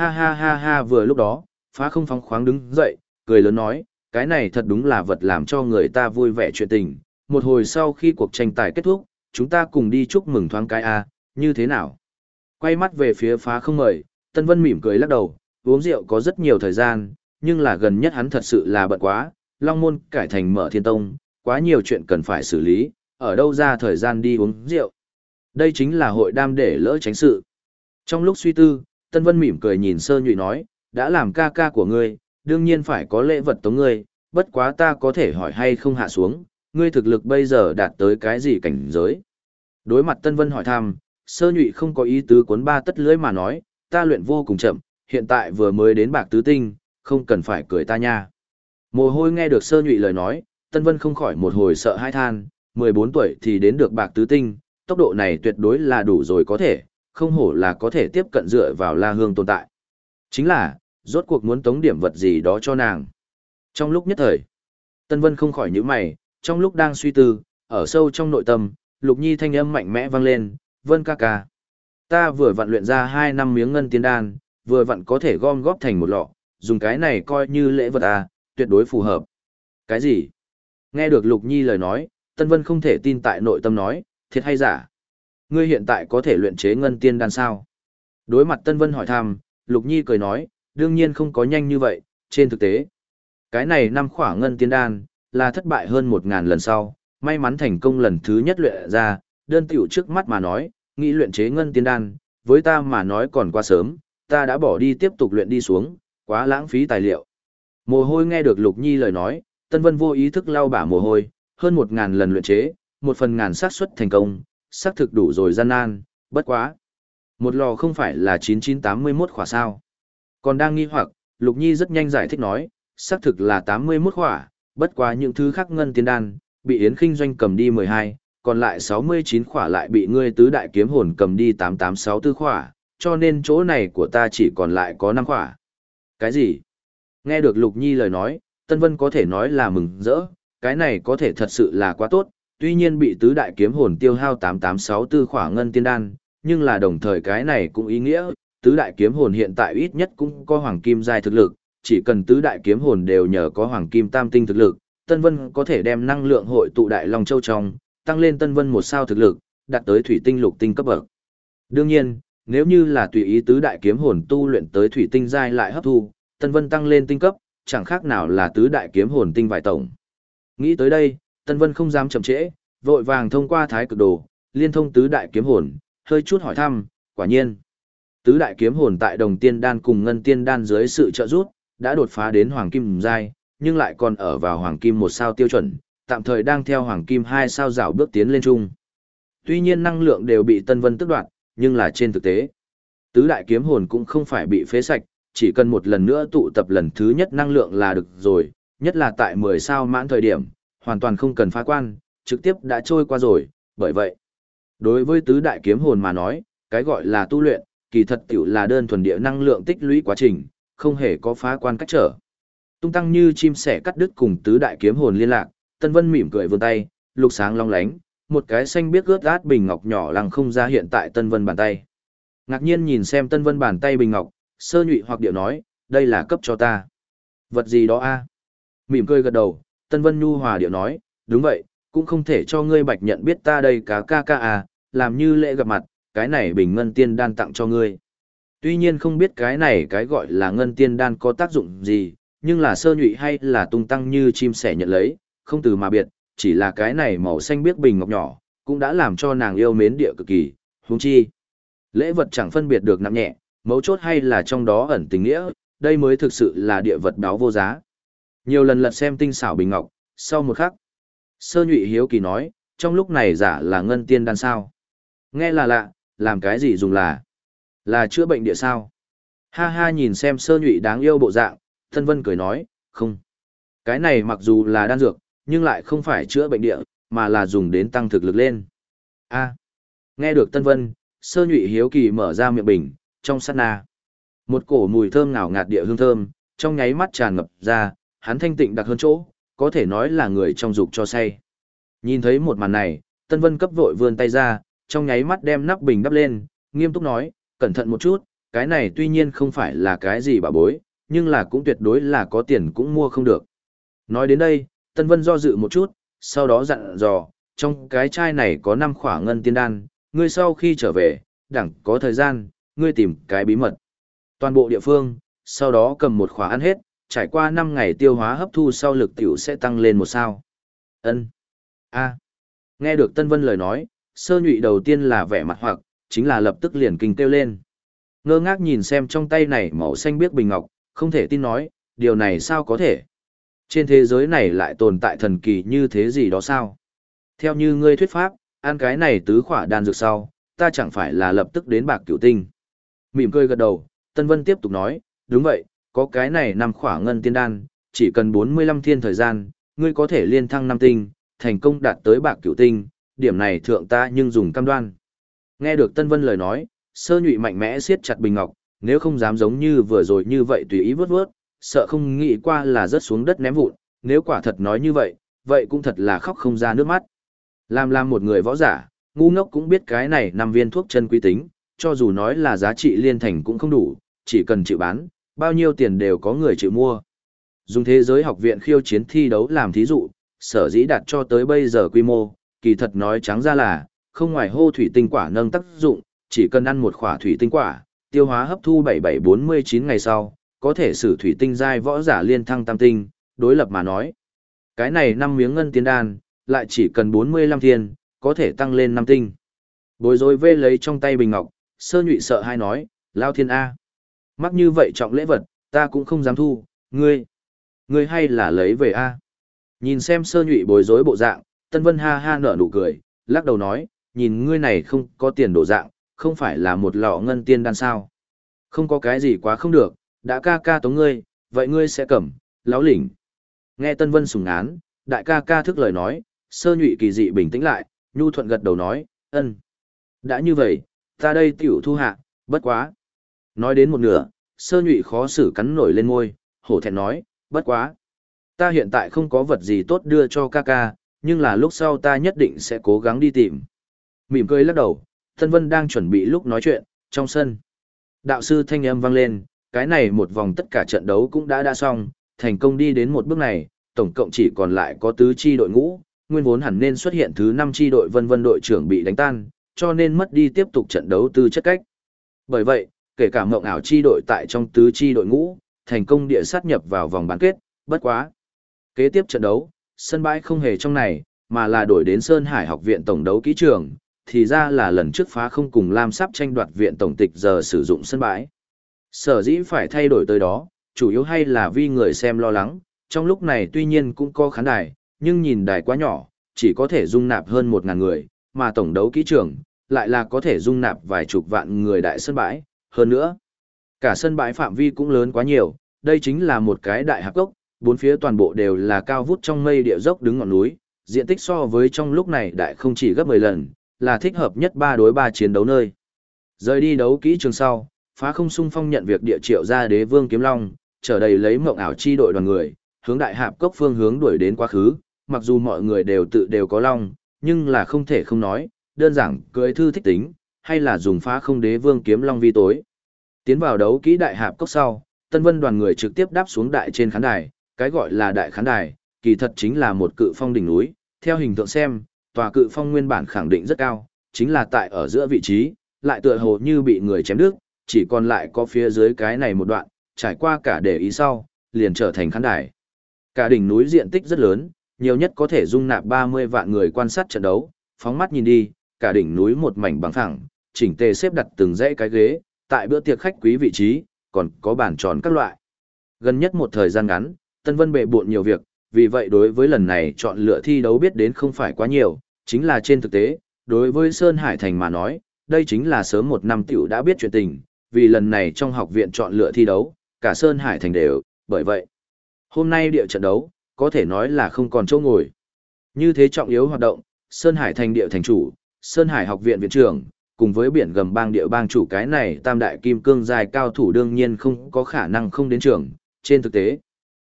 Ha ha ha ha vừa lúc đó, phá không phóng khoáng đứng dậy, cười lớn nói, cái này thật đúng là vật làm cho người ta vui vẻ chuyện tình. Một hồi sau khi cuộc tranh tài kết thúc, chúng ta cùng đi chúc mừng thoáng cái a, như thế nào? Quay mắt về phía phá không mời, Tân Vân mỉm cười lắc đầu, uống rượu có rất nhiều thời gian, nhưng là gần nhất hắn thật sự là bận quá, Long Môn cải thành mở thiên tông, quá nhiều chuyện cần phải xử lý, ở đâu ra thời gian đi uống rượu. Đây chính là hội đam để lỡ tránh sự. Trong lúc suy tư, Tân Vân mỉm cười nhìn Sơ Nhụy nói, đã làm ca ca của ngươi, đương nhiên phải có lễ vật tống ngươi, bất quá ta có thể hỏi hay không hạ xuống, ngươi thực lực bây giờ đạt tới cái gì cảnh giới. Đối mặt Tân Vân hỏi thăm, Sơ Nhụy không có ý tứ cuốn ba tất lưỡi mà nói, ta luyện vô cùng chậm, hiện tại vừa mới đến bạc tứ tinh, không cần phải cười ta nha. Mồ hôi nghe được Sơ Nhụy lời nói, Tân Vân không khỏi một hồi sợ hai than, 14 tuổi thì đến được bạc tứ tinh, tốc độ này tuyệt đối là đủ rồi có thể, không hổ là có thể tiếp cận dựa vào La Hương tồn tại. Chính là, rốt cuộc muốn tống điểm vật gì đó cho nàng. Trong lúc nhất thời, Tân Vân không khỏi nhíu mày, trong lúc đang suy tư, ở sâu trong nội tâm, Lục Nhi thanh âm mạnh mẽ vang lên, "Vân ca ca, ta vừa vặn luyện ra 2 năm miếng ngân tiên đan, vừa vặn có thể gom góp thành một lọ, dùng cái này coi như lễ vật à, tuyệt đối phù hợp." Cái gì? Nghe được Lục Nhi lời nói, Tân Vân không thể tin tại nội tâm nói, thiệt hay giả? Ngươi hiện tại có thể luyện chế ngân tiên đan sao? Đối mặt Tân Vân hỏi thăm, Lục Nhi cười nói, đương nhiên không có nhanh như vậy, trên thực tế. Cái này năm khỏa ngân tiên đan, là thất bại hơn một ngàn lần sau, may mắn thành công lần thứ nhất luyện ra, đơn tiểu trước mắt mà nói, nghĩ luyện chế ngân tiên đan, với ta mà nói còn quá sớm, ta đã bỏ đi tiếp tục luyện đi xuống, quá lãng phí tài liệu. Mồ hôi nghe được Lục Nhi lời nói, Tân Vân vô ý thức lau bả mồ hôi, hơn một ngàn lần luyện chế, một phần ngàn xác suất thành công, xác thực đủ rồi gian nan, bất quá. Một lò không phải là 9981 khỏa sao. Còn đang nghi hoặc, Lục Nhi rất nhanh giải thích nói, xác thực là 81 khỏa, bất quá những thứ khác ngân tiên đan, bị Yến Kinh Doanh cầm đi 12, còn lại 69 khỏa lại bị ngươi tứ đại kiếm hồn cầm đi 8864 khỏa, cho nên chỗ này của ta chỉ còn lại có 5 khỏa. Cái gì? Nghe được Lục Nhi lời nói, Tân Vân có thể nói là mừng rỡ, cái này có thể thật sự là quá tốt, tuy nhiên bị tứ đại kiếm hồn tiêu hao 8864 khỏa ngân tiên đan, nhưng là đồng thời cái này cũng ý nghĩa, tứ đại kiếm hồn hiện tại ít nhất cũng có hoàng kim giai thực lực, chỉ cần tứ đại kiếm hồn đều nhờ có hoàng kim tam tinh thực lực, Tân Vân có thể đem năng lượng hội tụ đại long châu trong, tăng lên Tân Vân một sao thực lực, đạt tới thủy tinh lục tinh cấp bậc. Đương nhiên, nếu như là tùy ý tứ đại kiếm hồn tu luyện tới thủy tinh giai lại hấp thu, Tân Vân tăng lên tinh cấp, chẳng khác nào là tứ đại kiếm hồn tinh vài tổng. Nghĩ tới đây, Tân Vân không dám chậm trễ, vội vàng thông qua thái cực đồ, liên thông tứ đại kiếm hồn, hơi chút hỏi thăm, quả nhiên. Tứ đại kiếm hồn tại đồng tiên đan cùng ngân tiên đan dưới sự trợ giúp, đã đột phá đến hoàng kim giai, nhưng lại còn ở vào hoàng kim một sao tiêu chuẩn, tạm thời đang theo hoàng kim hai sao rào bước tiến lên chung. Tuy nhiên năng lượng đều bị Tân Vân tức đoạt, nhưng là trên thực tế. Tứ đại kiếm hồn cũng không phải bị phế sạch, chỉ cần một lần nữa tụ tập lần thứ nhất năng lượng là được rồi, nhất là tại 10 sao mãn thời điểm, hoàn toàn không cần phá quan, trực tiếp đã trôi qua rồi, bởi vậy. Đối với tứ đại kiếm hồn mà nói, cái gọi là tu luyện, kỳ thật tiểu là đơn thuần địa năng lượng tích lũy quá trình, không hề có phá quan cách trở. Tung tăng như chim sẻ cắt đứt cùng tứ đại kiếm hồn liên lạc, Tân Vân mỉm cười vươn tay, lục sáng long lánh, một cái xanh biếc ướt át bình ngọc nhỏ lăng không ra hiện tại Tân Vân bàn tay. Ngạc nhiên nhìn xem Tân Vân bàn tay bình ngọc, sơ nhụy hoặc điệu nói, đây là cấp cho ta. Vật gì đó a? Mỉm cười gật đầu, Tân Vân Nhu hòa điệu nói, đúng vậy, cũng không thể cho ngươi bạch nhận biết ta đây cá ca ca à, làm như lễ gặp mặt, cái này bình ngân tiên đan tặng cho ngươi. Tuy nhiên không biết cái này cái gọi là ngân tiên đan có tác dụng gì, nhưng là sơ nhụy hay là tung tăng như chim sẻ nhận lấy, không từ mà biệt, chỉ là cái này màu xanh biếc bình ngọc nhỏ, cũng đã làm cho nàng yêu mến địa cực kỳ, huống chi. Lễ vật chẳng phân biệt được nặng nhẹ, mấu chốt hay là trong đó ẩn tình nghĩa, đây mới thực sự là địa vật báo vô giá. Nhiều lần lật xem tinh xảo bình ngọc, sau một khắc, sơ nhụy hiếu kỳ nói, trong lúc này giả là ngân tiên đan sao. Nghe là lạ, làm cái gì dùng là? Là chữa bệnh địa sao? Ha ha nhìn xem sơ nhụy đáng yêu bộ dạng, thân Vân cười nói, không. Cái này mặc dù là đan dược, nhưng lại không phải chữa bệnh địa, mà là dùng đến tăng thực lực lên. A. À. Nghe được Tân Vân, sơ nhụy hiếu kỳ mở ra miệng bình, trong sát na. Một cổ mùi thơm ngào ngạt địa hương thơm, trong nháy mắt tràn ngập ra, hắn thanh tịnh đặc hơn chỗ, có thể nói là người trong dục cho say. Nhìn thấy một màn này, Tân Vân cấp vội vươn tay ra, trong nháy mắt đem nắp bình đắp lên, nghiêm túc nói, cẩn thận một chút, cái này tuy nhiên không phải là cái gì bà bối, nhưng là cũng tuyệt đối là có tiền cũng mua không được. Nói đến đây, Tân Vân do dự một chút, sau đó dặn dò, trong cái chai này có 5 khỏa ngân tiên đan, ngươi sau khi trở về, đẳng có thời gian, ngươi tìm cái bí mật. Toàn bộ địa phương, sau đó cầm một khỏa ăn hết, trải qua 5 ngày tiêu hóa hấp thu sau lực tiểu sẽ tăng lên một sao. Ân. A. Nghe được Tân Vân lời nói, sơ nhụy đầu tiên là vẻ mặt hoặc, chính là lập tức liền kinh kêu lên. Ngơ ngác nhìn xem trong tay này màu xanh biếc bình ngọc, không thể tin nói, điều này sao có thể? Trên thế giới này lại tồn tại thần kỳ như thế gì đó sao? Theo như ngươi thuyết pháp, ăn cái này tứ khỏa đan dược sau, ta chẳng phải là lập tức đến bạc cửu tinh. Mỉm cười gật đầu, Tân Vân tiếp tục nói, đúng vậy, có cái này năm khỏa ngân tiên đan, chỉ cần 45 thiên thời gian, ngươi có thể liên thăng năm tinh, thành công đạt tới bạc cửu tinh, điểm này thượng ta nhưng dùng cam đoan. Nghe được Tân Vân lời nói, sơ nhụy mạnh mẽ siết chặt bình ngọc, nếu không dám giống như vừa rồi như vậy tùy ý vớt vớt, sợ không nghĩ qua là rớt xuống đất ném vụn, nếu quả thật nói như vậy, vậy cũng thật là khóc không ra nước mắt. Làm làm một người võ giả, ngu ngốc cũng biết cái này năm viên thuốc chân quý tính, cho dù nói là giá trị liên thành cũng không đủ, chỉ cần chịu bán, bao nhiêu tiền đều có người chịu mua. Dùng thế giới học viện khiêu chiến thi đấu làm thí dụ, sở dĩ đạt cho tới bây giờ quy mô, kỳ thật nói trắng ra là, không ngoài hô thủy tinh quả nâng tác dụng, chỉ cần ăn một khỏa thủy tinh quả, tiêu hóa hấp thu 7749 ngày sau, có thể sử thủy tinh giai võ giả liên thăng tam tinh, đối lập mà nói. Cái này năm miếng ngân tiên đan, lại chỉ cần 45 thiên, có thể tăng lên năm tinh. Bối rối vê lấy trong tay bình ngọc, sơ nhụy sợ hai nói, lao thiên A. Mắc như vậy trọng lễ vật, ta cũng không dám thu, ngươi. Ngươi hay là lấy về A. Nhìn xem sơ nhụy bối rối bộ dạng, Tân Vân ha ha nở nụ cười, lắc đầu nói, nhìn ngươi này không có tiền đổ dạng, không phải là một lọ ngân tiên đan sao. Không có cái gì quá không được, đã ca ca tống ngươi, vậy ngươi sẽ cầm, láo lỉnh. Nghe Tân Vân sùng án, đại ca ca thức lời nói, sơ nhụy kỳ dị bình tĩnh lại, nhu thuận gật đầu nói, ân. Đã như vậy, ta đây tiểu thu hạ, bất quá. Nói đến một nửa, sơ nhụy khó xử cắn nổi lên ngôi, hổ thẹn nói, bất quá. Ta hiện tại không có vật gì tốt đưa cho ca ca, nhưng là lúc sau ta nhất định sẽ cố gắng đi tìm. Mỉm cười lắc đầu, Tân Vân đang chuẩn bị lúc nói chuyện, trong sân. Đạo sư thanh âm vang lên, cái này một vòng tất cả trận đấu cũng đã đã xong, thành công đi đến một bước này, tổng cộng chỉ còn lại có tứ chi đội ngũ, nguyên vốn hẳn nên xuất hiện thứ năm chi đội vân vân đội trưởng bị đánh tan, cho nên mất đi tiếp tục trận đấu tư chất cách. Bởi vậy, kể cả mộng ảo chi đội tại trong tứ chi đội ngũ, thành công địa sát nhập vào vòng bán kết, bất quá. Kế tiếp trận đấu, sân bãi không hề trong này, mà là đổi đến Sơn Hải học viện tổng đấu kỹ trường, thì ra là lần trước phá không cùng Lam sắp tranh đoạt viện tổng tịch giờ sử dụng sân bãi. Sở dĩ phải thay đổi tới đó, chủ yếu hay là vì người xem lo lắng, trong lúc này tuy nhiên cũng có khán đài, nhưng nhìn đài quá nhỏ, chỉ có thể dung nạp hơn 1.000 người, mà tổng đấu kỹ trường, lại là có thể dung nạp vài chục vạn người đại sân bãi, hơn nữa. Cả sân bãi phạm vi cũng lớn quá nhiều, đây chính là một cái đại hạp gốc, bốn phía toàn bộ đều là cao vút trong mây địa dốc đứng ngọn núi, diện tích so với trong lúc này đại không chỉ gấp 10 lần, là thích hợp nhất ba đối ba chiến đấu nơi. Rời đi đấu kỹ trường sau, phá không sung phong nhận việc địa triệu ra đế vương kiếm long, trở đầy lấy mộng ảo chi đội đoàn người, hướng đại hạp cốc phương hướng đuổi đến quá khứ, mặc dù mọi người đều tự đều có long, nhưng là không thể không nói, đơn giản cưới thư thích tính, hay là dùng phá không đế vương kiếm long vi tối. Tiến vào đấu kỹ đại hạp cốc sau, Tân Vân đoàn người trực tiếp đáp xuống đại trên khán đài, cái gọi là đại khán đài, kỳ thật chính là một cự phong đỉnh núi, theo hình tượng xem, tòa cự phong nguyên bản khẳng định rất cao, chính là tại ở giữa vị trí, lại tựa hồ như bị người chém đứt, chỉ còn lại có phía dưới cái này một đoạn, trải qua cả để ý sau, liền trở thành khán đài. Cả đỉnh núi diện tích rất lớn, nhiều nhất có thể dung nạp 30 vạn người quan sát trận đấu, phóng mắt nhìn đi, cả đỉnh núi một mảnh bằng phẳng, chỉnh tề xếp đặt từng dãy cái ghế, tại bữa tiệc khách quý vị trí, còn có bàn tròn các loại. Gần nhất một thời gian ngắn, Tân Vân bệ bộn nhiều việc, vì vậy đối với lần này chọn lựa thi đấu biết đến không phải quá nhiều, chính là trên thực tế, đối với Sơn Hải Thành mà nói, đây chính là sớm một năm tiểu đã biết chuyện tình, vì lần này trong học viện chọn lựa thi đấu, cả Sơn Hải Thành đều, bởi vậy, hôm nay địa trận đấu, có thể nói là không còn chỗ ngồi. Như thế trọng yếu hoạt động, Sơn Hải Thành địa thành chủ, Sơn Hải học viện viện trưởng, cùng với biển gầm bang địa bang chủ cái này tam đại kim cương dài cao thủ đương nhiên không có khả năng không đến trường, trên thực tế.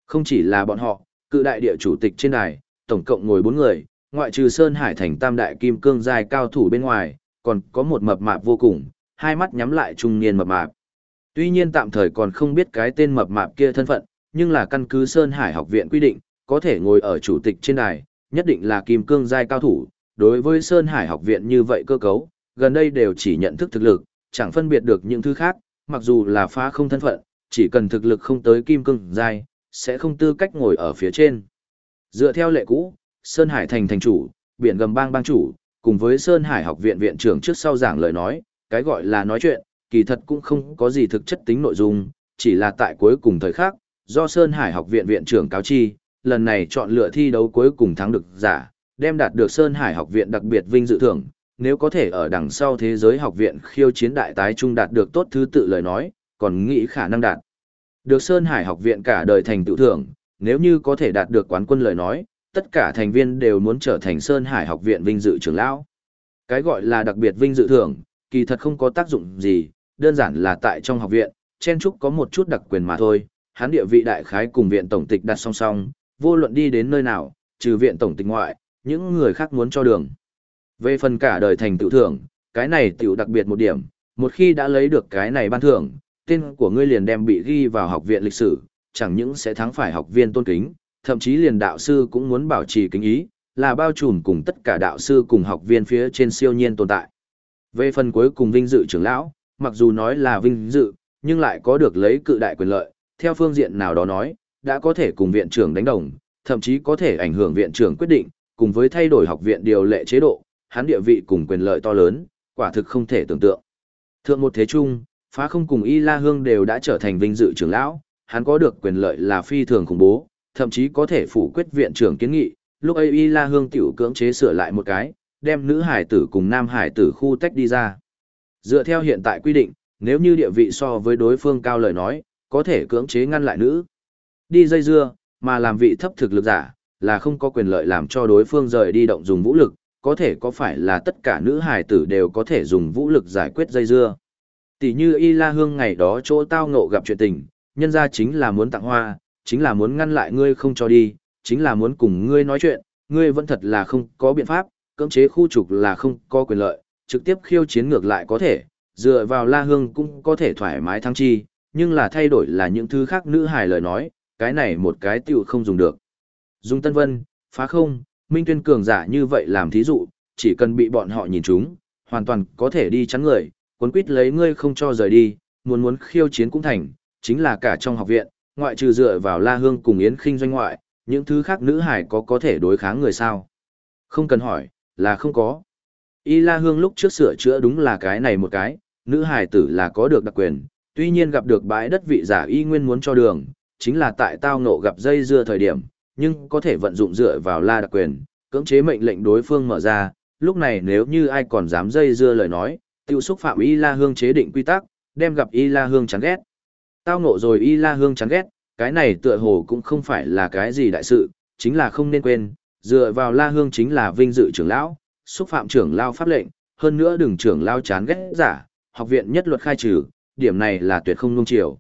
Không chỉ là bọn họ, cự đại địa chủ tịch trên đài, tổng cộng ngồi bốn người, ngoại trừ Sơn Hải thành tam đại kim cương dài cao thủ bên ngoài, còn có một mập mạp vô cùng, hai mắt nhắm lại trung niên mập mạp. Tuy nhiên tạm thời còn không biết cái tên mập mạp kia thân phận, nhưng là căn cứ Sơn Hải học viện quy định, có thể ngồi ở chủ tịch trên đài, nhất định là kim cương giai cao thủ. Đối với Sơn Hải học viện như vậy cơ cấu, gần đây đều chỉ nhận thức thực lực, chẳng phân biệt được những thứ khác, mặc dù là phá không thân phận, chỉ cần thực lực không tới kim cương giai, sẽ không tư cách ngồi ở phía trên. Dựa theo lệ cũ, Sơn Hải thành thành chủ, biển gầm bang bang chủ, cùng với Sơn Hải học viện viện trưởng trước sau giảng lời nói, cái gọi là nói chuyện, kỳ thật cũng không có gì thực chất tính nội dung, chỉ là tại cuối cùng thời khắc, do Sơn Hải học viện viện trưởng cáo chi, lần này chọn lựa thi đấu cuối cùng thắng được giả, đem đạt được Sơn Hải học viện đặc biệt vinh dự thưởng, nếu có thể ở đằng sau thế giới học viện khiêu chiến đại tái trung đạt được tốt thứ tự lời nói, còn nghĩ khả năng đạt. Được Sơn Hải học viện cả đời thành tựu thưởng, nếu như có thể đạt được quán quân lời nói, tất cả thành viên đều muốn trở thành Sơn Hải học viện vinh dự trưởng lão. Cái gọi là đặc biệt vinh dự thưởng, kỳ thật không có tác dụng gì, đơn giản là tại trong học viện, chen trúc có một chút đặc quyền mà thôi, hắn địa vị đại khái cùng viện tổng tịch đặt song song, vô luận đi đến nơi nào, trừ viện tổng tịch ngoại, những người khác muốn cho đường. Về phần cả đời thành tựu thưởng, cái này tiểu đặc biệt một điểm, một khi đã lấy được cái này ban thưởng, tên của ngươi liền đem bị ghi vào học viện lịch sử, chẳng những sẽ thắng phải học viên tôn kính, thậm chí liền đạo sư cũng muốn bảo trì kính ý, là bao trùm cùng tất cả đạo sư cùng học viên phía trên siêu nhiên tồn tại. Về phần cuối cùng vinh dự trưởng lão, mặc dù nói là vinh dự, nhưng lại có được lấy cự đại quyền lợi, theo phương diện nào đó nói, đã có thể cùng viện trưởng đánh đồng, thậm chí có thể ảnh hưởng viện trưởng quyết định, cùng với thay đổi học viện điều lệ chế độ, hắn địa vị cùng quyền lợi to lớn, quả thực không thể tưởng tượng. Thượng một thế trung, phá không cùng Y La Hương đều đã trở thành vinh dự trưởng lão, hắn có được quyền lợi là phi thường khủng bố, thậm chí có thể phủ quyết viện trưởng kiến nghị, lúc ấy Y La Hương tiểu cưỡng chế sửa lại một cái, đem nữ hải tử cùng nam hải tử khu tách đi ra. Dựa theo hiện tại quy định, nếu như địa vị so với đối phương cao lời nói, có thể cưỡng chế ngăn lại nữ. Đi dây dưa, mà làm vị thấp thực lực giả, là không có quyền lợi làm cho đối phương rời đi động dùng vũ lực, có thể có phải là tất cả nữ hài tử đều có thể dùng vũ lực giải quyết dây dưa. Tỷ như Y La Hương ngày đó chỗ tao ngộ gặp chuyện tình, nhân ra chính là muốn tặng hoa, chính là muốn ngăn lại ngươi không cho đi, chính là muốn cùng ngươi nói chuyện, ngươi vẫn thật là không có biện pháp, cưỡng chế khu trục là không có quyền lợi, trực tiếp khiêu chiến ngược lại có thể, dựa vào La Hương cũng có thể thoải mái thắng chi, nhưng là thay đổi là những thứ khác nữ hài lời nói, cái này một cái tiểu không dùng được. Dùng Tân Vân, phá không, Minh Tuyên cường giả như vậy làm thí dụ, chỉ cần bị bọn họ nhìn chúng, hoàn toàn có thể đi chắn người, cuốn quýt lấy ngươi không cho rời đi, muốn muốn khiêu chiến cũng thành, chính là cả trong học viện, ngoại trừ dựa vào La Hương cùng Yến Khinh doanh ngoại, những thứ khác nữ hải có có thể đối kháng người sao? Không cần hỏi, là không có. Y La Hương lúc trước sửa chữa đúng là cái này một cái, nữ hải tử là có được đặc quyền, tuy nhiên gặp được bãi đất vị giả y nguyên muốn cho đường, chính là tại tao ngộ gặp dây dưa thời điểm, nhưng có thể vận dụng dựa vào la đặc quyền, cưỡng chế mệnh lệnh đối phương mở ra, lúc này nếu như ai còn dám dây dưa lời nói, tiêu xúc phạm y la hương chế định quy tắc, đem gặp y la hương chán ghét. Tao ngộ rồi y la hương chán ghét, cái này tựa hồ cũng không phải là cái gì đại sự, chính là không nên quên, dựa vào la hương chính là vinh dự trưởng lão, xúc phạm trưởng lao pháp lệnh, hơn nữa đừng trưởng lao chán ghét giả, học viện nhất luật khai trừ, điểm này là tuyệt không nung chiều.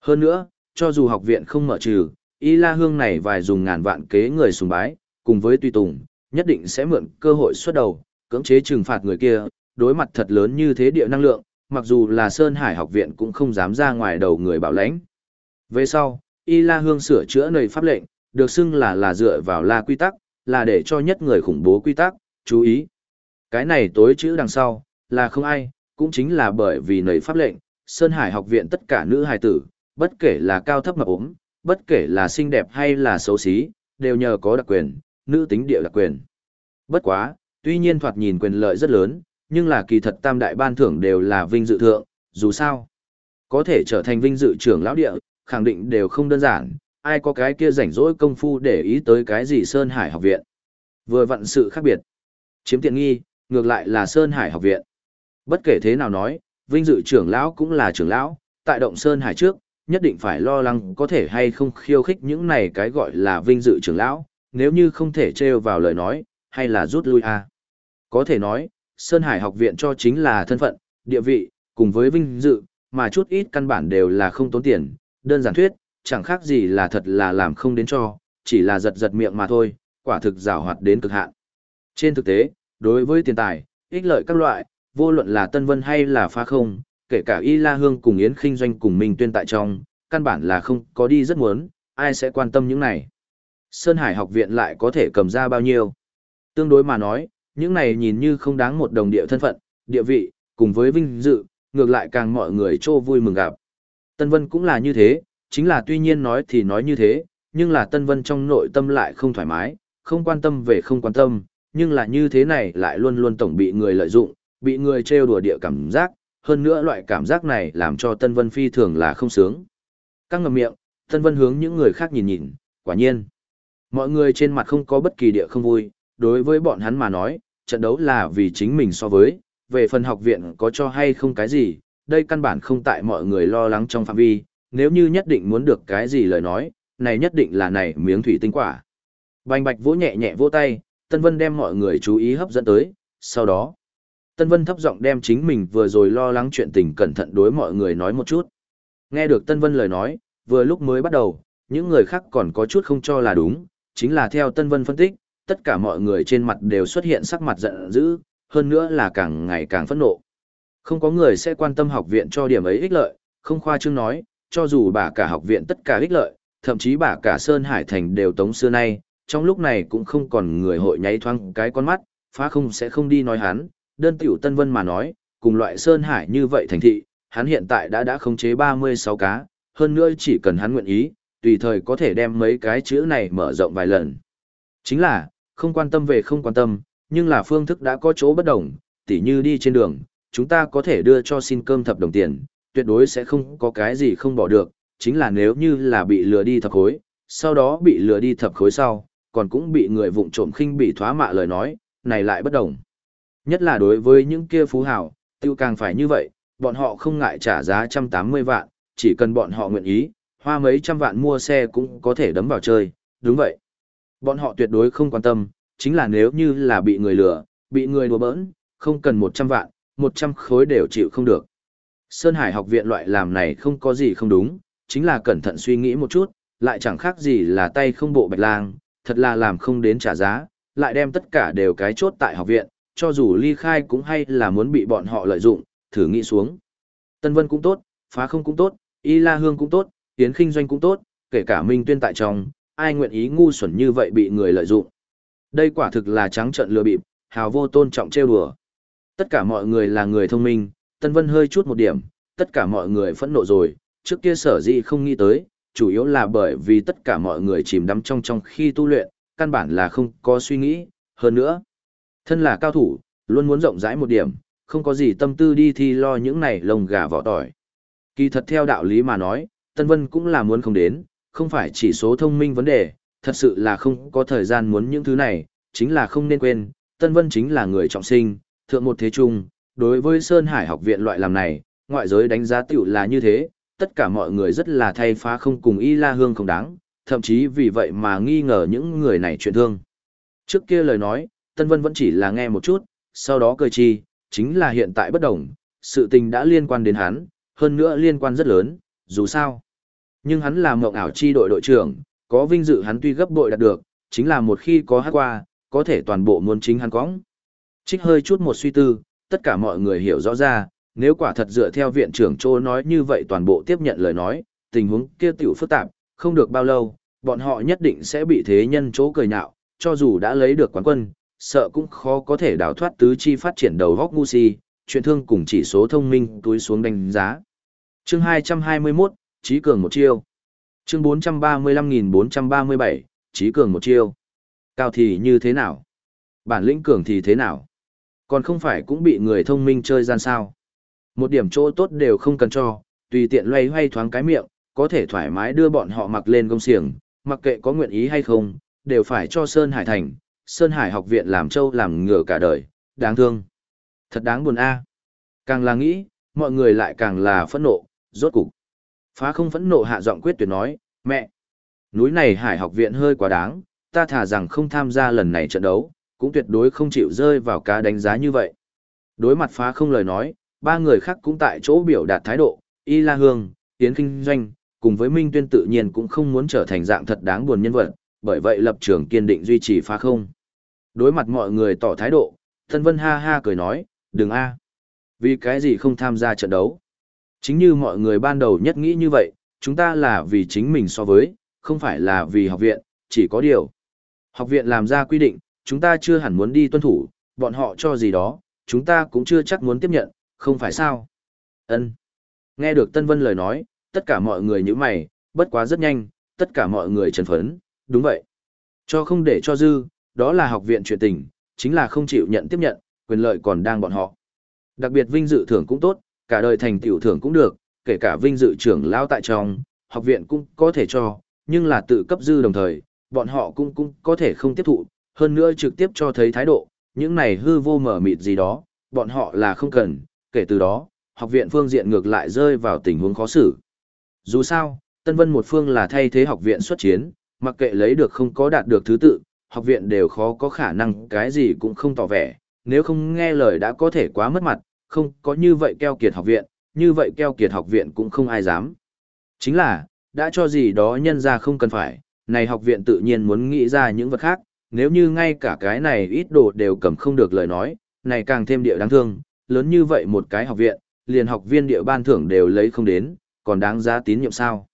Hơn nữa, cho dù học viện không mở trừ, Y La Hương này vài dùng ngàn vạn kế người sùng bái, cùng với tùy tùng, nhất định sẽ mượn cơ hội xuất đầu, cưỡng chế trừng phạt người kia, đối mặt thật lớn như thế địa năng lượng, mặc dù là Sơn Hải học viện cũng không dám ra ngoài đầu người bảo lãnh. Về sau, Y La Hương sửa chữa nơi pháp lệnh, được xưng là là dựa vào La quy tắc, là để cho nhất người khủng bố quy tắc, chú ý. Cái này tối chữ đằng sau, là không ai, cũng chính là bởi vì nầy pháp lệnh, Sơn Hải học viện tất cả nữ hài tử, bất kể là cao thấp mập ốm, bất kể là xinh đẹp hay là xấu xí, đều nhờ có đặc quyền, nữ tính địa đặc quyền. Bất quá, tuy nhiên thoạt nhìn quyền lợi rất lớn, nhưng là kỳ thật tam đại ban thưởng đều là vinh dự thượng, dù sao. Có thể trở thành vinh dự trưởng lão địa, khẳng định đều không đơn giản, ai có cái kia rảnh rỗi công phu để ý tới cái gì Sơn Hải học viện. Vừa vặn sự khác biệt. Chiếm tiện nghi, ngược lại là Sơn Hải học viện. Bất kể thế nào nói, vinh dự trưởng lão cũng là trưởng lão, tại động Sơn Hải trước, nhất định phải lo lắng có thể hay không khiêu khích những này cái gọi là vinh dự trưởng lão, nếu như không thể trêu vào lời nói, hay là rút lui à. Có thể nói, Sơn Hải học viện cho chính là thân phận, địa vị, cùng với vinh dự, mà chút ít căn bản đều là không tốn tiền, đơn giản thuyết, chẳng khác gì là thật là làm không đến cho, chỉ là giật giật miệng mà thôi, quả thực rào hoạt đến cực hạn. Trên thực tế, đối với tiền tài, ích lợi các loại, vô luận là Tân Vân hay là phá không, kể cả Y La Hương cùng Yến Kinh Doanh cùng Minh Tuyên tại trong, căn bản là không có đi rất muốn, ai sẽ quan tâm những này. Sơn Hải học viện lại có thể cầm ra bao nhiêu. Tương đối mà nói, những này nhìn như không đáng một đồng địa thân phận, địa vị, cùng với vinh dự, ngược lại càng mọi người trô vui mừng gặp. Tân Vân cũng là như thế, chính là tuy nhiên nói thì nói như thế, nhưng là Tân Vân trong nội tâm lại không thoải mái, không quan tâm về không quan tâm, nhưng là như thế này lại luôn luôn tổng bị người lợi dụng, bị người trêu đùa địa cảm giác, hơn nữa loại cảm giác này làm cho Tân Vân phi thường là không sướng. Căng ngầm miệng, Tân Vân hướng những người khác nhìn nhìn, quả nhiên. Mọi người trên mặt không có bất kỳ địa không vui, đối với bọn hắn mà nói, trận đấu là vì chính mình so với, về phần học viện có cho hay không cái gì, đây căn bản không tại mọi người lo lắng trong phạm vi, nếu như nhất định muốn được cái gì lời nói, này nhất định là này miếng thủy tinh quả. Bành bạch vỗ nhẹ nhẹ vỗ tay, Tân Vân đem mọi người chú ý hấp dẫn tới, sau đó, Tân Vân thấp giọng đem chính mình vừa rồi lo lắng chuyện tình cẩn thận đối mọi người nói một chút. Nghe được Tân Vân lời nói, vừa lúc mới bắt đầu, những người khác còn có chút không cho là đúng, chính là theo Tân Vân phân tích, tất cả mọi người trên mặt đều xuất hiện sắc mặt giận dữ, hơn nữa là càng ngày càng phẫn nộ. Không có người sẽ quan tâm học viện cho điểm ấy ích lợi, không khoa trương nói, cho dù bà cả học viện tất cả ích lợi, thậm chí bà cả Sơn Hải Thành đều tống xưa nay, trong lúc này cũng không còn người hội nháy thoáng cái con mắt, phá không sẽ không đi nói hắn, đơn tiểu Tân Vân mà nói, cùng loại Sơn Hải như vậy thành thị, hắn hiện tại đã đã khống chế 36 cá, hơn nữa chỉ cần hắn nguyện ý, tùy thời có thể đem mấy cái chữ này mở rộng vài lần. Chính là, không quan tâm về không quan tâm, nhưng là phương thức đã có chỗ bất đồng, tỉ như đi trên đường, chúng ta có thể đưa cho xin cơm thập đồng tiền, tuyệt đối sẽ không có cái gì không bỏ được, chính là nếu như là bị lừa đi thập khối, sau đó bị lừa đi thập khối sau, còn cũng bị người vụng trộm khinh bị thoá mạ lời nói, này lại bất đồng. Nhất là đối với những kia phú hào, tiêu càng phải như vậy, bọn họ không ngại trả giá 180 vạn, chỉ cần bọn họ nguyện ý, hoa mấy trăm vạn mua xe cũng có thể đấm vào chơi, đúng vậy. Bọn họ tuyệt đối không quan tâm, chính là nếu như là bị người lừa, bị người đùa bỡn, không cần 100 vạn, 100 khối đều chịu không được. Sơn Hải học viện loại làm này không có gì không đúng, chính là cẩn thận suy nghĩ một chút, lại chẳng khác gì là tay không bộ bạch lang, thật là làm không đến trả giá, lại đem tất cả đều cái chốt tại học viện, cho dù ly khai cũng hay là muốn bị bọn họ lợi dụng, thử nghĩ xuống. Tân Vân cũng tốt, phá không cũng tốt, Y La Hương cũng tốt, Tiến Kinh Doanh cũng tốt, kể cả Minh Tuyên tại trong, ai nguyện ý ngu xuẩn như vậy bị người lợi dụng. Đây quả thực là trắng trợn lừa bịp, hào vô tôn trọng trêu đùa. Tất cả mọi người là người thông minh, Tân Vân hơi chút một điểm, tất cả mọi người phẫn nộ rồi, trước kia sở dĩ không nghĩ tới, chủ yếu là bởi vì tất cả mọi người chìm đắm trong trong khi tu luyện, căn bản là không có suy nghĩ, hơn nữa. Thân là cao thủ, luôn muốn rộng rãi một điểm, không có gì tâm tư đi thi lo những này lồng gà vỏ tỏi. Kỳ thật theo đạo lý mà nói, Tân Vân cũng là muốn không đến, không phải chỉ số thông minh vấn đề, thật sự là không có thời gian muốn những thứ này, chính là không nên quên, Tân Vân chính là người trọng sinh, thượng một thế trung, đối với Sơn Hải học viện loại làm này, ngoại giới đánh giá tiểu là như thế, tất cả mọi người rất là thay phá không cùng Y La Hương không đáng, thậm chí vì vậy mà nghi ngờ những người này chuyện thương. Trước kia lời nói, Tân Vân vẫn chỉ là nghe một chút, sau đó cười chi, chính là hiện tại bất đồng, sự tình đã liên quan đến hắn, hơn nữa liên quan rất lớn, dù sao. Nhưng hắn là mộng ảo chi đội đội trưởng, có vinh dự hắn tuy gấp bội đạt được, chính là một khi có hát qua, có thể toàn bộ muốn chính hắn cõng. Trích hơi chút một suy tư, tất cả mọi người hiểu rõ ra, nếu quả thật dựa theo viện trưởng Trô nói như vậy toàn bộ tiếp nhận lời nói, tình huống kia tiểu phức tạp, không được bao lâu, bọn họ nhất định sẽ bị thế nhân chỗ cười nhạo, cho dù đã lấy được quán quân, sợ cũng khó có thể đào thoát tứ chi phát triển đầu góc ngu si, chuyện thương cùng chỉ số thông minh túi xuống đánh giá. Chương 221, Trí Cường một chiêu. Chương 435.437, Trí Cường một chiêu. Cao thì như thế nào? Bản lĩnh cường thì thế nào? Còn không phải cũng bị người thông minh chơi gian sao? Một điểm chỗ tốt đều không cần cho, tùy tiện loay hoay thoáng cái miệng, có thể thoải mái đưa bọn họ mặc lên công xiềng, mặc kệ có nguyện ý hay không, đều phải cho Sơn Hải Thành, Sơn Hải học viện làm châu làm ngựa cả đời, đáng thương. Thật đáng buồn a. Càng là nghĩ, mọi người lại càng là phẫn nộ, rốt cục. Phá không phẫn nộ hạ giọng quyết tuyệt nói, mẹ, núi này Hải học viện hơi quá đáng, ta thả rằng không tham gia lần này trận đấu, cũng tuyệt đối không chịu rơi vào cá đánh giá như vậy. Đối mặt phá không lời nói, ba người khác cũng tại chỗ biểu đạt thái độ, Y La Hương, Tiến Kinh Doanh, cùng với Minh Tuyên tự nhiên cũng không muốn trở thành dạng thật đáng buồn nhân vật, bởi vậy lập trường kiên định duy trì phá không. Đối mặt mọi người tỏ thái độ, Thân Vân ha ha cười nói, đừng a, Vì cái gì không tham gia trận đấu? Chính như mọi người ban đầu nhất nghĩ như vậy, chúng ta là vì chính mình so với, không phải là vì học viện, chỉ có điều. Học viện làm ra quy định, chúng ta chưa hẳn muốn đi tuân thủ, bọn họ cho gì đó, chúng ta cũng chưa chắc muốn tiếp nhận, không phải sao. Ân. Nghe được Tân Vân lời nói, tất cả mọi người như mày, bất quá rất nhanh, tất cả mọi người trần phấn, đúng vậy. Cho không để cho dư, đó là học viện chuyện tình, chính là không chịu nhận tiếp nhận, quyền lợi còn đang bọn họ. Đặc biệt vinh dự thưởng cũng tốt, cả đời thành tiểu thưởng cũng được, kể cả vinh dự trưởng lao tại trong, học viện cũng có thể cho, nhưng là tự cấp dư đồng thời, bọn họ cũng cũng có thể không tiếp thụ, hơn nữa trực tiếp cho thấy thái độ, những này hư vô mở mịt gì đó, bọn họ là không cần, kể từ đó, học viện phương diện ngược lại rơi vào tình huống khó xử. Dù sao, Tân Vân một phương là thay thế học viện xuất chiến, mặc kệ lấy được không có đạt được thứ tự, học viện đều khó có khả năng cái gì cũng không tỏ vẻ, nếu không nghe lời đã có thể quá mất mặt, không có như vậy keo kiệt học viện, như vậy keo kiệt học viện cũng không ai dám. Chính là, đã cho gì đó nhân ra không cần phải, này học viện tự nhiên muốn nghĩ ra những vật khác, nếu như ngay cả cái này ít đồ đều cầm không được lời nói, này càng thêm địa đáng thương, lớn như vậy một cái học viện, liền học viên địa ban thưởng đều lấy không đến, còn đáng giá tín nhiệm sao.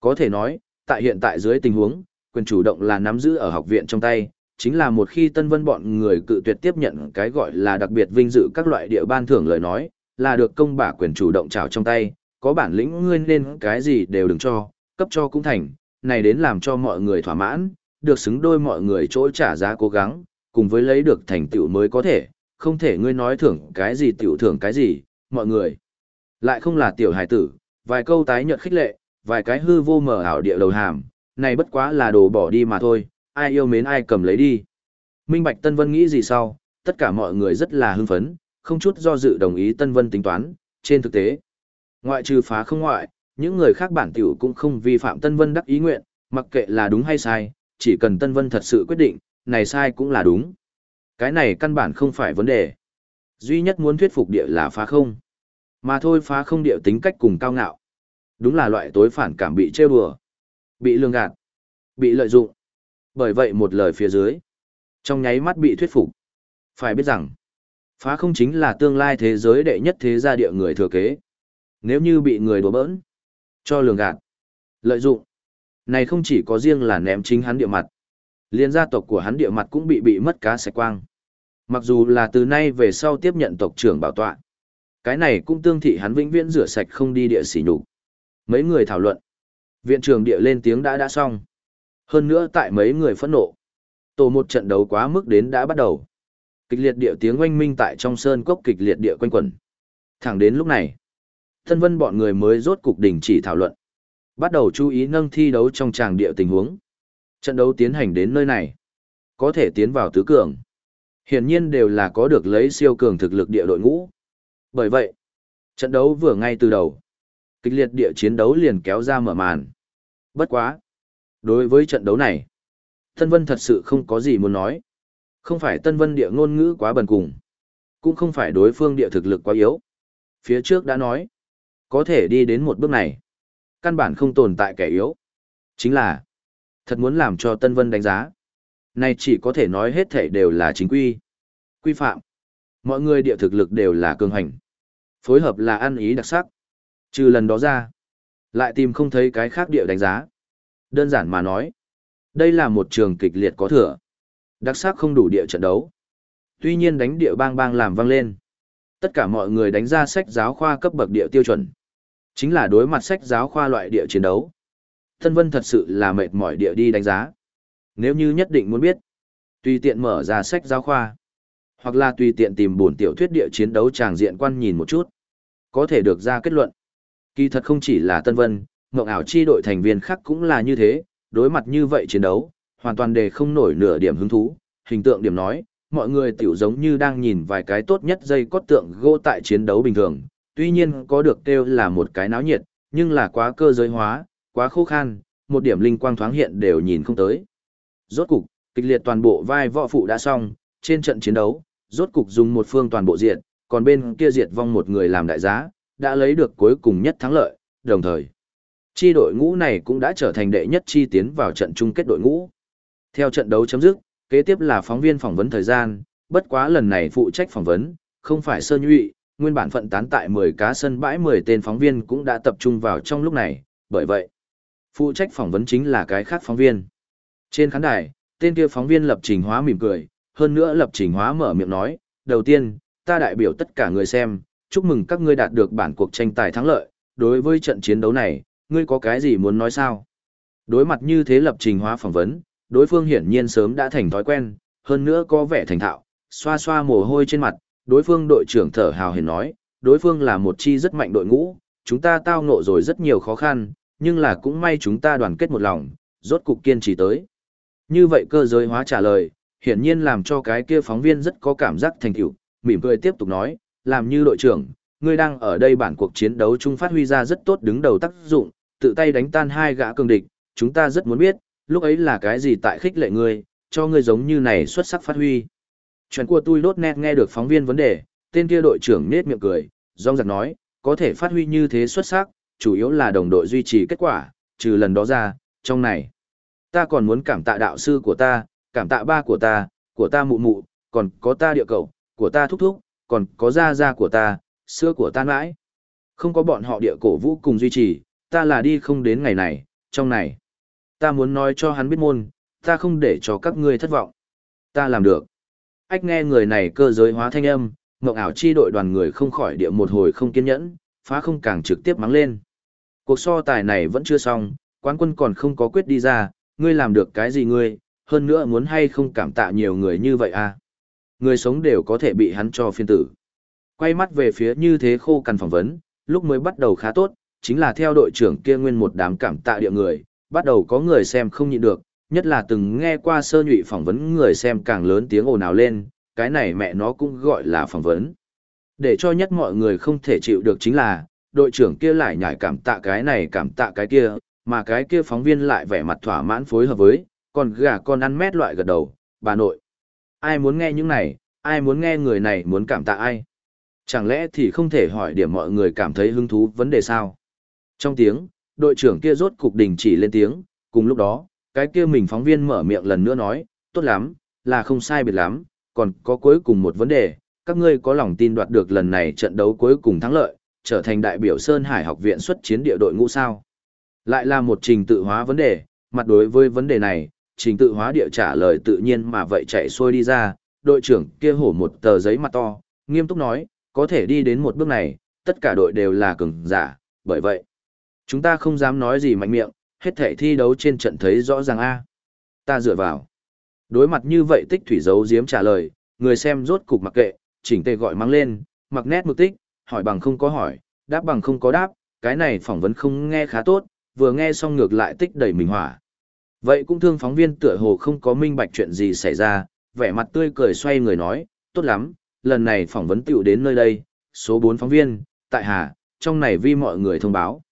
Có thể nói, tại hiện tại dưới tình huống, quyền chủ động là nắm giữ ở học viện trong tay, chính là một khi Tân Vân bọn người cự tuyệt tiếp nhận cái gọi là đặc biệt vinh dự các loại địa ban thưởng lời nói, là được công bả quyền chủ động trào trong tay, có bản lĩnh ngươi nên cái gì đều đừng cho, cấp cho cũng thành, này đến làm cho mọi người thỏa mãn, được xứng đôi mọi người chỗ trả giá cố gắng, cùng với lấy được thành tựu mới có thể, không thể ngươi nói thưởng cái gì tiểu thưởng cái gì, mọi người. Lại không là tiểu hài tử, vài câu tái nhợt khích lệ, vài cái hư vô mở ảo địa đầu hàm, này bất quá là đồ bỏ đi mà thôi, ai yêu mến ai cầm lấy đi. Minh Bạch Tân Vân nghĩ gì sau, tất cả mọi người rất là hưng phấn, không chút do dự đồng ý Tân Vân tính toán, trên thực tế. Ngoại trừ phá không ngoại, những người khác bản tiểu cũng không vi phạm Tân Vân đắc ý nguyện, mặc kệ là đúng hay sai, chỉ cần Tân Vân thật sự quyết định, này sai cũng là đúng. Cái này căn bản không phải vấn đề. Duy nhất muốn thuyết phục địa là phá không. Mà thôi phá không địa tính cách cùng cao ngạo. Đúng là loại tối phản cảm bị trêu đùa, bị lường gạt, bị lợi dụng. Bởi vậy một lời phía dưới, trong nháy mắt bị thuyết phục. Phải biết rằng, phá không chính là tương lai thế giới đệ nhất thế gia địa người thừa kế. Nếu như bị người đùa bỡn, cho lường gạt, lợi dụng, này không chỉ có riêng là ném chính hắn địa mặt, liên gia tộc của hắn địa mặt cũng bị bị mất cá sạch quang. Mặc dù là từ nay về sau tiếp nhận tộc trưởng bảo tọa, cái này cũng tương thị hắn vĩnh viễn rửa sạch không đi địa sỉ nhục. Mấy người thảo luận, viện trưởng địa lên tiếng đã đã xong. Hơn nữa tại mấy người phẫn nộ, tổ một trận đấu quá mức đến đã bắt đầu. Kịch liệt địa tiếng oanh minh tại trong sơn cốc kịch liệt địa quanh quẩn. Thẳng đến lúc này, thân vân bọn người mới rốt cục đình chỉ thảo luận. Bắt đầu chú ý nâng thi đấu trong tràng địa tình huống. Trận đấu tiến hành đến nơi này. Có thể tiến vào tứ cường. Hiển nhiên đều là có được lấy siêu cường thực lực địa đội ngũ. Bởi vậy, trận đấu vừa ngay từ đầu. Kịch liệt địa chiến đấu liền kéo ra mở màn. Bất quá. Đối với trận đấu này, Tân Vân thật sự không có gì muốn nói. Không phải Tân Vân địa ngôn ngữ quá bần cùng. Cũng không phải đối phương địa thực lực quá yếu. Phía trước đã nói. Có thể đi đến một bước này. Căn bản không tồn tại kẻ yếu. Chính là. Thật muốn làm cho Tân Vân đánh giá. Này chỉ có thể nói hết thể đều là chính quy. Quy phạm. Mọi người địa thực lực đều là cường hành. Phối hợp là ăn ý đặc sắc. Trừ lần đó ra. Lại tìm không thấy cái khác địa đánh giá. Đơn giản mà nói. Đây là một trường kịch liệt có thừa. Đặc sắc không đủ địa trận đấu. Tuy nhiên đánh địa bang bang làm vang lên. Tất cả mọi người đánh ra sách giáo khoa cấp bậc địa tiêu chuẩn. Chính là đối mặt sách giáo khoa loại địa chiến đấu. Thân vân thật sự là mệt mỏi địa đi đánh giá. Nếu như nhất định muốn biết, tùy tiện mở ra sách giáo khoa, hoặc là tùy tiện tìm bổn tiểu thuyết địa chiến đấu tràng diện quan nhìn một chút, có thể được ra kết luận. Kỳ thật không chỉ là Tân Vân, Ngộng ảo chi đội thành viên khác cũng là như thế, đối mặt như vậy chiến đấu, hoàn toàn đề không nổi nửa điểm hứng thú, hình tượng điểm nói, mọi người tiểu giống như đang nhìn vài cái tốt nhất dây cốt tượng gỗ tại chiến đấu bình thường, tuy nhiên có được kêu là một cái náo nhiệt, nhưng là quá cơ giới hóa, quá khô khan, một điểm linh quang thoáng hiện đều nhìn không tới. Rốt cục, kịch liệt toàn bộ vai võ phụ đã xong, trên trận chiến đấu, rốt cục dùng một phương toàn bộ diệt, còn bên kia diệt vong một người làm đại giá, đã lấy được cuối cùng nhất thắng lợi, đồng thời. Chi đội ngũ này cũng đã trở thành đệ nhất chi tiến vào trận chung kết đội ngũ. Theo trận đấu chấm dứt, kế tiếp là phóng viên phỏng vấn thời gian, bất quá lần này phụ trách phỏng vấn, không phải Sơ Nhụy, nguyên bản phận tán tại 10 cá sân bãi 10 tên phóng viên cũng đã tập trung vào trong lúc này, bởi vậy, phụ trách phỏng vấn chính là cái khác phóng viên. Trên khán đài, tên kia phóng viên lập trình hóa mỉm cười, hơn nữa lập trình hóa mở miệng nói, đầu tiên, ta đại biểu tất cả người xem, chúc mừng các ngươi đạt được bản cuộc tranh tài thắng lợi, đối với trận chiến đấu này, ngươi có cái gì muốn nói sao? Đối mặt như thế lập trình hóa phỏng vấn, đối phương hiển nhiên sớm đã thành thói quen, hơn nữa có vẻ thành thạo, xoa xoa mồ hôi trên mặt, đối phương đội trưởng thở hào hển nói, đối phương là một chi rất mạnh đội ngũ, chúng ta tao ngộ rồi rất nhiều khó khăn, nhưng là cũng may chúng ta đoàn kết một lòng, rốt cục kiên trì tới. Như vậy cơ giới hóa trả lời, hiển nhiên làm cho cái kia phóng viên rất có cảm giác thành tựu, mỉm cười tiếp tục nói, làm như đội trưởng, ngươi đang ở đây bản cuộc chiến đấu chung phát huy ra rất tốt đứng đầu tác dụng, tự tay đánh tan hai gã cường địch, chúng ta rất muốn biết, lúc ấy là cái gì tại khích lệ ngươi, cho ngươi giống như này xuất sắc phát huy. Chuyện của tôi đốt nét nghe được phóng viên vấn đề, tên kia đội trưởng nết miệng cười, rong giặc nói, có thể phát huy như thế xuất sắc, chủ yếu là đồng đội duy trì kết quả, trừ lần đó ra, trong này. Ta còn muốn cảm tạ đạo sư của ta, cảm tạ ba của ta, của ta mụ mụ, còn có ta địa cầu, của ta thúc thúc, còn có gia gia của ta, xưa của ta mãi. Không có bọn họ địa cổ vũ cùng duy trì, ta là đi không đến ngày này, trong này. Ta muốn nói cho hắn biết môn, ta không để cho các ngươi thất vọng. Ta làm được. Ách nghe người này cơ giới hóa thanh âm, mộng ảo chi đội đoàn người không khỏi địa một hồi không kiên nhẫn, phá không càng trực tiếp mắng lên. Cuộc so tài này vẫn chưa xong, quán quân còn không có quyết đi ra, ngươi làm được cái gì ngươi, hơn nữa muốn hay không cảm tạ nhiều người như vậy à. Người sống đều có thể bị hắn cho phiên tử. Quay mắt về phía như thế khô cằn phỏng vấn, lúc mới bắt đầu khá tốt, chính là theo đội trưởng kia nguyên một đám cảm tạ địa người, bắt đầu có người xem không nhịn được, nhất là từng nghe qua sơ nhụy phỏng vấn người xem càng lớn tiếng ồn ào lên, cái này mẹ nó cũng gọi là phỏng vấn. Để cho nhất mọi người không thể chịu được chính là, đội trưởng kia lại nhảy cảm tạ cái này cảm tạ cái kia, mà cái kia phóng viên lại vẻ mặt thỏa mãn phối hợp với, còn gà con ăn mét loại gật đầu, bà nội. Ai muốn nghe những này, ai muốn nghe người này muốn cảm tạ ai? Chẳng lẽ thì không thể hỏi điểm mọi người cảm thấy hứng thú vấn đề sao? Trong tiếng, đội trưởng kia rốt cục đình chỉ lên tiếng, cùng lúc đó, cái kia mình phóng viên mở miệng lần nữa nói, tốt lắm, là không sai biệt lắm, còn có cuối cùng một vấn đề, các ngươi có lòng tin đoạt được lần này trận đấu cuối cùng thắng lợi, trở thành đại biểu Sơn Hải học viện xuất chiến địa đội ngũ sao? Lại là một trình tự hóa vấn đề, mặt đối với vấn đề này, trình tự hóa địa trả lời tự nhiên mà vậy chạy xuôi đi ra, đội trưởng kia hổ một tờ giấy mặt to, nghiêm túc nói, có thể đi đến một bước này, tất cả đội đều là cường giả, bởi vậy, chúng ta không dám nói gì mạnh miệng, hết thể thi đấu trên trận thấy rõ ràng a. Ta dựa vào. Đối mặt như vậy tích thủy dấu diếm trả lời, người xem rốt cục mặc kệ, chỉnh tề gọi mang lên, mặc nét mực tích, hỏi bằng không có hỏi, đáp bằng không có đáp, cái này phỏng vấn không nghe khá tốt, vừa nghe xong ngược lại tích đầy mình hỏa. Vậy cũng thương phóng viên tựa hồ không có minh bạch chuyện gì xảy ra, vẻ mặt tươi cười xoay người nói, tốt lắm, lần này phỏng vấn tiểu đến nơi đây, số 4 phóng viên, tại Hà, trong này vi mọi người thông báo.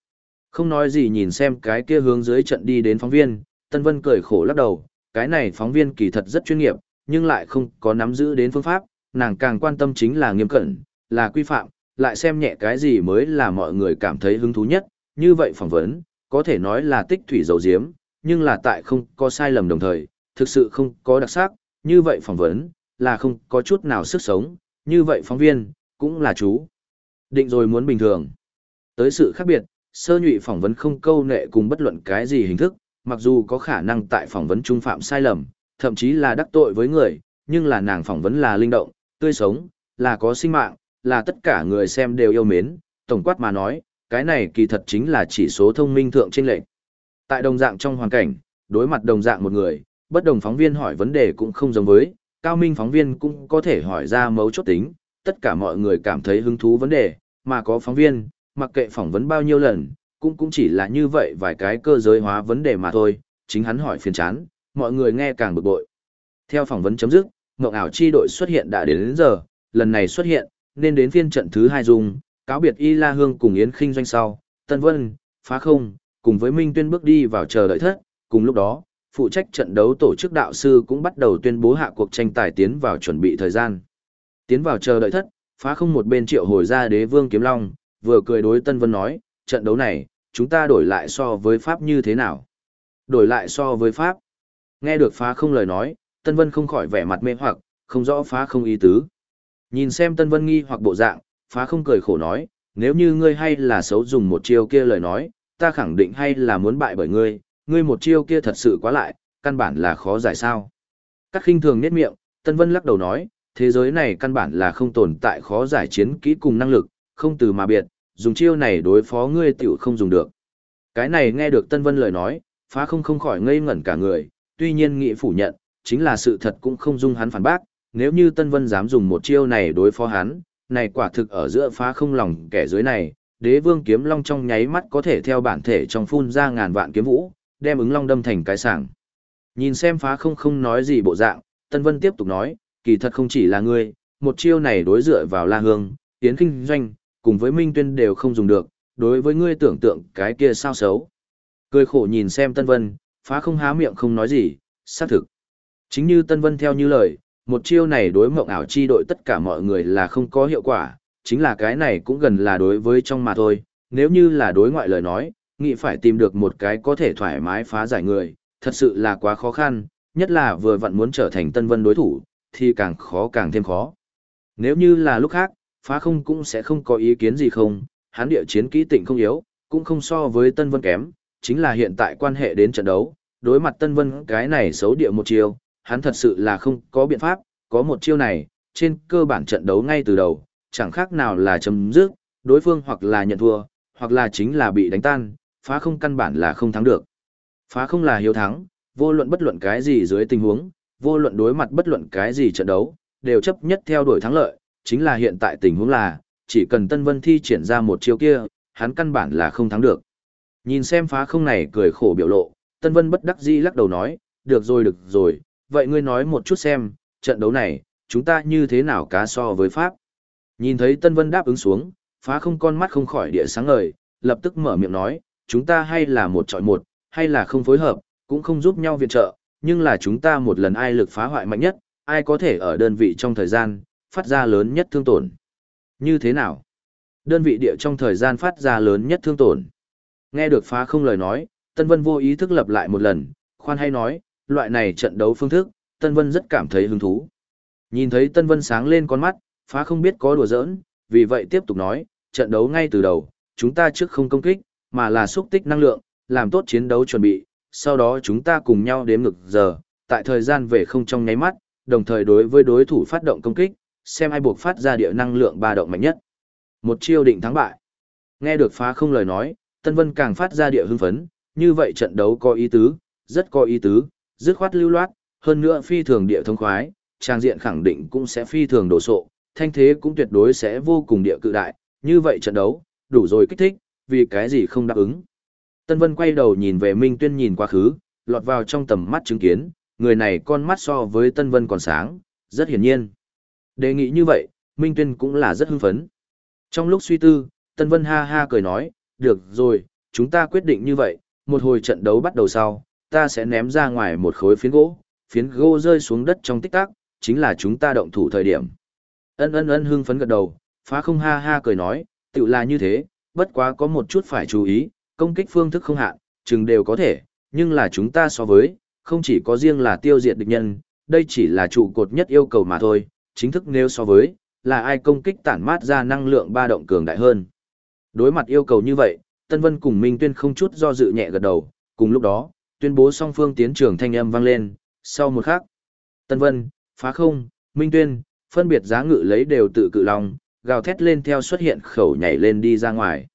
Không nói gì nhìn xem cái kia hướng dưới trận đi đến phóng viên, Tân Vân cười khổ lắc đầu, cái này phóng viên kỳ thật rất chuyên nghiệp, nhưng lại không có nắm giữ đến phương pháp, nàng càng quan tâm chính là nghiêm cẩn, là quy phạm, lại xem nhẹ cái gì mới là mọi người cảm thấy hứng thú nhất, như vậy phỏng vấn, có thể nói là tích thủy dầu diếm, nhưng là tại không có sai lầm đồng thời, thực sự không có đặc sắc, như vậy phỏng vấn, là không có chút nào sức sống, như vậy phóng viên, cũng là chú. Định rồi muốn bình thường. Tới sự khác biệt, sơ nhụy phỏng vấn không câu nệ cùng bất luận cái gì hình thức, mặc dù có khả năng tại phỏng vấn trung phạm sai lầm, thậm chí là đắc tội với người, nhưng là nàng phỏng vấn là linh động, tươi sống, là có sinh mạng, là tất cả người xem đều yêu mến, tổng quát mà nói, cái này kỳ thật chính là chỉ số thông minh thượng trên lệnh. Tại đồng dạng trong hoàn cảnh, đối mặt đồng dạng một người, bất đồng phóng viên hỏi vấn đề cũng không giống với, cao minh phóng viên cũng có thể hỏi ra mấu chốt tính, tất cả mọi người cảm thấy hứng thú vấn đề, mà có phóng viên, mặc kệ phỏng vấn bao nhiêu lần, cũng cũng chỉ là như vậy vài cái cơ giới hóa vấn đề mà thôi, chính hắn hỏi phiền chán, mọi người nghe càng bực bội. Theo phỏng vấn chấm dứt, ngọc ảo chi đội xuất hiện đã đến, đến giờ, lần này xuất hiện, nên đến phiên trận thứ hai dùng, cáo biệt Y La Hương cùng Yến Kinh doanh sau, Tân Vân, Phá Không, cùng với Minh Tuyên bước đi vào chờ đợi thất, cùng lúc đó, phụ trách trận đấu tổ chức đạo sư cũng bắt đầu tuyên bố hạ cuộc tranh tài tiến vào chuẩn bị thời gian. Tiến vào chờ đợi thất, Phá Không một bên triệu hồi ra đế vương kiếm long, vừa cười đối Tân Vân nói, trận đấu này, chúng ta đổi lại so với Pháp như thế nào? Đổi lại so với Pháp. Nghe được Phá Không lời nói, Tân Vân không khỏi vẻ mặt mê hoặc, không rõ Phá Không ý tứ. Nhìn xem Tân Vân nghi hoặc bộ dạng, phá không cười khổ nói, nếu như ngươi hay là xấu dùng một chiêu kia lời nói, ta khẳng định hay là muốn bại bởi ngươi, ngươi một chiêu kia thật sự quá lại, căn bản là khó giải sao. Các khinh thường nét miệng, Tân Vân lắc đầu nói, thế giới này căn bản là không tồn tại khó giải chiến kỹ cùng năng lực, không từ mà biệt, dùng chiêu này đối phó ngươi tiểu không dùng được. Cái này nghe được Tân Vân lời nói, phá không không khỏi ngây ngẩn cả người, tuy nhiên nghị phủ nhận, chính là sự thật cũng không dung hắn phản bác, nếu như Tân Vân dám dùng một chiêu này đối phó hắn, này quả thực ở giữa phá không lòng kẻ dưới này, đế vương kiếm long trong nháy mắt có thể theo bản thể trong phun ra ngàn vạn kiếm vũ, đem ứng long đâm thành cái sảng. Nhìn xem phá không không nói gì bộ dạng, Tân Vân tiếp tục nói, kỳ thật không chỉ là ngươi, một chiêu này đối dựa vào La Hương, Tiến Kinh Doanh, cùng với Minh Tuyên đều không dùng được, đối với ngươi tưởng tượng cái kia sao xấu. Cười khổ nhìn xem Tân Vân, phá không há miệng không nói gì, xác thực. Chính như Tân Vân theo như lời, một chiêu này đối mộng ảo chi đội tất cả mọi người là không có hiệu quả, chính là cái này cũng gần là đối với trong mà thôi, nếu như là đối ngoại lời nói, nghĩ phải tìm được một cái có thể thoải mái phá giải người, thật sự là quá khó khăn, nhất là vừa vặn muốn trở thành Tân Vân đối thủ, thì càng khó càng thêm khó. Nếu như là lúc khác, phá không cũng sẽ không có ý kiến gì không, hắn địa chiến kỹ tịnh không yếu, cũng không so với Tân Vân kém, chính là hiện tại quan hệ đến trận đấu, đối mặt Tân Vân cái này xấu địa một chiêu, hắn thật sự là không có biện pháp, có một chiêu này, trên cơ bản trận đấu ngay từ đầu, chẳng khác nào là chấm dứt, đối phương hoặc là nhận thua, hoặc là chính là bị đánh tan, phá không căn bản là không thắng được. Phá không là hiếu thắng, vô luận bất luận cái gì dưới tình huống, vô luận đối mặt bất luận cái gì trận đấu, đều chấp nhất theo đuổi thắng lợi, chính là hiện tại tình huống là, chỉ cần Tân Vân thi triển ra một chiêu kia, hắn căn bản là không thắng được. Nhìn xem phá không này cười khổ biểu lộ, Tân Vân bất đắc dĩ lắc đầu nói, được rồi được rồi, vậy ngươi nói một chút xem, trận đấu này, chúng ta như thế nào cá so với Pháp. Nhìn thấy Tân Vân đáp ứng xuống, phá không con mắt không khỏi địa sáng ngời, lập tức mở miệng nói, chúng ta hay là một chọi một, hay là không phối hợp, cũng không giúp nhau viện trợ, nhưng là chúng ta một lần ai lực phá hoại mạnh nhất, ai có thể ở đơn vị trong thời gian, phát ra lớn nhất thương tổn. Như thế nào? Đơn vị địa trong thời gian phát ra lớn nhất thương tổn. Nghe được phá không lời nói, Tân Vân vô ý thức lập lại một lần, khoan hay nói, loại này trận đấu phương thức, Tân Vân rất cảm thấy hứng thú. Nhìn thấy Tân Vân sáng lên con mắt, phá không biết có đùa giỡn, vì vậy tiếp tục nói, trận đấu ngay từ đầu, chúng ta trước không công kích, mà là xúc tích năng lượng, làm tốt chiến đấu chuẩn bị, sau đó chúng ta cùng nhau đếm ngực giờ, tại thời gian về không trong nháy mắt, đồng thời đối với đối thủ phát động công kích, xem ai buộc phát ra địa năng lượng ba động mạnh nhất. Một chiêu định thắng bại. Nghe được phá không lời nói, Tân Vân càng phát ra địa hưng phấn, như vậy trận đấu có ý tứ, rất có ý tứ, dứt khoát lưu loát, hơn nữa phi thường địa thông khoái, trang diện khẳng định cũng sẽ phi thường đổ sộ, thanh thế cũng tuyệt đối sẽ vô cùng địa cự đại, như vậy trận đấu, đủ rồi kích thích, vì cái gì không đáp ứng. Tân Vân quay đầu nhìn về Minh Tuyên nhìn quá khứ, lọt vào trong tầm mắt chứng kiến, người này con mắt so với Tân Vân còn sáng, rất hiển nhiên. Đề nghị như vậy, Minh Tuyên cũng là rất hưng phấn. Trong lúc suy tư, Tân Vân ha ha cười nói, được rồi, chúng ta quyết định như vậy, một hồi trận đấu bắt đầu sau, ta sẽ ném ra ngoài một khối phiến gỗ, phiến gỗ rơi xuống đất trong tích tắc, chính là chúng ta động thủ thời điểm. Ân ân ân hưng phấn gật đầu, phá không ha ha cười nói, tự là như thế, bất quá có một chút phải chú ý, công kích phương thức không hạn, chừng đều có thể, nhưng là chúng ta so với, không chỉ có riêng là tiêu diệt địch nhân, đây chỉ là trụ cột nhất yêu cầu mà thôi, chính thức nếu so với, là ai công kích tản mát ra năng lượng ba động cường đại hơn. Đối mặt yêu cầu như vậy, Tân Vân cùng Minh Tuyên không chút do dự nhẹ gật đầu, cùng lúc đó, tuyên bố song phương tiến trường thanh âm vang lên, sau một khắc. Tân Vân, phá không, Minh Tuyên, phân biệt giá ngự lấy đều tự cự long gào thét lên theo xuất hiện khẩu nhảy lên đi ra ngoài.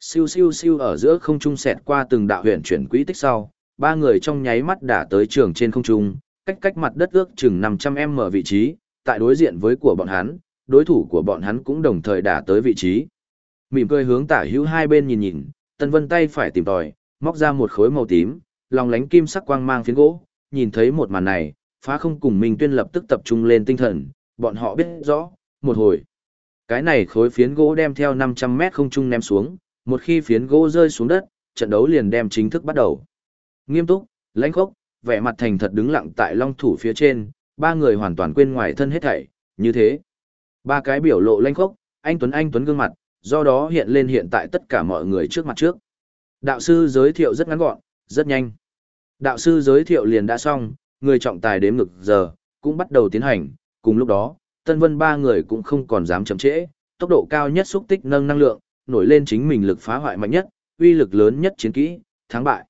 Siêu siêu siêu ở giữa không trung xẹt qua từng đạo huyền chuyển quỹ tích sau, ba người trong nháy mắt đã tới trường trên không trung, cách cách mặt đất ước chừng 500m vị trí, tại đối diện với của bọn hắn, đối thủ của bọn hắn cũng đồng thời đã tới vị trí. Mỉm cười hướng tả hữu hai bên nhìn nhìn, Tân Vân tay phải tìm tòi, móc ra một khối màu tím, lòng lánh kim sắc quang mang phiến gỗ, nhìn thấy một màn này, phá không cùng Minh Tuyên lập tức tập trung lên tinh thần, bọn họ biết rõ, một hồi. Cái này khối phiến gỗ đem theo 500 mét không trung ném xuống, một khi phiến gỗ rơi xuống đất, trận đấu liền đem chính thức bắt đầu. Nghiêm túc, lãnh khốc, vẻ mặt thành thật đứng lặng tại long thủ phía trên, ba người hoàn toàn quên ngoài thân hết thảy, như thế. Ba cái biểu lộ lãnh khốc, anh Tuấn anh Tuấn gương mặt, do đó hiện lên hiện tại tất cả mọi người trước mặt trước. Đạo sư giới thiệu rất ngắn gọn, rất nhanh. Đạo sư giới thiệu liền đã xong, người trọng tài đếm ngực giờ, cũng bắt đầu tiến hành, cùng lúc đó, Tân Vân ba người cũng không còn dám chậm trễ, tốc độ cao nhất xúc tích nâng năng lượng, nổi lên chính mình lực phá hoại mạnh nhất, uy lực lớn nhất chiến kỹ, thắng bại.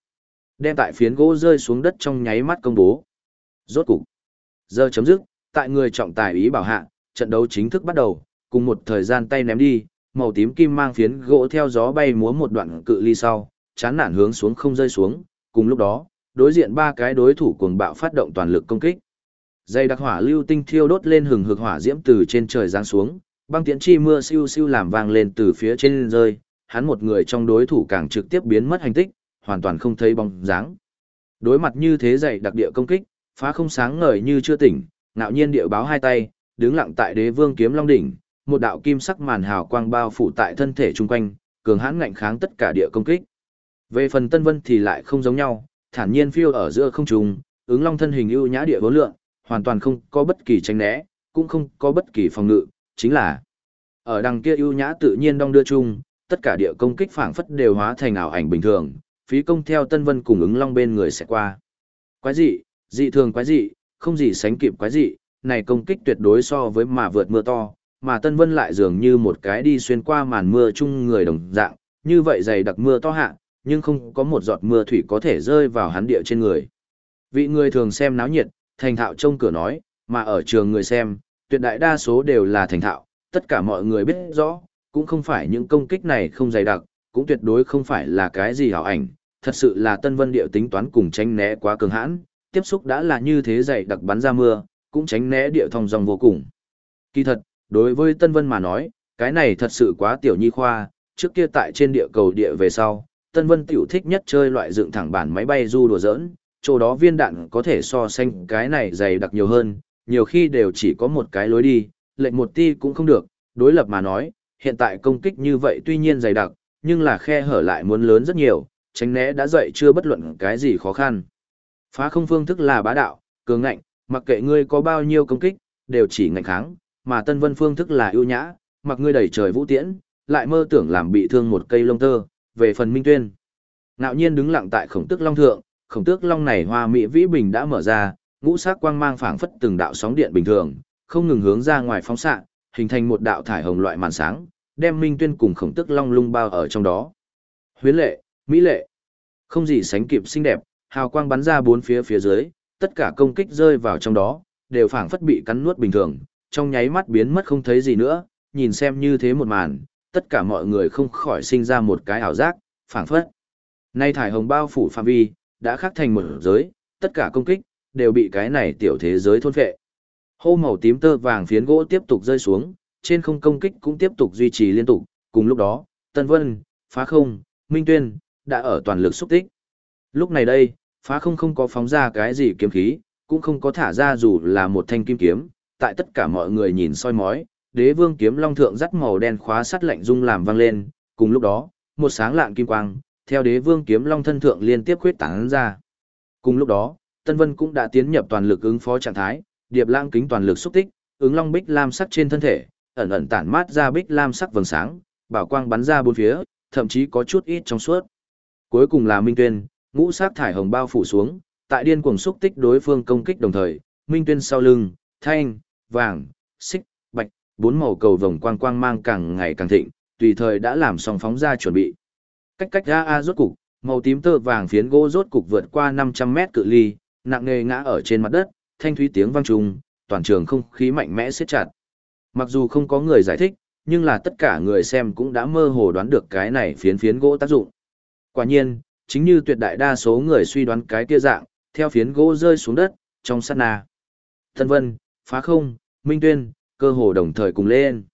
Đem tại phiến gỗ rơi xuống đất trong nháy mắt công bố. Rốt cục. Giờ chấm dứt, tại người trọng tài ý bảo hạ, trận đấu chính thức bắt đầu, cùng một thời gian tay ném đi, màu tím kim mang phiến gỗ theo gió bay múa một đoạn cự ly sau, chán nản hướng xuống không rơi xuống, cùng lúc đó, đối diện ba cái đối thủ cuồng bạo phát động toàn lực công kích. Dây đặc hỏa lưu tinh thiêu đốt lên hừng hực hỏa diễm từ trên trời giáng xuống, băng tiễn chi mưa siêu siêu làm vang lên từ phía trên rơi, hắn một người trong đối thủ càng trực tiếp biến mất hành tích, hoàn toàn không thấy bóng dáng. Đối mặt như thế dày đặc địa công kích, phá không sáng ngời như chưa tỉnh, ngạo nhiên địa báo hai tay, đứng lặng tại đế vương kiếm long đỉnh, một đạo kim sắc màn hào quang bao phủ tại thân thể chung quanh, cường hãn ngạnh kháng tất cả địa công kích. Về phần Tân Vân thì lại không giống nhau, thản nhiên phiêu ở giữa không trung, ứng long thân hình ưu nhã địa vô lượng, hoàn toàn không có bất kỳ tránh né, cũng không có bất kỳ phòng ngự, chính là ở đằng kia ưu nhã tự nhiên đong đưa chung, tất cả địa công kích phảng phất đều hóa thành ảo ảnh bình thường, phí công theo Tân Vân cùng ứng long bên người sẽ qua. Quái dị, dị thường quái dị, không gì sánh kịp quái dị, này công kích tuyệt đối so với mà vượt mưa to, mà Tân Vân lại dường như một cái đi xuyên qua màn mưa chung người đồng dạng, như vậy dày đặc mưa to hạ, nhưng không có một giọt mưa thủy có thể rơi vào hắn địa trên người. Vị người thường xem náo nhiệt, thành thạo trông cửa nói, mà ở trường người xem, tuyệt đại đa số đều là thành thạo, tất cả mọi người biết rõ, cũng không phải những công kích này không dày đặc, cũng tuyệt đối không phải là cái gì hảo ảnh, thật sự là Tân Vân điệu tính toán cùng tránh né quá cường hãn, tiếp xúc đã là như thế dày đặc bắn ra mưa, cũng tránh né địa thông dòng vô cùng. Kỳ thật, đối với Tân Vân mà nói, cái này thật sự quá tiểu nhi khoa, trước kia tại trên địa cầu địa về sau, Tân Vân tiểu thích nhất chơi loại dựng thẳng bản máy bay du đùa giỡn, chỗ đó viên đạn có thể so sánh cái này dày đặc nhiều hơn, nhiều khi đều chỉ có một cái lối đi, lệnh một ti cũng không được, đối lập mà nói, hiện tại công kích như vậy tuy nhiên dày đặc, nhưng là khe hở lại muốn lớn rất nhiều, tránh né đã dậy chưa bất luận cái gì khó khăn. Phá không phương thức là bá đạo, cường ngạnh, mặc kệ ngươi có bao nhiêu công kích, đều chỉ ngạnh kháng, mà Tân Vân phương thức là ưu nhã, mặc ngươi đẩy trời vũ tiễn, lại mơ tưởng làm bị thương một cây lông tơ, về phần Minh Tuyên. Ngạo nhiên đứng lặng tại khổng tức long thượng, khổng tước long này hoa mỹ vĩ bình đã mở ra, ngũ sắc quang mang phảng phất từng đạo sóng điện bình thường, không ngừng hướng ra ngoài phóng xạ, hình thành một đạo thải hồng loại màn sáng, đem Minh Tuyên cùng khổng tước long lung bao ở trong đó. Huyến lệ, mỹ lệ, không gì sánh kịp xinh đẹp, hào quang bắn ra bốn phía phía dưới, tất cả công kích rơi vào trong đó, đều phảng phất bị cắn nuốt bình thường, trong nháy mắt biến mất không thấy gì nữa, nhìn xem như thế một màn, tất cả mọi người không khỏi sinh ra một cái ảo giác, phảng phất. Nay thải hồng bao phủ phạm vi, đã khắc thành một giới, tất cả công kích, đều bị cái này tiểu thế giới thôn phệ. Hô màu tím tơ vàng phiến gỗ tiếp tục rơi xuống, trên không công kích cũng tiếp tục duy trì liên tục, cùng lúc đó, Tân Vân, Phá Không, Minh Tuyên, đã ở toàn lực xúc tích. Lúc này đây, Phá Không không có phóng ra cái gì kiếm khí, cũng không có thả ra dù là một thanh kim kiếm, tại tất cả mọi người nhìn soi mói, đế vương kiếm long thượng dắt màu đen khóa sắt lạnh rung làm vang lên, cùng lúc đó, một sáng lạng kim quang, theo đế vương kiếm long thân thượng liên tiếp khuyết tán ra. Cùng lúc đó, Tân Vân cũng đã tiến nhập toàn lực ứng phó trạng thái, điệp lang kính toàn lực xúc tích, ứng long bích lam sắc trên thân thể, ẩn ẩn tản mát ra bích lam sắc vầng sáng, bảo quang bắn ra bốn phía, thậm chí có chút ít trong suốt. Cuối cùng là Minh Tuyên, ngũ sắc thải hồng bao phủ xuống, tại điên cuồng xúc tích đối phương công kích đồng thời, Minh Tuyên sau lưng, thanh, vàng, xích, bạch, bốn màu cầu vồng quang quang mang càng ngày càng thịnh, tùy thời đã làm xong phóng ra chuẩn bị. Cách cách ra a rốt cục, màu tím tơ vàng phiến gỗ rốt cục vượt qua 500 mét cự ly, nặng nề ngã ở trên mặt đất, thanh thúy tiếng vang trùng, toàn trường không khí mạnh mẽ siết chặt. Mặc dù không có người giải thích, nhưng là tất cả người xem cũng đã mơ hồ đoán được cái này phiến phiến gỗ tác dụng. Quả nhiên, chính như tuyệt đại đa số người suy đoán cái kia dạng, theo phiến gỗ rơi xuống đất, trong sát na. Thân vân, phá không, minh tuyên, cơ hồ đồng thời cùng lên.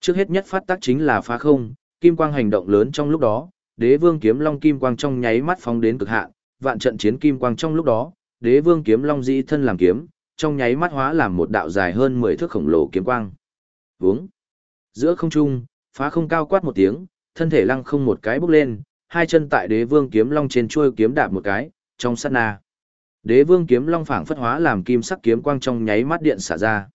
Trước hết nhất phát tác chính là phá không, kim quang hành động lớn trong lúc đó, đế vương kiếm long kim quang trong nháy mắt phóng đến cực hạn, vạn trận chiến kim quang trong lúc đó, đế vương kiếm long dĩ thân làm kiếm, trong nháy mắt hóa làm một đạo dài hơn 10 thước khổng lồ kiếm quang. Vướng. Giữa không trung, phá không cao quát một tiếng, thân thể lăng không một cái bốc lên, hai chân tại đế vương kiếm long trên chuôi kiếm đạp một cái, trong sát na. Đế vương kiếm long phảng phất hóa làm kim sắc kiếm quang trong nháy mắt điện xả ra.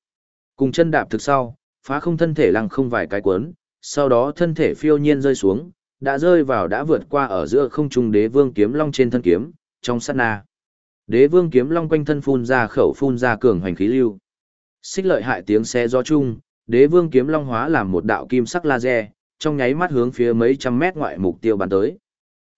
Cùng chân đạp thực sau, phá không thân thể lăng không vài cái cuốn, sau đó thân thể phiêu nhiên rơi xuống, đã rơi vào đã vượt qua ở giữa không trung đế vương kiếm long trên thân kiếm, trong sát na. Đế vương kiếm long quanh thân phun ra khẩu phun ra cường hoành khí lưu. Xích lợi hại tiếng xe gió chung, Đế vương kiếm long hóa làm một đạo kim sắc laser, trong nháy mắt hướng phía mấy trăm mét ngoại mục tiêu bắn tới.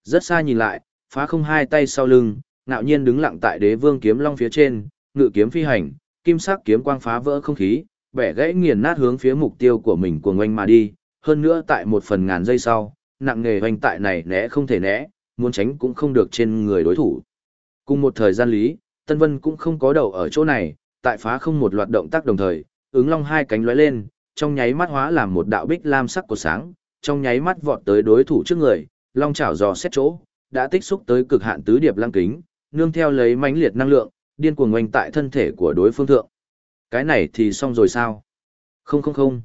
Rất xa nhìn lại, phá không hai tay sau lưng, ngạo nhiên đứng lặng tại đế vương kiếm long phía trên, ngự kiếm phi hành, kim sắc kiếm quang phá vỡ không khí, bẻ gãy nghiền nát hướng phía mục tiêu của mình cuồng oanh mà đi, hơn nữa tại một phần ngàn giây sau, nặng nghề hoành tại này né không thể né, muốn tránh cũng không được trên người đối thủ. Cùng một thời gian lý, Tân Vân cũng không có đầu ở chỗ này, tại phá không một loạt động tác đồng thời, ứng long hai cánh lóe lên, trong nháy mắt hóa làm một đạo bích lam sắc của sáng, trong nháy mắt vọt tới đối thủ trước người, long chảo dò xét chỗ, đã tích xúc tới cực hạn tứ điệp lăng kính, nương theo lấy mãnh liệt năng lượng, điên cuồng oanh tại thân thể của đối phương thượng. Cái này thì xong rồi sao? Không không không.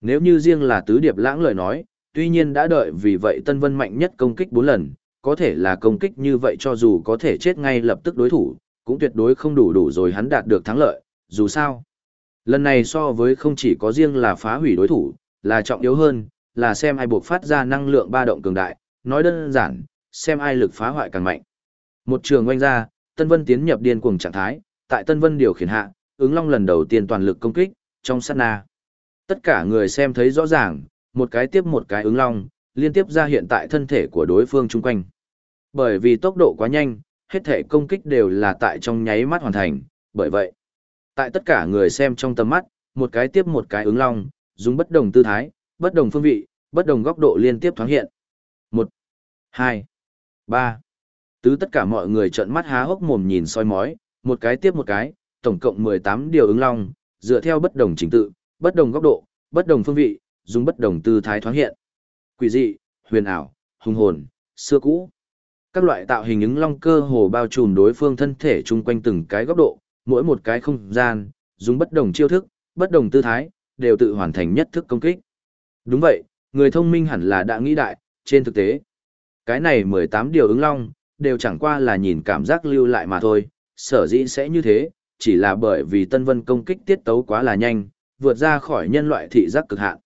Nếu như riêng là tứ điệp lãng lời nói, tuy nhiên đã đợi vì vậy Tân Vân mạnh nhất công kích 4 lần, có thể là công kích như vậy cho dù có thể chết ngay lập tức đối thủ, cũng tuyệt đối không đủ đủ rồi hắn đạt được thắng lợi, dù sao. Lần này so với không chỉ có riêng là phá hủy đối thủ, là trọng yếu hơn, là xem ai buộc phát ra năng lượng ba động cường đại, nói đơn giản, xem ai lực phá hoại càng mạnh. Một trường oanh ra, Tân Vân tiến nhập điên cuồng trạng thái, tại Tân Vân điều khiển hạ, ứng long lần đầu tiên toàn lực công kích, trong sát na. Tất cả người xem thấy rõ ràng, một cái tiếp một cái ứng long, liên tiếp ra hiện tại thân thể của đối phương chung quanh. Bởi vì tốc độ quá nhanh, hết thể công kích đều là tại trong nháy mắt hoàn thành, bởi vậy, tại tất cả người xem trong tầm mắt, một cái tiếp một cái ứng long, dùng bất đồng tư thái, bất đồng phương vị, bất đồng góc độ liên tiếp thoáng hiện. Một, hai, ba. Tứ tất cả mọi người trợn mắt há hốc mồm nhìn soi mói, một cái tiếp một cái, tổng cộng 18 điều ứng long, dựa theo bất đồng trình tự, bất đồng góc độ, bất đồng phương vị, dùng bất đồng tư thái thoáng hiện. Quỷ dị, huyền ảo, hùng hồn, xưa cũ. Các loại tạo hình ứng long cơ hồ bao trùm đối phương thân thể chung quanh từng cái góc độ, mỗi một cái không gian, dùng bất đồng chiêu thức, bất đồng tư thái, đều tự hoàn thành nhất thức công kích. Đúng vậy, người thông minh hẳn là đã nghĩ đại, trên thực tế. Cái này 18 điều ứng long, đều chẳng qua là nhìn cảm giác lưu lại mà thôi, sở dĩ sẽ như thế, chỉ là bởi vì Tân Vân công kích tiết tấu quá là nhanh, vượt ra khỏi nhân loại thị giác cực hạn.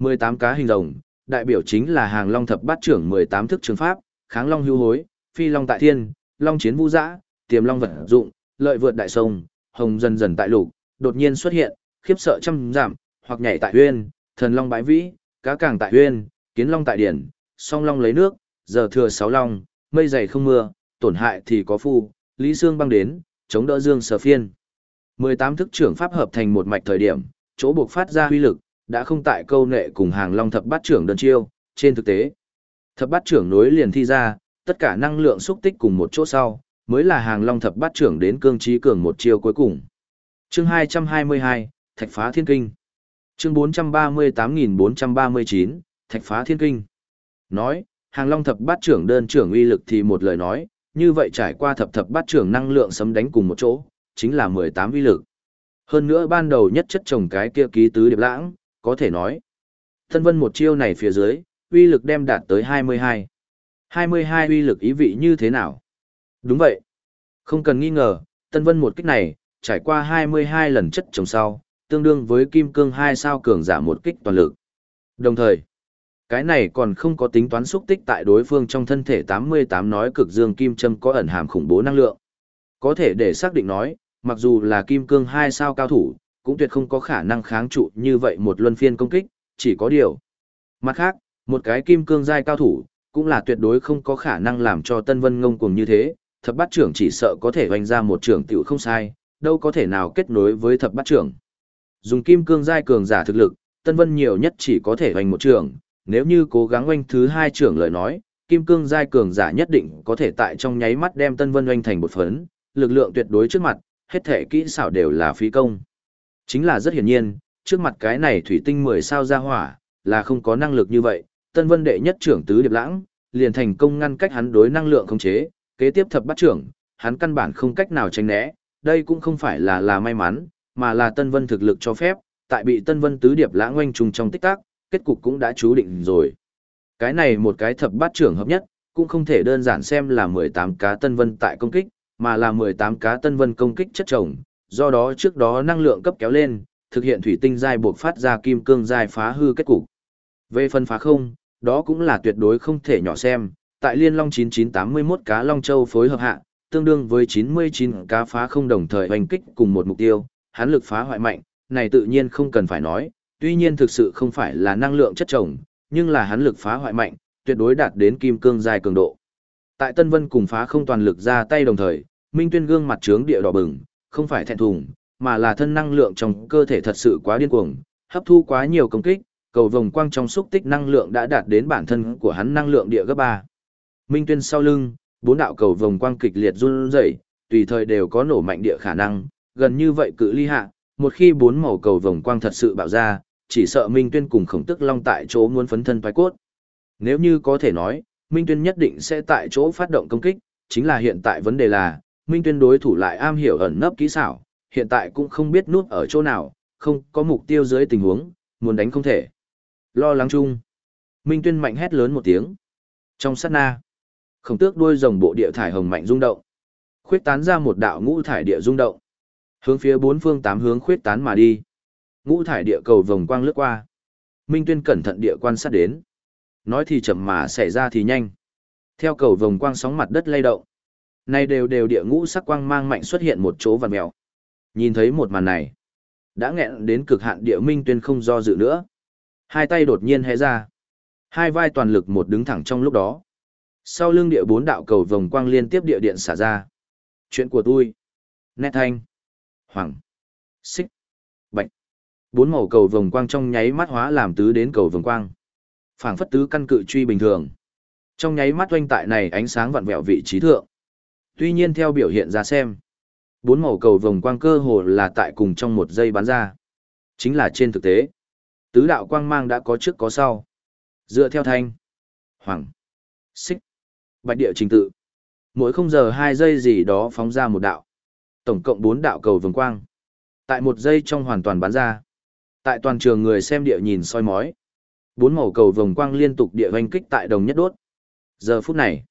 18 cá hình rồng, đại biểu chính là hàng long thập bát trưởng 18 thức trường pháp, kháng long hưu hối, phi long tại thiên, long chiến vũ dã, tiềm long vật dụng, lợi vượt đại sông, hồng dần dần tại lục, đột nhiên xuất hiện, khiếp sợ trăm giảm, hoặc nhảy tại huyên, thần long bãi vĩ, cá càng tại huyên, kiến long tại điển, song long lấy nước, giờ thừa sáu long, mây dày không mưa, tổn hại thì có phu, lý xương băng đến, chống đỡ dương sở phiên. 18 thức trưởng pháp hợp thành một mạch thời điểm, chỗ buộc phát ra huy lực, đã không tại câu nệ cùng hàng long thập bát trưởng đơn chiêu, trên thực tế. Thập bát trưởng nối liền thi ra, tất cả năng lượng xúc tích cùng một chỗ sau, mới là hàng long thập bát trưởng đến cương trí cường một chiêu cuối cùng. Chương 222, Thạch phá thiên kinh. Chương 438439, Thạch phá thiên kinh. Nói, hàng long thập bát trưởng đơn trưởng uy lực thì một lời nói, như vậy trải qua thập thập bát trưởng năng lượng sấm đánh cùng một chỗ, chính là 18 uy lực. Hơn nữa ban đầu nhất chất trồng cái kia ký tứ điệp lãng, có thể nói. Thân vân một chiêu này phía dưới, uy lực đem đạt tới 22. 22 uy lực ý vị như thế nào? Đúng vậy. Không cần nghi ngờ, Tân Vân một kích này, trải qua 22 lần chất chống sau, tương đương với kim cương 2 sao cường giả một kích toàn lực. Đồng thời, cái này còn không có tính toán xúc tích tại đối phương trong thân thể 88 nói cực dương kim châm có ẩn hàm khủng bố năng lượng. Có thể để xác định nói, mặc dù là kim cương 2 sao cao thủ, cũng tuyệt không có khả năng kháng trụ như vậy một luân phiên công kích, chỉ có điều. Mặt khác, một cái kim cương giai cao thủ, cũng là tuyệt đối không có khả năng làm cho Tân Vân ngông cuồng như thế, thập bát trưởng chỉ sợ có thể hoành ra một trưởng tiểu không sai, đâu có thể nào kết nối với thập bát trưởng. Dùng kim cương giai cường giả thực lực, Tân Vân nhiều nhất chỉ có thể hoành một trưởng, nếu như cố gắng hoành thứ hai trưởng lời nói, kim cương giai cường giả nhất định có thể tại trong nháy mắt đem Tân Vân hoành thành một phấn, lực lượng tuyệt đối trước mặt, hết thể kỹ xảo đều là phí công. Chính là rất hiển nhiên, trước mặt cái này thủy tinh 10 sao ra hỏa, là không có năng lực như vậy, Tân Vân đệ nhất trưởng tứ điệp lãng, liền thành công ngăn cách hắn đối năng lượng khống chế, kế tiếp thập bắt trưởng, hắn căn bản không cách nào tránh né, đây cũng không phải là là may mắn, mà là Tân Vân thực lực cho phép, tại bị Tân Vân tứ điệp lãng oanh trùng trong tích tắc, kết cục cũng đã chú định rồi. Cái này một cái thập bát trưởng hợp nhất, cũng không thể đơn giản xem là 18 cá Tân Vân tại công kích, mà là 18 cá Tân Vân công kích chất chồng, do đó trước đó năng lượng cấp kéo lên, thực hiện thủy tinh giai buộc phát ra kim cương giai phá hư kết cục. Về phân phá không, đó cũng là tuyệt đối không thể nhỏ xem, tại Liên Long 9981 cá Long Châu phối hợp hạ, tương đương với 99 cá phá không đồng thời hoành kích cùng một mục tiêu, hán lực phá hoại mạnh, này tự nhiên không cần phải nói, tuy nhiên thực sự không phải là năng lượng chất chồng, nhưng là hán lực phá hoại mạnh, tuyệt đối đạt đến kim cương dài cường độ. Tại Tân Vân cùng phá không toàn lực ra tay đồng thời, Minh Tuyên gương mặt trướng địa đỏ bừng, không phải thẹn thùng, mà là thân năng lượng trong cơ thể thật sự quá điên cuồng, hấp thu quá nhiều công kích, cầu vòng quang trong xúc tích năng lượng đã đạt đến bản thân của hắn năng lượng địa gấp 3. Minh Tuyên sau lưng, bốn đạo cầu vòng quang kịch liệt run rẩy, tùy thời đều có nổ mạnh địa khả năng, gần như vậy cự ly hạ, một khi bốn màu cầu vòng quang thật sự bạo ra, chỉ sợ Minh Tuyên cùng Khổng Tức Long tại chỗ muốn phấn thân phái cốt. Nếu như có thể nói, Minh Tuyên nhất định sẽ tại chỗ phát động công kích, chính là hiện tại vấn đề là, Minh Tuyên đối thủ lại am hiểu ẩn nấp kỹ xảo, hiện tại cũng không biết nút ở chỗ nào, không có mục tiêu dưới tình huống, muốn đánh không thể. Lo lắng chung. Minh Tuyên mạnh hét lớn một tiếng. Trong sát na, khổng tước đuôi rồng bộ địa thải hồng mạnh rung động. Khuyết tán ra một đạo ngũ thải địa rung động. Hướng phía bốn phương tám hướng khuyết tán mà đi. Ngũ thải địa cầu vòng quang lướt qua. Minh Tuyên cẩn thận địa quan sát đến. Nói thì chậm mà xảy ra thì nhanh. Theo cầu vòng quang sóng mặt đất lay động nay đều đều địa ngũ sắc quang mang mạnh xuất hiện một chỗ vằn mèo. Nhìn thấy một màn này, đã nghẹn đến cực hạn địa minh tuyên không do dự nữa. Hai tay đột nhiên hé ra. Hai vai toàn lực một đứng thẳng trong lúc đó. Sau lưng địa bốn đạo cầu vòng quang liên tiếp địa điện xả ra. Chuyện của tôi. Nét thanh. Hoàng. Xích. Bạch. Bốn màu cầu vòng quang trong nháy mắt hóa làm tứ đến cầu vòng quang. phảng phất tứ căn cự truy bình thường. Trong nháy mắt oanh tại này ánh sáng vặn vẹo vị trí thượng. Tuy nhiên theo biểu hiện ra xem, bốn màu cầu vồng quang cơ hồ là tại cùng trong một giây bắn ra. Chính là trên thực tế, tứ đạo quang mang đã có trước có sau. Dựa theo thanh, hoàng, xích, bạch địa trình tự. Mỗi không giờ hai giây gì đó phóng ra một đạo. Tổng cộng bốn đạo cầu vồng quang. Tại một giây trong hoàn toàn bắn ra. Tại toàn trường người xem địa nhìn soi mói. Bốn màu cầu vồng quang liên tục địa oanh kích tại đồng nhất đốt. Giờ phút này,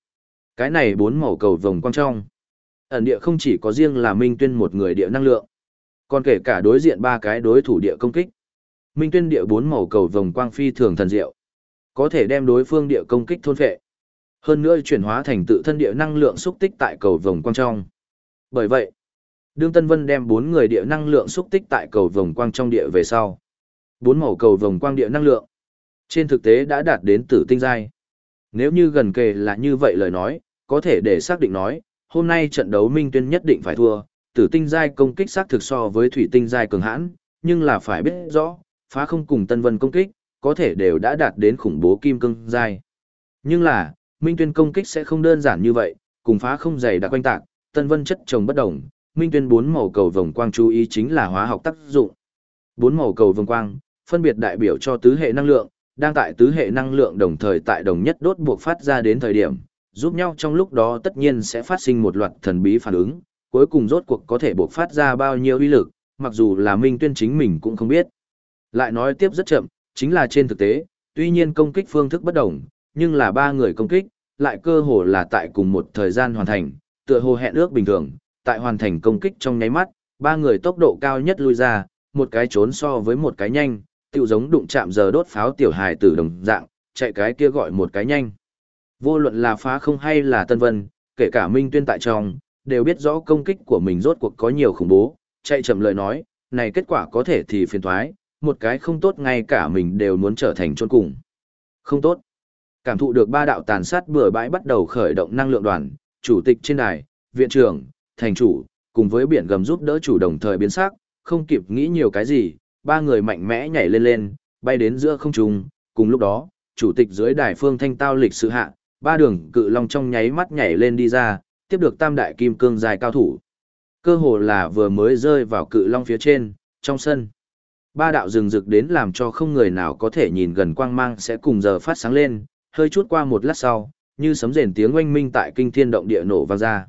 cái này bốn màu cầu vòng quang trong. Ẩn địa không chỉ có riêng là Minh Tuyên một người địa năng lượng, còn kể cả đối diện ba cái đối thủ địa công kích. Minh Tuyên địa bốn màu cầu vòng quang phi thường thần diệu, có thể đem đối phương địa công kích thôn phệ. Hơn nữa chuyển hóa thành tự thân địa năng lượng xúc tích tại cầu vòng quang trong. Bởi vậy, đương Tân Vân đem bốn người địa năng lượng xúc tích tại cầu vòng quang trong địa về sau. Bốn màu cầu vòng quang địa năng lượng, trên thực tế đã đạt đến tử tinh giai. Nếu như gần kề là như vậy lời nói, có thể để xác định nói, hôm nay trận đấu Minh Tuyên nhất định phải thua, tử tinh giai công kích xác thực so với thủy tinh giai cường hãn, nhưng là phải biết rõ, phá không cùng Tân Vân công kích, có thể đều đã đạt đến khủng bố kim cương giai. Nhưng là, Minh Tuyên công kích sẽ không đơn giản như vậy, cùng phá không dày đặc quanh tạc, Tân Vân chất trồng bất đồng, Minh Tuyên bốn màu cầu vòng quang chú ý chính là hóa học tác dụng. Bốn màu cầu vòng quang, phân biệt đại biểu cho tứ hệ năng lượng, đang tại tứ hệ năng lượng đồng thời tại đồng nhất đốt buộc phát ra đến thời điểm, giúp nhau trong lúc đó tất nhiên sẽ phát sinh một loạt thần bí phản ứng, cuối cùng rốt cuộc có thể bộc phát ra bao nhiêu uy lực, mặc dù là Minh Tuyên chính mình cũng không biết. Lại nói tiếp rất chậm, chính là trên thực tế, tuy nhiên công kích phương thức bất đồng, nhưng là ba người công kích, lại cơ hồ là tại cùng một thời gian hoàn thành, tựa hồ hẹn ước bình thường, tại hoàn thành công kích trong nháy mắt, ba người tốc độ cao nhất lui ra, một cái trốn so với một cái nhanh, tựu giống đụng chạm giờ đốt pháo tiểu hài tử đồng dạng, chạy cái kia gọi một cái nhanh. Vô luận là phá không hay là tân vân, kể cả minh tuyên tại trong, đều biết rõ công kích của mình rốt cuộc có nhiều khủng bố, chạy chậm lời nói, này kết quả có thể thì phiền thoái, một cái không tốt ngay cả mình đều muốn trở thành chôn cùng. Không tốt. Cảm thụ được ba đạo tàn sát bừa bãi bắt đầu khởi động năng lượng đoàn, chủ tịch trên đài, viện trưởng, thành chủ, cùng với biển gầm giúp đỡ chủ đồng thời biến sắc, không kịp nghĩ nhiều cái gì, ba người mạnh mẽ nhảy lên lên, bay đến giữa không trung, cùng lúc đó, chủ tịch dưới đài phương thanh tao lịch sự hạ, ba đường cự long trong nháy mắt nhảy lên đi ra, tiếp được tam đại kim cương dài cao thủ. Cơ hồ là vừa mới rơi vào cự long phía trên, trong sân. Ba đạo rừng rực đến làm cho không người nào có thể nhìn gần quang mang sẽ cùng giờ phát sáng lên, hơi chút qua một lát sau, như sấm rền tiếng oanh minh tại kinh thiên động địa nổ vang ra.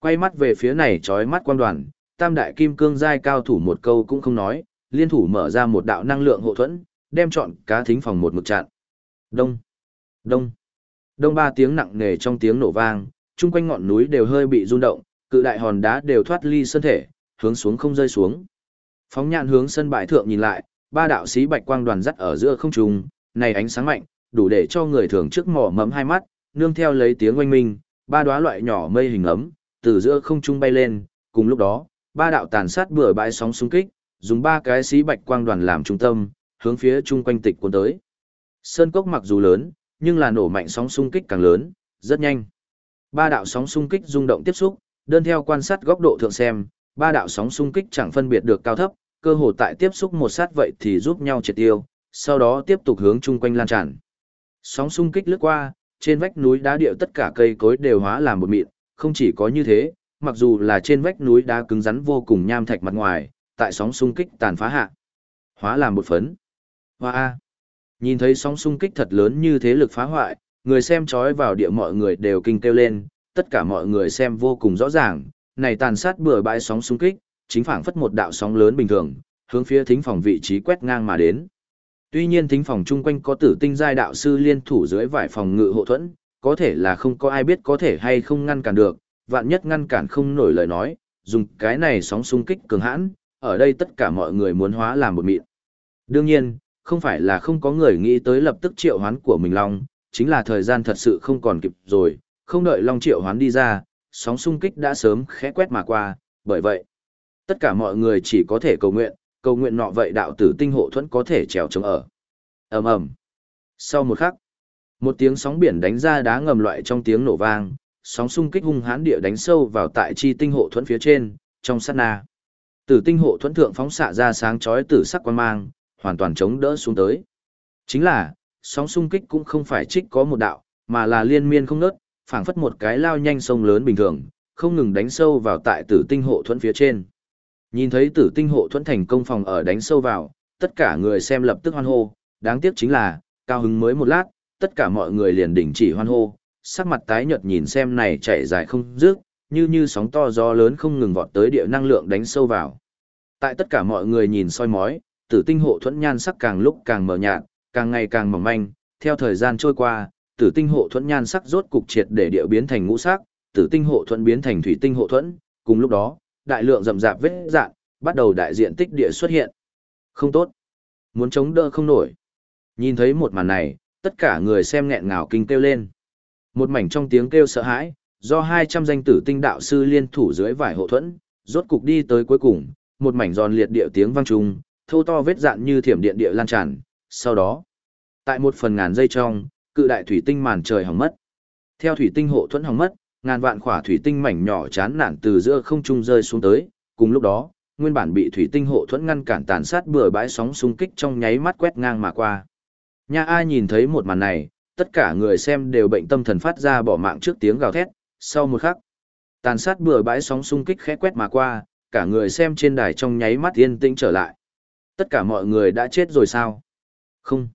Quay mắt về phía này chói mắt quan đoàn, tam đại kim cương giai cao thủ một câu cũng không nói, liên thủ mở ra một đạo năng lượng hộ thuẫn, đem chọn cá thính phòng một mực chặn. Đông, đông, đông ba tiếng nặng nề trong tiếng nổ vang, chung quanh ngọn núi đều hơi bị rung động, cự đại hòn đá đều thoát ly thân thể, hướng xuống không rơi xuống. Phóng nhạn hướng sân bãi thượng nhìn lại, ba đạo sĩ bạch quang đoàn dắt ở giữa không trung, này ánh sáng mạnh, đủ để cho người thường trước mỏ mẫm hai mắt, nương theo lấy tiếng oanh minh, ba đóa loại nhỏ mây hình ấm, từ giữa không trung bay lên, cùng lúc đó, ba đạo tàn sát bừa bãi sóng xung kích, dùng ba cái sĩ bạch quang đoàn làm trung tâm, hướng phía chung quanh tịch cuốn tới. Sơn cốc mặc dù lớn, nhưng là nổ mạnh sóng xung kích càng lớn, rất nhanh. Ba đạo sóng xung kích rung động tiếp xúc, đơn theo quan sát góc độ thượng xem, ba đạo sóng xung kích chẳng phân biệt được cao thấp, cơ hồ tại tiếp xúc một sát vậy thì giúp nhau triệt tiêu, sau đó tiếp tục hướng chung quanh lan tràn. Sóng xung kích lướt qua, trên vách núi đá điệu tất cả cây cối đều hóa làm một mịn, không chỉ có như thế, mặc dù là trên vách núi đá cứng rắn vô cùng nham thạch mặt ngoài, tại sóng xung kích tàn phá hạ, hóa làm một phấn. Hoa a. Nhìn thấy sóng xung kích thật lớn như thế lực phá hoại, người xem chói vào địa mọi người đều kinh kêu lên, tất cả mọi người xem vô cùng rõ ràng, này tàn sát bừa bãi sóng xung kích, chính phảng phất một đạo sóng lớn bình thường, hướng phía thính phòng vị trí quét ngang mà đến. Tuy nhiên thính phòng chung quanh có tử tinh giai đạo sư liên thủ dưới vải phòng ngự hộ thuẫn, có thể là không có ai biết có thể hay không ngăn cản được, vạn nhất ngăn cản không nổi lời nói, dùng cái này sóng xung kích cường hãn, ở đây tất cả mọi người muốn hóa làm một mịn. Đương nhiên, không phải là không có người nghĩ tới lập tức triệu hoán của mình Long, chính là thời gian thật sự không còn kịp rồi, không đợi Long triệu hoán đi ra, sóng xung kích đã sớm khẽ quét mà qua, bởi vậy, tất cả mọi người chỉ có thể cầu nguyện, cầu nguyện nọ vậy đạo tử tinh hộ thuẫn có thể trèo trống ở. ầm ầm Sau một khắc, một tiếng sóng biển đánh ra đá ngầm loại trong tiếng nổ vang, sóng xung kích hung hãn địa đánh sâu vào tại chi tinh hộ thuẫn phía trên, trong sát na. Tử tinh hộ thuẫn thượng phóng xạ ra sáng chói tử sắc quan mang, hoàn toàn chống đỡ xuống tới. Chính là, sóng xung kích cũng không phải trích có một đạo, mà là liên miên không nớt, phảng phất một cái lao nhanh sông lớn bình thường, không ngừng đánh sâu vào tại tử tinh hộ thuẫn phía trên. Nhìn thấy tử tinh hộ thuẫn thành công phòng ở đánh sâu vào, tất cả người xem lập tức hoan hô, đáng tiếc chính là, cao hứng mới một lát, tất cả mọi người liền đình chỉ hoan hô, sắc mặt tái nhợt nhìn xem này chạy dài không dứt, như như sóng to gió lớn không ngừng vọt tới địa năng lượng đánh sâu vào. Tại tất cả mọi người nhìn soi mói, tử tinh hộ thuẫn nhan sắc càng lúc càng mờ nhạt, càng ngày càng mỏng manh, theo thời gian trôi qua, tử tinh hộ thuẫn nhan sắc rốt cục triệt để địa biến thành ngũ sắc, tử tinh hộ thuẫn biến thành thủy tinh hộ thuẫn, cùng lúc đó, đại lượng rậm rạp vết dạn, bắt đầu đại diện tích địa xuất hiện. Không tốt. Muốn chống đỡ không nổi. Nhìn thấy một màn này, tất cả người xem nghẹn ngào kinh kêu lên. Một mảnh trong tiếng kêu sợ hãi, do 200 danh tử tinh đạo sư liên thủ dưới vải hộ thuẫn, rốt cục đi tới cuối cùng, một mảnh giòn liệt địa tiếng vang trùng, thô to vết dạn như thiểm điện địa lan tràn, sau đó, tại một phần ngàn giây trong, cự đại thủy tinh màn trời hỏng mất. Theo thủy tinh hộ thuẫn hỏng mất, ngàn vạn khỏa thủy tinh mảnh nhỏ chán nản từ giữa không trung rơi xuống tới, cùng lúc đó, nguyên bản bị thủy tinh hộ thuẫn ngăn cản tàn sát bừa bãi sóng xung kích trong nháy mắt quét ngang mà qua. Nha ai nhìn thấy một màn này, tất cả người xem đều bệnh tâm thần phát ra bỏ mạng trước tiếng gào thét, sau một khắc, tàn sát bừa bãi sóng xung kích khẽ quét mà qua, cả người xem trên đài trong nháy mắt yên tĩnh trở lại. Tất cả mọi người đã chết rồi sao? Không.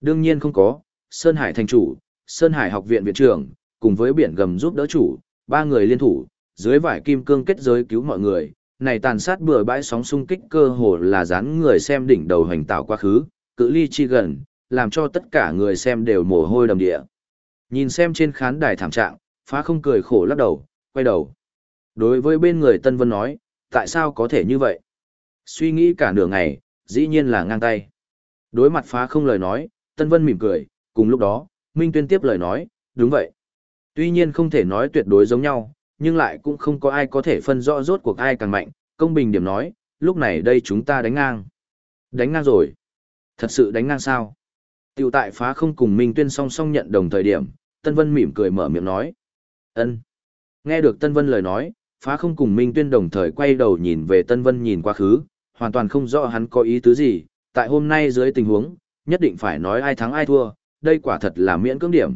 Đương nhiên không có, Sơn Hải thành chủ, Sơn Hải học viện viện trưởng, cùng với biển gầm giúp đỡ chủ, ba người liên thủ, dưới vải kim cương kết giới cứu mọi người, này tàn sát bừa bãi sóng xung kích cơ hồ là dán người xem đỉnh đầu hành tạo quá khứ, cự ly chi gần, làm cho tất cả người xem đều mồ hôi đầm địa. Nhìn xem trên khán đài thảm trạng, phá không cười khổ lắc đầu, quay đầu. Đối với bên người Tân Vân nói, tại sao có thể như vậy? Suy nghĩ cả nửa ngày, dĩ nhiên là ngang tay. Đối mặt phá không lời nói, Tân Vân mỉm cười, cùng lúc đó, Minh Tuyên tiếp lời nói, đúng vậy. Tuy nhiên không thể nói tuyệt đối giống nhau, nhưng lại cũng không có ai có thể phân rõ rốt cuộc ai càng mạnh, công bình điểm nói, lúc này đây chúng ta đánh ngang. Đánh ngang rồi. Thật sự đánh ngang sao? Tiểu tại phá không cùng Minh Tuyên song song nhận đồng thời điểm, Tân Vân mỉm cười mở miệng nói. ân Nghe được Tân Vân lời nói, phá không cùng Minh Tuyên đồng thời quay đầu nhìn về Tân Vân nhìn quá khứ, hoàn toàn không rõ hắn có ý tứ gì, tại hôm nay dưới tình huống, nhất định phải nói ai thắng ai thua, đây quả thật là miễn cưỡng điểm.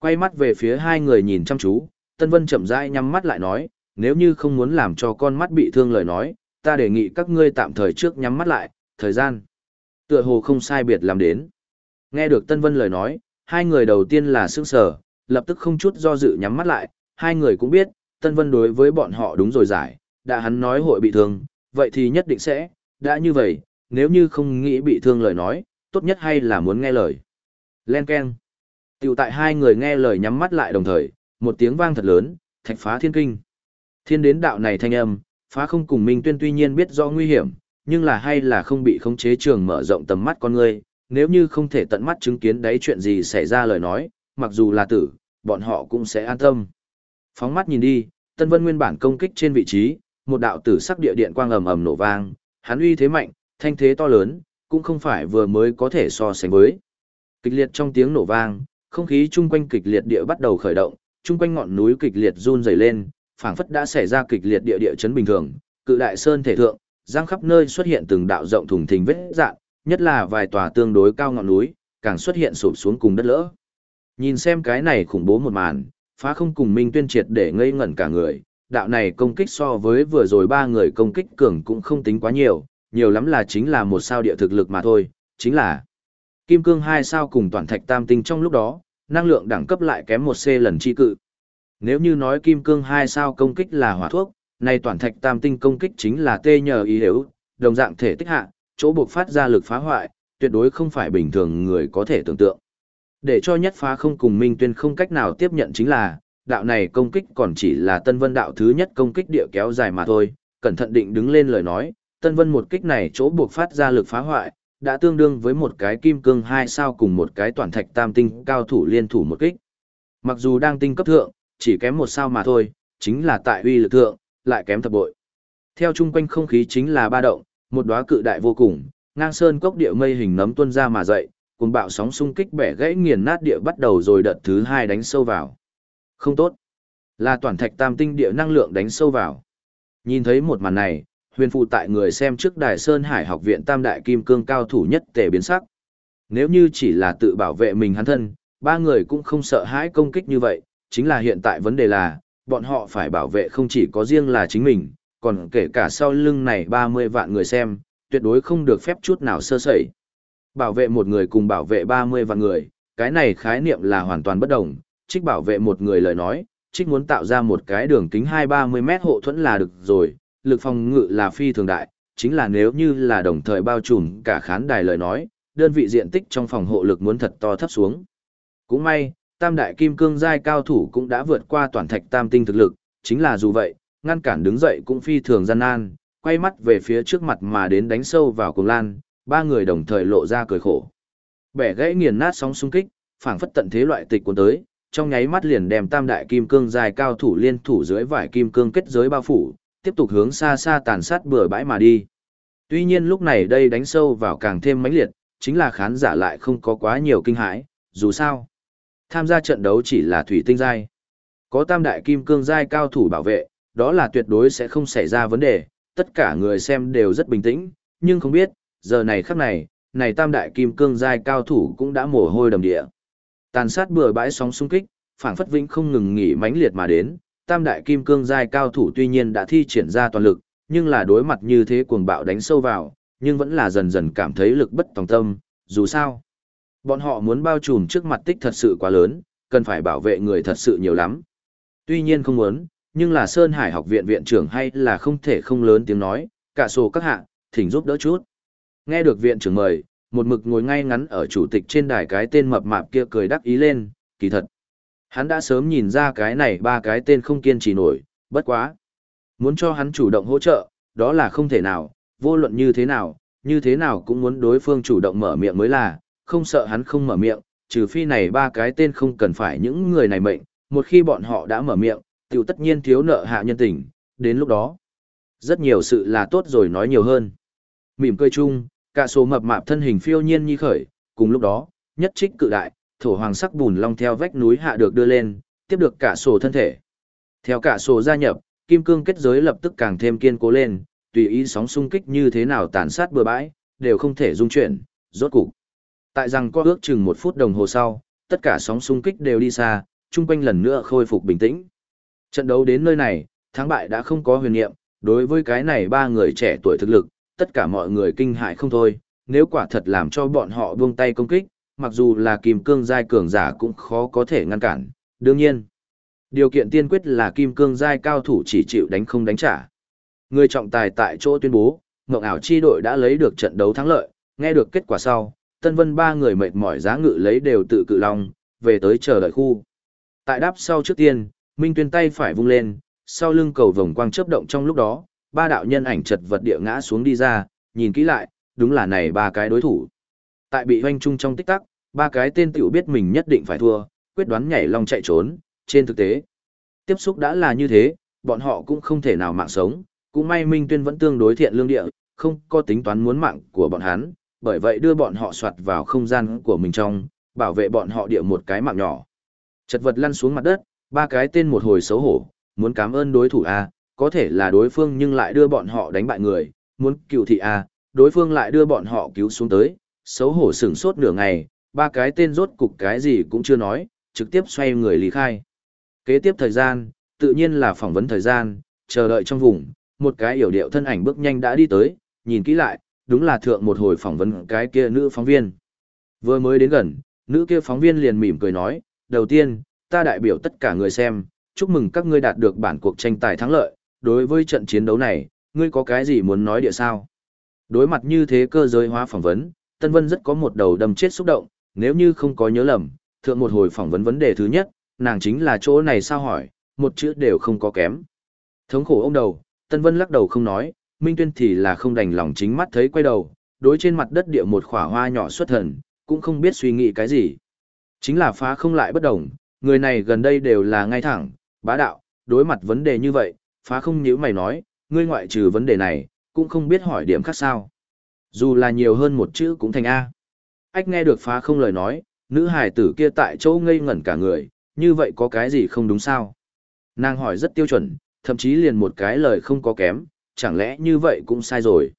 Quay mắt về phía hai người nhìn chăm chú, Tân Vân chậm rãi nhắm mắt lại nói, nếu như không muốn làm cho con mắt bị thương lời nói, ta đề nghị các ngươi tạm thời trước nhắm mắt lại, thời gian. Tựa hồ không sai biệt làm đến. Nghe được Tân Vân lời nói, hai người đầu tiên là sững sờ, lập tức không chút do dự nhắm mắt lại, hai người cũng biết, Tân Vân đối với bọn họ đúng rồi giải, đã hắn nói hội bị thương, vậy thì nhất định sẽ, đã như vậy, nếu như không nghĩ bị thương lời nói, tốt nhất hay là muốn nghe lời. Len Ken. Tiểu tại hai người nghe lời nhắm mắt lại đồng thời, một tiếng vang thật lớn, thạch phá thiên kinh. Thiên đến đạo này thanh âm, phá không cùng Minh Tuyên tuy nhiên biết rõ nguy hiểm, nhưng là hay là không bị khống chế trường mở rộng tầm mắt con người, nếu như không thể tận mắt chứng kiến đấy chuyện gì xảy ra lời nói, mặc dù là tử, bọn họ cũng sẽ an tâm. Phóng mắt nhìn đi, Tân Vân nguyên bản công kích trên vị trí, một đạo tử sắc địa điện quang ầm ầm nổ vang, hắn uy thế mạnh, thanh thế to lớn, cũng không phải vừa mới có thể so sánh với. Kịch liệt trong tiếng nổ vang, không khí chung quanh kịch liệt địa bắt đầu khởi động, chung quanh ngọn núi kịch liệt run rẩy lên, phảng phất đã xảy ra kịch liệt địa địa chấn bình thường, cự đại sơn thể thượng, giang khắp nơi xuất hiện từng đạo rộng thùng thình vết dạn, nhất là vài tòa tương đối cao ngọn núi, càng xuất hiện sụp xuống cùng đất lỡ. Nhìn xem cái này khủng bố một màn, phá không cùng Minh Tuyên triệt để ngây ngẩn cả người, đạo này công kích so với vừa rồi ba người công kích cường cũng không tính quá nhiều, nhiều lắm là chính là một sao địa thực lực mà thôi, chính là Kim cương hai sao cùng toàn thạch tam tinh trong lúc đó, năng lượng đẳng cấp lại kém một C lần chi cự. Nếu như nói kim cương hai sao công kích là hỏa thuốc, nay toàn thạch tam tinh công kích chính là tê nhờ ý hiểu, đồng dạng thể tích hạ, chỗ buộc phát ra lực phá hoại, tuyệt đối không phải bình thường người có thể tưởng tượng. Để cho nhất phá không cùng Minh Tuyên không cách nào tiếp nhận chính là, đạo này công kích còn chỉ là Tân Vân đạo thứ nhất công kích địa kéo dài mà thôi, cẩn thận định đứng lên lời nói, Tân Vân một kích này chỗ buộc phát ra lực phá hoại, đã tương đương với một cái kim cương hai sao cùng một cái toàn thạch tam tinh cao thủ liên thủ một kích. Mặc dù đang tinh cấp thượng, chỉ kém một sao mà thôi, chính là tại uy lực thượng, lại kém thập bội. Theo chung quanh không khí chính là ba động, một đóa cự đại vô cùng, ngang sơn cốc địa mây hình nấm tuôn ra mà dậy, cùng bạo sóng xung kích bẻ gãy nghiền nát địa bắt đầu rồi đợt thứ hai đánh sâu vào. Không tốt. Là toàn thạch tam tinh địa năng lượng đánh sâu vào. Nhìn thấy một màn này, huyền phụ tại người xem trước đài Sơn Hải học viện tam đại kim cương cao thủ nhất tề biến sắc. Nếu như chỉ là tự bảo vệ mình hắn thân, ba người cũng không sợ hãi công kích như vậy, chính là hiện tại vấn đề là, bọn họ phải bảo vệ không chỉ có riêng là chính mình, còn kể cả sau lưng này 30 vạn người xem, tuyệt đối không được phép chút nào sơ sẩy. Bảo vệ một người cùng bảo vệ 30 vạn người, cái này khái niệm là hoàn toàn bất đồng, trích bảo vệ một người lời nói, trích muốn tạo ra một cái đường kính 2-30 mét hộ thuẫn là được rồi, lực phòng ngự là phi thường đại, chính là nếu như là đồng thời bao trùm cả khán đài lời nói, đơn vị diện tích trong phòng hộ lực muốn thật to thấp xuống. Cũng may, tam đại kim cương giai cao thủ cũng đã vượt qua toàn thạch tam tinh thực lực, chính là dù vậy, ngăn cản đứng dậy cũng phi thường gian nan, quay mắt về phía trước mặt mà đến đánh sâu vào cùng lan, ba người đồng thời lộ ra cười khổ. Bẻ gãy nghiền nát sóng xung kích, phảng phất tận thế loại tịch cuốn tới, trong nháy mắt liền đem tam đại kim cương dài cao thủ liên thủ dưới vải kim cương kết giới bao phủ, tiếp tục hướng xa xa tàn sát bừa bãi mà đi. Tuy nhiên lúc này đây đánh sâu vào càng thêm mãnh liệt, chính là khán giả lại không có quá nhiều kinh hãi, dù sao. Tham gia trận đấu chỉ là thủy tinh giai. Có tam đại kim cương giai cao thủ bảo vệ, đó là tuyệt đối sẽ không xảy ra vấn đề, tất cả người xem đều rất bình tĩnh, nhưng không biết, giờ này khắc này, này tam đại kim cương giai cao thủ cũng đã mồ hôi đầm địa. Tàn sát bừa bãi sóng xung kích, phảng phất vĩnh không ngừng nghỉ mãnh liệt mà đến, tam đại kim cương giai cao thủ tuy nhiên đã thi triển ra toàn lực, nhưng là đối mặt như thế cuồng bạo đánh sâu vào, nhưng vẫn là dần dần cảm thấy lực bất tòng tâm, dù sao. Bọn họ muốn bao trùm trước mặt tích thật sự quá lớn, cần phải bảo vệ người thật sự nhiều lắm. Tuy nhiên không muốn, nhưng là Sơn Hải học viện viện trưởng hay là không thể không lớn tiếng nói, cả sổ các hạ, thỉnh giúp đỡ chút. Nghe được viện trưởng mời, một mực ngồi ngay ngắn ở chủ tịch trên đài cái tên mập mạp kia cười đắc ý lên, kỳ thật. Hắn đã sớm nhìn ra cái này ba cái tên không kiên trì nổi, bất quá. Muốn cho hắn chủ động hỗ trợ, đó là không thể nào, vô luận như thế nào, như thế nào cũng muốn đối phương chủ động mở miệng mới là, không sợ hắn không mở miệng, trừ phi này ba cái tên không cần phải những người này mệnh, một khi bọn họ đã mở miệng, tiểu tất nhiên thiếu nợ hạ nhân tình, đến lúc đó. Rất nhiều sự là tốt rồi nói nhiều hơn. Mỉm cười chung, cả số mập mạp thân hình phiêu nhiên như khởi, cùng lúc đó, nhất trích cự đại, thổ hoàng sắc bùn long theo vách núi hạ được đưa lên, tiếp được cả sổ thân thể. Theo cả sổ gia nhập, kim cương kết giới lập tức càng thêm kiên cố lên, tùy ý sóng xung kích như thế nào tàn sát bừa bãi, đều không thể dung chuyển, rốt cục. Tại rằng có ước chừng một phút đồng hồ sau, tất cả sóng xung kích đều đi xa, chung quanh lần nữa khôi phục bình tĩnh. Trận đấu đến nơi này, thắng bại đã không có huyền niệm, đối với cái này ba người trẻ tuổi thực lực, tất cả mọi người kinh hại không thôi, nếu quả thật làm cho bọn họ buông tay công kích, mặc dù là kim cương giai cường giả cũng khó có thể ngăn cản, đương nhiên. Điều kiện tiên quyết là kim cương giai cao thủ chỉ chịu đánh không đánh trả. Người trọng tài tại chỗ tuyên bố, ngọc ảo chi đội đã lấy được trận đấu thắng lợi, nghe được kết quả sau, Tân Vân ba người mệt mỏi giá ngự lấy đều tự cự lòng, về tới chờ đợi khu. Tại đáp sau trước tiên, Minh Tuyên tay phải vung lên, sau lưng cầu vòng quang chớp động trong lúc đó, ba đạo nhân ảnh chật vật địa ngã xuống đi ra, nhìn kỹ lại, đúng là này ba cái đối thủ. Tại bị hoanh chung trong tích tắc, ba cái tên tiểu biết mình nhất định phải thua, quyết đoán nhảy long chạy trốn, trên thực tế. Tiếp xúc đã là như thế, bọn họ cũng không thể nào mạng sống, cũng may Minh Tuyên vẫn tương đối thiện lương địa, không có tính toán muốn mạng của bọn hắn, bởi vậy đưa bọn họ soạt vào không gian của mình trong, bảo vệ bọn họ địa một cái mạng nhỏ. Chật vật lăn xuống mặt đất, ba cái tên một hồi xấu hổ, muốn cảm ơn đối thủ A, có thể là đối phương nhưng lại đưa bọn họ đánh bại người, muốn cựu thị A, đối phương lại đưa bọn họ cứu xuống tới, xấu hổ sửng sốt nửa ngày, ba cái tên rốt cục cái gì cũng chưa nói, trực tiếp xoay người lý khai. Kế tiếp thời gian, tự nhiên là phỏng vấn thời gian, chờ đợi trong vùng, một cái hiểu điệu thân ảnh bước nhanh đã đi tới, nhìn kỹ lại, đúng là thượng một hồi phỏng vấn cái kia nữ phóng viên. Vừa mới đến gần, nữ kia phóng viên liền mỉm cười nói, đầu tiên, ta đại biểu tất cả người xem, chúc mừng các ngươi đạt được bản cuộc tranh tài thắng lợi, đối với trận chiến đấu này, ngươi có cái gì muốn nói địa sao? Đối mặt như thế cơ giới hóa phỏng vấn, Tân Vân rất có một đầu đâm chết xúc động, nếu như không có nhớ lầm, thượng một hồi phỏng vấn vấn đề thứ nhất, nàng chính là chỗ này sao hỏi, một chữ đều không có kém. Thống khổ ông đầu, Tân Vân lắc đầu không nói, Minh Tuyên thì là không đành lòng chính mắt thấy quay đầu, đối trên mặt đất địa một khỏa hoa nhỏ xuất thần, cũng không biết suy nghĩ cái gì. Chính là phá không lại bất đồng, người này gần đây đều là ngay thẳng, bá đạo, đối mặt vấn đề như vậy, phá không nhíu mày nói, ngươi ngoại trừ vấn đề này, cũng không biết hỏi điểm khác sao. Dù là nhiều hơn một chữ cũng thành A. Ách nghe được phá không lời nói, nữ hài tử kia tại chỗ ngây ngẩn cả người, như vậy có cái gì không đúng sao? Nàng hỏi rất tiêu chuẩn, thậm chí liền một cái lời không có kém, chẳng lẽ như vậy cũng sai rồi.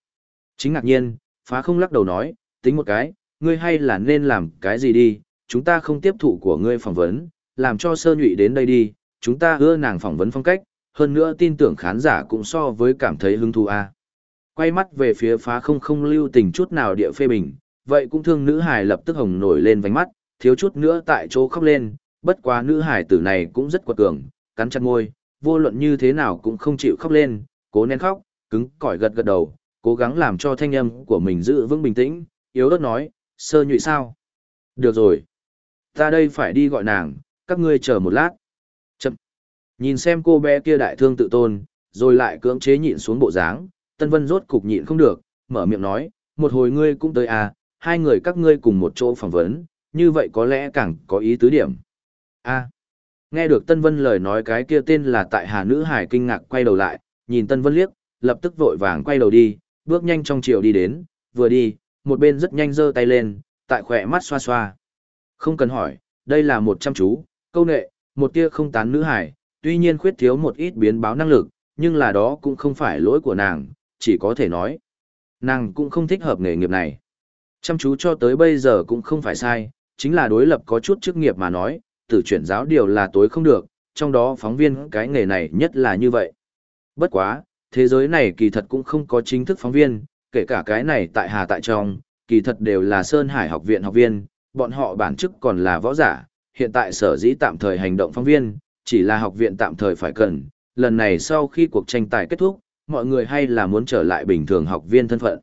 Chính ngạc nhiên, phá không lắc đầu nói, tính một cái, ngươi hay là nên làm cái gì đi, chúng ta không tiếp thụ của ngươi phỏng vấn, làm cho sơ nhụy đến đây đi, chúng ta ưa nàng phỏng vấn phong cách, hơn nữa tin tưởng khán giả cũng so với cảm thấy hứng thú a. Quay mắt về phía phá không không lưu tình chút nào địa phê bình, vậy cũng thương nữ hải lập tức hồng nổi lên vánh mắt, thiếu chút nữa tại chỗ khóc lên, bất quá nữ hải tử này cũng rất quật cường, cắn chặt môi, vô luận như thế nào cũng không chịu khóc lên, cố nén khóc, cứng cỏi gật gật đầu, cố gắng làm cho thanh âm của mình giữ vững bình tĩnh, yếu ớt nói, sơ nhụy sao? Được rồi. Ta đây phải đi gọi nàng, các ngươi chờ một lát. Nhìn xem cô bé kia đại thương tự tôn, rồi lại cưỡng chế nhịn xuống bộ dáng, Tân Vân rốt cục nhịn không được, mở miệng nói, một hồi ngươi cũng tới à, hai người các ngươi cùng một chỗ phỏng vấn, như vậy có lẽ càng có ý tứ điểm. A. Nghe được Tân Vân lời nói cái kia tên là tại Hà Nữ Hải kinh ngạc quay đầu lại, nhìn Tân Vân liếc, lập tức vội vàng quay đầu đi, bước nhanh trong chiều đi đến, vừa đi, một bên rất nhanh giơ tay lên, tại khỏe mắt xoa xoa. Không cần hỏi, đây là một chăm chú, câu nệ, một tia không tán nữ hải, tuy nhiên khuyết thiếu một ít biến báo năng lực, nhưng là đó cũng không phải lỗi của nàng, chỉ có thể nói. Nàng cũng không thích hợp nghề nghiệp này. Chăm chú cho tới bây giờ cũng không phải sai, chính là đối lập có chút chức nghiệp mà nói, tử chuyển giáo điều là tối không được, trong đó phóng viên cái nghề này nhất là như vậy. Bất quá, thế giới này kỳ thật cũng không có chính thức phóng viên, kể cả cái này tại Hà tại trong, kỳ thật đều là Sơn Hải học viện học viên, bọn họ bản chức còn là võ giả, hiện tại sở dĩ tạm thời hành động phóng viên, chỉ là học viện tạm thời phải cần, lần này sau khi cuộc tranh tài kết thúc, mọi người hay là muốn trở lại bình thường học viên thân phận.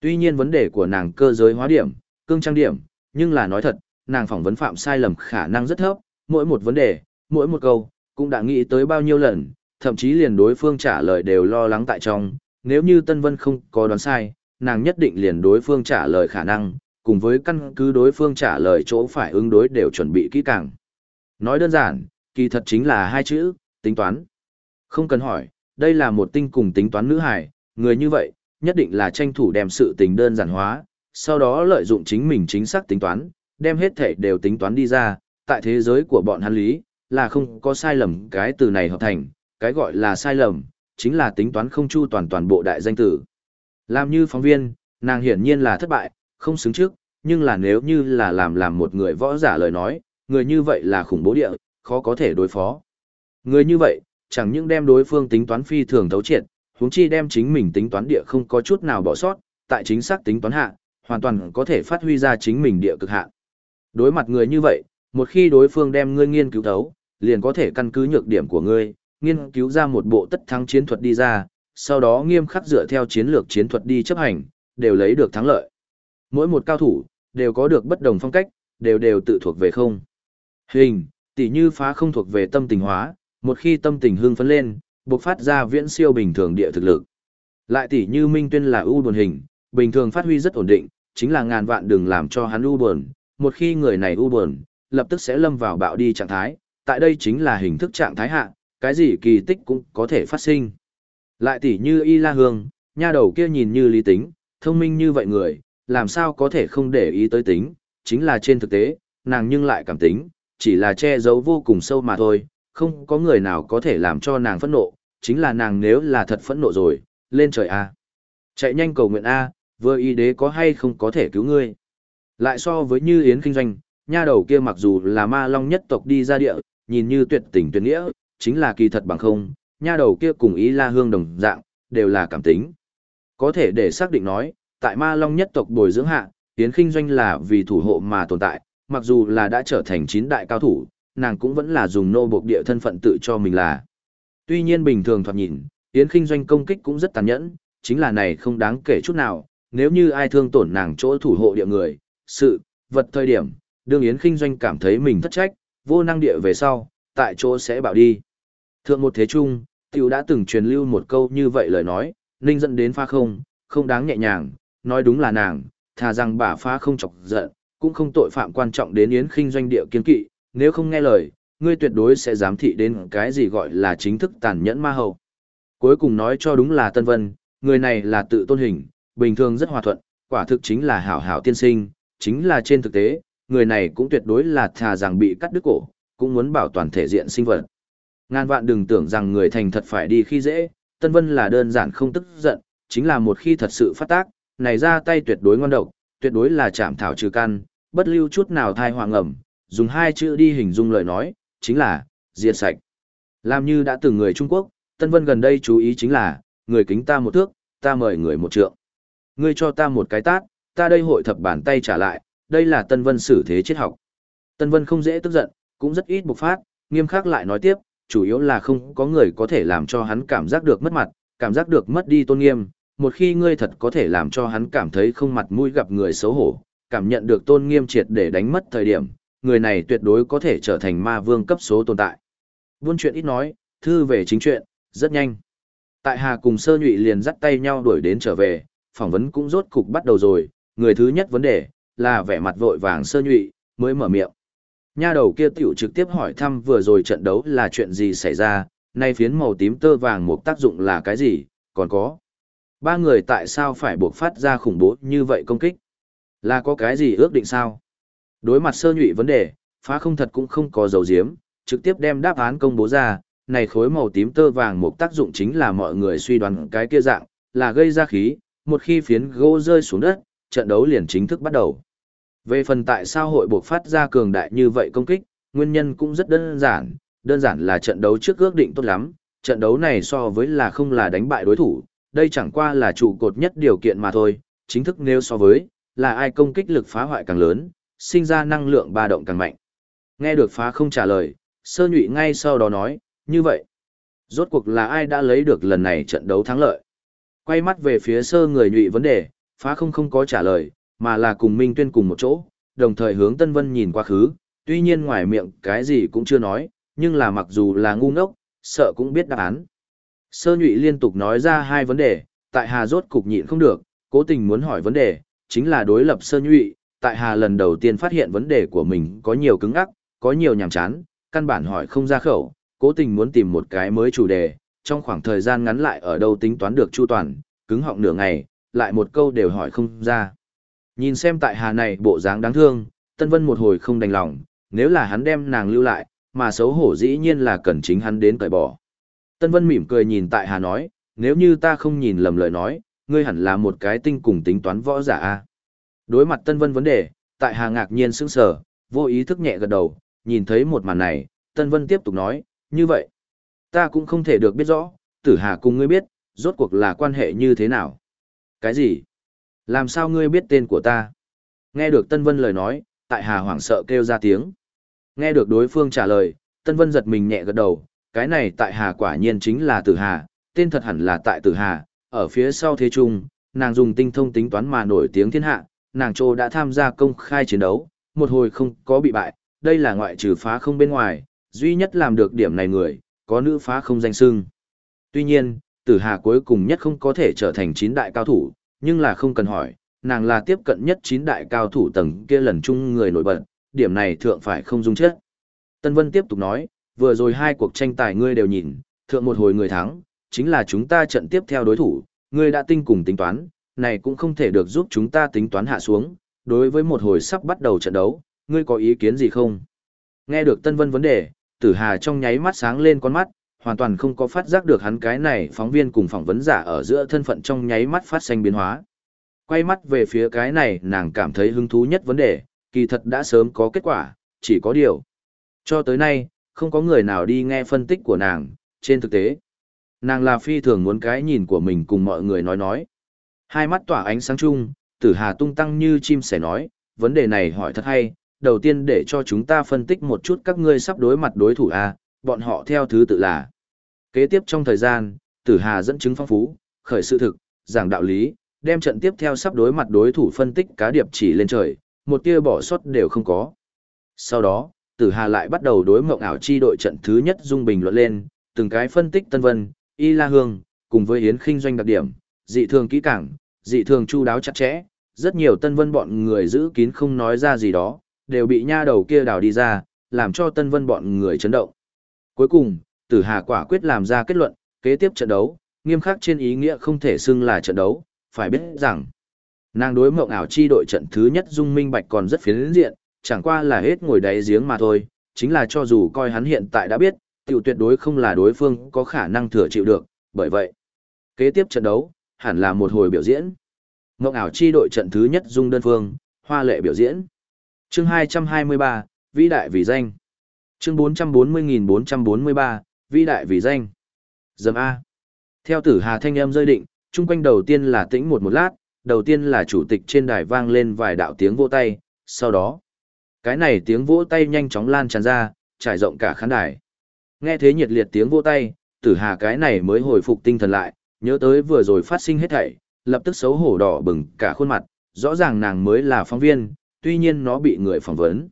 Tuy nhiên vấn đề của nàng cơ giới hóa điểm, cương trang điểm, nhưng là nói thật, nàng phỏng vấn phạm sai lầm khả năng rất thấp, mỗi một vấn đề, mỗi một câu, cũng đã nghĩ tới bao nhiêu lần, thậm chí liền đối phương trả lời đều lo lắng tại trong, nếu như Tân Vân không có đoán sai, nàng nhất định liền đối phương trả lời khả năng, cùng với căn cứ đối phương trả lời chỗ phải ứng đối đều chuẩn bị kỹ càng. Nói đơn giản, kỳ thật chính là hai chữ, tính toán. Không cần hỏi, đây là một tinh cùng tính toán nữ hải, người như vậy, nhất định là tranh thủ đem sự tình đơn giản hóa, sau đó lợi dụng chính mình chính xác tính toán, đem hết thể đều tính toán đi ra, tại thế giới của bọn hắn lý, là không có sai lầm cái từ này hợp thành, cái gọi là sai lầm, chính là tính toán không chu toàn toàn bộ đại danh tử. Làm như phóng viên, nàng hiển nhiên là thất bại, không xứng trước, nhưng là nếu như là làm làm một người võ giả lời nói, người như vậy là khủng bố địa, khó có thể đối phó. Người như vậy, chẳng những đem đối phương tính toán phi thường thấu triệt, huống chi đem chính mình tính toán địa không có chút nào bỏ sót, tại chính xác tính toán hạ, hoàn toàn có thể phát huy ra chính mình địa cực hạn. Đối mặt người như vậy, một khi đối phương đem ngươi nghiên cứu thấu, liền có thể căn cứ nhược điểm của ngươi, nghiên cứu ra một bộ tất thắng chiến thuật đi ra, sau đó nghiêm khắc dựa theo chiến lược chiến thuật đi chấp hành, đều lấy được thắng lợi. Mỗi một cao thủ, đều có được bất đồng phong cách, đều đều tự thuộc về không. Hình, tỉ như phá không thuộc về tâm tình hóa, một khi tâm tình hưng phấn lên, bộc phát ra viễn siêu bình thường địa thực lực. Lại tỉ như Minh Tuyên là ưu buồn hình, bình thường phát huy rất ổn định, chính là ngàn vạn đừng làm cho hắn ưu buồn, một khi người này ưu buồn, lập tức sẽ lâm vào bạo đi trạng thái, tại đây chính là hình thức trạng thái hạ, cái gì kỳ tích cũng có thể phát sinh. Lại tỉ như Y La Hương, nha đầu kia nhìn như lý tính, thông minh như vậy người, làm sao có thể không để ý tới tính, chính là trên thực tế, nàng nhưng lại cảm tính, chỉ là che giấu vô cùng sâu mà thôi, không có người nào có thể làm cho nàng phẫn nộ, chính là nàng nếu là thật phẫn nộ rồi, lên trời A. Chạy nhanh cầu nguyện A, vừa y đế có hay không có thể cứu ngươi. Lại so với như yến kinh doanh, nha đầu kia mặc dù là ma long nhất tộc đi ra địa, nhìn như tuyệt tình tuyệt nghĩa, chính là kỳ thật bằng không, nha đầu kia cùng ý la hương đồng dạng, đều là cảm tính. Có thể để xác định nói, tại ma long nhất tộc bồi dưỡng hạ, yến kinh doanh là vì thủ hộ mà tồn tại, mặc dù là đã trở thành chín đại cao thủ, nàng cũng vẫn là dùng nô buộc địa thân phận tự cho mình là. Tuy nhiên bình thường thoạt nhìn, Yến Kinh doanh công kích cũng rất tàn nhẫn, chính là này không đáng kể chút nào, nếu như ai thương tổn nàng chỗ thủ hộ địa người, sự, vật thời điểm, đương Yến Kinh doanh cảm thấy mình thất trách, vô năng địa về sau, tại chỗ sẽ bảo đi. Thượng một thế trung, tiểu đã từng truyền lưu một câu như vậy lời nói, ninh dẫn đến pha không, không đáng nhẹ nhàng, nói đúng là nàng, thà rằng bà pha không chọc giận, cũng không tội phạm quan trọng đến Yến khinh doanh địa kiên kỵ, nếu không nghe lời, ngươi tuyệt đối sẽ giám thị đến cái gì gọi là chính thức tàn nhẫn ma hậu. Cuối cùng nói cho đúng là Tân Vân, người này là tự tôn hình, bình thường rất hòa thuận, quả thực chính là hảo hảo tiên sinh, chính là trên thực tế, người này cũng tuyệt đối là thà rằng bị cắt đứt cổ, cũng muốn bảo toàn thể diện sinh vật. Ngàn vạn đừng tưởng rằng người thành thật phải đi khi dễ, Tân Vân là đơn giản không tức giận, chính là một khi thật sự phát tác, này ra tay tuyệt đối ngon độc, tuyệt đối là chạm thảo trừ căn, bất lưu chút nào thai hoàng ẩm, dùng hai chữ đi hình dung lời nói, chính là, diệt sạch. Làm như đã từng người Trung Quốc, Tân Vân gần đây chú ý chính là, người kính ta một thước, ta mời người một trượng. Ngươi cho ta một cái tát, ta đây hội thập bàn tay trả lại, đây là Tân Vân xử thế triết học. Tân Vân không dễ tức giận, cũng rất ít bộc phát, nghiêm khắc lại nói tiếp, chủ yếu là không có người có thể làm cho hắn cảm giác được mất mặt, cảm giác được mất đi tôn nghiêm. Một khi ngươi thật có thể làm cho hắn cảm thấy không mặt mũi gặp người xấu hổ, cảm nhận được tôn nghiêm triệt để đánh mất thời điểm, người này tuyệt đối có thể trở thành ma vương cấp số tồn tại. Buôn chuyện ít nói, thư về chính chuyện, rất nhanh. Tại Hà cùng Sơ Nhụy liền dắt tay nhau đuổi đến trở về, phỏng vấn cũng rốt cục bắt đầu rồi, người thứ nhất vấn đề là vẻ mặt vội vàng Sơ Nhụy mới mở miệng. Nha đầu kia tiểu trực tiếp hỏi thăm vừa rồi trận đấu là chuyện gì xảy ra, nay phiến màu tím tơ vàng một tác dụng là cái gì, còn có. Ba người tại sao phải buộc phát ra khủng bố như vậy công kích? Là có cái gì ước định sao? Đối mặt sơ nhụy vấn đề, phá không thật cũng không có dấu diếm, trực tiếp đem đáp án công bố ra, này khối màu tím tơ vàng một tác dụng chính là mọi người suy đoán cái kia dạng, là gây ra khí, một khi phiến gỗ rơi xuống đất, trận đấu liền chính thức bắt đầu. Về phần tại sao hội buộc phát ra cường đại như vậy công kích, nguyên nhân cũng rất đơn giản, đơn giản là trận đấu trước ước định tốt lắm, trận đấu này so với là không là đánh bại đối thủ, đây chẳng qua là trụ cột nhất điều kiện mà thôi, chính thức nếu so với, là ai công kích lực phá hoại càng lớn, sinh ra năng lượng ba động càng mạnh. Nghe được phá không trả lời, sơ nhụy ngay sau đó nói, như vậy. Rốt cuộc là ai đã lấy được lần này trận đấu thắng lợi? Quay mắt về phía sơ người nhụy vấn đề, phá không không có trả lời, mà là cùng Minh Tuyên cùng một chỗ, đồng thời hướng Tân Vân nhìn qua khứ, tuy nhiên ngoài miệng cái gì cũng chưa nói, nhưng là mặc dù là ngu ngốc, sợ cũng biết đáp án. Sơ nhụy liên tục nói ra hai vấn đề, tại hà rốt cục nhịn không được, cố tình muốn hỏi vấn đề, chính là đối lập sơ nhụy, tại hà lần đầu tiên phát hiện vấn đề của mình có nhiều cứng ắc, có nhiều nhàm chán, căn bản hỏi không ra khẩu, cố tình muốn tìm một cái mới chủ đề, trong khoảng thời gian ngắn lại ở đâu tính toán được chu toàn, cứng họng nửa ngày, lại một câu đều hỏi không ra. Nhìn xem tại hà này bộ dáng đáng thương, Tân Vân một hồi không đành lòng, nếu là hắn đem nàng lưu lại, mà xấu hổ dĩ nhiên là cần chính hắn đến cởi bỏ. Tân Vân mỉm cười nhìn tại hà nói, nếu như ta không nhìn lầm lời nói, ngươi hẳn là một cái tinh cùng tính toán võ giả a. Đối mặt Tân Vân vấn đề, tại Hà ngạc nhiên sững sờ, vô ý thức nhẹ gật đầu, nhìn thấy một màn này, Tân Vân tiếp tục nói, như vậy, ta cũng không thể được biết rõ, tử Hà cùng ngươi biết, rốt cuộc là quan hệ như thế nào. Cái gì? Làm sao ngươi biết tên của ta? Nghe được Tân Vân lời nói, tại Hà hoảng sợ kêu ra tiếng. Nghe được đối phương trả lời, Tân Vân giật mình nhẹ gật đầu, cái này tại Hà quả nhiên chính là tử Hà, tên thật hẳn là tại tử Hà, ở phía sau thế trung, nàng dùng tinh thông tính toán mà nổi tiếng thiên hạ, nàng trô đã tham gia công khai chiến đấu, một hồi không có bị bại, đây là ngoại trừ phá không bên ngoài, duy nhất làm được điểm này người, có nữ phá không danh sưng. Tuy nhiên, tử hà cuối cùng nhất không có thể trở thành chín đại cao thủ, nhưng là không cần hỏi, nàng là tiếp cận nhất chín đại cao thủ tầng kia lần chung người nổi bật, điểm này thượng phải không dung chết. Tân Vân tiếp tục nói, vừa rồi hai cuộc tranh tài ngươi đều nhìn, thượng một hồi người thắng, chính là chúng ta trận tiếp theo đối thủ, ngươi đã tinh cùng tính toán, này cũng không thể được giúp chúng ta tính toán hạ xuống, đối với một hồi sắp bắt đầu trận đấu, ngươi có ý kiến gì không? Nghe được Tân Vân vấn đề, Tử Hà trong nháy mắt sáng lên con mắt, hoàn toàn không có phát giác được hắn cái này phóng viên cùng phỏng vấn giả ở giữa thân phận trong nháy mắt phát sinh biến hóa. Quay mắt về phía cái này nàng cảm thấy hứng thú nhất vấn đề, kỳ thật đã sớm có kết quả, chỉ có điều. Cho tới nay, không có người nào đi nghe phân tích của nàng, trên thực tế. Nàng là phi thường muốn cái nhìn của mình cùng mọi người nói nói. Hai mắt tỏa ánh sáng chung, tử hà tung tăng như chim sẻ nói, vấn đề này hỏi thật hay, đầu tiên để cho chúng ta phân tích một chút các ngươi sắp đối mặt đối thủ A, bọn họ theo thứ tự là. Kế tiếp trong thời gian, tử hà dẫn chứng phong phú, khởi sự thực, giảng đạo lý, đem trận tiếp theo sắp đối mặt đối thủ phân tích cá điệp chỉ lên trời, một tia bỏ sót đều không có. Sau đó, tử hà lại bắt đầu đối mộng ảo chi đội trận thứ nhất dung bình luận lên, từng cái phân tích tân vân, y la hương, cùng với yến khinh doanh đặc điểm, dị thường kỹ càng, dị thường chu đáo chặt chẽ, rất nhiều tân vân bọn người giữ kín không nói ra gì đó, đều bị nha đầu kia đào đi ra, làm cho tân vân bọn người chấn động. Cuối cùng, tử hà quả quyết làm ra kết luận, kế tiếp trận đấu, nghiêm khắc trên ý nghĩa không thể xưng là trận đấu, phải biết rằng, nàng đối mộng ảo chi đội trận thứ nhất dung minh bạch còn rất phiến diện, chẳng qua là hết ngồi đáy giếng mà thôi, chính là cho dù coi hắn hiện tại đã biết, tiểu tuyệt đối không là đối phương có khả năng thừa chịu được, bởi vậy, kế tiếp trận đấu, hẳn là một hồi biểu diễn. Ngộng ảo chi đội trận thứ nhất dung đơn phương, hoa lệ biểu diễn. Chương 223, vĩ đại vì danh. Chương 440443, vĩ đại vì danh. Dầm A. Theo tử Hà Thanh em rơi định, chung quanh đầu tiên là tĩnh một một lát, đầu tiên là chủ tịch trên đài vang lên vài đạo tiếng vỗ tay, sau đó, cái này tiếng vỗ tay nhanh chóng lan tràn ra, trải rộng cả khán đài. Nghe thế nhiệt liệt tiếng vỗ tay, tử hà cái này mới hồi phục tinh thần lại, nhớ tới vừa rồi phát sinh hết thảy, lập tức xấu hổ đỏ bừng cả khuôn mặt, rõ ràng nàng mới là phóng viên, tuy nhiên nó bị người phỏng vấn.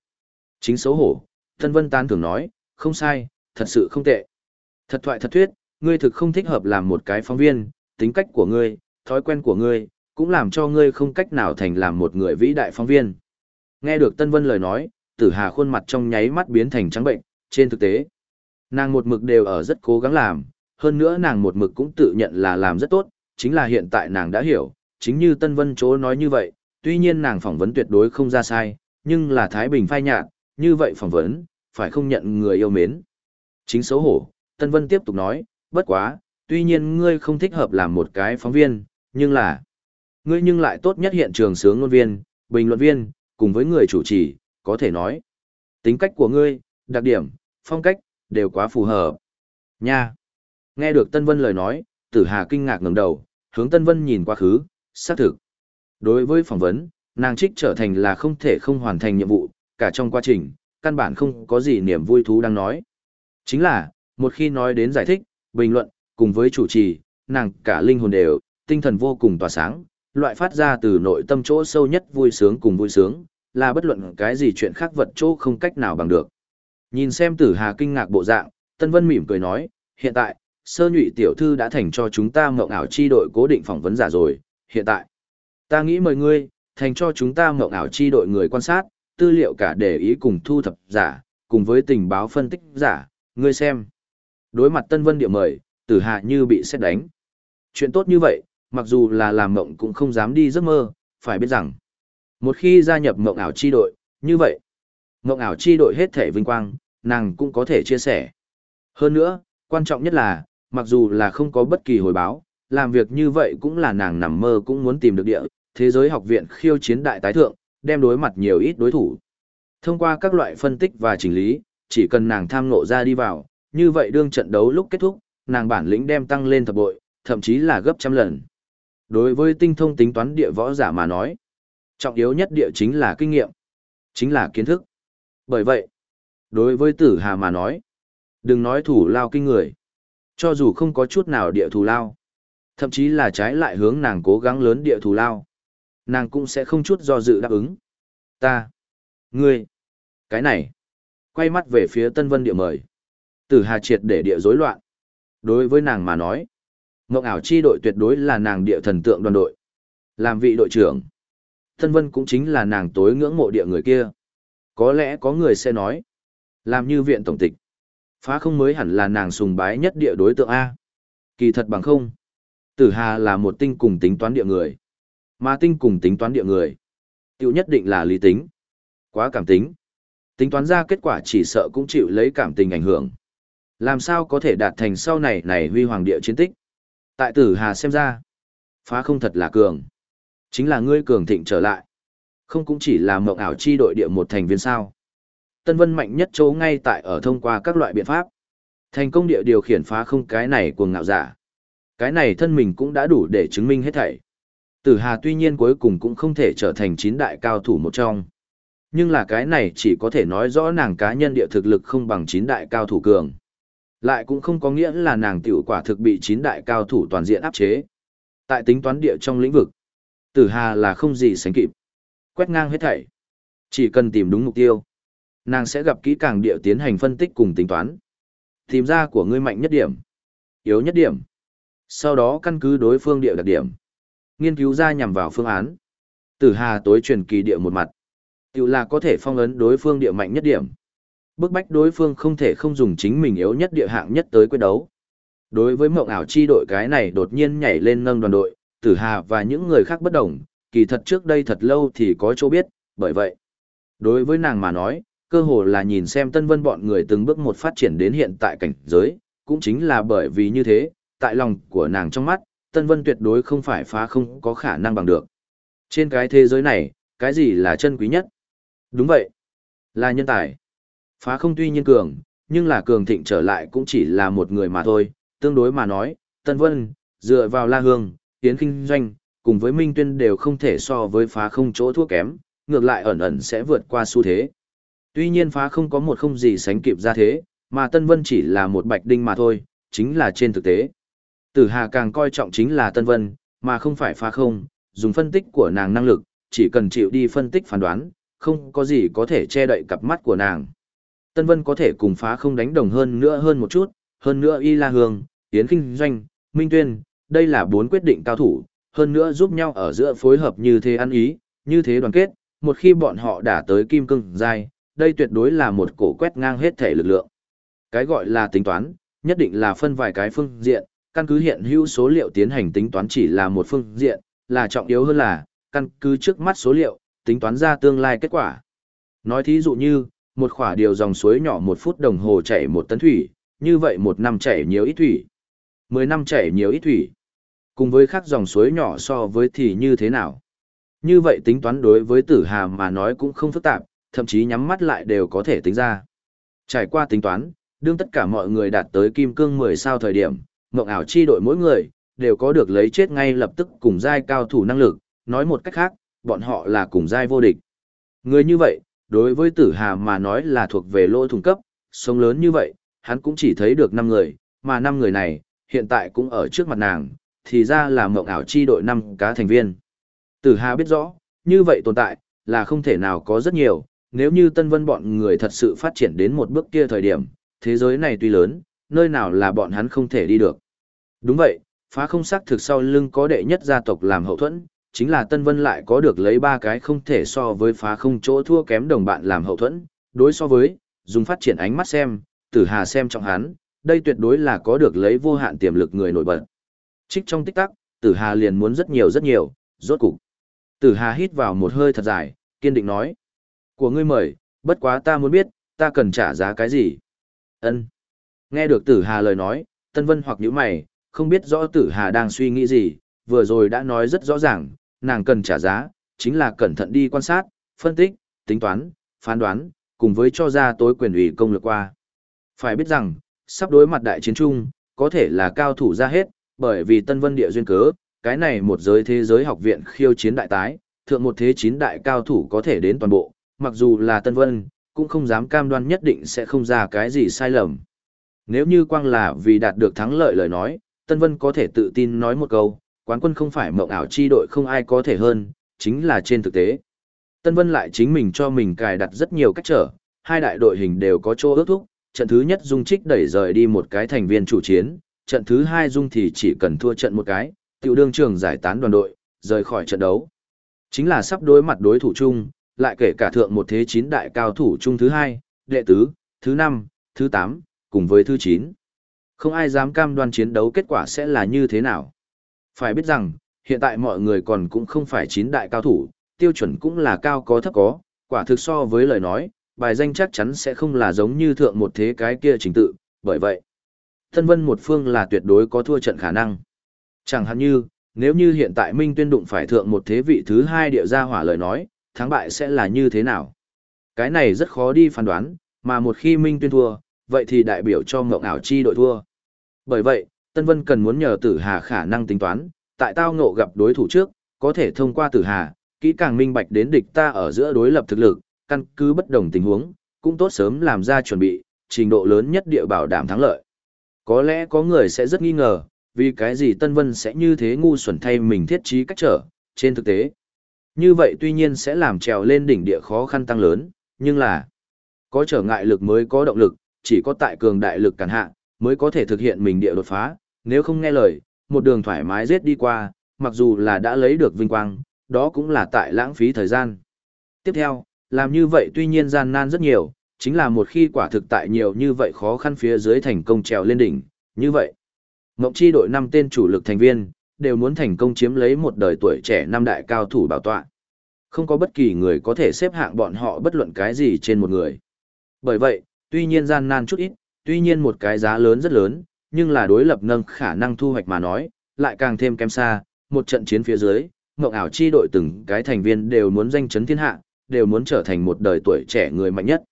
Chính xấu hổ, Tân Vân Tán thường nói, không sai, thật sự không tệ. Thật thoại thật thuyết, ngươi thực không thích hợp làm một cái phóng viên, tính cách của ngươi, thói quen của ngươi, cũng làm cho ngươi không cách nào thành làm một người vĩ đại phóng viên. Nghe được Tân Vân lời nói, tử hà khuôn mặt trong nháy mắt biến thành trắng bệnh, trên thực tế. Nàng một mực đều ở rất cố gắng làm, hơn nữa nàng một mực cũng tự nhận là làm rất tốt, chính là hiện tại nàng đã hiểu, chính như Tân Vân chỗ nói như vậy, tuy nhiên nàng phỏng vấn tuyệt đối không ra sai, nhưng là Thái Bình phai nhạt, như vậy phỏng vấn, phải không nhận người yêu mến. Chính xấu hổ, Tân Vân tiếp tục nói, bất quá, tuy nhiên ngươi không thích hợp làm một cái phóng viên, nhưng là, ngươi nhưng lại tốt nhất hiện trường sướng ngôn viên, bình luận viên, cùng với người chủ trì, có thể nói. Tính cách của ngươi, đặc điểm, phong cách, đều quá phù hợp. Nha! Nghe được Tân Vân lời nói, tử hà kinh ngạc ngẩng đầu, hướng Tân Vân nhìn quá khứ, xác thực. Đối với phỏng vấn, nàng trích trở thành là không thể không hoàn thành nhiệm vụ, cả trong quá trình, căn bản không có gì niềm vui thú đang nói. Chính là, một khi nói đến giải thích, bình luận, cùng với chủ trì, nàng cả linh hồn đều, tinh thần vô cùng tỏa sáng, loại phát ra từ nội tâm chỗ sâu nhất vui sướng cùng vui sướng, là bất luận cái gì chuyện khác vật chỗ không cách nào bằng được. Nhìn xem tử hà kinh ngạc bộ dạng, Tân Vân mỉm cười nói, hiện tại, sơ nhụy tiểu thư đã thành cho chúng ta mộng ảo chi đội cố định phỏng vấn giả rồi, hiện tại. Ta nghĩ mời ngươi, thành cho chúng ta mộng ảo chi đội người quan sát, tư liệu cả để ý cùng thu thập giả, cùng với tình báo phân tích giả, ngươi xem. Đối mặt Tân Vân địa mời, tử hạ như bị xét đánh. Chuyện tốt như vậy, mặc dù là làm mộng cũng không dám đi giấc mơ, phải biết rằng, một khi gia nhập mộng ảo chi đội, như vậy, mộng ảo chi đội hết thể vinh quang, nàng cũng có thể chia sẻ. Hơn nữa, quan trọng nhất là, mặc dù là không có bất kỳ hồi báo, làm việc như vậy cũng là nàng nằm mơ cũng muốn tìm được địa, thế giới học viện khiêu chiến đại tái thượng, đem đối mặt nhiều ít đối thủ. Thông qua các loại phân tích và chỉnh lý, chỉ cần nàng tham ngộ ra đi vào, như vậy đương trận đấu lúc kết thúc, nàng bản lĩnh đem tăng lên thập bội, thậm chí là gấp trăm lần. Đối với tinh thông tính toán địa võ giả mà nói, trọng yếu nhất địa chính là kinh nghiệm, chính là kiến thức. Bởi vậy, đối với tử hà mà nói, đừng nói thủ lao kinh người. Cho dù không có chút nào địa thù lao, thậm chí là trái lại hướng nàng cố gắng lớn địa thù lao, nàng cũng sẽ không chút do dự đáp ứng. Ta, ngươi, cái này, quay mắt về phía Tân Vân địa mời. Tử Hà triệt để địa rối loạn. Đối với nàng mà nói, Ngộng ảo chi đội tuyệt đối là nàng địa thần tượng đoàn đội. Làm vị đội trưởng, thân Vân cũng chính là nàng tối ngưỡng mộ địa người kia. Có lẽ có người sẽ nói, làm như viện tổng tịch. Phá không mới hẳn là nàng sùng bái nhất địa đối tượng A. Kỳ thật bằng không. Tử Hà là một tinh cùng tính toán địa người. Mà tinh cùng tính toán địa người. Tiểu nhất định là lý tính. Quá cảm tính. Tính toán ra kết quả chỉ sợ cũng chịu lấy cảm tình ảnh hưởng. Làm sao có thể đạt thành sau này này huy hoàng địa chiến tích. Tại tử hà xem ra. Phá không thật là cường. Chính là ngươi cường thịnh trở lại. Không cũng chỉ là mộng ảo chi đội địa một thành viên sao. Tân Vân mạnh nhất chỗ ngay tại ở thông qua các loại biện pháp. Thành công địa điều khiển phá không cái này cuồng ngạo giả. Cái này thân mình cũng đã đủ để chứng minh hết thảy. Tử Hà tuy nhiên cuối cùng cũng không thể trở thành chín đại cao thủ một trong. Nhưng là cái này chỉ có thể nói rõ nàng cá nhân địa thực lực không bằng chín đại cao thủ cường. Lại cũng không có nghĩa là nàng tiểu quả thực bị chín đại cao thủ toàn diện áp chế. Tại tính toán địa trong lĩnh vực, Tử Hà là không gì sánh kịp. Quét ngang hết thảy. Chỉ cần tìm đúng mục tiêu, nàng sẽ gặp kỹ càng địa tiến hành phân tích cùng tính toán. Tìm ra của ngươi mạnh nhất điểm, yếu nhất điểm. Sau đó căn cứ đối phương địa đặc điểm, nghiên cứu ra nhằm vào phương án. Tử Hà tối truyền kỳ địa một mặt, tự là có thể phong ấn đối phương địa mạnh nhất điểm. Bức bách đối phương không thể không dùng chính mình yếu nhất địa hạng nhất tới quyết đấu. Đối với mộng ảo chi đội cái này đột nhiên nhảy lên nâng đoàn đội, Tử Hà và những người khác bất đồng, kỳ thật trước đây thật lâu thì có chỗ biết, bởi vậy. Đối với nàng mà nói, cơ hồ là nhìn xem Tân Vân bọn người từng bước một phát triển đến hiện tại cảnh giới, cũng chính là bởi vì như thế, tại lòng của nàng trong mắt, Tân Vân tuyệt đối không phải phá không có khả năng bằng được. Trên cái thế giới này, cái gì là chân quý nhất? Đúng vậy, là nhân tài. Phá không tuy nhiên cường, nhưng là cường thịnh trở lại cũng chỉ là một người mà thôi, tương đối mà nói, Tân Vân, dựa vào La Hương, Tiến Kinh Doanh, cùng với Minh Tuyên đều không thể so với phá không chỗ thua kém, ngược lại ẩn ẩn sẽ vượt qua xu thế. Tuy nhiên phá không có một không gì sánh kịp ra thế, mà Tân Vân chỉ là một bạch đinh mà thôi, chính là trên thực tế. Tử Hà càng coi trọng chính là Tân Vân, mà không phải phá không, dùng phân tích của nàng năng lực, chỉ cần chịu đi phân tích phán đoán, không có gì có thể che đậy cặp mắt của nàng. Tân Vân có thể cùng phá không đánh đồng hơn nữa hơn một chút, hơn nữa Y La Hương, Yến Kinh Doanh, Minh Tuyên, đây là bốn quyết định cao thủ, hơn nữa giúp nhau ở giữa phối hợp như thế ăn ý, như thế đoàn kết, một khi bọn họ đã tới kim cương giai, đây tuyệt đối là một cổ quét ngang hết thể lực lượng. Cái gọi là tính toán, nhất định là phân vài cái phương diện, căn cứ hiện hữu số liệu tiến hành tính toán chỉ là một phương diện, là trọng yếu hơn là, căn cứ trước mắt số liệu, tính toán ra tương lai kết quả. Nói thí dụ như, một khỏa điều dòng suối nhỏ một phút đồng hồ chảy một tấn thủy, như vậy một năm chảy nhiều ít thủy. Mười năm chảy nhiều ít thủy. Cùng với khác dòng suối nhỏ so với thì như thế nào? Như vậy tính toán đối với tử hà mà nói cũng không phức tạp, thậm chí nhắm mắt lại đều có thể tính ra. Trải qua tính toán, đương tất cả mọi người đạt tới kim cương 10 sao thời điểm, mộng ảo chi đội mỗi người, đều có được lấy chết ngay lập tức cùng giai cao thủ năng lực, nói một cách khác, bọn họ là cùng giai vô địch. Người như vậy, đối với tử hà mà nói là thuộc về lỗ thùng cấp, sống lớn như vậy, hắn cũng chỉ thấy được 5 người, mà 5 người này, hiện tại cũng ở trước mặt nàng, thì ra là mộng ảo chi đội 5 cá thành viên. Tử hà biết rõ, như vậy tồn tại, là không thể nào có rất nhiều, nếu như Tân Vân bọn người thật sự phát triển đến một bước kia thời điểm, thế giới này tuy lớn, nơi nào là bọn hắn không thể đi được. Đúng vậy, phá không xác thực sau lưng có đệ nhất gia tộc làm hậu thuẫn, chính là Tân Vân lại có được lấy ba cái không thể so với phá không chỗ thua kém đồng bạn làm hậu thuẫn, đối so với, dùng phát triển ánh mắt xem, tử hà xem trong hắn, đây tuyệt đối là có được lấy vô hạn tiềm lực người nổi bật. Trích trong tích tắc, tử hà liền muốn rất nhiều rất nhiều, rốt cục. Tử hà hít vào một hơi thật dài, kiên định nói. Của ngươi mời, bất quá ta muốn biết, ta cần trả giá cái gì? Ân. Nghe được tử hà lời nói, Tân Vân hoặc nhíu mày, không biết rõ tử hà đang suy nghĩ gì, vừa rồi đã nói rất rõ ràng, nàng cần trả giá, chính là cẩn thận đi quan sát, phân tích, tính toán, phán đoán, cùng với cho ra tối quyền ủy công lược qua. Phải biết rằng, sắp đối mặt đại chiến trung, có thể là cao thủ ra hết, bởi vì Tân Vân địa duyên cớ, cái này một giới thế giới học viện khiêu chiến đại tái, thượng một thế chín đại cao thủ có thể đến toàn bộ, mặc dù là Tân Vân, cũng không dám cam đoan nhất định sẽ không ra cái gì sai lầm. Nếu như quang là vì đạt được thắng lợi lời nói, Tân Vân có thể tự tin nói một câu, quán quân không phải mộng ảo chi đội không ai có thể hơn, chính là trên thực tế. Tân Vân lại chính mình cho mình cài đặt rất nhiều cách trở, hai đại đội hình đều có chỗ ước thúc, trận thứ nhất Dung Trích đẩy rời đi một cái thành viên chủ chiến, trận thứ hai Dung thì chỉ cần thua trận một cái, tiểu đương trường giải tán đoàn đội, rời khỏi trận đấu. Chính là sắp đối mặt đối thủ chung, lại kể cả thượng một thế chín đại cao thủ chung thứ hai, đệ tứ, thứ năm, thứ tám, cùng với thứ chín. Không ai dám cam đoan chiến đấu kết quả sẽ là như thế nào. Phải biết rằng, hiện tại mọi người còn cũng không phải chín đại cao thủ, tiêu chuẩn cũng là cao có thấp có, quả thực so với lời nói, bài danh chắc chắn sẽ không là giống như thượng một thế cái kia trình tự, bởi vậy, thân Vân một phương là tuyệt đối có thua trận khả năng. Chẳng hạn như, nếu như hiện tại Minh Tuyên đụng phải thượng một thế vị thứ hai địa gia hỏa lời nói, thắng bại sẽ là như thế nào? Cái này rất khó đi phán đoán, mà một khi Minh Tuyên thua, vậy thì đại biểu cho mộng ảo chi đội thua. Bởi vậy, Tân Vân cần muốn nhờ Tử Hà khả năng tính toán, tại tao ngộ gặp đối thủ trước, có thể thông qua Tử Hà, kỹ càng minh bạch đến địch ta ở giữa đối lập thực lực, căn cứ bất đồng tình huống, cũng tốt sớm làm ra chuẩn bị, trình độ lớn nhất địa bảo đảm thắng lợi. Có lẽ có người sẽ rất nghi ngờ, vì cái gì Tân Vân sẽ như thế ngu xuẩn thay mình thiết trí cách trở, trên thực tế. Như vậy tuy nhiên sẽ làm trèo lên đỉnh địa khó khăn tăng lớn, nhưng là có trở ngại lực mới có động lực, chỉ có tại cường đại lực cản hạ, mới có thể thực hiện mình địa đột phá, nếu không nghe lời, một đường thoải mái giết đi qua, mặc dù là đã lấy được vinh quang, đó cũng là tại lãng phí thời gian. Tiếp theo, làm như vậy tuy nhiên gian nan rất nhiều, chính là một khi quả thực tại nhiều như vậy khó khăn phía dưới thành công trèo lên đỉnh, như vậy. Ngộng chi đội năm tên chủ lực thành viên, đều muốn thành công chiếm lấy một đời tuổi trẻ năm đại cao thủ bảo tọa. Không có bất kỳ người có thể xếp hạng bọn họ bất luận cái gì trên một người. Bởi vậy, tuy nhiên gian nan chút ít, tuy nhiên một cái giá lớn rất lớn, nhưng là đối lập nâng khả năng thu hoạch mà nói, lại càng thêm kém xa, một trận chiến phía dưới, Ngộng ảo chi đội từng cái thành viên đều muốn danh chấn thiên hạ, đều muốn trở thành một đời tuổi trẻ người mạnh nhất.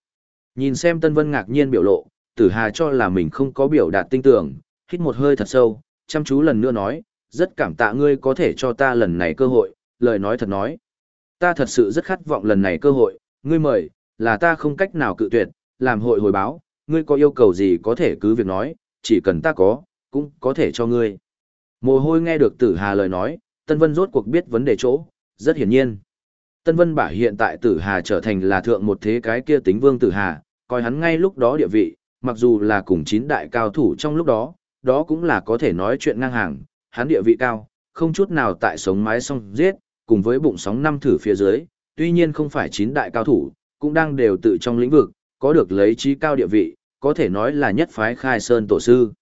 Nhìn xem Tân Vân ngạc nhiên biểu lộ, Tử Hà cho là mình không có biểu đạt tinh tưởng, hít một hơi thật sâu, chăm chú lần nữa nói, rất cảm tạ ngươi có thể cho ta lần này cơ hội, lời nói thật nói. Ta thật sự rất khát vọng lần này cơ hội, ngươi mời, là ta không cách nào cự tuyệt, làm hội hồi báo, ngươi có yêu cầu gì có thể cứ việc nói, chỉ cần ta có, cũng có thể cho ngươi. Mồ hôi nghe được tử hà lời nói, Tân Vân rốt cuộc biết vấn đề chỗ, rất hiển nhiên. Tân Vân bả hiện tại tử hà trở thành là thượng một thế cái kia tính vương tử hà, coi hắn ngay lúc đó địa vị, mặc dù là cùng chín đại cao thủ trong lúc đó, đó cũng là có thể nói chuyện ngang hàng, hắn địa vị cao, không chút nào tại sống mái song giết, cùng với bụng sóng năm thử phía dưới, tuy nhiên không phải chín đại cao thủ, cũng đang đều tự trong lĩnh vực, có được lấy trí cao địa vị, có thể nói là nhất phái khai sơn tổ sư.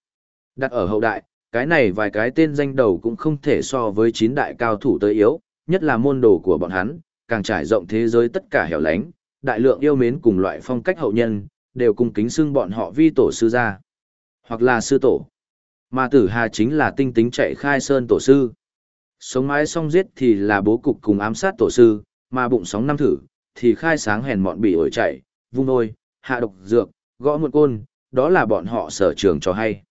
Đặt ở hậu đại, cái này vài cái tên danh đầu cũng không thể so với chín đại cao thủ tới yếu, nhất là môn đồ của bọn hắn, càng trải rộng thế giới tất cả hẻo lánh, đại lượng yêu mến cùng loại phong cách hậu nhân, đều cùng kính xưng bọn họ vi tổ sư gia, hoặc là sư tổ. Mà tử hà chính là tinh tính chạy khai sơn tổ sư. Sống mãi song giết thì là bố cục cùng ám sát tổ sư, mà bụng sóng năm thử, thì khai sáng hèn mọn bị ổi chạy, vung nôi, hạ độc dược, gõ một côn, đó là bọn họ sở trường cho hay.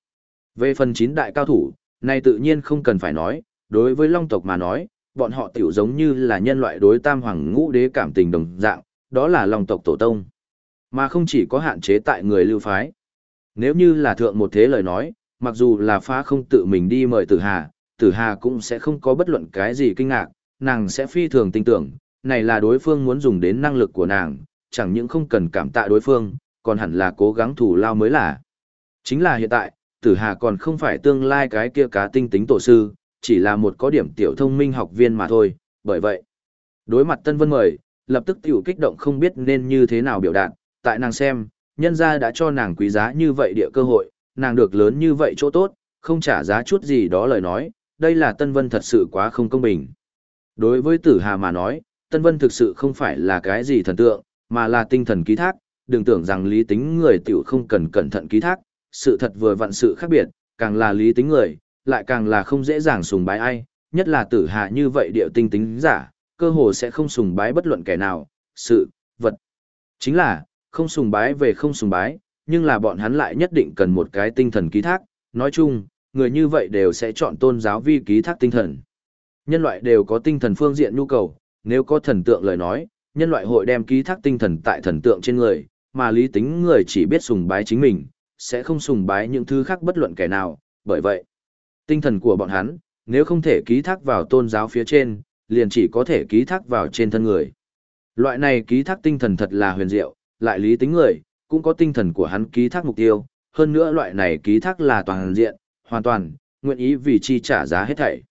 Về phần chín đại cao thủ, này tự nhiên không cần phải nói, đối với long tộc mà nói, bọn họ tiểu giống như là nhân loại đối tam hoàng ngũ đế cảm tình đồng dạng, đó là long tộc tổ tông. Mà không chỉ có hạn chế tại người lưu phái. Nếu như là thượng một thế lời nói, mặc dù là phá không tự mình đi mời tử hà, tử hà cũng sẽ không có bất luận cái gì kinh ngạc, nàng sẽ phi thường tin tưởng, này là đối phương muốn dùng đến năng lực của nàng, chẳng những không cần cảm tạ đối phương, còn hẳn là cố gắng thủ lao mới là. Chính là hiện tại, tử hà còn không phải tương lai cái kia cá tinh tính tổ sư, chỉ là một có điểm tiểu thông minh học viên mà thôi, bởi vậy. Đối mặt Tân Vân mời, lập tức tiểu kích động không biết nên như thế nào biểu đạt, tại nàng xem, nhân gia đã cho nàng quý giá như vậy địa cơ hội, nàng được lớn như vậy chỗ tốt, không trả giá chút gì đó lời nói, đây là Tân Vân thật sự quá không công bình. Đối với tử hà mà nói, Tân Vân thực sự không phải là cái gì thần tượng, mà là tinh thần ký thác, đừng tưởng rằng lý tính người tiểu không cần cẩn thận ký thác, sự thật vừa vặn sự khác biệt, càng là lý tính người, lại càng là không dễ dàng sùng bái ai, nhất là tử hạ như vậy điệu tinh tính giả, cơ hồ sẽ không sùng bái bất luận kẻ nào, sự, vật. Chính là, không sùng bái về không sùng bái, nhưng là bọn hắn lại nhất định cần một cái tinh thần ký thác, nói chung, người như vậy đều sẽ chọn tôn giáo vi ký thác tinh thần. Nhân loại đều có tinh thần phương diện nhu cầu, nếu có thần tượng lời nói, nhân loại hội đem ký thác tinh thần tại thần tượng trên người, mà lý tính người chỉ biết sùng bái chính mình, sẽ không sùng bái những thứ khác bất luận kẻ nào, bởi vậy, tinh thần của bọn hắn, nếu không thể ký thác vào tôn giáo phía trên, liền chỉ có thể ký thác vào trên thân người. Loại này ký thác tinh thần thật là huyền diệu, lại lý tính người, cũng có tinh thần của hắn ký thác mục tiêu, hơn nữa loại này ký thác là toàn diện, hoàn toàn, nguyện ý vì chi trả giá hết thảy.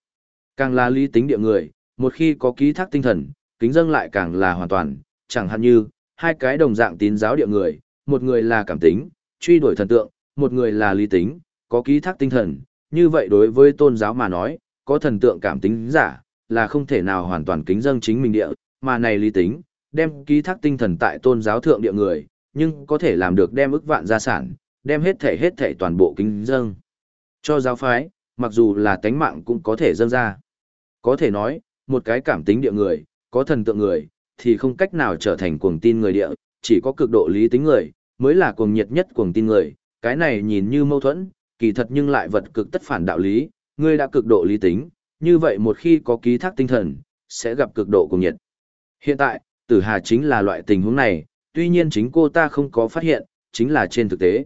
Càng là lý tính địa người, một khi có ký thác tinh thần, kính dâng lại càng là hoàn toàn, chẳng hạn như, hai cái đồng dạng tín giáo địa người, một người là cảm tính, truy đuổi thần tượng, một người là lý tính, có ký thác tinh thần, như vậy đối với tôn giáo mà nói, có thần tượng cảm tính giả, là không thể nào hoàn toàn kính dâng chính mình địa, mà này lý tính, đem ký thác tinh thần tại tôn giáo thượng địa người, nhưng có thể làm được đem ức vạn gia sản, đem hết thể hết thể toàn bộ kính dâng. Cho giáo phái, mặc dù là tánh mạng cũng có thể dâng ra. Có thể nói, một cái cảm tính địa người, có thần tượng người, thì không cách nào trở thành cuồng tin người địa, chỉ có cực độ lý tính người, mới là cuồng nhiệt nhất cuồng tin người, cái này nhìn như mâu thuẫn, kỳ thật nhưng lại vật cực tất phản đạo lý, ngươi đã cực độ lý tính, như vậy một khi có ký thác tinh thần, sẽ gặp cực độ cuồng nhiệt. Hiện tại, tử hà chính là loại tình huống này, tuy nhiên chính cô ta không có phát hiện, chính là trên thực tế.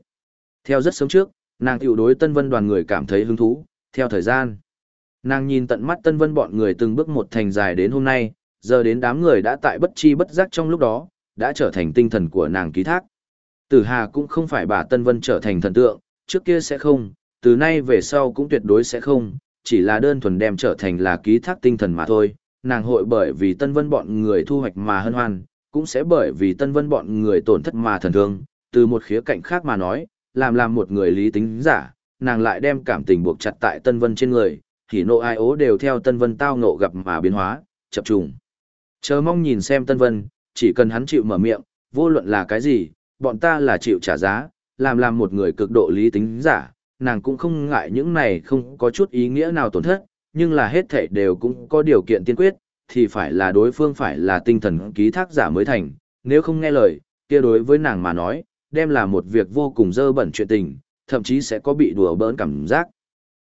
Theo rất sớm trước, nàng tiểu đối tân vân đoàn người cảm thấy hứng thú, theo thời gian. Nàng nhìn tận mắt tân vân bọn người từng bước một thành dài đến hôm nay, giờ đến đám người đã tại bất chi bất giác trong lúc đó, đã trở thành tinh thần của nàng ký thác. Tử Hà cũng không phải bà Tân Vân trở thành thần tượng, trước kia sẽ không, từ nay về sau cũng tuyệt đối sẽ không, chỉ là đơn thuần đem trở thành là ký thác tinh thần mà thôi. Nàng hội bởi vì Tân Vân bọn người thu hoạch mà hân hoan, cũng sẽ bởi vì Tân Vân bọn người tổn thất mà thần thương, từ một khía cạnh khác mà nói, làm làm một người lý tính giả, nàng lại đem cảm tình buộc chặt tại Tân Vân trên người, thì nộ ai ố đều theo Tân Vân tao ngộ gặp mà biến hóa, chập trùng. Chờ mong nhìn xem Tân Vân, chỉ cần hắn chịu mở miệng, vô luận là cái gì, bọn ta là chịu trả giá, làm làm một người cực độ lý tính giả, nàng cũng không ngại những này không có chút ý nghĩa nào tổn thất, nhưng là hết thảy đều cũng có điều kiện tiên quyết, thì phải là đối phương phải là tinh thần ký thác giả mới thành, nếu không nghe lời, kia đối với nàng mà nói, đem là một việc vô cùng dơ bẩn chuyện tình, thậm chí sẽ có bị đùa bỡn cảm giác.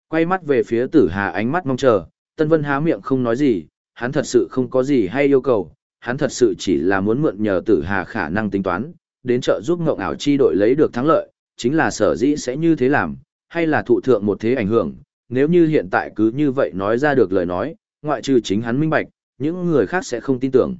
Quay mắt về phía tử hà ánh mắt mong chờ, Tân Vân há miệng không nói gì, hắn thật sự không có gì hay yêu cầu, hắn thật sự chỉ là muốn mượn nhờ tử hà khả năng tính toán, đến trợ giúp ngộng ảo chi đội lấy được thắng lợi, chính là sở dĩ sẽ như thế làm, hay là thụ thượng một thế ảnh hưởng, nếu như hiện tại cứ như vậy nói ra được lời nói, ngoại trừ chính hắn minh bạch, những người khác sẽ không tin tưởng.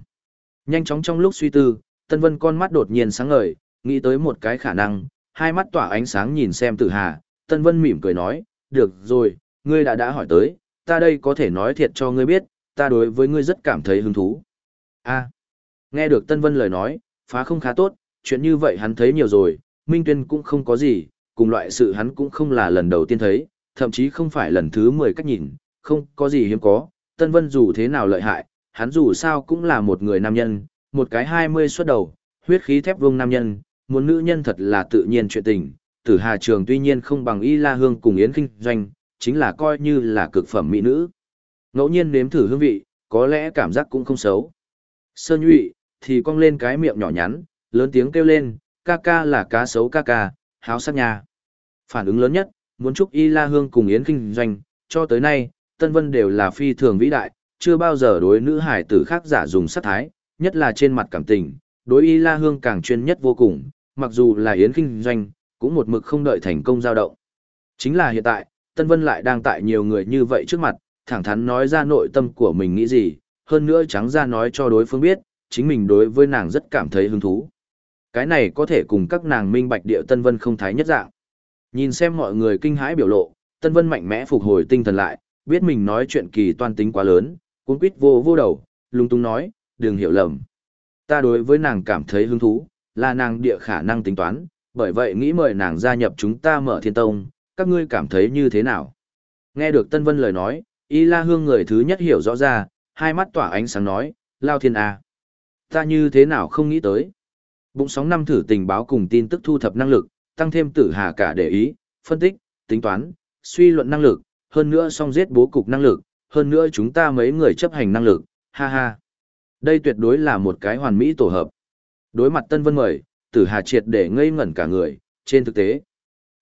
Nhanh chóng trong lúc suy tư, Tân Vân con mắt đột nhiên sáng ngời, nghĩ tới một cái khả năng, hai mắt tỏa ánh sáng nhìn xem Tử Hà, Tân Vân mỉm cười nói, được rồi, ngươi đã đã hỏi tới, ta đây có thể nói thiệt cho ngươi biết, ta đối với ngươi rất cảm thấy hứng thú. A. nghe được Tân Vân lời nói, phá không khá tốt, chuyện như vậy hắn thấy nhiều rồi, Minh Tuyên cũng không có gì, cùng loại sự hắn cũng không là lần đầu tiên thấy, thậm chí không phải lần thứ 10 cách nhìn, không có gì hiếm có, Tân Vân dù thế nào lợi hại, hắn dù sao cũng là một người nam nhân, một cái 20 xuất đầu, huyết khí thép vương nam nhân, muốn nữ nhân thật là tự nhiên chuyện tình, tử hà trường tuy nhiên không bằng y la hương cùng yến kinh doanh, chính là coi như là cực phẩm mỹ nữ. Ngẫu nhiên nếm thử hương vị, có lẽ cảm giác cũng không xấu. Sơn nhụy, thì cong lên cái miệng nhỏ nhắn, lớn tiếng kêu lên, ca ca là cá sấu ca ca, háo sắc nhà. Phản ứng lớn nhất, muốn chúc Y La Hương cùng Yến kinh doanh, cho tới nay, Tân Vân đều là phi thường vĩ đại, chưa bao giờ đối nữ hải tử khác giả dùng sát thái, nhất là trên mặt cảm tình, đối Y La Hương càng chuyên nhất vô cùng, mặc dù là Yến kinh doanh, cũng một mực không đợi thành công giao động. Chính là hiện tại, Tân Vân lại đang tại nhiều người như vậy trước mặt, thẳng thắn nói ra nội tâm của mình nghĩ gì, hơn nữa trắng ra nói cho đối phương biết, chính mình đối với nàng rất cảm thấy hứng thú. Cái này có thể cùng các nàng minh bạch địa Tân Vân không thái nhất dạng. Nhìn xem mọi người kinh hãi biểu lộ, Tân Vân mạnh mẽ phục hồi tinh thần lại, biết mình nói chuyện kỳ toan tính quá lớn, cuốn quýt vô vô đầu, lung tung nói, đừng hiểu lầm. Ta đối với nàng cảm thấy hứng thú, là nàng địa khả năng tính toán, bởi vậy nghĩ mời nàng gia nhập chúng ta mở thiên tông, các ngươi cảm thấy như thế nào? Nghe được Tân Vân lời nói, Y La Hương người thứ nhất hiểu rõ ra, hai mắt tỏa ánh sáng nói, Lao Thiên A. Ta như thế nào không nghĩ tới? Bụng sóng năm thử tình báo cùng tin tức thu thập năng lực, tăng thêm tử hà cả để ý, phân tích, tính toán, suy luận năng lực, hơn nữa song giết bố cục năng lực, hơn nữa chúng ta mấy người chấp hành năng lực, ha ha. Đây tuyệt đối là một cái hoàn mỹ tổ hợp. Đối mặt Tân Vân mời, tử hà triệt để ngây ngẩn cả người, trên thực tế.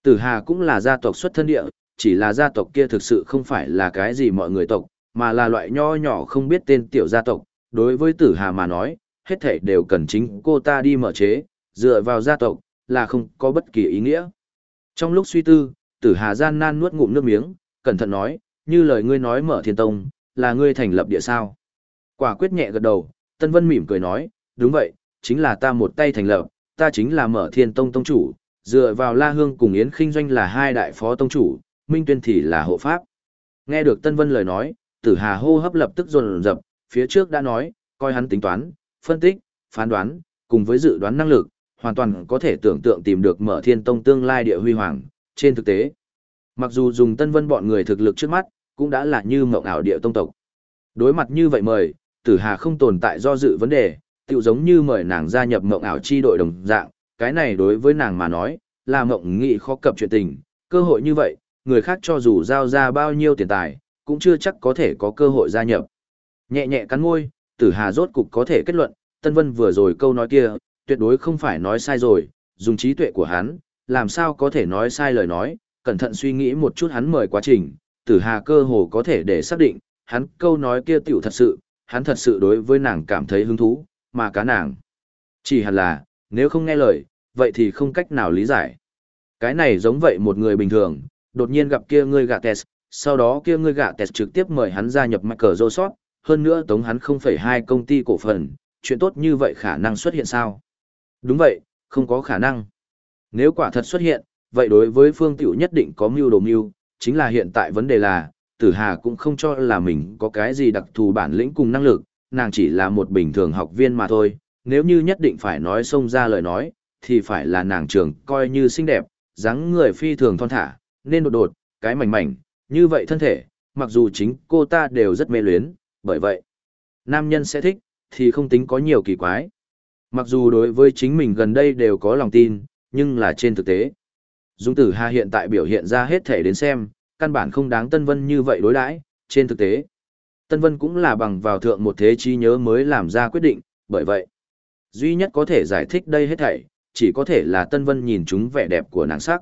Tử hà cũng là gia tộc xuất thân địa, chỉ là gia tộc kia thực sự không phải là cái gì mọi người tộc, mà là loại nho nhỏ không biết tên tiểu gia tộc. Đối với tử hà mà nói, hết thảy đều cần chính cô ta đi mở chế, dựa vào gia tộc, là không có bất kỳ ý nghĩa. Trong lúc suy tư, tử hà gian nan nuốt ngụm nước miếng, cẩn thận nói, như lời ngươi nói mở thiên tông, là ngươi thành lập địa sao. Quả quyết nhẹ gật đầu, Tân Vân mỉm cười nói, đúng vậy, chính là ta một tay thành lập, ta chính là mở thiên tông tông chủ, dựa vào La Hương cùng Yến Kinh Doanh là hai đại phó tông chủ, Minh Tuyên thì là hộ pháp. Nghe được Tân Vân lời nói, tử hà hô hấp lập tức dồn dập, phía trước đã nói, coi hắn tính toán, phân tích, phán đoán, cùng với dự đoán năng lực, hoàn toàn có thể tưởng tượng tìm được mở thiên tông tương lai địa huy hoàng, trên thực tế. Mặc dù dùng tân vân bọn người thực lực trước mắt, cũng đã là như mộng ảo địa tông tộc. Đối mặt như vậy mời, tử hà không tồn tại do dự vấn đề, tựu giống như mời nàng gia nhập mộng ảo chi đội đồng dạng, cái này đối với nàng mà nói, là mộng nghị khó cập chuyện tình, cơ hội như vậy, người khác cho dù giao ra bao nhiêu tiền tài, cũng chưa chắc có thể có cơ hội gia nhập. Nhẹ nhẹ cắn môi, tử hà rốt cục có thể kết luận, Tân Vân vừa rồi câu nói kia, tuyệt đối không phải nói sai rồi, dùng trí tuệ của hắn, làm sao có thể nói sai lời nói, cẩn thận suy nghĩ một chút hắn mời quá trình, tử hà cơ hồ có thể để xác định, hắn câu nói kia tiểu thật sự, hắn thật sự đối với nàng cảm thấy hứng thú, mà cá nàng. Chỉ hẳn là, nếu không nghe lời, vậy thì không cách nào lý giải. Cái này giống vậy một người bình thường, đột nhiên gặp kia ngươi gạ tes sau đó kia ngươi gạ tes trực tiếp mời hắn gia nhập Michael Joseph, hơn nữa tống hắn 0,2 công ty cổ phần, chuyện tốt như vậy khả năng xuất hiện sao? Đúng vậy, không có khả năng. Nếu quả thật xuất hiện, vậy đối với Phương Tiểu nhất định có mưu đồ mưu, chính là hiện tại vấn đề là, Tử Hà cũng không cho là mình có cái gì đặc thù bản lĩnh cùng năng lực, nàng chỉ là một bình thường học viên mà thôi, nếu như nhất định phải nói xông ra lời nói, thì phải là nàng trường coi như xinh đẹp, dáng người phi thường thon thả, nên đột đột, cái mảnh mảnh, như vậy thân thể, mặc dù chính cô ta đều rất mê luyến, bởi vậy, nam nhân sẽ thích, thì không tính có nhiều kỳ quái. Mặc dù đối với chính mình gần đây đều có lòng tin, nhưng là trên thực tế. Dung tử Hà hiện tại biểu hiện ra hết thể đến xem, căn bản không đáng Tân Vân như vậy đối đãi trên thực tế. Tân Vân cũng là bằng vào thượng một thế trí nhớ mới làm ra quyết định, bởi vậy, duy nhất có thể giải thích đây hết thảy, chỉ có thể là Tân Vân nhìn chúng vẻ đẹp của nàng sắc.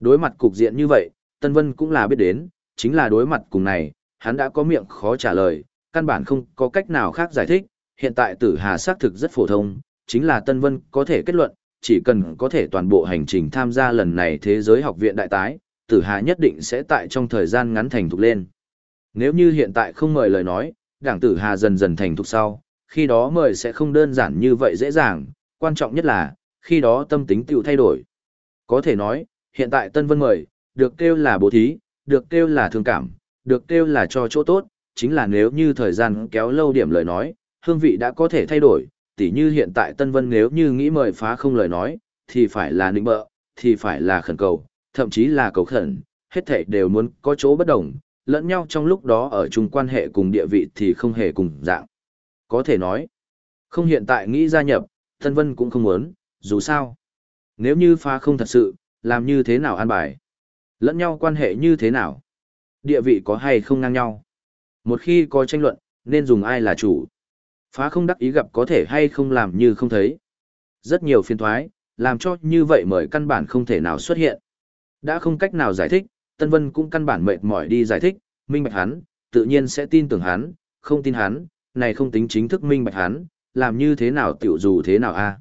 Đối mặt cục diện như vậy, Tân Vân cũng là biết đến, chính là đối mặt cùng này, hắn đã có miệng khó trả lời, căn bản không có cách nào khác giải thích, hiện tại tử hà xác thực rất phổ thông, chính là Tân Vân có thể kết luận, chỉ cần có thể toàn bộ hành trình tham gia lần này thế giới học viện đại tái, tử hà nhất định sẽ tại trong thời gian ngắn thành thục lên. Nếu như hiện tại không mời lời nói, đảng tử hà dần dần thành thục sau, khi đó mời sẽ không đơn giản như vậy dễ dàng, quan trọng nhất là, khi đó tâm tính tiểu thay đổi. Có thể nói, hiện tại Tân Vân mời, được kêu là bố thí, được kêu là thương cảm, được kêu là cho chỗ tốt, chính là nếu như thời gian kéo lâu điểm lời nói, hương vị đã có thể thay đổi, tỉ như hiện tại Tân Vân nếu như nghĩ mời phá không lời nói, thì phải là nịnh bợ, thì phải là khẩn cầu, thậm chí là cầu khẩn, hết thảy đều muốn có chỗ bất đồng, lẫn nhau trong lúc đó ở chung quan hệ cùng địa vị thì không hề cùng dạng. Có thể nói, không hiện tại nghĩ gia nhập, Tân Vân cũng không muốn, dù sao. Nếu như phá không thật sự, làm như thế nào an bài? Lẫn nhau quan hệ như thế nào? Địa vị có hay không ngang nhau? Một khi có tranh luận, nên dùng ai là chủ? Phá không đắc ý gặp có thể hay không làm như không thấy. Rất nhiều phiên thoái, làm cho như vậy mời căn bản không thể nào xuất hiện. Đã không cách nào giải thích, Tân Vân cũng căn bản mệt mỏi đi giải thích, minh bạch hắn, tự nhiên sẽ tin tưởng hắn, không tin hắn, này không tính chính thức minh bạch hắn, làm như thế nào tiểu dù thế nào a.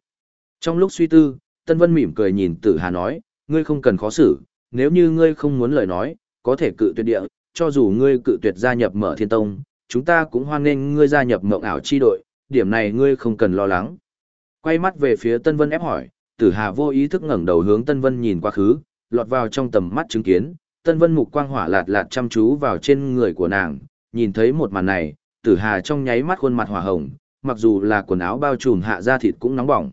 Trong lúc suy tư, Tân Vân mỉm cười nhìn Tử Hà nói, ngươi không cần khó xử, nếu như ngươi không muốn lời nói, có thể cự tuyệt địa, cho dù ngươi cự tuyệt gia nhập mở thiên tông, chúng ta cũng hoan nghênh ngươi gia nhập mộng ảo chi đội, điểm này ngươi không cần lo lắng. Quay mắt về phía Tân Vân ép hỏi, Tử Hà vô ý thức ngẩng đầu hướng Tân Vân nhìn qua khứ, lọt vào trong tầm mắt chứng kiến, Tân Vân mục quang hỏa lạt lạt chăm chú vào trên người của nàng, nhìn thấy một màn này, Tử Hà trong nháy mắt khuôn mặt hỏa hồng, mặc dù là quần áo bao trùm hạ da thịt cũng nóng bỏng.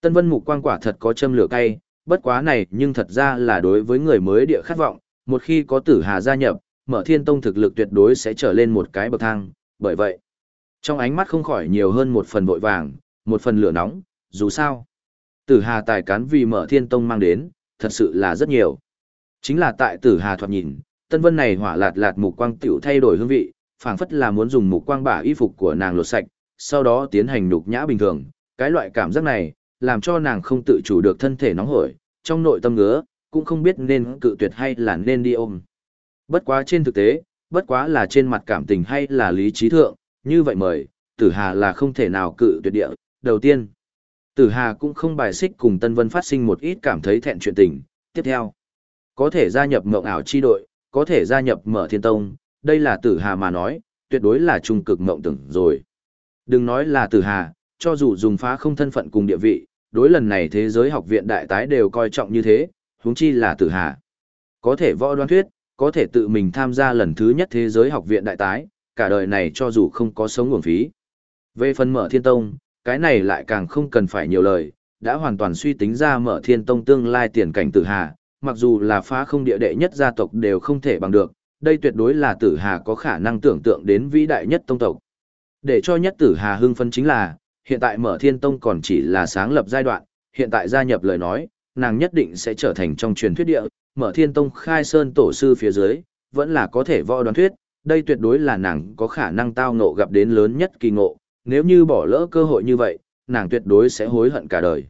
Tân Vân mục quang quả thật có châm lửa cay, bất quá này nhưng thật ra là đối với người mới địa khát vọng, một khi có Tử Hà gia nhập, mở thiên tông thực lực tuyệt đối sẽ trở lên một cái bậc thang, bởi vậy, trong ánh mắt không khỏi nhiều hơn một phần vội vàng, một phần lửa nóng, dù sao. Tử Hà tài cán vì mở thiên tông mang đến, thật sự là rất nhiều. Chính là tại Tử Hà thoạt nhìn, tân vân này hỏa lạt lạt mục quang tiểu thay đổi hương vị, phảng phất là muốn dùng mục quang bả y phục của nàng lột sạch, sau đó tiến hành nhục nhã bình thường. Cái loại cảm giác này, làm cho nàng không tự chủ được thân thể nóng hổi, trong nội tâm ngứa, cũng không biết nên cự tuyệt hay là nên đi ôm. Bất quá trên thực tế, bất quá là trên mặt cảm tình hay là lý trí thượng, như vậy mời, tử hà là không thể nào cự tuyệt địa. Đầu tiên, tử hà cũng không bài xích cùng Tân Vân phát sinh một ít cảm thấy thẹn chuyện tình. Tiếp theo, có thể gia nhập mộng ảo chi đội, có thể gia nhập mở thiên tông, đây là tử hà mà nói, tuyệt đối là trung cực mộng tưởng rồi. Đừng nói là tử hà, cho dù dùng phá không thân phận cùng địa vị, đối lần này thế giới học viện đại tái đều coi trọng như thế, huống chi là tử hà. Có thể võ đoan thuyết, có thể tự mình tham gia lần thứ nhất thế giới học viện đại tái, cả đời này cho dù không có sống nguồn phí. Về phần mở thiên tông, cái này lại càng không cần phải nhiều lời, đã hoàn toàn suy tính ra mở thiên tông tương lai tiền cảnh tử hà, mặc dù là phá không địa đệ nhất gia tộc đều không thể bằng được, đây tuyệt đối là tử hà có khả năng tưởng tượng đến vĩ đại nhất tông tộc. Để cho nhất tử hà hưng phấn chính là, hiện tại mở thiên tông còn chỉ là sáng lập giai đoạn, hiện tại gia nhập lời nói, nàng nhất định sẽ trở thành trong truyền thuyết địa, mở thiên tông khai sơn tổ sư phía dưới, vẫn là có thể võ đoán thuyết, đây tuyệt đối là nàng có khả năng tao ngộ gặp đến lớn nhất kỳ ngộ, nếu như bỏ lỡ cơ hội như vậy, nàng tuyệt đối sẽ hối hận cả đời.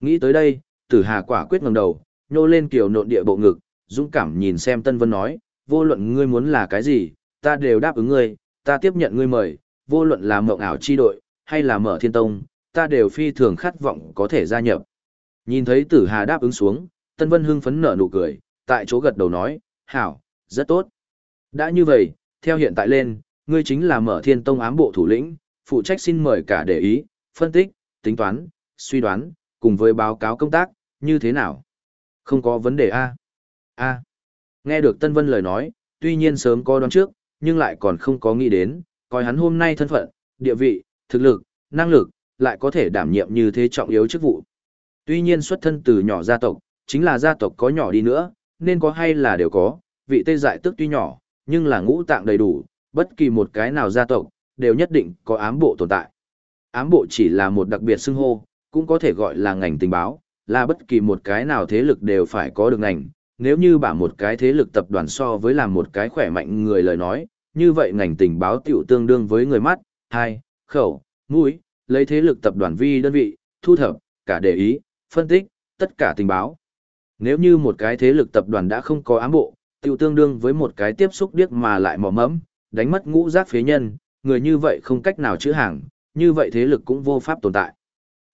Nghĩ tới đây, tử hà quả quyết ngẩng đầu, nhô lên kiểu nộn địa bộ ngực, dũng cảm nhìn xem Tân Vân nói, vô luận ngươi muốn là cái gì, ta đều đáp ứng ngươi, ta tiếp nhận ngươi mời, vô luận là mộng ảo chi đội, hay là mở thiên tông, ta đều phi thường khát vọng có thể gia nhập. Nhìn thấy tử hà đáp ứng xuống, Tân Vân hưng phấn nở nụ cười, tại chỗ gật đầu nói, hảo, rất tốt. Đã như vậy, theo hiện tại lên, ngươi chính là mở thiên tông ám bộ thủ lĩnh, phụ trách xin mời cả để ý, phân tích, tính toán, suy đoán, cùng với báo cáo công tác, như thế nào? Không có vấn đề A. A. Nghe được Tân Vân lời nói, tuy nhiên sớm có đoán trước, nhưng lại còn không có nghĩ đến, coi hắn hôm nay thân phận, địa vị, thực lực, năng lực, lại có thể đảm nhiệm như thế trọng yếu chức vụ. Tuy nhiên xuất thân từ nhỏ gia tộc, chính là gia tộc có nhỏ đi nữa, nên có hay là đều có, vị tê dại tức tuy nhỏ, nhưng là ngũ tạng đầy đủ, bất kỳ một cái nào gia tộc, đều nhất định có ám bộ tồn tại. Ám bộ chỉ là một đặc biệt xưng hô, cũng có thể gọi là ngành tình báo, là bất kỳ một cái nào thế lực đều phải có được ngành. Nếu như bả một cái thế lực tập đoàn so với làm một cái khỏe mạnh người lời nói, như vậy ngành tình báo tiểu tương đương với người mắt, hai, khẩu, mũi, lấy thế lực tập đoàn vi đơn vị, thu thập, cả để ý, phân tích, tất cả tình báo. Nếu như một cái thế lực tập đoàn đã không có ám bộ, tiêu tương đương với một cái tiếp xúc điếc mà lại mò mẫm, đánh mất ngũ giác phế nhân, người như vậy không cách nào chữa hàng, như vậy thế lực cũng vô pháp tồn tại.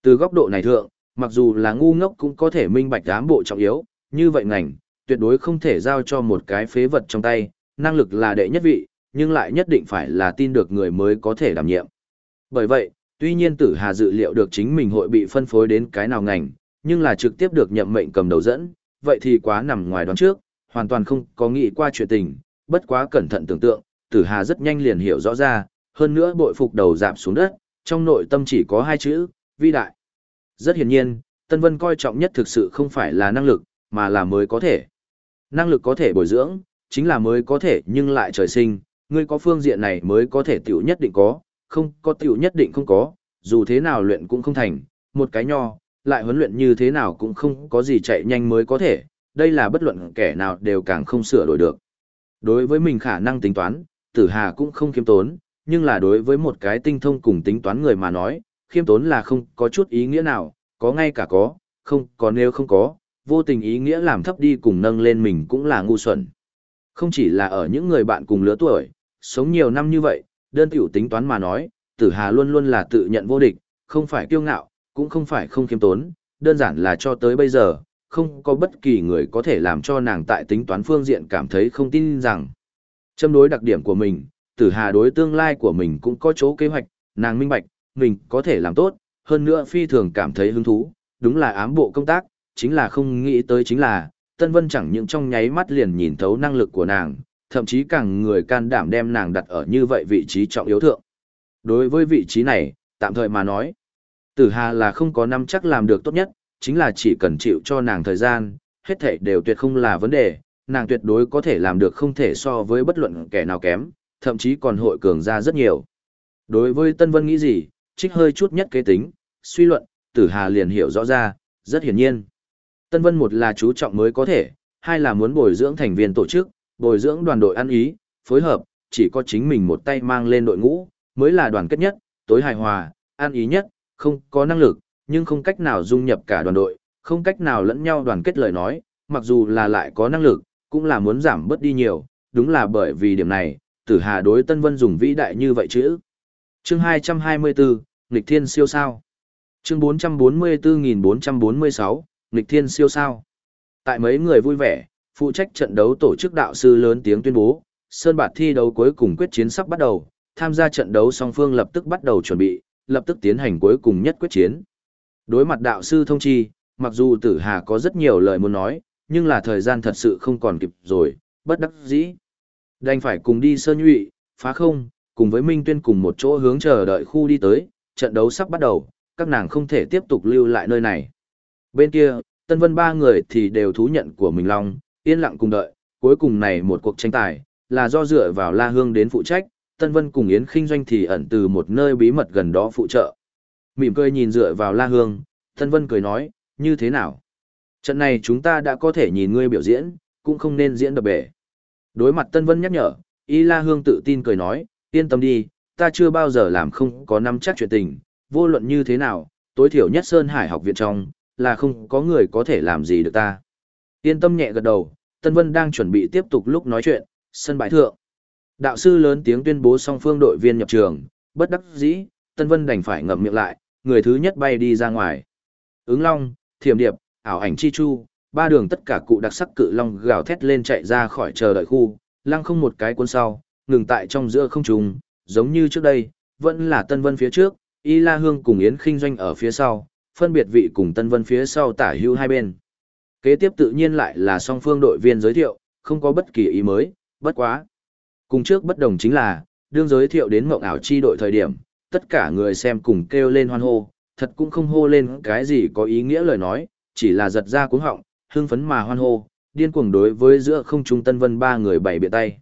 Từ góc độ này thượng, mặc dù là ngu ngốc cũng có thể minh bạch ám bộ trọng yếu, như vậy ngành, tuyệt đối không thể giao cho một cái phế vật trong tay, năng lực là đệ nhất vị, nhưng lại nhất định phải là tin được người mới có thể đảm nhiệm. Bởi vậy, tuy nhiên tử hà dự liệu được chính mình hội bị phân phối đến cái nào ngành, nhưng là trực tiếp được nhậm mệnh cầm đầu dẫn, vậy thì quá nằm ngoài đoán trước, hoàn toàn không có nghĩ qua chuyện tình, bất quá cẩn thận tưởng tượng, tử hà rất nhanh liền hiểu rõ ra, hơn nữa bội phục đầu giảm xuống đất, trong nội tâm chỉ có hai chữ, vĩ đại. Rất hiển nhiên, Tân Vân coi trọng nhất thực sự không phải là năng lực, mà là mới có thể. Năng lực có thể bồi dưỡng, chính là mới có thể nhưng lại trời sinh, ngươi có phương diện này mới có thể tiểu nhất định có, không có tiểu nhất định không có, dù thế nào luyện cũng không thành, một cái nho, lại huấn luyện như thế nào cũng không có gì chạy nhanh mới có thể, đây là bất luận kẻ nào đều càng không sửa đổi được. Đối với mình khả năng tính toán, tử hà cũng không kiêm tốn, nhưng là đối với một cái tinh thông cùng tính toán người mà nói, khiêm tốn là không có chút ý nghĩa nào, có ngay cả có, không có nếu không có, vô tình ý nghĩa làm thấp đi cùng nâng lên mình cũng là ngu xuẩn. Không chỉ là ở những người bạn cùng lứa tuổi, sống nhiều năm như vậy, đơn tiểu tính toán mà nói, tử hà luôn luôn là tự nhận vô địch, không phải kiêu ngạo, cũng không phải không khiêm tốn, đơn giản là cho tới bây giờ, không có bất kỳ người có thể làm cho nàng tại tính toán phương diện cảm thấy không tin rằng. Châm đối đặc điểm của mình, tử hà đối tương lai của mình cũng có chỗ kế hoạch, nàng minh bạch, mình có thể làm tốt, hơn nữa phi thường cảm thấy hứng thú, đúng là ám bộ công tác, chính là không nghĩ tới chính là, Tân Vân chẳng những trong nháy mắt liền nhìn thấu năng lực của nàng, thậm chí càng người can đảm đem nàng đặt ở như vậy vị trí trọng yếu thượng. Đối với vị trí này, tạm thời mà nói, Tử Hà là không có năm chắc làm được tốt nhất, chính là chỉ cần chịu cho nàng thời gian, hết thảy đều tuyệt không là vấn đề, nàng tuyệt đối có thể làm được không thể so với bất luận kẻ nào kém, thậm chí còn hội cường ra rất nhiều. Đối với Tân Vân nghĩ gì, trích hơi chút nhất kế tính, suy luận, tử hà liền hiểu rõ ra, rất hiển nhiên. Tân Vân một là chú trọng mới có thể, hai là muốn bồi dưỡng thành viên tổ chức, bồi dưỡng đoàn đội ăn ý, phối hợp, chỉ có chính mình một tay mang lên đội ngũ, mới là đoàn kết nhất, tối hài hòa, ăn ý nhất, không có năng lực, nhưng không cách nào dung nhập cả đoàn đội, không cách nào lẫn nhau đoàn kết lời nói, mặc dù là lại có năng lực, cũng là muốn giảm bớt đi nhiều, đúng là bởi vì điểm này, tử hà đối Tân Vân dùng vĩ đại như vậy chứ. Chương 224, Nghịch Thiên siêu sao. Chương 444446, Nghịch Thiên siêu sao. Tại mấy người vui vẻ, phụ trách trận đấu tổ chức đạo sư lớn tiếng tuyên bố, Sơn Bạt thi đấu cuối cùng quyết chiến sắp bắt đầu, tham gia trận đấu song phương lập tức bắt đầu chuẩn bị, lập tức tiến hành cuối cùng nhất quyết chiến. Đối mặt đạo sư thông chi, mặc dù tử hà có rất nhiều lời muốn nói, nhưng là thời gian thật sự không còn kịp rồi, bất đắc dĩ. Đành phải cùng đi sơn nhụy, phá không, cùng với Minh Tuyên cùng một chỗ hướng chờ đợi khu đi tới, trận đấu sắp bắt đầu, các nàng không thể tiếp tục lưu lại nơi này. Bên kia, Tân Vân ba người thì đều thú nhận của mình Long, yên lặng cùng đợi, cuối cùng này một cuộc tranh tài, là do dựa vào La Hương đến phụ trách, Tân Vân cùng Yến Kinh Doanh thì ẩn từ một nơi bí mật gần đó phụ trợ. Mỉm cười nhìn dựa vào La Hương, Tân Vân cười nói, như thế nào? Trận này chúng ta đã có thể nhìn ngươi biểu diễn, cũng không nên diễn đập bể. Đối mặt Tân Vân nhắc nhở, Y La Hương tự tin cười nói, yên tâm đi, ta chưa bao giờ làm không có nắm chắc chuyện tình, vô luận như thế nào, tối thiểu nhất Sơn Hải học viện trong, là không có người có thể làm gì được ta. Yên tâm nhẹ gật đầu, Tân Vân đang chuẩn bị tiếp tục lúc nói chuyện, sân bãi thượng. Đạo sư lớn tiếng tuyên bố song phương đội viên nhập trường, bất đắc dĩ, Tân Vân đành phải ngậm miệng lại, người thứ nhất bay đi ra ngoài. Ứng Long, Thiểm Điệp, ảo ảnh chi chu, ba đường tất cả cụ đặc sắc cự long gào thét lên chạy ra khỏi chờ đợi khu, lăng không một cái cuốn sau, ngừng tại trong giữa không trung, giống như trước đây, vẫn là Tân Vân phía trước, Y La Hương cùng Yến Kinh Doanh ở phía sau, phân biệt vị cùng Tân Vân phía sau tả hữu hai bên. Kế tiếp tự nhiên lại là song phương đội viên giới thiệu, không có bất kỳ ý mới, bất quá. Cùng trước bất đồng chính là, đương giới thiệu đến mộng ảo chi đội thời điểm, tất cả người xem cùng kêu lên hoan hô, thật cũng không hô lên cái gì có ý nghĩa lời nói, chỉ là giật ra cuống họng, hưng phấn mà hoan hô, điên cuồng đối với giữa không trung Tân Vân ba người bảy bịa tay.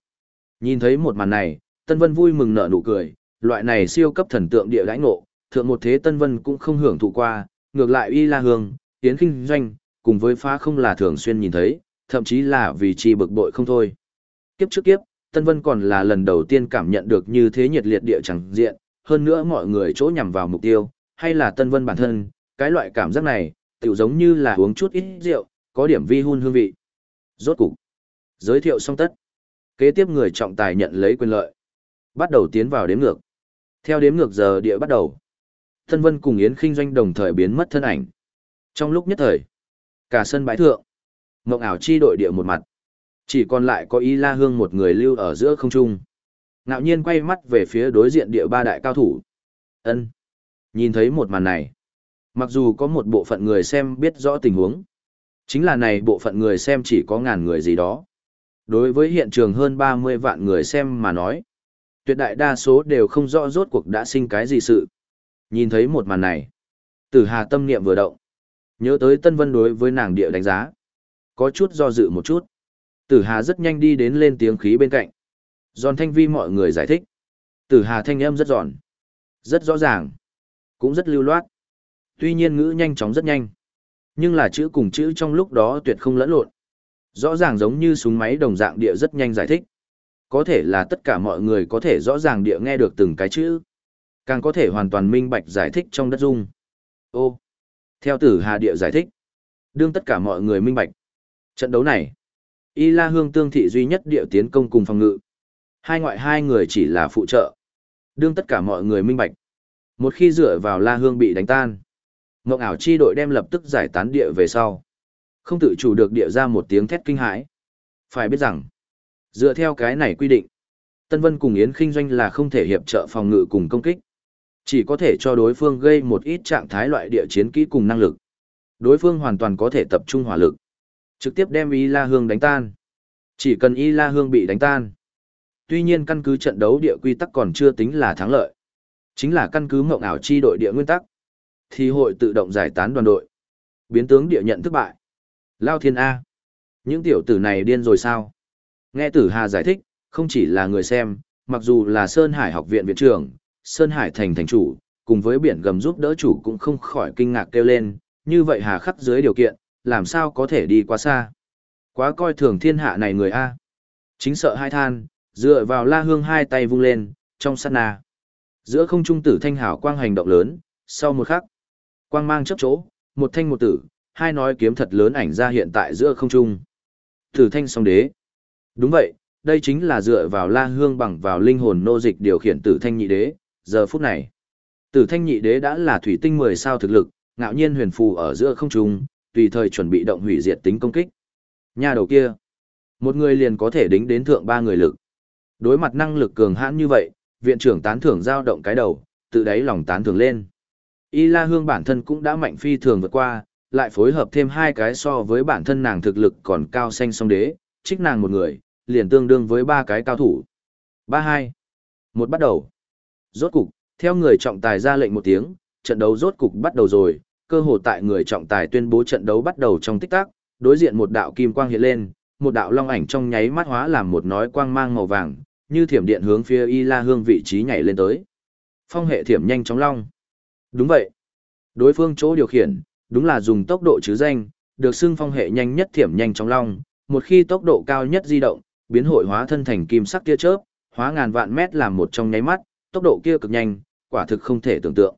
Nhìn thấy một màn này, Tân Vân vui mừng nở nụ cười, loại này siêu cấp thần tượng địa đãi ngộ, thượng một thế Tân Vân cũng không hưởng thụ qua, ngược lại Y La Hương, Tiến Kinh Doanh, cùng với phá không là thường xuyên nhìn thấy, thậm chí là vì chi bực bội không thôi. Kiếp trước kiếp, Tân Vân còn là lần đầu tiên cảm nhận được như thế nhiệt liệt địa chẳng diện, hơn nữa mọi người chỗ nhằm vào mục tiêu, hay là Tân Vân bản thân, cái loại cảm giác này, tiểu giống như là uống chút ít rượu, có điểm vi hun hương vị. Rốt cục, giới thiệu xong tất. Kế tiếp người trọng tài nhận lấy quyền lợi. Bắt đầu tiến vào đếm ngược. Theo đếm ngược giờ địa bắt đầu. Tân Vân cùng Yến Kinh Doanh đồng thời biến mất thân ảnh. Trong lúc nhất thời, cả sân bãi thượng, mộng ảo chi đội địa một mặt. Chỉ còn lại có Y La Hương một người lưu ở giữa không trung. Ngạo nhiên quay mắt về phía đối diện địa ba đại cao thủ. ân Nhìn thấy một màn này. Mặc dù có một bộ phận người xem biết rõ tình huống. Chính là này bộ phận người xem chỉ có ngàn người gì đó. Đối với hiện trường hơn 30 vạn người xem mà nói. Tuyệt đại đa số đều không rõ rốt cuộc đã sinh cái gì sự. Nhìn thấy một màn này. Tử hà tâm niệm vừa động. Nhớ tới Tân Vân đối với nàng địa đánh giá. Có chút do dự một chút. Tử hà rất nhanh đi đến lên tiếng khí bên cạnh. Giòn thanh vi mọi người giải thích. Tử hà thanh âm rất giòn. Rất rõ ràng. Cũng rất lưu loát. Tuy nhiên ngữ nhanh chóng rất nhanh. Nhưng là chữ cùng chữ trong lúc đó tuyệt không lẫn lộn. Rõ ràng giống như súng máy đồng dạng địa rất nhanh giải thích. Có thể là tất cả mọi người có thể rõ ràng địa nghe được từng cái chữ. Càng có thể hoàn toàn minh bạch giải thích trong đất dung. Ô! Theo tử hà địa giải thích. Đương tất cả mọi người minh bạch. Trận đấu này. Y La Hương tương thị duy nhất địa tiến công cùng phòng ngự. Hai ngoại hai người chỉ là phụ trợ. Đương tất cả mọi người minh bạch. Một khi dựa vào La Hương bị đánh tan. ngọc ảo chi đội đem lập tức giải tán địa về sau. Không tự chủ được địa ra một tiếng thét kinh hãi. Phải biết rằng, dựa theo cái này quy định, Tân Vân cùng Yến Kinh Doanh là không thể hiệp trợ phòng ngự cùng công kích. Chỉ có thể cho đối phương gây một ít trạng thái loại địa chiến kỹ cùng năng lực. Đối phương hoàn toàn có thể tập trung hỏa lực. Trực tiếp đem Y La Hương đánh tan. Chỉ cần Y La Hương bị đánh tan. Tuy nhiên căn cứ trận đấu địa quy tắc còn chưa tính là thắng lợi. Chính là căn cứ mộng ảo chi đội địa nguyên tắc. Thì hội tự động giải tán đoàn đội. Biến tướng địa nhận thất bại. Lao thiên A. Những tiểu tử này điên rồi sao? Nghe tử Hà giải thích, không chỉ là người xem, mặc dù là Sơn Hải học viện viện trưởng, Sơn Hải thành thành chủ, cùng với biển gầm giúp đỡ chủ cũng không khỏi kinh ngạc kêu lên, như vậy Hà khắc dưới điều kiện, làm sao có thể đi quá xa. Quá coi thường thiên hạ này người A. Chính sợ hai than, dựa vào la hương hai tay vung lên, trong sát na. Giữa không trung tử thanh hảo quang hành động lớn, sau một khắc, quang mang chấp chỗ, một thanh một tử, hai nói kiếm thật lớn ảnh ra hiện tại giữa không trung. Tử thanh song đế. Đúng vậy, đây chính là dựa vào la hương bằng vào linh hồn nô dịch điều khiển tử thanh nhị đế, giờ phút này. Tử thanh nhị đế đã là thủy tinh 10 sao thực lực, ngạo nhiên huyền phù ở giữa không trung, tùy thời chuẩn bị động hủy diệt tính công kích. Nhà đầu kia, một người liền có thể đính đến thượng ba người lực. Đối mặt năng lực cường hãn như vậy, viện trưởng tán thưởng giao động cái đầu, tự đáy lòng tán thưởng lên. Y La Hương bản thân cũng đã mạnh phi thường vượt qua, lại phối hợp thêm hai cái so với bản thân nàng thực lực còn cao xanh song đế, trích nàng một người, liền tương đương với ba cái cao thủ. Ba hai. Một bắt đầu. Rốt cục, theo người trọng tài ra lệnh một tiếng, trận đấu rốt cục bắt đầu rồi, cơ hồ tại người trọng tài tuyên bố trận đấu bắt đầu trong tích tắc, đối diện một đạo kim quang hiện lên, một đạo long ảnh trong nháy mắt hóa làm một nói quang mang màu vàng, như thiểm điện hướng phía Y La Hương vị trí nhảy lên tới. Phong hệ thiểm nhanh chóng long. Đúng vậy. Đối phương chỗ điều khiển, đúng là dùng tốc độ chứ danh, được xưng phong hệ nhanh nhất thiểm nhanh chóng long, một khi tốc độ cao nhất di động, biến hội hóa thân thành kim sắc tia chớp, hóa ngàn vạn mét làm một trong nháy mắt, tốc độ kia cực nhanh, quả thực không thể tưởng tượng.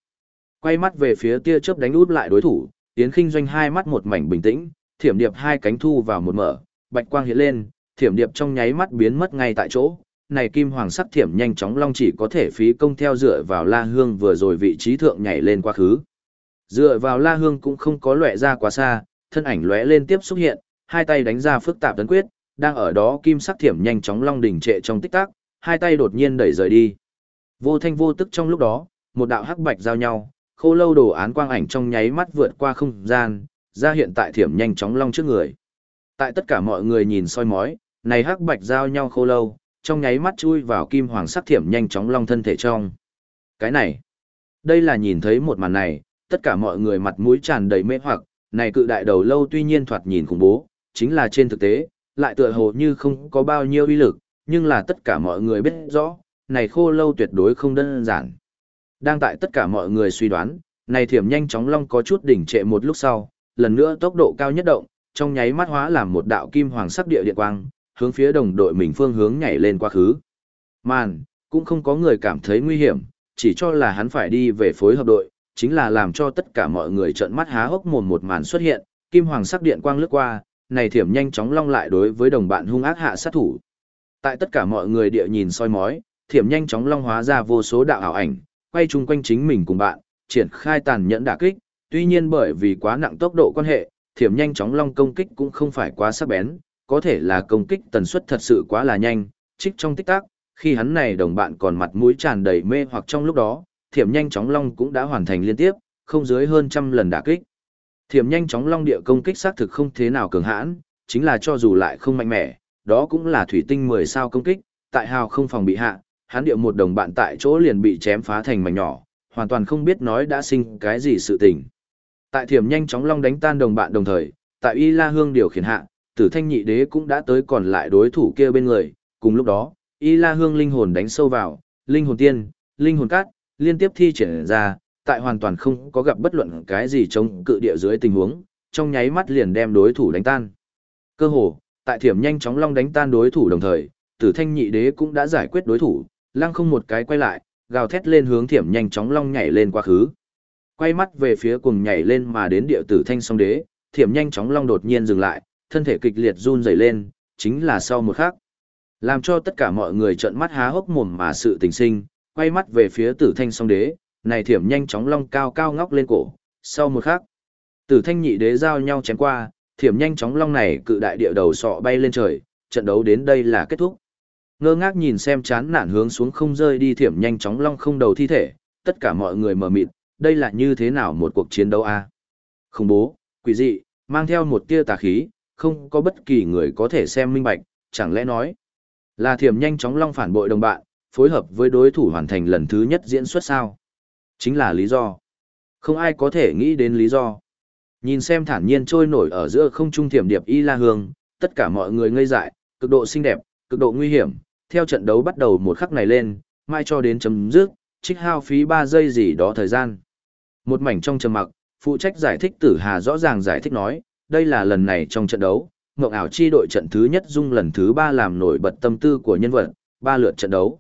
Quay mắt về phía tia chớp đánh út lại đối thủ, Tiến Khinh Doanh hai mắt một mảnh bình tĩnh, thiểm điệp hai cánh thu vào một mở, bạch quang hiện lên, thiểm điệp trong nháy mắt biến mất ngay tại chỗ. Này kim hoàng sắc thiểm nhanh chóng long chỉ có thể phí công theo dựa vào La Hương vừa rồi vị trí thượng nhảy lên quá khứ. Dựa vào La Hương cũng không có lóe ra quá xa, thân ảnh lóe lên tiếp xuất hiện, hai tay đánh ra phức tạp tấn quyết, đang ở đó kim sắc thiểm nhanh chóng long đỉnh trệ trong tích tắc, hai tay đột nhiên đẩy rời đi. Vô thanh vô tức trong lúc đó, một đạo hắc bạch giao nhau, khô lâu đồ án quang ảnh trong nháy mắt vượt qua không gian, ra hiện tại thiểm nhanh chóng long trước người. Tại tất cả mọi người nhìn soi mói, này hắc bạch giao nhau khô lâu, trong nháy mắt chui vào kim hoàng sắc thiểm nhanh chóng long thân thể trong. Cái này, đây là nhìn thấy một màn này, tất cả mọi người mặt mũi tràn đầy mê hoặc, này cự đại đầu lâu tuy nhiên thoạt nhìn khủng bố, chính là trên thực tế, lại tựa hồ như không có bao nhiêu uy lực, nhưng là tất cả mọi người biết rõ, này khô lâu tuyệt đối không đơn giản. Đang tại tất cả mọi người suy đoán, này thiểm nhanh chóng long có chút đỉnh trệ một lúc sau, lần nữa tốc độ cao nhất động, trong nháy mắt hóa làm một đạo kim hoàng sắc địa điện quang, hướng phía đồng đội mình phương hướng nhảy lên quá khứ. Màn, cũng không có người cảm thấy nguy hiểm, chỉ cho là hắn phải đi về phối hợp đội, chính là làm cho tất cả mọi người trợn mắt há hốc mồm một màn xuất hiện, kim hoàng sắc điện quang lướt qua, này thiểm nhanh chóng long lại đối với đồng bạn hung ác hạ sát thủ. Tại tất cả mọi người địa nhìn soi mói, thiểm nhanh chóng long hóa ra vô số đạo ảo ảnh, quay chung quanh chính mình cùng bạn, triển khai tàn nhẫn đả kích, tuy nhiên bởi vì quá nặng tốc độ quan hệ, thiểm nhanh chóng long công kích cũng không phải quá sắc bén, có thể là công kích tần suất thật sự quá là nhanh, trích trong tích tắc, khi hắn này đồng bạn còn mặt mũi tràn đầy mê hoặc trong lúc đó, thiểm nhanh chóng long cũng đã hoàn thành liên tiếp, không dưới hơn trăm lần đả kích. Thiểm nhanh chóng long địa công kích xác thực không thế nào cường hãn, chính là cho dù lại không mạnh mẽ, đó cũng là thủy tinh 10 sao công kích, tại hào không phòng bị hạ, hắn điệu một đồng bạn tại chỗ liền bị chém phá thành mảnh nhỏ, hoàn toàn không biết nói đã sinh cái gì sự tình. Tại thiểm nhanh chóng long đánh tan đồng bạn đồng thời, tại Y La Hương điều khiển hạ, tử thanh nhị đế cũng đã tới còn lại đối thủ kia bên người, cùng lúc đó, Y La Hương linh hồn đánh sâu vào, linh hồn tiên, linh hồn cát, liên tiếp thi triển ra, tại hoàn toàn không có gặp bất luận cái gì chống cự địa dưới tình huống, trong nháy mắt liền đem đối thủ đánh tan. Cơ hồ, tại thiểm nhanh chóng long đánh tan đối thủ đồng thời, tử thanh nhị đế cũng đã giải quyết đối thủ, lăng không một cái quay lại, gào thét lên hướng thiểm nhanh chóng long nhảy lên quá khứ. Quay mắt về phía cùng nhảy lên mà đến địa tử thanh song đế, thiểm nhanh chóng long đột nhiên dừng lại, thân thể kịch liệt run rẩy lên, chính là sau một khắc. Làm cho tất cả mọi người trợn mắt há hốc mồm mà sự tình sinh, quay mắt về phía tử thanh song đế, này thiểm nhanh chóng long cao cao ngóc lên cổ, sau một khắc. Tử thanh nhị đế giao nhau chém qua, thiểm nhanh chóng long này cự đại địa đầu sọ bay lên trời, trận đấu đến đây là kết thúc. Ngơ ngác nhìn xem chán nản hướng xuống không rơi đi thiểm nhanh chóng long không đầu thi thể, tất cả mọi người mờ mịt, đây là như thế nào một cuộc chiến đấu a? À? Khủng bố, quỷ dị, mang theo một tia tà khí, không có bất kỳ người có thể xem minh bạch, chẳng lẽ nói là thiểm nhanh chóng long phản bội đồng bạn, phối hợp với đối thủ hoàn thành lần thứ nhất diễn xuất sao? Chính là lý do. Không ai có thể nghĩ đến lý do. Nhìn xem thản nhiên trôi nổi ở giữa không trung thiểm điệp y la hương, tất cả mọi người ngây dại, cực độ xinh đẹp, cực độ nguy hiểm, theo trận đấu bắt đầu một khắc này lên, mai cho đến chấm dứt, trích hao phí 3 giây gì đó thời gian. Một mảnh trong trầm mặc, phụ trách giải thích tử hà rõ ràng giải thích nói, đây là lần này trong trận đấu, Ngộng ảo chi đội trận thứ nhất dung lần thứ 3 làm nổi bật tâm tư của nhân vật, ba lượt trận đấu.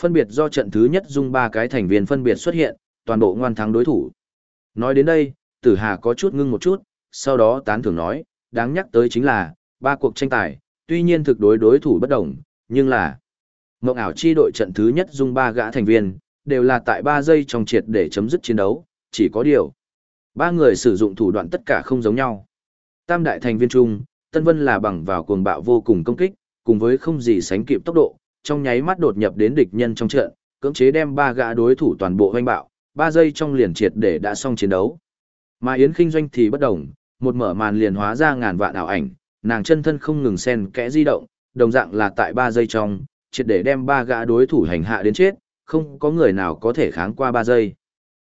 Phân biệt do trận thứ nhất dung ba cái thành viên phân biệt xuất hiện, toàn bộ ngoan thắng đối thủ. Nói đến đây, tử hà có chút ngưng một chút, sau đó tán thưởng nói, đáng nhắc tới chính là, ba cuộc tranh tài, tuy nhiên thực đối đối thủ bất đồng, nhưng là Mộng ảo chi đội trận thứ nhất dung ba gã thành viên, đều là tại ba giây trong triệt để chấm dứt chiến đấu, chỉ có điều. Ba người sử dụng thủ đoạn tất cả không giống nhau. Tam đại thành viên chung, Tân Vân là bằng vào cuồng bạo vô cùng công kích, cùng với không gì sánh kịp tốc độ, trong nháy mắt đột nhập đến địch nhân trong trận, cưỡng chế đem ba gã đối thủ toàn bộ hoanh bạo, ba giây trong liền triệt để đã xong chiến đấu. Mà Yến Kinh Doanh thì bất đồng, một mở màn liền hóa ra ngàn vạn ảo ảnh, nàng chân thân không ngừng sen kẽ di động, đồng dạng là tại 3 giây trong, triệt để đem ba gã đối thủ hành hạ đến chết, không có người nào có thể kháng qua 3 giây.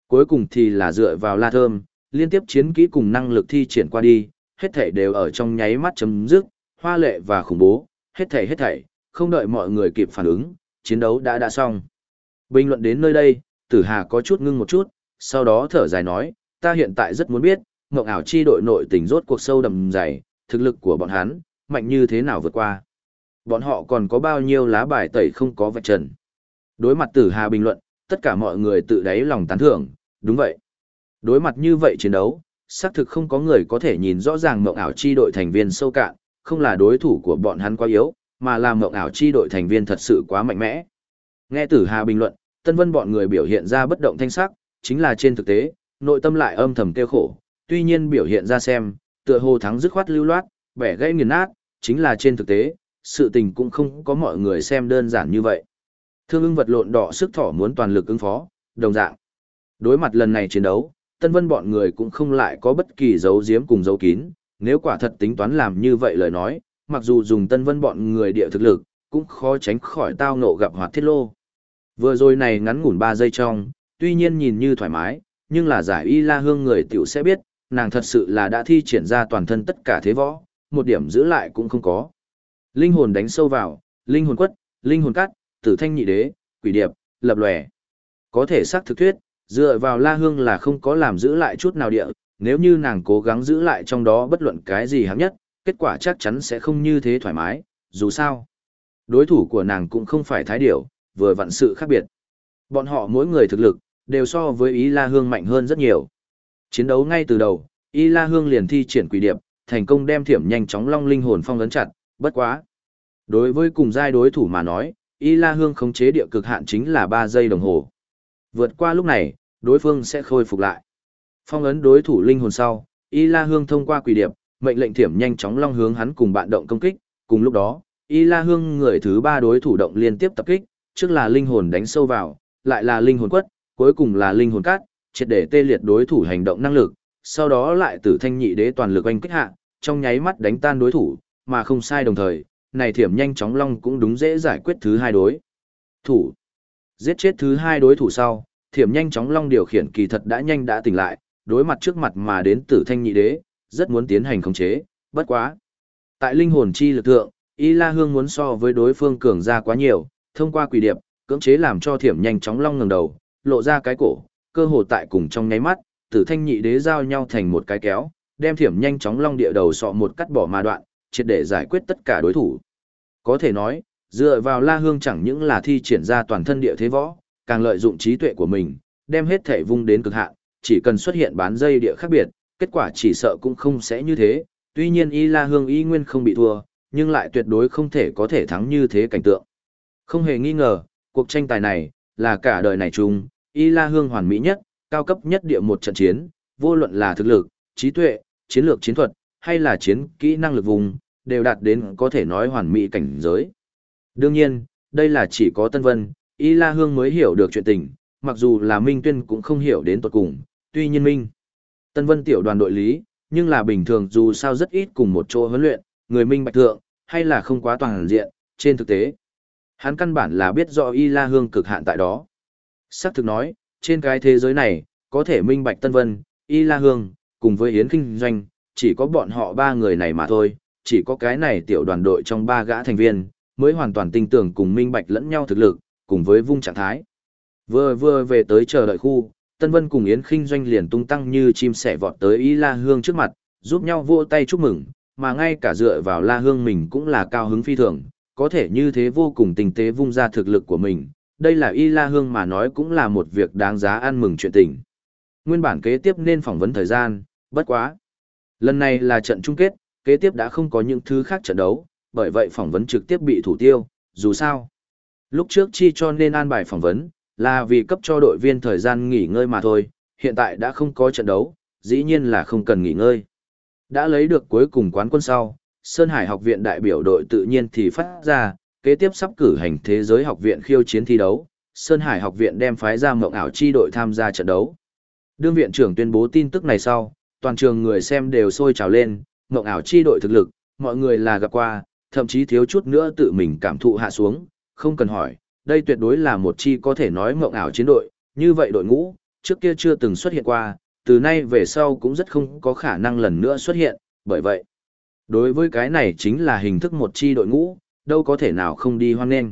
Cuối cùng thì là dựa vào La Thơm, liên tiếp chiến kỹ cùng năng lực thi triển qua đi, hết thảy đều ở trong nháy mắt chấm dứt, hoa lệ và khủng bố, hết thảy hết thảy, không đợi mọi người kịp phản ứng, chiến đấu đã đã xong. Bình luận đến nơi đây, Tử Hà có chút ngưng một chút, sau đó thở dài nói, ta hiện tại rất muốn biết, Ngộng ảo chi đội nội tình rốt cuộc sâu đầm dày, thực lực của bọn hắn, mạnh như thế nào vượt qua. Bọn họ còn có bao nhiêu lá bài tẩy không có vạch trần. Đối mặt Tử Hà bình luận, tất cả mọi người tự đáy lòng tán thưởng, đúng vậy. Đối mặt như vậy chiến đấu, xác thực không có người có thể nhìn rõ ràng mộng ảo chi đội thành viên sâu cạn, không là đối thủ của bọn hắn quá yếu, mà là mộng ảo chi đội thành viên thật sự quá mạnh mẽ. Nghe Tử Hà bình luận, Tân Vân bọn người biểu hiện ra bất động thanh sắc, chính là trên thực tế, nội tâm lại âm thầm tiêu khổ, tuy nhiên biểu hiện ra xem, tựa hồ thắng dứt khoát lưu loát, bẻ gãy nghiền nát, chính là trên thực tế, sự tình cũng không có mọi người xem đơn giản như vậy. Thương ưng vật lộn đỏ sức thỏ muốn toàn lực ứng phó, đồng dạng. Đối mặt lần này chiến đấu, Tân Vân bọn người cũng không lại có bất kỳ dấu giếm cùng dấu kín, nếu quả thật tính toán làm như vậy lời nói, mặc dù dùng Tân Vân bọn người địa thực lực, cũng khó tránh khỏi tao ngộ gặp hoạt thiết lô. Vừa rồi này ngắn ngủn 3 giây trong, tuy nhiên nhìn như thoải mái, nhưng là giải y la hương người tiểu sẽ biết, nàng thật sự là đã thi triển ra toàn thân tất cả thế võ, một điểm giữ lại cũng không có. Linh hồn đánh sâu vào, linh hồn quất, linh hồn cắt, tử thanh nhị đế, quỷ điệp, lập lòe. Có thể xác thực thuyết, dựa vào la hương là không có làm giữ lại chút nào địa, nếu như nàng cố gắng giữ lại trong đó bất luận cái gì hấp nhất, kết quả chắc chắn sẽ không như thế thoải mái, dù sao. Đối thủ của nàng cũng không phải thái điểu, vừa vặn sự khác biệt. Bọn họ mỗi người thực lực, đều so với ý la hương mạnh hơn rất nhiều. Chiến đấu ngay từ đầu, y la hương liền thi triển quỷ điệp, thành công đem thiểm nhanh chóng long linh hồn phong ấn chặt, bất quá. Đối với cùng giai đối thủ mà nói, Y La Hương khống chế địa cực hạn chính là 3 giây đồng hồ. Vượt qua lúc này, đối phương sẽ khôi phục lại. Phong ấn đối thủ linh hồn sau, Y La Hương thông qua quỷ điệp, mệnh lệnh thiểm nhanh chóng long hướng hắn cùng bạn động công kích, cùng lúc đó, Y La Hương người thứ ba đối thủ động liên tiếp tập kích, trước là linh hồn đánh sâu vào, lại là linh hồn quất, cuối cùng là linh hồn cát, triệt để tê liệt đối thủ hành động năng lực, sau đó lại tử thanh nhị đế toàn lực oanh kích hạ, trong nháy mắt đánh tan đối thủ, mà không sai đồng thời, này thiểm nhanh chóng long cũng đúng dễ giải quyết thứ hai đối. Thủ. Giết chết thứ hai đối thủ sau, thiểm nhanh chóng long điều khiển kỳ thật đã nhanh đã tỉnh lại, đối mặt trước mặt mà đến tử thanh nhị đế, rất muốn tiến hành khống chế, bất quá. Tại linh hồn chi lực thượng, Y La Hương muốn so với đối phương cường ra quá nhiều, thông qua quỷ điệp, cưỡng chế làm cho thiểm nhanh chóng long ngẩng đầu, lộ ra cái cổ, cơ hồ tại cùng trong nháy mắt, tử thanh nhị đế giao nhau thành một cái kéo, đem thiểm nhanh chóng long địa đầu sọ một cắt bỏ mà đoạn, triệt để giải quyết tất cả đối thủ. Có thể nói, dựa vào La Hương chẳng những là thi triển ra toàn thân địa thế võ, càng lợi dụng trí tuệ của mình, đem hết thể vung đến cực hạn, chỉ cần xuất hiện bán dây địa khác biệt, kết quả chỉ sợ cũng không sẽ như thế. Tuy nhiên Y La Hương y nguyên không bị thua, nhưng lại tuyệt đối không thể có thể thắng như thế cảnh tượng. Không hề nghi ngờ, cuộc tranh tài này, là cả đời này chung, Y La Hương hoàn mỹ nhất, cao cấp nhất địa một trận chiến, vô luận là thực lực, trí tuệ, chiến lược chiến thuật, hay là chiến kỹ năng lực vùng, đều đạt đến có thể nói hoàn mỹ cảnh giới. Đương nhiên, đây là chỉ có Tân Vân, Y La Hương mới hiểu được chuyện tình, mặc dù là Minh Tuyên cũng không hiểu đến tuột cùng, tuy nhiên Minh. Tân Vân tiểu đoàn đội lý, nhưng là bình thường dù sao rất ít cùng một chỗ huấn luyện, người Minh Bạch Thượng, hay là không quá toàn diện, trên thực tế. Hắn căn bản là biết rõ Y La Hương cực hạn tại đó. Sắc thực nói, trên cái thế giới này, có thể Minh Bạch Tân Vân, Y La Hương, cùng với Yến Kinh Doanh, chỉ có bọn họ ba người này mà thôi, chỉ có cái này tiểu đoàn đội trong ba gã thành viên, mới hoàn toàn tin tưởng cùng minh bạch lẫn nhau thực lực, cùng với vung trạng thái. Vừa vừa về tới chờ đợi khu, Tân Vân cùng Yến Kinh doanh liền tung tăng như chim sẻ vọt tới Y La Hương trước mặt, giúp nhau vỗ tay chúc mừng, mà ngay cả dựa vào La Hương mình cũng là cao hứng phi thường, có thể như thế vô cùng tình tế vung ra thực lực của mình. Đây là Y La Hương mà nói cũng là một việc đáng giá ăn mừng chuyện tình. Nguyên bản kế tiếp nên phỏng vấn thời gian, bất quá. Lần này là trận chung kết, kế tiếp đã không có những thứ khác trận đấu, bởi vậy phỏng vấn trực tiếp bị thủ tiêu, dù sao. Lúc trước chi cho nên an bài phỏng vấn, là vì cấp cho đội viên thời gian nghỉ ngơi mà thôi, hiện tại đã không có trận đấu, dĩ nhiên là không cần nghỉ ngơi. Đã lấy được cuối cùng quán quân sau, Sơn Hải học viện đại biểu đội tự nhiên thì phát ra, kế tiếp sắp cử hành thế giới học viện khiêu chiến thi đấu, Sơn Hải học viện đem phái ra mộng ảo chi đội tham gia trận đấu. Đương viện trưởng tuyên bố tin tức này sau, toàn trường người xem đều sôi trào lên, mộng ảo chi đội thực lực, mọi người là gặp qua, thậm chí thiếu chút nữa tự mình cảm thụ hạ xuống, không cần hỏi, đây tuyệt đối là một chi có thể nói mộng ảo chiến đội, như vậy đội ngũ, trước kia chưa từng xuất hiện qua, từ nay về sau cũng rất không có khả năng lần nữa xuất hiện, bởi vậy, Đối với cái này chính là hình thức một chi đội ngũ, đâu có thể nào không đi hoan nghênh.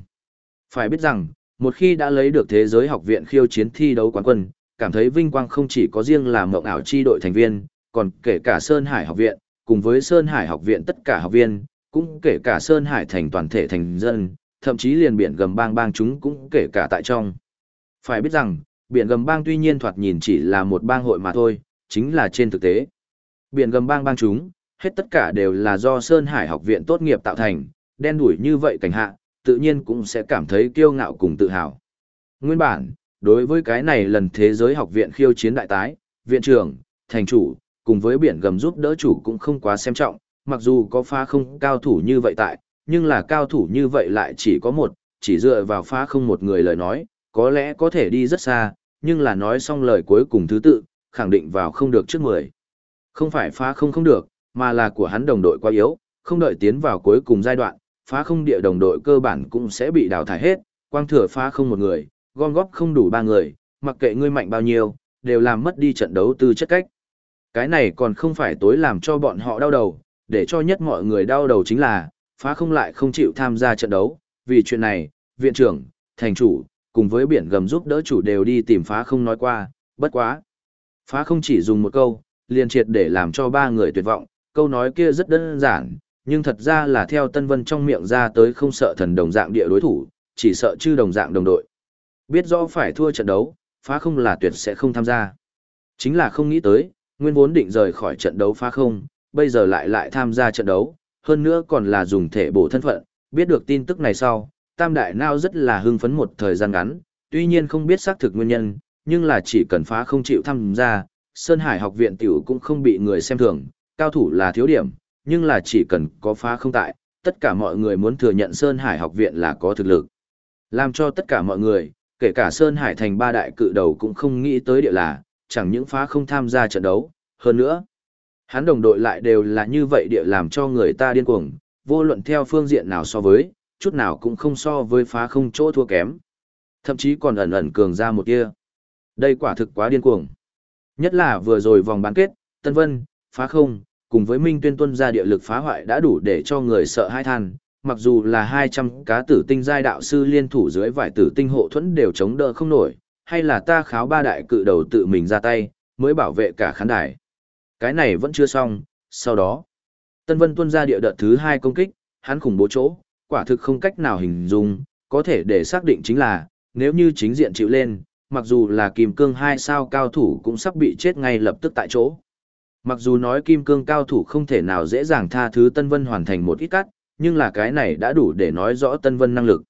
Phải biết rằng, một khi đã lấy được thế giới học viện khiêu chiến thi đấu quán quân, cảm thấy vinh quang không chỉ có riêng là mộng ảo chi đội thành viên, còn kể cả Sơn Hải học viện, cùng với Sơn Hải học viện tất cả học viên, cũng kể cả Sơn Hải thành toàn thể thành dân, thậm chí liền biển gầm bang bang chúng cũng kể cả tại trong. Phải biết rằng, biển gầm bang tuy nhiên thoạt nhìn chỉ là một bang hội mà thôi, chính là trên thực tế. Biển gầm bang bang chúng, hết tất cả đều là do Sơn Hải học viện tốt nghiệp tạo thành, đen đủi như vậy cảnh hạ, tự nhiên cũng sẽ cảm thấy kiêu ngạo cùng tự hào. Nguyên bản, đối với cái này lần thế giới học viện khiêu chiến đại tái, viện trưởng, thành chủ, cùng với biển gầm giúp đỡ chủ cũng không quá xem trọng, mặc dù có phá không cao thủ như vậy tại, nhưng là cao thủ như vậy lại chỉ có một, chỉ dựa vào phá không một người lời nói, có lẽ có thể đi rất xa, nhưng là nói xong lời cuối cùng thứ tự, khẳng định vào không được trước mười. Không phải phá không không được, mà là của hắn đồng đội quá yếu, không đợi tiến vào cuối cùng giai đoạn, phá không địa đồng đội cơ bản cũng sẽ bị đào thải hết, quang thừa phá không một người, gom góp không đủ ba người, mặc kệ ngươi mạnh bao nhiêu, đều làm mất đi trận đấu tư chất cách. Cái này còn không phải tối làm cho bọn họ đau đầu, để cho nhất mọi người đau đầu chính là, phá không lại không chịu tham gia trận đấu, vì chuyện này, viện trưởng, thành chủ, cùng với biển gầm giúp đỡ chủ đều đi tìm phá không nói qua, bất quá. Phá không chỉ dùng một câu, liền triệt để làm cho ba người tuyệt vọng, câu nói kia rất đơn giản, nhưng thật ra là theo Tân Vân trong miệng ra tới không sợ thần đồng dạng địa đối thủ, chỉ sợ chư đồng dạng đồng đội. Biết rõ phải thua trận đấu, phá không là tuyệt sẽ không tham gia. Chính là không nghĩ tới, nguyên vốn định rời khỏi trận đấu phá không, bây giờ lại lại tham gia trận đấu, hơn nữa còn là dùng thể bổ thân phận, biết được tin tức này sau, Tam Đại Nao rất là hưng phấn một thời gian ngắn, tuy nhiên không biết xác thực nguyên nhân, nhưng là chỉ cần phá không chịu tham gia, Sơn Hải học viện tiểu cũng không bị người xem thường, cao thủ là thiếu điểm, nhưng là chỉ cần có phá không tại, tất cả mọi người muốn thừa nhận Sơn Hải học viện là có thực lực. Làm cho tất cả mọi người, kể cả Sơn Hải thành ba đại cự đầu cũng không nghĩ tới địa là, chẳng những phá không tham gia trận đấu, hơn nữa. Hắn đồng đội lại đều là như vậy địa làm cho người ta điên cuồng, vô luận theo phương diện nào so với, chút nào cũng không so với phá không chỗ thua kém. Thậm chí còn ẩn ẩn cường ra một kia. Đây quả thực quá điên cuồng. Nhất là vừa rồi vòng bán kết, Tân Vân, phá không, cùng với Minh Tuyên tuân ra địa lực phá hoại đã đủ để cho người sợ hai than, mặc dù là 200 cá tử tinh giai đạo sư liên thủ dưới vải tử tinh hộ thuẫn đều chống đỡ không nổi, hay là ta kháo ba đại cự đầu tự mình ra tay, mới bảo vệ cả khán đài. Cái này vẫn chưa xong, sau đó, Tân Vân tuân ra địa đợt thứ hai công kích, hắn khủng bố chỗ, quả thực không cách nào hình dung, có thể để xác định chính là, nếu như chính diện chịu lên, mặc dù là kim cương hai sao cao thủ cũng sắp bị chết ngay lập tức tại chỗ. Mặc dù nói kim cương cao thủ không thể nào dễ dàng tha thứ Tân Vân hoàn thành một ít cắt, nhưng là cái này đã đủ để nói rõ Tân Vân năng lực.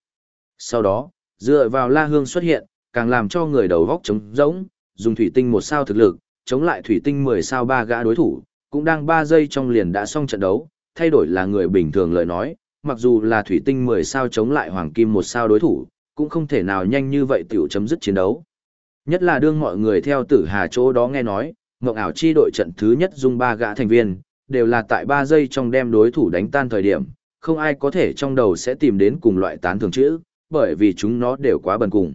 Sau đó, dựa vào La Hương xuất hiện, càng làm cho người đầu góc trống rỗng, dùng thủy tinh một sao thực lực, chống lại thủy tinh 10 sao ba gã đối thủ, cũng đang 3 giây trong liền đã xong trận đấu, thay đổi là người bình thường lời nói, mặc dù là thủy tinh 10 sao chống lại hoàng kim một sao đối thủ, cũng không thể nào nhanh như vậy tiểu chấm dứt chiến đấu. Nhất là đương mọi người theo tử hà chỗ đó nghe nói, mộng ảo chi đội trận thứ nhất dung ba gã thành viên, đều là tại 3 giây trong đem đối thủ đánh tan thời điểm, không ai có thể trong đầu sẽ tìm đến cùng loại tán thường chữ, bởi vì chúng nó đều quá bần cùng.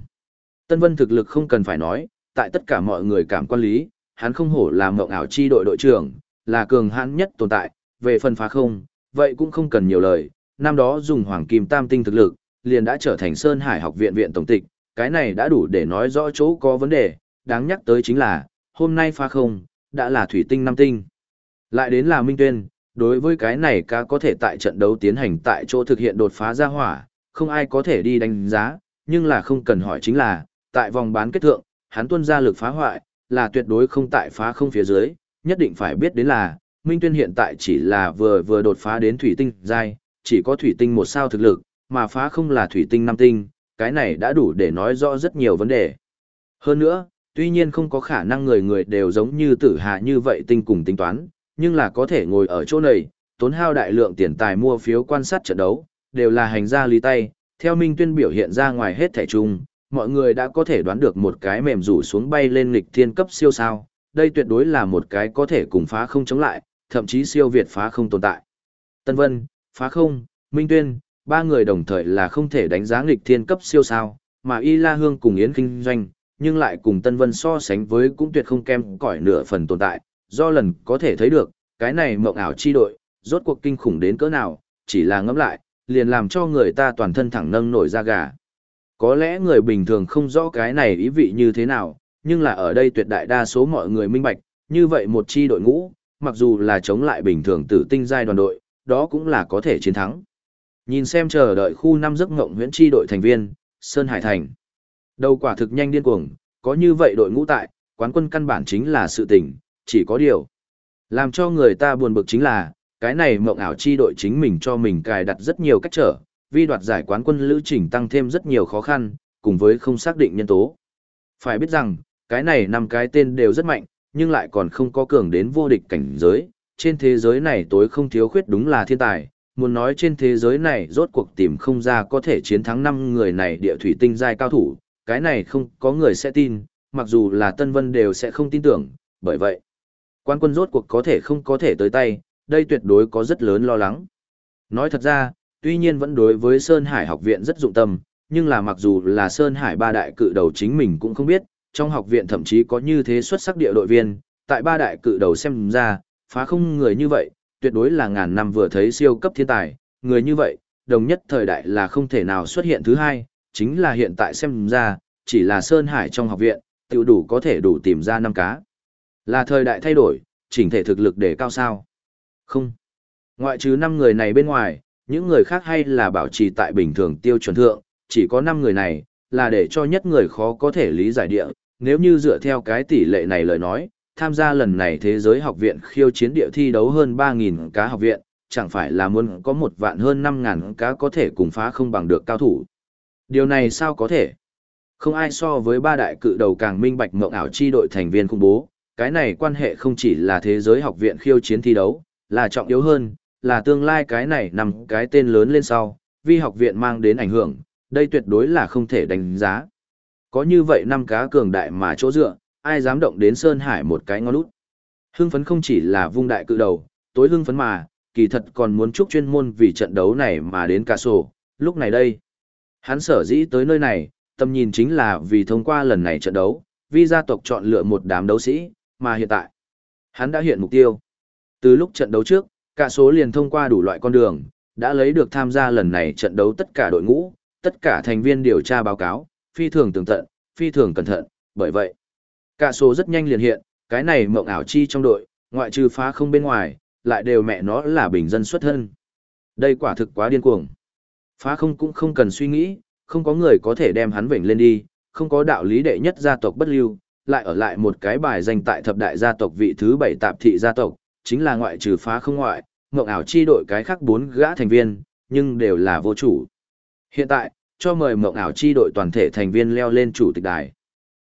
Tân Vân thực lực không cần phải nói, tại tất cả mọi người cảm quan lý, hắn không hổ là mộng ảo chi đội đội trưởng, là cường hãn nhất tồn tại, về phần phá không, vậy cũng không cần nhiều lời, năm đó dùng hoàng kim tam tinh thực lực, liền đã trở thành Sơn Hải học viện viện tổng tịch, cái này đã đủ để nói rõ chỗ có vấn đề, đáng nhắc tới chính là, hôm nay phá không, đã là thủy tinh năm tinh. Lại đến là Minh Tuyên, đối với cái này ca có thể tại trận đấu tiến hành tại chỗ thực hiện đột phá ra hỏa, không ai có thể đi đánh giá, nhưng là không cần hỏi chính là, tại vòng bán kết thượng, hắn tuân ra lực phá hoại, là tuyệt đối không tại phá không phía dưới, nhất định phải biết đến là, Minh Tuyên hiện tại chỉ là vừa vừa đột phá đến thủy tinh giai, chỉ có thủy tinh một sao thực lực, mà phá không là thủy tinh năm tinh, cái này đã đủ để nói rõ rất nhiều vấn đề. Hơn nữa, tuy nhiên không có khả năng người người đều giống như tử Hạ như vậy tinh cùng tính toán, nhưng là có thể ngồi ở chỗ này, tốn hao đại lượng tiền tài mua phiếu quan sát trận đấu, đều là hành gia lý tay, theo Minh Tuyên biểu hiện ra ngoài hết thẻ chung, mọi người đã có thể đoán được một cái mềm rủ xuống bay lên nghịch thiên cấp siêu sao, đây tuyệt đối là một cái có thể cùng phá không chống lại, thậm chí siêu việt phá không tồn tại. Tân Vân, phá không, Minh Tuyên, ba người đồng thời là không thể đánh giá nghịch thiên cấp siêu sao, mà Y La Hương cùng Yến Kinh Doanh, nhưng lại cùng Tân Vân so sánh với cũng tuyệt không kém cỏi nửa phần tồn tại, do lần có thể thấy được, cái này mộng ảo chi đội, rốt cuộc kinh khủng đến cỡ nào, chỉ là ngẫm lại, liền làm cho người ta toàn thân thẳng nâng nổi da gà. Có lẽ người bình thường không rõ cái này ý vị như thế nào, nhưng là ở đây tuyệt đại đa số mọi người minh bạch, như vậy một chi đội ngũ, mặc dù là chống lại bình thường tử tinh giai đoàn đội, đó cũng là có thể chiến thắng. Nhìn xem chờ đợi khu năm giấc ngộng huyễn chi đội thành viên, Sơn Hải Thành. Đầu quả thực nhanh điên cuồng, có như vậy đội ngũ tại, quán quân căn bản chính là sự tình, chỉ có điều. Làm cho người ta buồn bực chính là, cái này mộng ảo chi đội chính mình cho mình cài đặt rất nhiều cách trở, Vi đoạt giải quán quân lữ trình tăng thêm rất nhiều khó khăn, cùng với không xác định nhân tố. Phải biết rằng, cái này năm cái tên đều rất mạnh, nhưng lại còn không có cường đến vô địch cảnh giới, trên thế giới này tối không thiếu khuyết đúng là thiên tài, muốn nói trên thế giới này rốt cuộc tìm không ra có thể chiến thắng năm người này địa thủy tinh giai cao thủ, cái này không có người sẽ tin, mặc dù là Tân Vân đều sẽ không tin tưởng, bởi vậy, quan quân rốt cuộc có thể không có thể tới tay, đây tuyệt đối có rất lớn lo lắng. Nói thật ra, tuy nhiên vẫn đối với Sơn Hải học viện rất dụng tâm, nhưng là mặc dù là Sơn Hải ba đại cự đầu chính mình cũng không biết, trong học viện thậm chí có như thế xuất sắc địa đội viên, tại ba đại cự đầu xem ra, phá không người như vậy, tuyệt đối là ngàn năm vừa thấy siêu cấp thiên tài, người như vậy, đồng nhất thời đại là không thể nào xuất hiện thứ hai, chính là hiện tại xem ra, chỉ là Sơn Hải trong học viện, tiểu đủ có thể đủ tìm ra năm cá. Là thời đại thay đổi, chỉnh thể thực lực để cao sao? Không. Ngoại trừ năm người này bên ngoài, những người khác hay là bảo trì tại bình thường tiêu chuẩn thượng, chỉ có năm người này, là để cho nhất người khó có thể lý giải địa, nếu như dựa theo cái tỷ lệ này lời nói, tham gia lần này thế giới học viện khiêu chiến địa thi đấu hơn 3.000 cá học viện, chẳng phải là muốn có một vạn hơn 5.000 cá có thể cùng phá không bằng được cao thủ. Điều này sao có thể? Không ai so với ba đại cự đầu càng minh bạch mộng ảo chi đội thành viên khủng bố, cái này quan hệ không chỉ là thế giới học viện khiêu chiến thi đấu, là trọng yếu hơn, là tương lai cái này nằm cái tên lớn lên sau, Vi học viện mang đến ảnh hưởng, đây tuyệt đối là không thể đánh giá. Có như vậy năm cá cường đại mà chỗ dựa, ai dám động đến Sơn Hải một cái ngón út. Hưng phấn không chỉ là vung đại cự đầu, tối hưng phấn mà, kỳ thật còn muốn chúc chuyên môn vì trận đấu này mà đến cả sổ, lúc này đây. Hắn sở dĩ tới nơi này, tâm nhìn chính là vì thông qua lần này trận đấu, Vi gia tộc chọn lựa một đám đấu sĩ, mà hiện tại, hắn đã hiện mục tiêu. Từ lúc trận đấu trước, cả số liền thông qua đủ loại con đường, đã lấy được tham gia lần này trận đấu tất cả đội ngũ, tất cả thành viên điều tra báo cáo, phi thường tường tận, phi thường cẩn thận, bởi vậy, cả số rất nhanh liền hiện, cái này mộng ảo chi trong đội, ngoại trừ phá không bên ngoài, lại đều mẹ nó là bình dân xuất thân. Đây quả thực quá điên cuồng. Phá không cũng không cần suy nghĩ, không có người có thể đem hắn vểnh lên đi, không có đạo lý đệ nhất gia tộc bất lưu, lại ở lại một cái bài danh tại thập đại gia tộc vị thứ bảy tạp thị gia tộc, chính là ngoại trừ phá không ngoại, ngộng ảo chi đội cái khác bốn gã thành viên, nhưng đều là vô chủ. Hiện tại, cho mời mộng ảo chi đội toàn thể thành viên leo lên chủ tịch đài.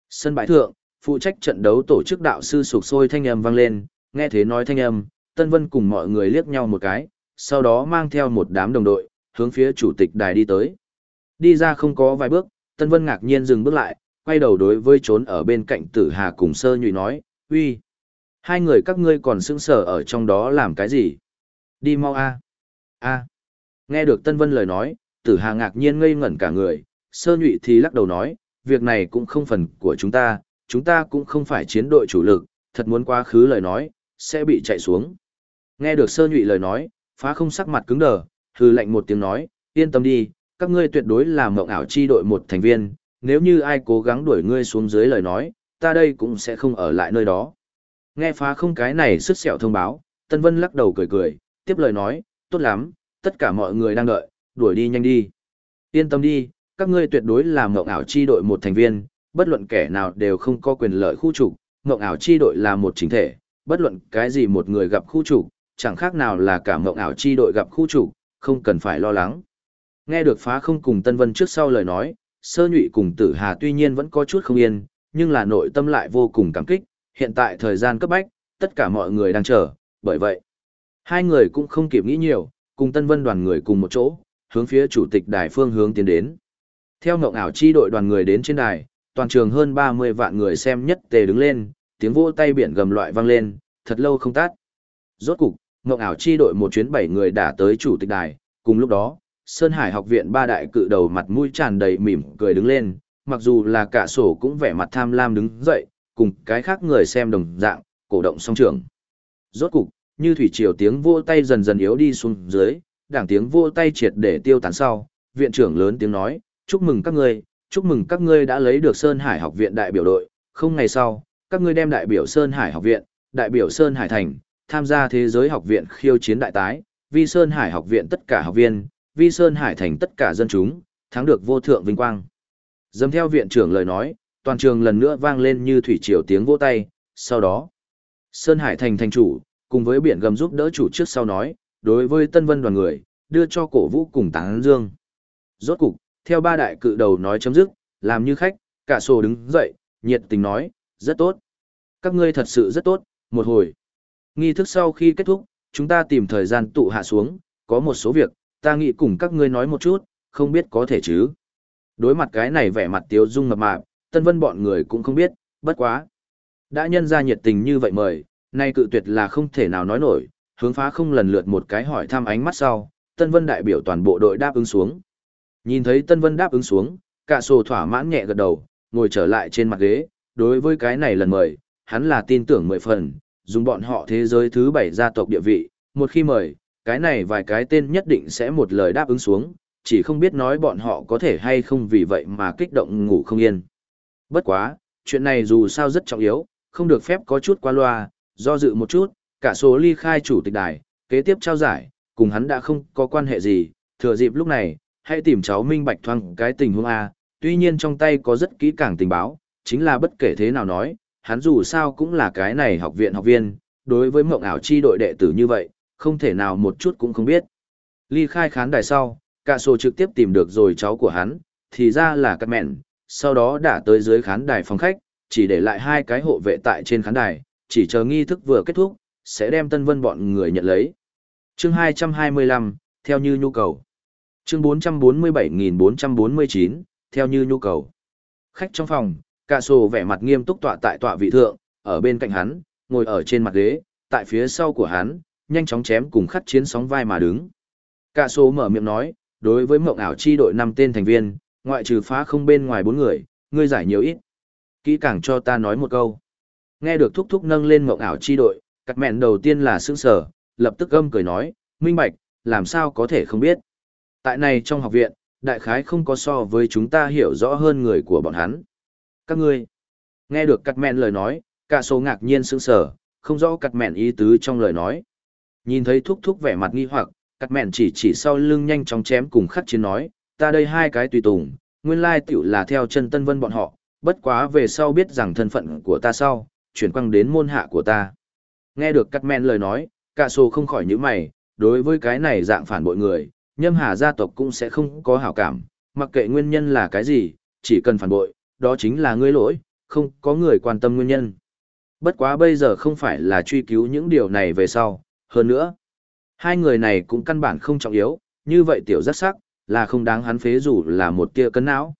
Sân bãi thượng, phụ trách trận đấu tổ chức đạo sư sục sôi thanh âm vang lên, nghe thế nói thanh âm, Tân Vân cùng mọi người liếc nhau một cái, sau đó mang theo một đám đồng đội, hướng phía chủ tịch đài đi tới. Đi ra không có vài bước, Tân Vân ngạc nhiên dừng bước lại, quay đầu đối với trốn ở bên cạnh tử hà cùng sơ nhụy nói, uy, hai người các ngươi còn sững sờ ở trong đó làm cái gì? Đi mau a a Nghe được Tân Vân lời nói, tử hà ngạc nhiên ngây ngẩn cả người, sơ nhụy thì lắc đầu nói, việc này cũng không phần của chúng ta, chúng ta cũng không phải chiến đội chủ lực, thật muốn quá khứ lời nói, sẽ bị chạy xuống. Nghe được sơ nhụy lời nói, phá không sắc mặt cứng đờ, hư lệnh một tiếng nói, yên tâm đi, các ngươi tuyệt đối là mộng ảo chi đội một thành viên, nếu như ai cố gắng đuổi ngươi xuống dưới lời nói, ta đây cũng sẽ không ở lại nơi đó. Nghe phá không cái này sứt sẹo thông báo, Tân Vân lắc đầu cười cười, tiếp lời nói, tốt lắm, tất cả mọi người đang đợi, đuổi đi nhanh đi. Yên tâm đi, các ngươi tuyệt đối là mộng ảo chi đội một thành viên, bất luận kẻ nào đều không có quyền lợi khu trục, mộng ảo chi đội là một chính thể, bất luận cái gì một người gặp khu trục, chẳng khác nào là cả mộng ảo chi đội gặp khu trục, không cần phải lo lắng. Nghe được phá không cùng Tân Vân trước sau lời nói, sơ nhụy cùng tử hà tuy nhiên vẫn có chút không yên, nhưng là nội tâm lại vô cùng cảm kích, hiện tại thời gian cấp bách, tất cả mọi người đang chờ, bởi vậy, hai người cũng không kịp nghĩ nhiều, cùng Tân Vân đoàn người cùng một chỗ, hướng phía chủ tịch đài phương hướng tiến đến. Theo ngộng ảo chi đội đoàn người đến trên đài, toàn trường hơn 30 vạn người xem nhất tề đứng lên, tiếng vỗ tay biển gầm loại vang lên, thật lâu không tát. Rốt cục, ngộng ảo chi đội một chuyến bảy người đã tới chủ tịch đài, cùng lúc đó, Sơn Hải học viện ba đại cự đầu mặt mũi tràn đầy mỉm cười đứng lên, mặc dù là cả sổ cũng vẻ mặt tham lam đứng dậy, cùng cái khác người xem đồng dạng, cổ động song trường. Rốt cục, như thủy triều tiếng vỗ tay dần dần yếu đi xuống dưới, đảng tiếng vỗ tay triệt để tiêu tán sau, viện trưởng lớn tiếng nói, chúc mừng các ngươi, chúc mừng các ngươi đã lấy được Sơn Hải học viện đại biểu đội, không ngày sau, các ngươi đem đại biểu Sơn Hải học viện, đại biểu Sơn Hải thành, tham gia thế giới học viện khiêu chiến đại tái, vi Sơn Hải học viện tất cả học viên, vi Sơn Hải thành tất cả dân chúng, thắng được vô thượng vinh quang. Dâm theo viện trưởng lời nói, toàn trường lần nữa vang lên như thủy triều tiếng vỗ tay, sau đó, Sơn Hải thành thành chủ, cùng với biển gầm giúp đỡ chủ trước sau nói, đối với Tân Vân đoàn người, đưa cho cổ vũ cùng táng dương. Rốt cục, theo ba đại cự đầu nói chấm dứt, làm như khách, cả sổ đứng dậy, nhiệt tình nói, rất tốt. Các ngươi thật sự rất tốt, một hồi. Nghi thức sau khi kết thúc, chúng ta tìm thời gian tụ hạ xuống, có một số việc, ta nghĩ cùng các ngươi nói một chút, không biết có thể chứ. Đối mặt cái này vẻ mặt tiếu dung mập mạp, tân vân bọn người cũng không biết, bất quá. Đã nhân ra nhiệt tình như vậy mời, nay cự tuyệt là không thể nào nói nổi, hướng phá không lần lượt một cái hỏi thăm ánh mắt sau, tân vân đại biểu toàn bộ đội đáp ứng xuống. Nhìn thấy tân vân đáp ứng xuống, cả sổ thỏa mãn nhẹ gật đầu, ngồi trở lại trên mặt ghế, đối với cái này lần mời, hắn là tin tưởng mười phần, dùng bọn họ thế giới thứ bảy gia tộc địa vị, một khi mời, cái này vài cái tên nhất định sẽ một lời đáp ứng xuống, chỉ không biết nói bọn họ có thể hay không vì vậy mà kích động ngủ không yên. Bất quá, chuyện này dù sao rất trọng yếu, không được phép có chút qua loa, do dự một chút, cả số ly khai chủ tịch đài, kế tiếp trao giải, cùng hắn đã không có quan hệ gì, thừa dịp lúc này, hãy tìm cháu minh bạch thoang cái tình huống A, tuy nhiên trong tay có rất kỹ càng tình báo, chính là bất kể thế nào nói, hắn dù sao cũng là cái này học viện học viên, đối với mộng ảo chi đội đệ tử như vậy, không thể nào một chút cũng không biết. Ly khai khán đài sau, cả sổ trực tiếp tìm được rồi cháu của hắn, thì ra là cắt mẹn, sau đó đã tới dưới khán đài phòng khách, chỉ để lại hai cái hộ vệ tại trên khán đài, chỉ chờ nghi thức vừa kết thúc, sẽ đem tân vân bọn người nhận lấy. Chương 225, theo như nhu cầu. Chương 447.449, theo như nhu cầu. Khách trong phòng, cả sổ vẻ mặt nghiêm túc tọa tại tọa vị thượng, ở bên cạnh hắn, ngồi ở trên mặt ghế, tại phía sau của hắn, nhanh chóng chém cùng khắc chiến sóng vai mà đứng. Cả sổ mở miệng nói, đối với mộng ảo chi đội năm tên thành viên, ngoại trừ phá không bên ngoài bốn người, ngươi giải nhiều ít. Kỹ càng cho ta nói một câu. Nghe được thúc thúc nâng lên mộng ảo chi đội, cắt mẹn đầu tiên là sững sở, lập tức gâm cười nói, minh bạch, làm sao có thể không biết. Tại này trong học viện, đại khái không có so với chúng ta hiểu rõ hơn người của bọn hắn. Các ngươi, nghe được cắt mẹn lời nói, cả số ngạc nhiên sững sở, không rõ cắt mẹn ý tứ trong lời nói. Nhìn thấy thúc thúc vẻ mặt nghi hoặc, cắt mẹn chỉ chỉ sau lưng nhanh chóng chém cùng khắc chiến nói, ta đây hai cái tùy tùng, nguyên lai tiểu là theo chân tân vân bọn họ, bất quá về sau biết rằng thân phận của ta sau, chuyển quăng đến môn hạ của ta. Nghe được cắt men lời nói, cả sổ không khỏi những mày, đối với cái này dạng phản bội người, nhâm hà gia tộc cũng sẽ không có hảo cảm, mặc kệ nguyên nhân là cái gì, chỉ cần phản bội, đó chính là ngươi lỗi, không có người quan tâm nguyên nhân. Bất quá bây giờ không phải là truy cứu những điều này về sau, hơn nữa. Hai người này cũng căn bản không trọng yếu, như vậy tiểu rất sắc, là không đáng hắn phế dù là một tia cân não.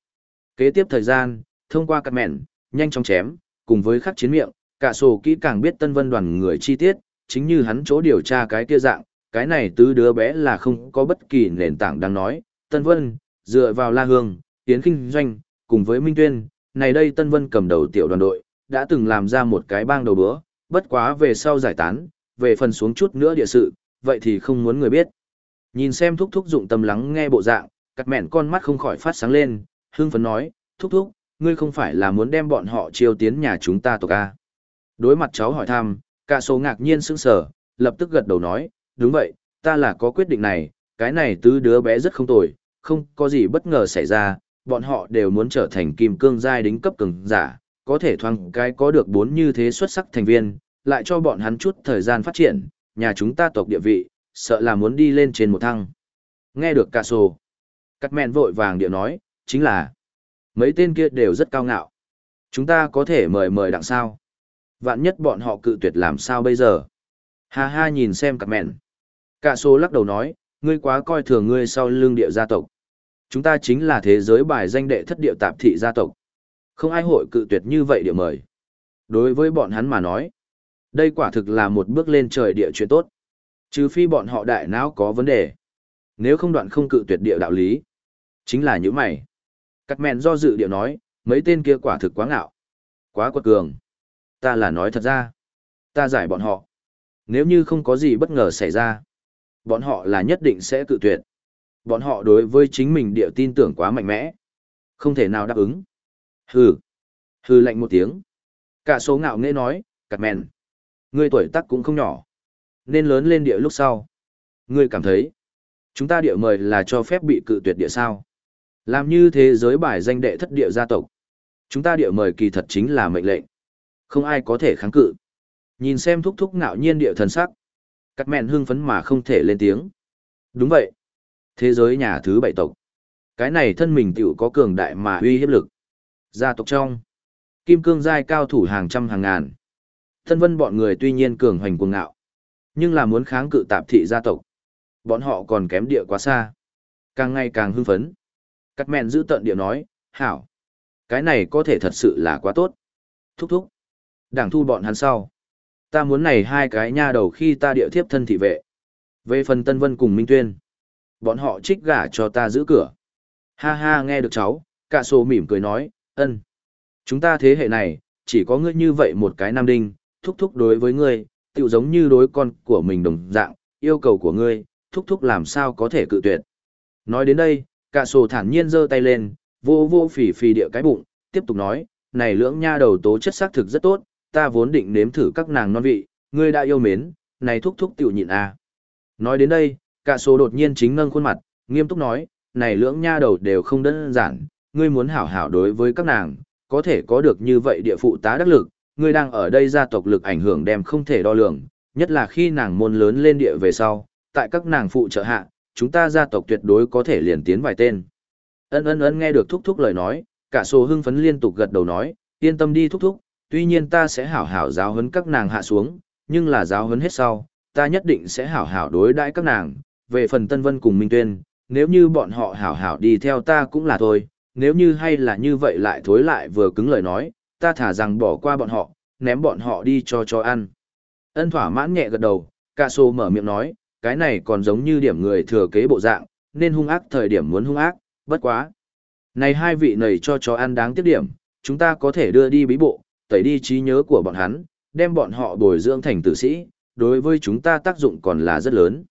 Kế tiếp thời gian, thông qua cắt mẹn, nhanh chóng chém, cùng với khắc chiến miệng, cả sổ kỹ càng biết tân vân đoàn người chi tiết, chính như hắn chỗ điều tra cái kia dạng, cái này tứ đứa bé là không có bất kỳ nền tảng đang nói. Tân Vân, dựa vào La Hương, Tiến Kinh Doanh, cùng với Minh Tuyên, này đây Tân Vân cầm đầu tiểu đoàn đội, đã từng làm ra một cái bang đầu bữa, bất quá về sau giải tán, về phần xuống chút nữa địa sự, vậy thì không muốn người biết. Nhìn xem thúc thúc dụng tâm lắng nghe bộ dạng, cắt mẹn con mắt không khỏi phát sáng lên, hưng phấn nói, thúc thúc, ngươi không phải là muốn đem bọn họ chiêu tiến nhà chúng ta tộc a Đối mặt cháu hỏi thăm, cả số ngạc nhiên sững sờ, lập tức gật đầu nói, đúng vậy, ta là có quyết định này, cái này tứ đứa bé rất không tồi, không có gì bất ngờ xảy ra, bọn họ đều muốn trở thành kim cương giai đính cấp cường giả, có thể thoang cái có được bốn như thế xuất sắc thành viên, lại cho bọn hắn chút thời gian phát triển, nhà chúng ta tộc địa vị, sợ là muốn đi lên trên một thăng. Nghe được cả sổ, cắt mẹn vội vàng điệu nói, chính là, mấy tên kia đều rất cao ngạo. Chúng ta có thể mời mời đặng sao. Vạn nhất bọn họ cự tuyệt làm sao bây giờ. Ha ha nhìn xem cắt mẹn. Cả số lắc đầu nói, ngươi quá coi thường ngươi sau lưng địa gia tộc. Chúng ta chính là thế giới bài danh đệ thất địa tạp thị gia tộc. Không ai hội cự tuyệt như vậy địa mời. Đối với bọn hắn mà nói, đây quả thực là một bước lên trời địa chuyện tốt. Trừ phi bọn họ đại não có vấn đề. Nếu không đoạn không cự tuyệt địa đạo lý. Chính là những mày. Cắt mẹn do dự địa nói, mấy tên kia quả thực quá ngạo. Quá quật cường. Ta là nói thật ra. Ta giải bọn họ. Nếu như không có gì bất ngờ xảy ra, bọn họ là nhất định sẽ cự tuyệt. Bọn họ đối với chính mình địa tin tưởng quá mạnh mẽ. Không thể nào đáp ứng. Hừ. Hừ lạnh một tiếng. Cả số ngạo nghễ nói, cặt mẹn. Người tuổi tác cũng không nhỏ. Nên lớn lên địa lúc sau. Ngươi cảm thấy, chúng ta địa mời là cho phép bị cự tuyệt địa sao. Làm như thế giới bài danh đệ thất địa gia tộc. Chúng ta địa mời kỳ thật chính là mệnh lệnh. Không ai có thể kháng cự. Nhìn xem thúc thúc ngạo nhiên địa thần sắc. Cắt mẹn hưng phấn mà không thể lên tiếng. Đúng vậy. Thế giới nhà thứ bảy tộc. Cái này thân mình tiểu có cường đại mà uy hiếp lực. Gia tộc trong. Kim cương giai cao thủ hàng trăm hàng ngàn. Thân vân bọn người tuy nhiên cường hoành cuồng ngạo. Nhưng là muốn kháng cự tạp thị gia tộc. Bọn họ còn kém địa quá xa. Càng ngày càng hưng phấn. Cắt mẹn giữ tận địa nói, hảo. Cái này có thể thật sự là quá tốt. Thúc thúc. Đảng thu bọn hắn sau. Ta muốn này hai cái nha đầu khi ta địa thiếp thân thị vệ. Về phần Tân Vân cùng Minh Tuyên. Bọn họ trích gả cho ta giữ cửa. Ha ha nghe được cháu, cả sổ mỉm cười nói, ân. Chúng ta thế hệ này, chỉ có ngươi như vậy một cái nam đinh, thúc thúc đối với ngươi, tự giống như đối con của mình đồng dạng, yêu cầu của ngươi, thúc thúc làm sao có thể cự tuyệt. Nói đến đây, cả sổ thản nhiên giơ tay lên, vô vô phỉ phì địa cái bụng, tiếp tục nói, này lưỡng nha đầu tố chất xác thực rất tốt, ta vốn định nếm thử các nàng non vị, ngươi đã yêu mến, này thúc thúc tiểu nhịn à. Nói đến đây, cả số đột nhiên chính nâng khuôn mặt, nghiêm túc nói, này lưỡng nha đầu đều không đơn giản, ngươi muốn hảo hảo đối với các nàng, có thể có được như vậy địa phụ tá đắc lực, ngươi đang ở đây gia tộc lực ảnh hưởng đem không thể đo lường, nhất là khi nàng môn lớn lên địa về sau, tại các nàng phụ trợ hạ, chúng ta gia tộc tuyệt đối có thể liền tiến vài tên. Ân ân ân nghe được thúc thúc lời nói, cả số hưng phấn liên tục gật đầu nói, yên tâm đi thúc thúc, tuy nhiên ta sẽ hảo hảo giáo huấn các nàng hạ xuống, nhưng là giáo huấn hết sau, ta nhất định sẽ hảo hảo đối đãi các nàng, về phần Tân Vân cùng Minh Tuyên, nếu như bọn họ hảo hảo đi theo ta cũng là thôi, nếu như hay là như vậy lại thối lại vừa cứng lời nói, ta thả rằng bỏ qua bọn họ, ném bọn họ đi cho cho ăn. Ân thỏa mãn nhẹ gật đầu, Cà sô mở miệng nói, cái này còn giống như điểm người thừa kế bộ dạng, nên hung ác thời điểm muốn hung ác, bất quá. Này hai vị này cho chó ăn đáng tiếc điểm, chúng ta có thể đưa đi bí bộ, tẩy đi trí nhớ của bọn hắn, đem bọn họ bồi dưỡng thành tử sĩ, đối với chúng ta tác dụng còn là rất lớn.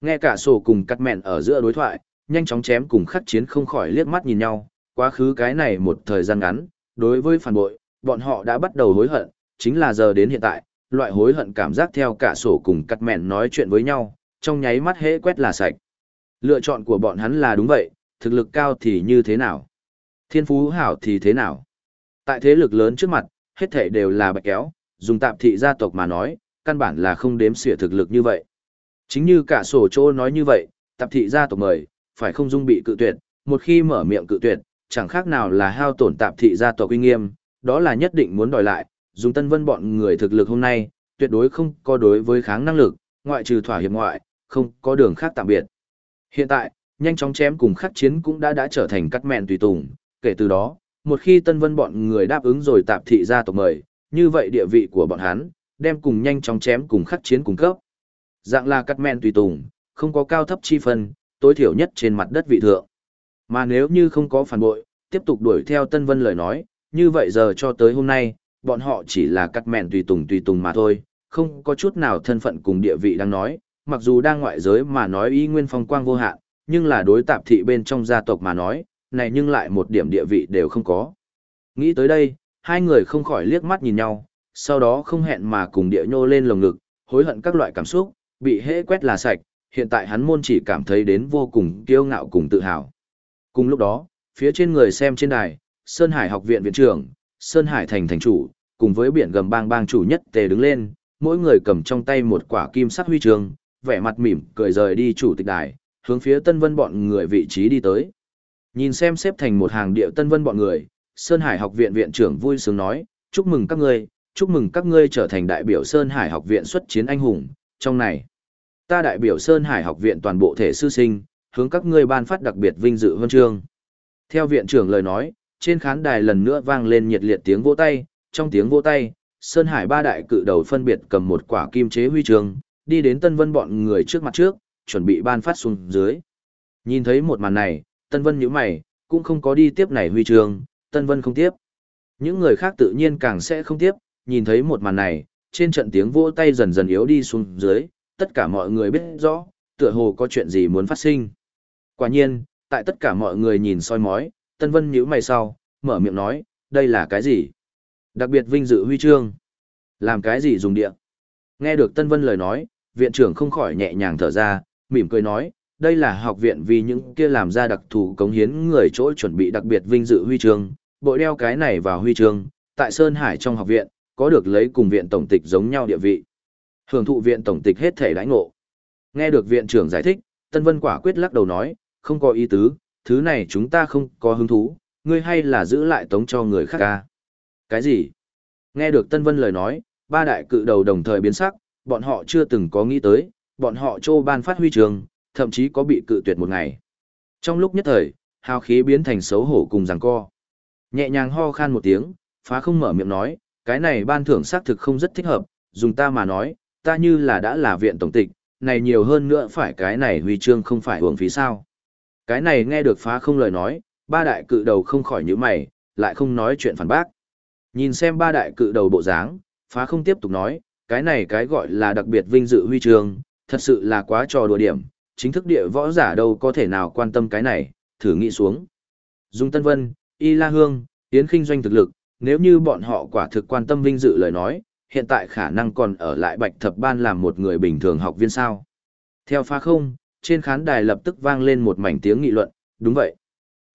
Nghe cả sổ cùng cắt mẹn ở giữa đối thoại, nhanh chóng chém cùng khắc chiến không khỏi liếc mắt nhìn nhau, quá khứ cái này một thời gian ngắn, đối với phản bội, bọn họ đã bắt đầu hối hận, chính là giờ đến hiện tại, loại hối hận cảm giác theo cả sổ cùng cắt mẹn nói chuyện với nhau, trong nháy mắt hễ quét là sạch. Lựa chọn của bọn hắn là đúng vậy, thực lực cao thì như thế nào? Thiên phú hảo thì thế nào? Tại thế lực lớn trước mặt, hết thể đều là bạch kéo, dùng tạp thị gia tộc mà nói, căn bản là không đếm xỉa thực lực như vậy. Chính như cả sổ chỗ nói như vậy, tạp thị gia tộc mời, phải không dung bị cự tuyệt, một khi mở miệng cự tuyệt, chẳng khác nào là hao tổn tạp thị gia tộc uy nghiêm, đó là nhất định muốn đòi lại, dùng tân vân bọn người thực lực hôm nay, tuyệt đối không có đối với kháng năng lực, ngoại trừ thỏa hiệp ngoại, không có đường khác tạm biệt. Hiện tại, nhanh chóng chém cùng khắc chiến cũng đã đã trở thành cắt mẹn tùy tùng, kể từ đó, một khi tân vân bọn người đáp ứng rồi tạp thị gia tộc mời, như vậy địa vị của bọn hắn, đem cùng nhanh chóng chém cùng khắc chiến cùng cấp. Dạng là cắt mẹn tùy tùng, không có cao thấp chi phân, tối thiểu nhất trên mặt đất vị thượng. Mà nếu như không có phản bội, tiếp tục đuổi theo Tân Vân lời nói, như vậy giờ cho tới hôm nay, bọn họ chỉ là cắt mẹn tùy tùng tùy tùng mà thôi, không có chút nào thân phận cùng địa vị đang nói, mặc dù đang ngoại giới mà nói ý nguyên phong quang vô hạn, nhưng là đối tạp thị bên trong gia tộc mà nói, này nhưng lại một điểm địa vị đều không có. Nghĩ tới đây, hai người không khỏi liếc mắt nhìn nhau, sau đó không hẹn mà cùng địa nhô lên lồng ngực, hối hận các loại cảm xúc, bị hễ quét là sạch, hiện tại hắn môn chỉ cảm thấy đến vô cùng kiêu ngạo cùng tự hào. Cùng lúc đó, phía trên người xem trên đài, Sơn Hải học viện viện trưởng, Sơn Hải thành thành chủ, cùng với biển gầm bang bang chủ nhất tề đứng lên, mỗi người cầm trong tay một quả kim sắc huy chương, vẻ mặt mỉm cười rời đi chủ tịch đài, hướng phía Tân Vân bọn người vị trí đi tới. Nhìn xem xếp thành một hàng điệu Tân Vân bọn người, Sơn Hải học viện viện trưởng vui sướng nói, chúc mừng các ngươi, chúc mừng các ngươi trở thành đại biểu Sơn Hải học viện xuất chiến anh hùng, trong này. Ta đại biểu Sơn Hải học viện toàn bộ thể sư sinh, hướng các ngươi ban phát đặc biệt vinh dự huân chương. Theo viện trưởng lời nói, trên khán đài lần nữa vang lên nhiệt liệt tiếng vỗ tay, trong tiếng vỗ tay, Sơn Hải ba đại cự đầu phân biệt cầm một quả kim chế huy chương, đi đến Tân Vân bọn người trước mặt trước, chuẩn bị ban phát xuống dưới. Nhìn thấy một màn này, Tân Vân nhíu mày, cũng không có đi tiếp này huy chương, Tân Vân không tiếp. Những người khác tự nhiên càng sẽ không tiếp, nhìn thấy một màn này, trên trận tiếng vỗ tay dần dần yếu đi xuống dưới, tất cả mọi người biết rõ, tựa hồ có chuyện gì muốn phát sinh. Quả nhiên, tại tất cả mọi người nhìn soi mói, Tân Vân nhíu mày sau, mở miệng nói, đây là cái gì? Đặc biệt vinh dự huy chương. Làm cái gì dùng địa? Nghe được Tân Vân lời nói, viện trưởng không khỏi nhẹ nhàng thở ra, mỉm cười nói, đây là học viện vì những kia làm ra đặc thù cống hiến người chỗ chuẩn bị đặc biệt vinh dự huy chương, bội đeo cái này vào huy chương, tại Sơn Hải trong học viện, có được lấy cùng viện tổng tịch giống nhau địa vị. Hưởng thụ viện tổng tịch hết thể đãi ngộ. Nghe được viện trưởng giải thích, Tân Vân quả quyết lắc đầu nói, không có ý tứ, thứ này chúng ta không có hứng thú, ngươi hay là giữ lại tống cho người khác ca. Cái gì? Nghe được Tân Vân lời nói, ba đại cự đầu đồng thời biến sắc, bọn họ chưa từng có nghĩ tới, bọn họ trô ban phát huy trường, thậm chí có bị cự tuyệt một ngày. Trong lúc nhất thời, hào khí biến thành xấu hổ cùng giằng co. Nhẹ nhàng ho khan một tiếng, phá không mở miệng nói, cái này ban thưởng xác thực không rất thích hợp, dùng ta mà nói, ta như là đã là viện tổng tịch, này nhiều hơn nữa phải cái này huy chương không phải hưởng phí sao. Cái này nghe được phá không lời nói, ba đại cự đầu không khỏi nhíu mày, lại không nói chuyện phản bác. Nhìn xem ba đại cự đầu bộ dáng, phá không tiếp tục nói, cái này cái gọi là đặc biệt vinh dự huy trường thật sự là quá trò đùa điểm, chính thức địa võ giả đâu có thể nào quan tâm cái này, thử nghĩ xuống. Dung Tân Vân, Y La Hương, Yến Kinh Doanh thực lực, nếu như bọn họ quả thực quan tâm vinh dự lời nói, hiện tại khả năng còn ở lại Bạch Thập Ban làm một người bình thường học viên sao. Theo phá không, trên khán đài lập tức vang lên một mảnh tiếng nghị luận, đúng vậy.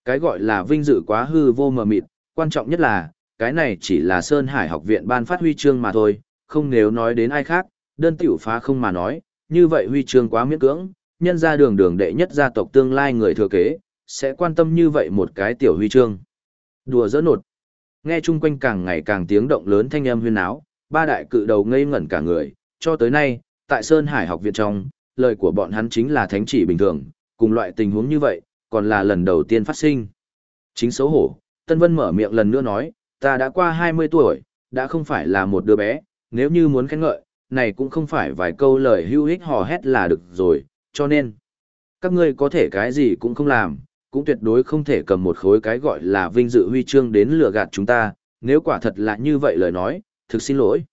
Cái gọi là vinh dự quá hư vô mờ mịt, quan trọng nhất là, cái này chỉ là Sơn Hải học viện ban phát huy chương mà thôi, không nếu nói đến ai khác, đơn tiểu phá không mà nói, như vậy huy chương quá miễn cưỡng, nhân ra đường đường đệ nhất gia tộc tương lai người thừa kế, sẽ quan tâm như vậy một cái tiểu huy chương. Đùa dỡ nột. Nghe chung quanh càng ngày càng tiếng động lớn thanh âm huyên áo, ba đại cự đầu ngây ngẩn cả người, cho tới nay, tại Sơn Hải học viện trong, lời của bọn hắn chính là thánh chỉ bình thường, cùng loại tình huống như vậy, còn là lần đầu tiên phát sinh. Chính xấu hổ, Tân Vân mở miệng lần nữa nói, ta đã qua 20 tuổi, đã không phải là một đứa bé, nếu như muốn khen ngợi, này cũng không phải vài câu lời hưu hích hò hét là được rồi, cho nên, các ngươi có thể cái gì cũng không làm, cũng tuyệt đối không thể cầm một khối cái gọi là vinh dự huy chương đến lừa gạt chúng ta, nếu quả thật là như vậy lời nói, thực xin lỗi.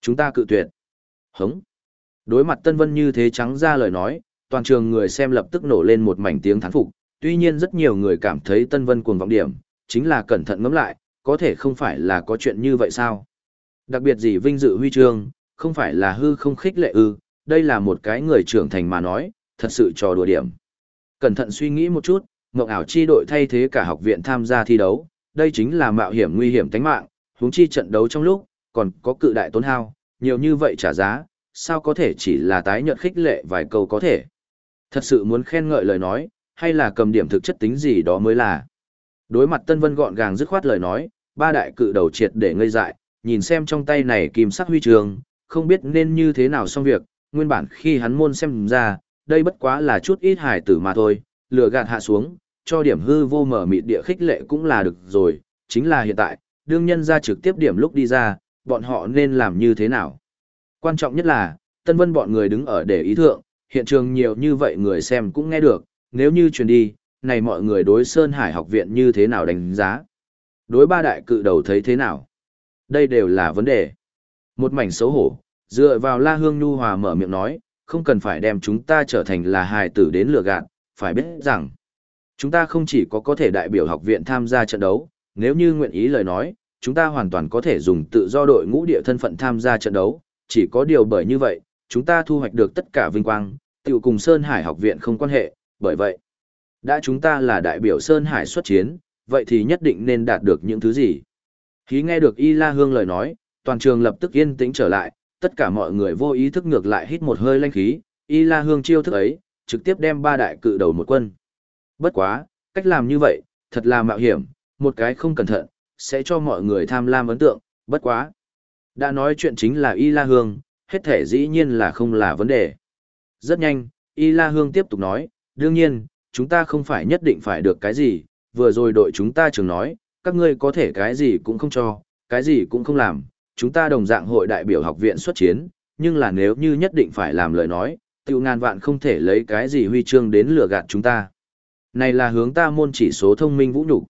Chúng ta cự tuyệt. Hống. Đối mặt Tân Vân như thế trắng ra lời nói, toàn trường người xem lập tức nổ lên một mảnh tiếng thán phục, tuy nhiên rất nhiều người cảm thấy Tân Vân cuồng vọng điểm, chính là cẩn thận ngẫm lại, có thể không phải là có chuyện như vậy sao? Đặc biệt gì vinh dự huy chương, không phải là hư không khích lệ ư, đây là một cái người trưởng thành mà nói, thật sự trò đùa điểm. Cẩn thận suy nghĩ một chút, mộng ảo chi đội thay thế cả học viện tham gia thi đấu, đây chính là mạo hiểm nguy hiểm tính mạng, huống chi trận đấu trong lúc, còn có cự đại tốn hao, nhiều như vậy trả giá, sao có thể chỉ là tái nhận khích lệ vài câu có thể. Thật sự muốn khen ngợi lời nói, hay là cầm điểm thực chất tính gì đó mới là. Đối mặt Tân Vân gọn gàng dứt khoát lời nói, ba đại cự đầu triệt để ngây dại, nhìn xem trong tay này kim sắc huy trường, không biết nên như thế nào xong việc, nguyên bản khi hắn môn xem ra, đây bất quá là chút ít hài tử mà thôi, lửa gạt hạ xuống, cho điểm hư vô mở mịt địa khích lệ cũng là được rồi, chính là hiện tại, đương nhân ra trực tiếp điểm lúc đi ra, bọn họ nên làm như thế nào. Quan trọng nhất là, Tân Vân bọn người đứng ở để ý thượng, hiện trường nhiều như vậy người xem cũng nghe được, nếu như truyền đi, này mọi người đối Sơn Hải học viện như thế nào đánh giá. Đối ba đại cự đầu thấy thế nào. Đây đều là vấn đề. Một mảnh xấu hổ, dựa vào La Hương Nhu Hòa mở miệng nói, không cần phải đem chúng ta trở thành là hài tử đến lừa gạt, phải biết rằng, chúng ta không chỉ có có thể đại biểu học viện tham gia trận đấu, nếu như nguyện ý lời nói, chúng ta hoàn toàn có thể dùng tự do đội ngũ địa thân phận tham gia trận đấu, chỉ có điều bởi như vậy, chúng ta thu hoạch được tất cả vinh quang, tiểu cùng Sơn Hải học viện không quan hệ, bởi vậy, đã chúng ta là đại biểu Sơn Hải xuất chiến, vậy thì nhất định nên đạt được những thứ gì. Khi nghe được Y La Hương lời nói, toàn trường lập tức yên tĩnh trở lại, tất cả mọi người vô ý thức ngược lại hít một hơi lanh khí, Y La Hương chiêu thức ấy, trực tiếp đem ba đại cự đầu một quân. Bất quá, cách làm như vậy, thật là mạo hiểm, một cái không cẩn thận, sẽ cho mọi người tham lam ấn tượng, bất quá. Đã nói chuyện chính là Y La Hương, hết thể dĩ nhiên là không là vấn đề. Rất nhanh, Y La Hương tiếp tục nói, đương nhiên, chúng ta không phải nhất định phải được cái gì, vừa rồi đội chúng ta trường nói, các ngươi có thể cái gì cũng không cho, cái gì cũng không làm, chúng ta đồng dạng hội đại biểu học viện xuất chiến, nhưng là nếu như nhất định phải làm lời nói, tiêu ngàn vạn không thể lấy cái gì huy chương đến lừa gạt chúng ta. Này là hướng ta môn chỉ số thông minh vũ nhục.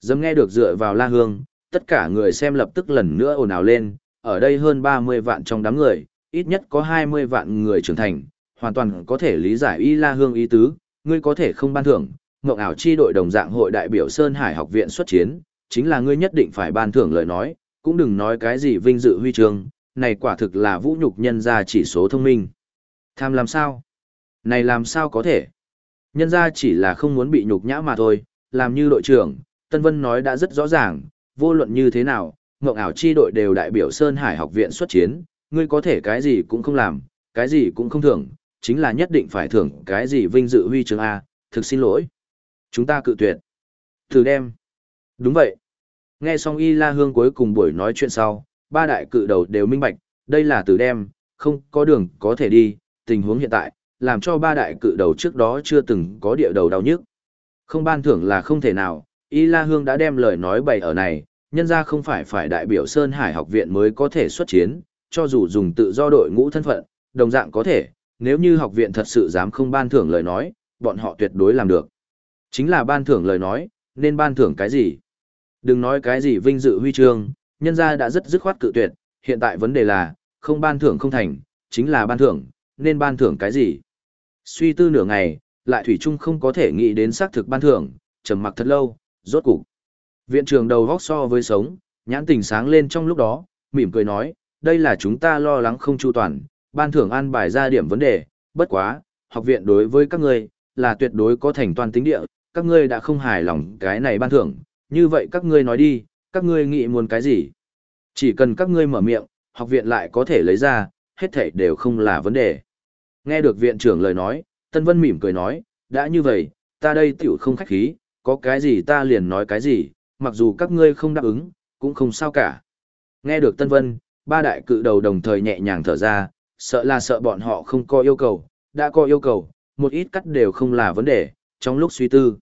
Dâm nghe được dựa vào la hương, tất cả người xem lập tức lần nữa ồn ào lên, ở đây hơn 30 vạn trong đám người, ít nhất có 20 vạn người trưởng thành, hoàn toàn có thể lý giải Y La Hương ý tứ, ngươi có thể không ban thưởng, mộng ảo chi đội đồng dạng hội đại biểu Sơn Hải học viện xuất chiến, chính là ngươi nhất định phải ban thưởng lời nói, cũng đừng nói cái gì vinh dự huy chương, này quả thực là vũ nhục nhân gia chỉ số thông minh. Tham làm sao? Này làm sao có thể? Nhân gia chỉ là không muốn bị nhục nhã mà thôi, làm như đội trưởng, Tân Vân nói đã rất rõ ràng, vô luận như thế nào, mộng ảo chi đội đều đại biểu Sơn Hải học viện xuất chiến, ngươi có thể cái gì cũng không làm, cái gì cũng không thưởng, chính là nhất định phải thưởng cái gì vinh dự huy chương A, thực xin lỗi. Chúng ta cự tuyệt. Thử đem. Đúng vậy. Nghe xong Y La Hương cuối cùng buổi nói chuyện sau, ba đại cự đầu đều minh bạch, đây là từ đem, không có đường có thể đi, tình huống hiện tại, làm cho ba đại cự đầu trước đó chưa từng có địa đầu đau nhức. Không ban thưởng là không thể nào, Y La Hương đã đem lời nói bày ở này, nhân ra không phải phải đại biểu Sơn Hải học viện mới có thể xuất chiến, cho dù dùng tự do đội ngũ thân phận, đồng dạng có thể, nếu như học viện thật sự dám không ban thưởng lời nói, bọn họ tuyệt đối làm được. Chính là ban thưởng lời nói, nên ban thưởng cái gì? Đừng nói cái gì vinh dự huy chương, nhân ra đã rất dứt khoát cự tuyệt, hiện tại vấn đề là, không ban thưởng không thành, chính là ban thưởng, nên ban thưởng cái gì? Suy tư nửa ngày, lại Thủy Trung không có thể nghĩ đến xác thực ban thưởng, trầm mặc thật lâu, rốt cục. Viện trưởng đầu vóc so với sống, nhãn tình sáng lên trong lúc đó, mỉm cười nói, đây là chúng ta lo lắng không chu toàn, ban thưởng an bài ra điểm vấn đề, bất quá, học viện đối với các ngươi, là tuyệt đối có thành toàn tính địa, các ngươi đã không hài lòng cái này ban thưởng, như vậy các ngươi nói đi, các ngươi nghĩ muốn cái gì? Chỉ cần các ngươi mở miệng, học viện lại có thể lấy ra, hết thảy đều không là vấn đề. Nghe được viện trưởng lời nói, Tân Vân mỉm cười nói, đã như vậy, ta đây tiểu không khách khí, có cái gì ta liền nói cái gì, mặc dù các ngươi không đáp ứng, cũng không sao cả. Nghe được Tân Vân, ba đại cự đầu đồng thời nhẹ nhàng thở ra, sợ là sợ bọn họ không có yêu cầu, đã có yêu cầu, một ít cắt đều không là vấn đề, trong lúc suy tư.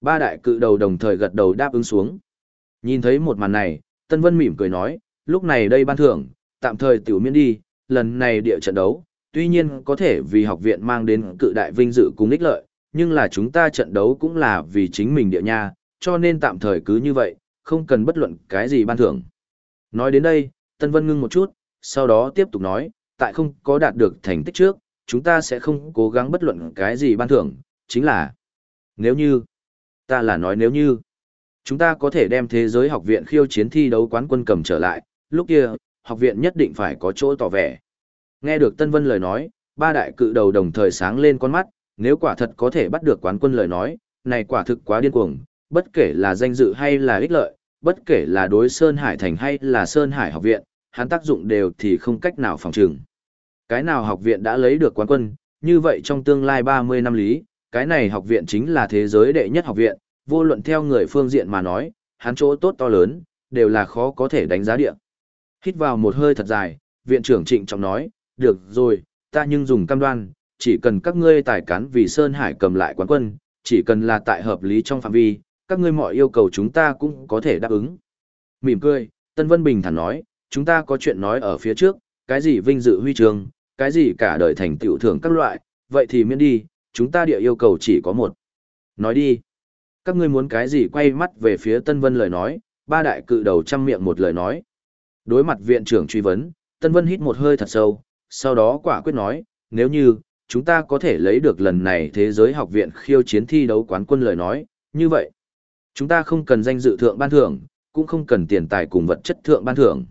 Ba đại cự đầu đồng thời gật đầu đáp ứng xuống. Nhìn thấy một màn này, Tân Vân mỉm cười nói, lúc này đây ban thưởng, tạm thời tiểu miễn đi, lần này địa trận đấu, tuy nhiên có thể vì học viện mang đến cự đại vinh dự cùng ích lợi, nhưng là chúng ta trận đấu cũng là vì chính mình địa nha, cho nên tạm thời cứ như vậy, không cần bất luận cái gì ban thưởng. Nói đến đây, Tân Vân ngưng một chút, sau đó tiếp tục nói, tại không có đạt được thành tích trước, chúng ta sẽ không cố gắng bất luận cái gì ban thưởng, chính là nếu như, ta là nói nếu như, chúng ta có thể đem thế giới học viện khiêu chiến thi đấu quán quân cầm trở lại, lúc kia, học viện nhất định phải có chỗ tỏ vẻ. Nghe được Tân Vân lời nói, ba đại cự đầu đồng thời sáng lên con mắt, nếu quả thật có thể bắt được quán quân lời nói, này quả thực quá điên cuồng, bất kể là danh dự hay là ích lợi, bất kể là đối Sơn Hải Thành hay là Sơn Hải học viện, hắn tác dụng đều thì không cách nào phòng trừng. Cái nào học viện đã lấy được quán quân, như vậy trong tương lai 30 năm lý, cái này học viện chính là thế giới đệ nhất học viện, vô luận theo người phương diện mà nói, hắn chỗ tốt to lớn, đều là khó có thể đánh giá địa. Hít vào một hơi thật dài, viện trưởng trịnh trọng nói, được rồi, ta nhưng dùng cam đoan, chỉ cần các ngươi tài cán vì Sơn Hải cầm lại quán quân, chỉ cần là tại hợp lý trong phạm vi, các ngươi mọi yêu cầu chúng ta cũng có thể đáp ứng. Mỉm cười, Tân Vân Bình thản nói, chúng ta có chuyện nói ở phía trước, cái gì vinh dự huy trường cái gì cả đời thành tựu thưởng các loại, vậy thì miễn đi, chúng ta địa yêu cầu chỉ có một. Nói đi. Các ngươi muốn cái gì quay mắt về phía Tân Vân lời nói, ba đại cự đầu trăm miệng một lời nói. Đối mặt viện trưởng truy vấn, Tân Vân hít một hơi thật sâu, sau đó quả quyết nói, nếu như, chúng ta có thể lấy được lần này thế giới học viện khiêu chiến thi đấu quán quân lời nói, như vậy. Chúng ta không cần danh dự thượng ban thưởng, cũng không cần tiền tài cùng vật chất thượng ban thưởng.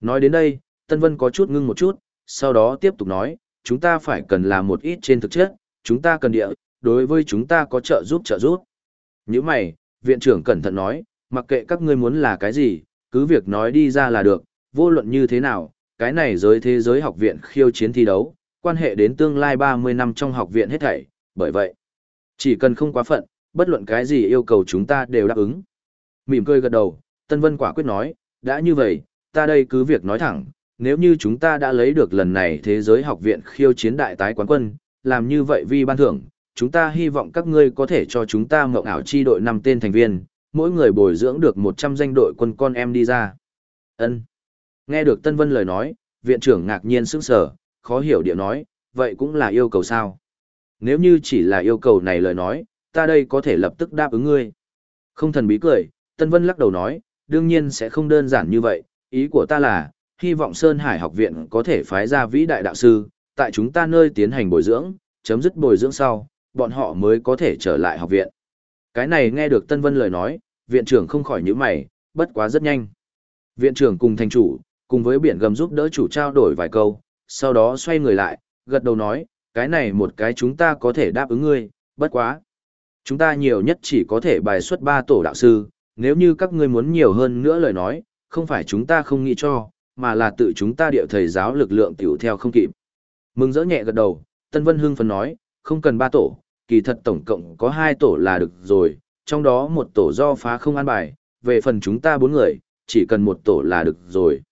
Nói đến đây, Tân Vân có chút ngưng một chút, sau đó tiếp tục nói, chúng ta phải cần làm một ít trên thực chất, chúng ta cần địa, đối với chúng ta có trợ giúp trợ giúp. Như mày, viện trưởng cẩn thận nói, mặc kệ các ngươi muốn là cái gì, cứ việc nói đi ra là được, vô luận như thế nào, cái này giới thế giới học viện khiêu chiến thi đấu, quan hệ đến tương lai 30 năm trong học viện hết thảy, bởi vậy, chỉ cần không quá phận, bất luận cái gì yêu cầu chúng ta đều đáp ứng. Mỉm cười gật đầu, Tân Vân quả quyết nói, đã như vậy, ta đây cứ việc nói thẳng, nếu như chúng ta đã lấy được lần này thế giới học viện khiêu chiến đại tái quán quân, làm như vậy vì ban thưởng, chúng ta hy vọng các ngươi có thể cho chúng ta mộng ảo chi đội năm tên thành viên, mỗi người bồi dưỡng được 100 danh đội quân con em đi ra. Ân. Nghe được Tân Vân lời nói, viện trưởng ngạc nhiên sững sờ, khó hiểu địa nói, vậy cũng là yêu cầu sao? Nếu như chỉ là yêu cầu này lời nói, ta đây có thể lập tức đáp ứng ngươi. Không thần bí cười, Tân Vân lắc đầu nói, đương nhiên sẽ không đơn giản như vậy, ý của ta là, hy vọng Sơn Hải học viện có thể phái ra vĩ đại đạo sư, tại chúng ta nơi tiến hành bồi dưỡng, chấm dứt bồi dưỡng sau, bọn họ mới có thể trở lại học viện. Cái này nghe được Tân Vân lời nói, viện trưởng không khỏi nhíu mày, bất quá rất nhanh. Viện trưởng cùng thành chủ, cùng với biển gầm giúp đỡ chủ trao đổi vài câu, sau đó xoay người lại, gật đầu nói, cái này một cái chúng ta có thể đáp ứng ngươi, bất quá. Chúng ta nhiều nhất chỉ có thể bài xuất ba tổ đạo sư, nếu như các ngươi muốn nhiều hơn nữa lời nói, không phải chúng ta không nghĩ cho, mà là tự chúng ta điệu thầy giáo lực lượng tiểu theo không kịp. Mừng rỡ nhẹ gật đầu, Tân Vân Hưng phấn nói, không cần ba tổ, kỳ thật tổng cộng có hai tổ là được rồi, trong đó một tổ do phá không an bài, về phần chúng ta bốn người, chỉ cần một tổ là được rồi.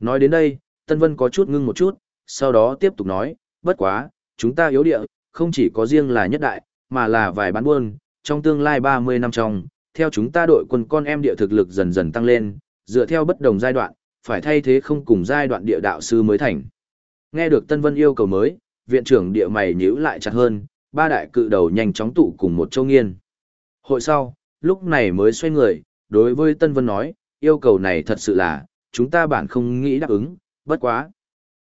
Nói đến đây, Tân Vân có chút ngưng một chút, sau đó tiếp tục nói, bất quá, chúng ta yếu địa, không chỉ có riêng là nhất đại, mà là vài bán buôn, trong tương lai 30 năm trong, theo chúng ta đội quân con em địa thực lực dần dần tăng lên, dựa theo bất đồng giai đoạn, phải thay thế không cùng giai đoạn địa đạo sư mới thành. Nghe được Tân Vân yêu cầu mới, viện trưởng địa mày nhíu lại chặt hơn, ba đại cự đầu nhanh chóng tụ cùng một châu nghiên. Hội sau, lúc này mới xoay người, đối với Tân Vân nói, yêu cầu này thật sự là, chúng ta bản không nghĩ đáp ứng, bất quá.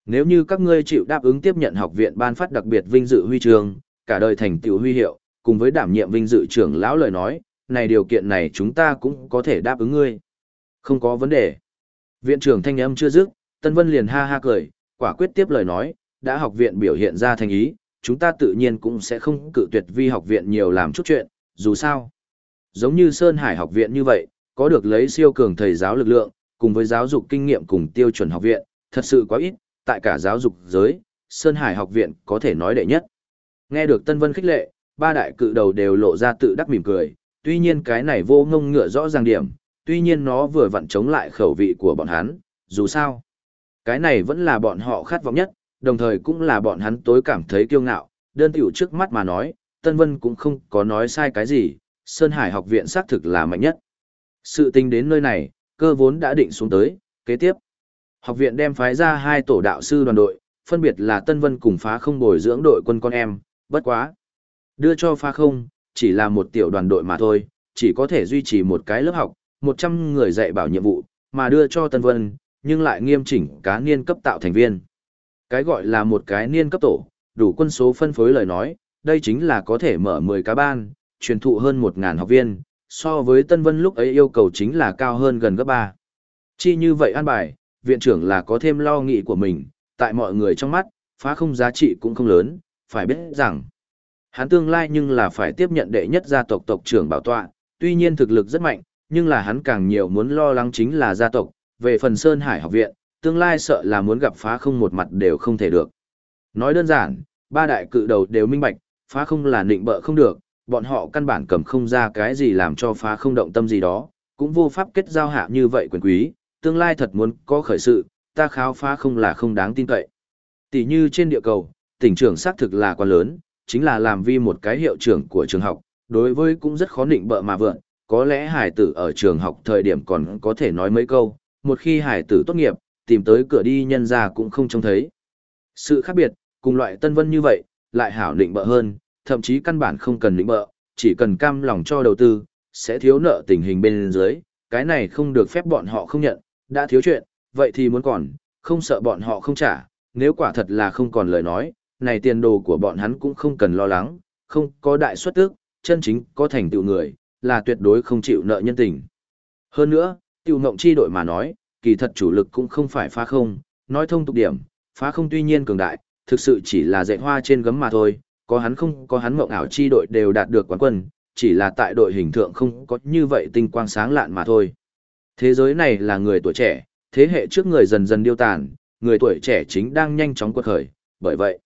Nếu như các ngươi chịu đáp ứng tiếp nhận học viện ban phát đặc biệt vinh dự huy trường, cả đời thành tựu huy hiệu, cùng với đảm nhiệm vinh dự trưởng lão lời nói, này điều kiện này chúng ta cũng có thể đáp ứng ngươi. Không có vấn đề. Viện trưởng thanh âm chưa dứt, Tân Vân liền ha ha cười, quả quyết tiếp lời nói, đã học viện biểu hiện ra thành ý, chúng ta tự nhiên cũng sẽ không cự tuyệt vi học viện nhiều làm chút chuyện, dù sao. Giống như Sơn Hải học viện như vậy, có được lấy siêu cường thầy giáo lực lượng, cùng với giáo dục kinh nghiệm cùng tiêu chuẩn học viện, thật sự quá ít, tại cả giáo dục giới, Sơn Hải học viện có thể nói đệ nhất. Nghe được Tân Vân khích lệ, ba đại cự đầu đều lộ ra tự đắc mỉm cười, tuy nhiên cái này vô ngông ngựa rõ ràng điểm, tuy nhiên nó vừa vặn chống lại khẩu vị của bọn hắn, dù sao. Cái này vẫn là bọn họ khát vọng nhất, đồng thời cũng là bọn hắn tối cảm thấy kiêu ngạo, đơn tiểu trước mắt mà nói, Tân Vân cũng không có nói sai cái gì, Sơn Hải học viện xác thực là mạnh nhất. Sự tình đến nơi này, cơ vốn đã định xuống tới, kế tiếp. Học viện đem phái ra hai tổ đạo sư đoàn đội, phân biệt là Tân Vân cùng phá không bồi dưỡng đội quân con em, bất quá. Đưa cho pha không, chỉ là một tiểu đoàn đội mà thôi, chỉ có thể duy trì một cái lớp học, 100 người dạy bảo nhiệm vụ, mà đưa cho Tân Vân, nhưng lại nghiêm chỉnh cá niên cấp tạo thành viên. Cái gọi là một cái niên cấp tổ, đủ quân số phân phối lời nói, đây chính là có thể mở 10 cá ban, truyền thụ hơn 1.000 học viên, so với Tân Vân lúc ấy yêu cầu chính là cao hơn gần gấp 3. Chi như vậy an bài, viện trưởng là có thêm lo nghĩ của mình, tại mọi người trong mắt, phá không giá trị cũng không lớn, phải biết rằng, hắn tương lai nhưng là phải tiếp nhận đệ nhất gia tộc tộc trưởng bảo tọa, tuy nhiên thực lực rất mạnh, nhưng là hắn càng nhiều muốn lo lắng chính là gia tộc, về phần Sơn Hải học viện, tương lai sợ là muốn gặp phá không một mặt đều không thể được. Nói đơn giản, ba đại cự đầu đều minh bạch, phá không là định bợ không được, bọn họ căn bản cầm không ra cái gì làm cho phá không động tâm gì đó, cũng vô pháp kết giao hạ như vậy quyền quý, tương lai thật muốn có khởi sự, ta kháo phá không là không đáng tin cậy. Tỷ như trên địa cầu, tỉnh trưởng xác thực là quan lớn, chính là làm vi một cái hiệu trưởng của trường học, đối với cũng rất khó định bợ mà vượn, có lẽ hải tử ở trường học thời điểm còn có thể nói mấy câu, một khi hải tử tốt nghiệp, tìm tới cửa đi nhân ra cũng không trông thấy. Sự khác biệt, cùng loại tân vân như vậy, lại hảo định bợ hơn, thậm chí căn bản không cần định bợ, chỉ cần cam lòng cho đầu tư, sẽ thiếu nợ tình hình bên dưới, cái này không được phép bọn họ không nhận, đã thiếu chuyện, vậy thì muốn còn, không sợ bọn họ không trả, nếu quả thật là không còn lời nói, này tiền đồ của bọn hắn cũng không cần lo lắng, không có đại suất tức, chân chính có thành tựu người, là tuyệt đối không chịu nợ nhân tình. Hơn nữa, tiêu Mộng chi đội mà nói, kỳ thật chủ lực cũng không phải phá không, nói thông tục điểm, phá không tuy nhiên cường đại, thực sự chỉ là dạy hoa trên gấm mà thôi, có hắn không có hắn mộng ảo chi đội đều đạt được quán quân, chỉ là tại đội hình thượng không có như vậy tinh quang sáng lạn mà thôi. Thế giới này là người tuổi trẻ, thế hệ trước người dần dần điêu tàn, người tuổi trẻ chính đang nhanh chóng quật khởi, bởi vậy,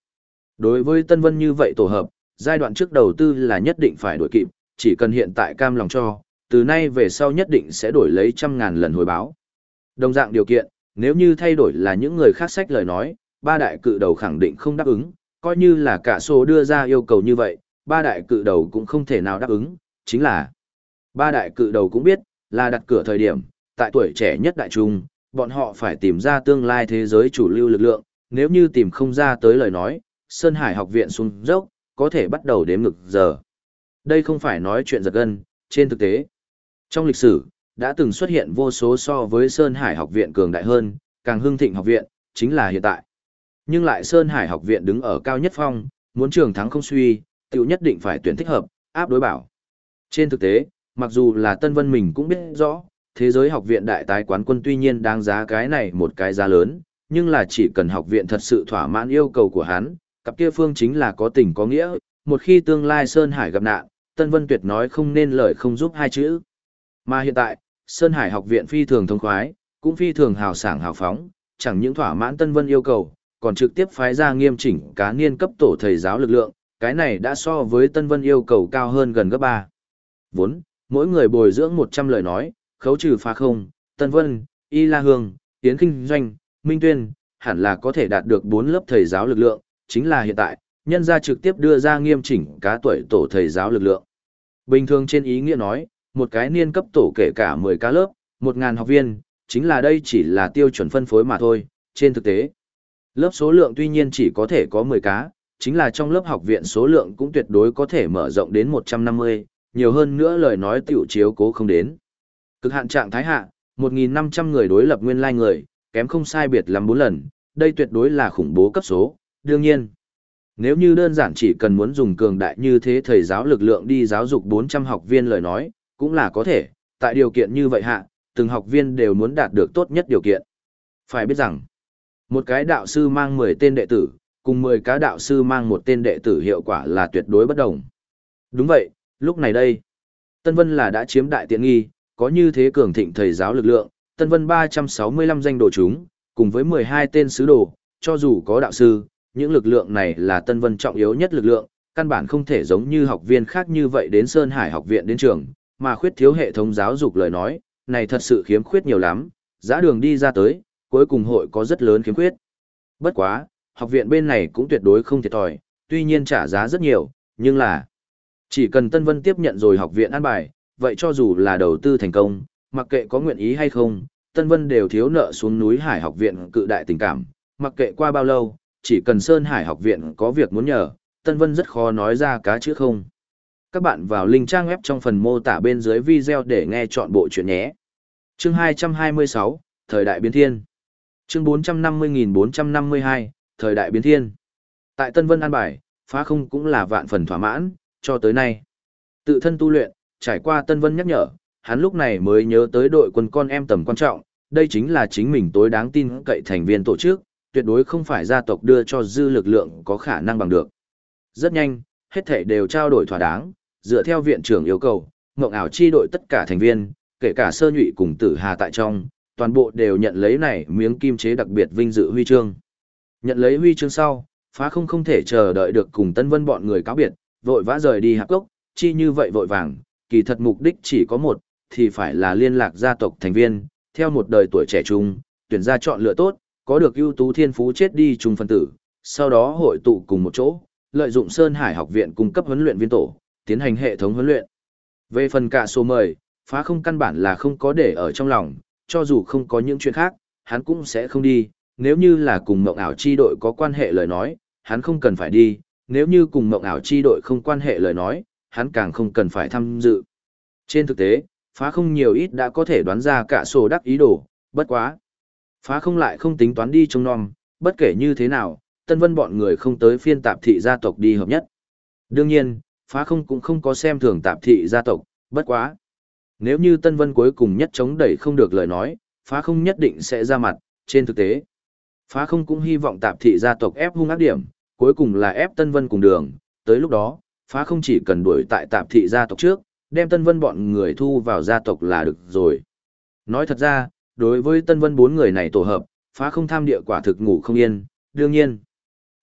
đối với Tân Vân như vậy tổ hợp, giai đoạn trước đầu tư là nhất định phải đổi kịp, chỉ cần hiện tại cam lòng cho, từ nay về sau nhất định sẽ đổi lấy trăm ngàn lần hồi báo. Đồng dạng điều kiện, nếu như thay đổi là những người khác sách lời nói, ba đại cự đầu khẳng định không đáp ứng, coi như là cả số đưa ra yêu cầu như vậy, ba đại cự đầu cũng không thể nào đáp ứng, chính là ba đại cự đầu cũng biết, là đặt cửa thời điểm, tại tuổi trẻ nhất đại trung, bọn họ phải tìm ra tương lai thế giới chủ lưu lực lượng, nếu như tìm không ra tới lời nói, Sơn Hải học viện xuống dốc, có thể bắt đầu đếm ngực giờ. Đây không phải nói chuyện giật gân, trên thực tế. Trong lịch sử, đã từng xuất hiện vô số so với Sơn Hải học viện cường đại hơn, càng hưng thịnh học viện, chính là hiện tại. Nhưng lại Sơn Hải học viện đứng ở cao nhất phong, muốn trường thắng không suy, tiểu nhất định phải tuyển thích hợp, áp đối bảo. Trên thực tế, mặc dù là Tân Vân mình cũng biết rõ, thế giới học viện đại tái quán quân tuy nhiên đáng giá cái này một cái giá lớn, nhưng là chỉ cần học viện thật sự thỏa mãn yêu cầu của hắn, cặp kia phương chính là có tình có nghĩa, một khi tương lai Sơn Hải gặp nạn, Tân Vân tuyệt nói không nên lời không giúp hai chữ. Mà hiện tại, Sơn Hải học viện phi thường thông khoái, cũng phi thường hào sảng hào phóng, chẳng những thỏa mãn Tân Vân yêu cầu, còn trực tiếp phái ra nghiêm chỉnh cá niên cấp tổ thầy giáo lực lượng, cái này đã so với Tân Vân yêu cầu cao hơn gần gấp ba. Vốn, mỗi người bồi dưỡng 100 lời nói, khấu trừ phá không, Tân Vân, Y La Hương, Tiến Kinh Doanh, Minh Tuyên, hẳn là có thể đạt được 4 lớp thầy giáo lực lượng, chính là hiện tại, nhân gia trực tiếp đưa ra nghiêm chỉnh cá tuổi tổ thầy giáo lực lượng. Bình thường trên ý nghĩa nói, một cái niên cấp tổ kể cả 10 cá lớp, 1.000 học viên, chính là đây chỉ là tiêu chuẩn phân phối mà thôi, trên thực tế. Lớp số lượng tuy nhiên chỉ có thể có 10 cá, chính là trong lớp học viện số lượng cũng tuyệt đối có thể mở rộng đến 150, nhiều hơn nữa lời nói tiểu chiếu cố không đến. Cực hạn trạng thái hạ, 1.500 người đối lập nguyên lai người, kém không sai biệt lắm 4 lần, đây tuyệt đối là khủng bố cấp số, đương nhiên. Nếu như đơn giản chỉ cần muốn dùng cường đại như thế thầy giáo lực lượng đi giáo dục 400 học viên lời nói, cũng là có thể, tại điều kiện như vậy hạ, từng học viên đều muốn đạt được tốt nhất điều kiện. Phải biết rằng, một cái đạo sư mang 10 tên đệ tử, cùng 10 cá đạo sư mang một tên đệ tử hiệu quả là tuyệt đối bất đồng. Đúng vậy, lúc này đây, Tân Vân là đã chiếm đại tiện nghi, có như thế cường thịnh thầy giáo lực lượng, Tân Vân 365 danh đồ chúng, cùng với 12 tên sứ đồ, cho dù có đạo sư, những lực lượng này là Tân Vân trọng yếu nhất lực lượng, căn bản không thể giống như học viên khác như vậy đến Sơn Hải học viện đến trường, mà khuyết thiếu hệ thống giáo dục lời nói, này thật sự khiếm khuyết nhiều lắm, giá đường đi ra tới, cuối cùng hội có rất lớn khiếm khuyết. Bất quá, học viện bên này cũng tuyệt đối không thiệt thòi, tuy nhiên trả giá rất nhiều, nhưng là chỉ cần Tân Vân tiếp nhận rồi học viện an bài, vậy cho dù là đầu tư thành công, mặc kệ có nguyện ý hay không, Tân Vân đều thiếu nợ xuống núi Hải học viện cự đại tình cảm, mặc kệ qua bao lâu, chỉ cần Sơn Hải học viện có việc muốn nhờ, Tân Vân rất khó nói ra cá chữ không. Các bạn vào link trang web trong phần mô tả bên dưới video để nghe chọn bộ chuyện nhé. Chương 226, Thời đại biến thiên. Chương 450.452, Thời đại biến thiên. Tại Tân Vân An Bài, phá không cũng là vạn phần thỏa mãn, cho tới nay. Tự thân tu luyện, trải qua Tân Vân nhắc nhở, hắn lúc này mới nhớ tới đội quân con em tầm quan trọng, đây chính là chính mình tối đáng tin cậy thành viên tổ chức, tuyệt đối không phải gia tộc đưa cho dư lực lượng có khả năng bằng được. Rất nhanh, hết thể đều trao đổi thỏa đáng, dựa theo viện trưởng yêu cầu, ngộng ảo chi đội tất cả thành viên, kể cả sơ nhụy cùng tử hà tại trong, toàn bộ đều nhận lấy này miếng kim chế đặc biệt vinh dự huy chương. Nhận lấy huy chương sau, phá không không thể chờ đợi được cùng Tân Vân bọn người cáo biệt, vội vã rời đi hạp cốc, chi như vậy vội vàng, kỳ thật mục đích chỉ có một, thì phải là liên lạc gia tộc thành viên, theo một đời tuổi trẻ trung, tuyển ra chọn lựa tốt, có được ưu tú thiên phú chết đi trùng phân tử, sau đó hội tụ cùng một chỗ, lợi dụng Sơn Hải học viện cung cấp huấn luyện viên tổ, tiến hành hệ thống huấn luyện. Về phần cả số mời, phá không căn bản là không có để ở trong lòng, cho dù không có những chuyện khác, hắn cũng sẽ không đi, nếu như là cùng mộng ảo chi đội có quan hệ lời nói, hắn không cần phải đi, nếu như cùng mộng ảo chi đội không quan hệ lời nói, hắn càng không cần phải tham dự. Trên thực tế, phá không nhiều ít đã có thể đoán ra cả sổ đắc ý đồ, bất quá. Phá không lại không tính toán đi trông non, bất kể như thế nào, tân vân bọn người không tới phiên tạp thị gia tộc đi hợp nhất. Đương nhiên, phá không cũng không có xem thường tạp thị gia tộc, bất quá. Nếu như tân vân cuối cùng nhất chống đẩy không được lời nói, phá không nhất định sẽ ra mặt, trên thực tế. Phá không cũng hy vọng tạp thị gia tộc ép hung ác điểm, cuối cùng là ép tân vân cùng đường, tới lúc đó, phá không chỉ cần đuổi tại tạp thị gia tộc trước, đem tân vân bọn người thu vào gia tộc là được rồi. Nói thật ra, đối với tân vân bốn người này tổ hợp, phá không tham địa quả thực ngủ không yên, đương nhiên.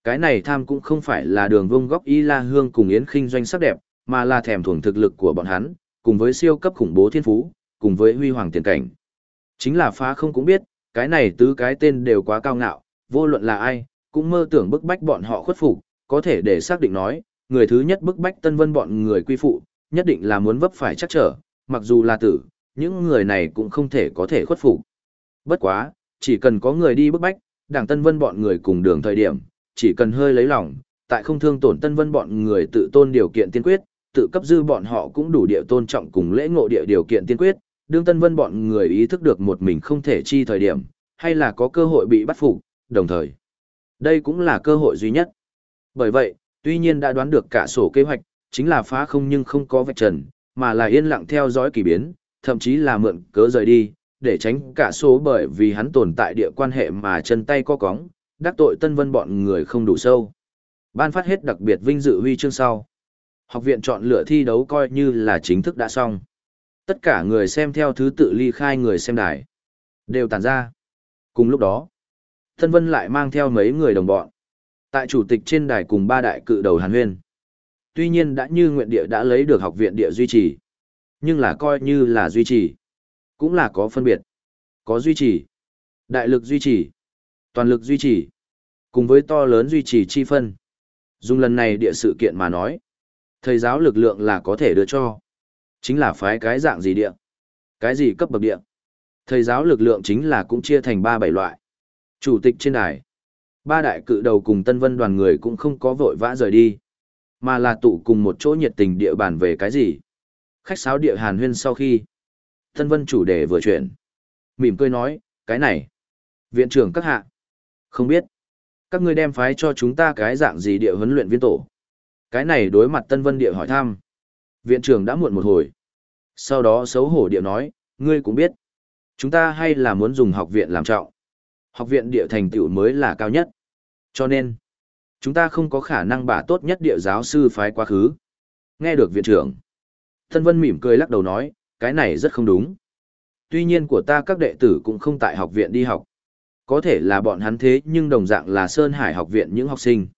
Cái này tham cũng không phải là đường vông góc y la hương cùng yến khinh doanh sắc đẹp, mà là thèm thuồng thực lực của bọn hắn, cùng với siêu cấp khủng bố thiên phú, cùng với huy hoàng tiền cảnh. Chính là phá không cũng biết, cái này tứ cái tên đều quá cao ngạo, vô luận là ai, cũng mơ tưởng bức bách bọn họ khuất phục, có thể để xác định nói, người thứ nhất bức bách tân vân bọn người quy phụ, nhất định là muốn vấp phải chắc trở, mặc dù là tử, những người này cũng không thể có thể khuất phục. Bất quá, chỉ cần có người đi bức bách, đảng Tân Vân bọn người cùng đường thời điểm, chỉ cần hơi lấy lòng, tại không thương tổn Tân Vân bọn người tự tôn điều kiện tiên quyết, tự cấp dư bọn họ cũng đủ địa tôn trọng cùng lễ ngộ địa điều kiện tiên quyết, đương Tân Vân bọn người ý thức được một mình không thể chi thời điểm, hay là có cơ hội bị bắt phục, đồng thời. Đây cũng là cơ hội duy nhất. Bởi vậy, tuy nhiên đã đoán được cả sổ kế hoạch, chính là phá không nhưng không có vạch trần, mà là yên lặng theo dõi kỳ biến, thậm chí là mượn cớ rời đi, để tránh cả số bởi vì hắn tồn tại địa quan hệ mà chân tay co cóng, đắc tội tân vân bọn người không đủ sâu. Ban phát hết đặc biệt vinh dự huy chương sau. Học viện chọn lựa thi đấu coi như là chính thức đã xong. Tất cả người xem theo thứ tự ly khai người xem đài. Đều tàn ra. Cùng lúc đó, Tân Vân lại mang theo mấy người đồng bọn. Tại chủ tịch trên đài cùng ba đại cự đầu Hàn Huyên. Tuy nhiên đã như nguyện địa đã lấy được học viện địa duy trì. Nhưng là coi như là duy trì. Cũng là có phân biệt. Có duy trì. Đại lực duy trì. Toàn lực duy trì. Cùng với to lớn duy trì chi phân. Dùng lần này địa sự kiện mà nói. Thầy giáo lực lượng là có thể đưa cho. Chính là phái cái dạng gì địa. Cái gì cấp bậc địa. Thầy giáo lực lượng chính là cũng chia thành ba bảy loại. Chủ tịch trên đài. Ba đại cự đầu cùng Tân Vân đoàn người cũng không có vội vã rời đi. Mà là tụ cùng một chỗ nhiệt tình địa bàn về cái gì. Khách sáo địa hàn huyên sau khi. Tân Vân chủ đề vừa chuyển. Mỉm cười nói, cái này. Viện trưởng các hạ. Không biết. Các ngươi đem phái cho chúng ta cái dạng gì địa huấn luyện viên tổ. Cái này đối mặt Tân Vân địa hỏi thăm. Viện trưởng đã muộn một hồi. Sau đó xấu hổ địa nói, ngươi cũng biết. Chúng ta hay là muốn dùng học viện làm trọng. Học viện địa thành tựu mới là cao nhất. Cho nên, chúng ta không có khả năng bả tốt nhất địa giáo sư phái quá khứ. Nghe được viện trưởng. Tân Vân mỉm cười lắc đầu nói, cái này rất không đúng. Tuy nhiên của ta các đệ tử cũng không tại học viện đi học. Có thể là bọn hắn thế nhưng đồng dạng là Sơn Hải học viện những học sinh.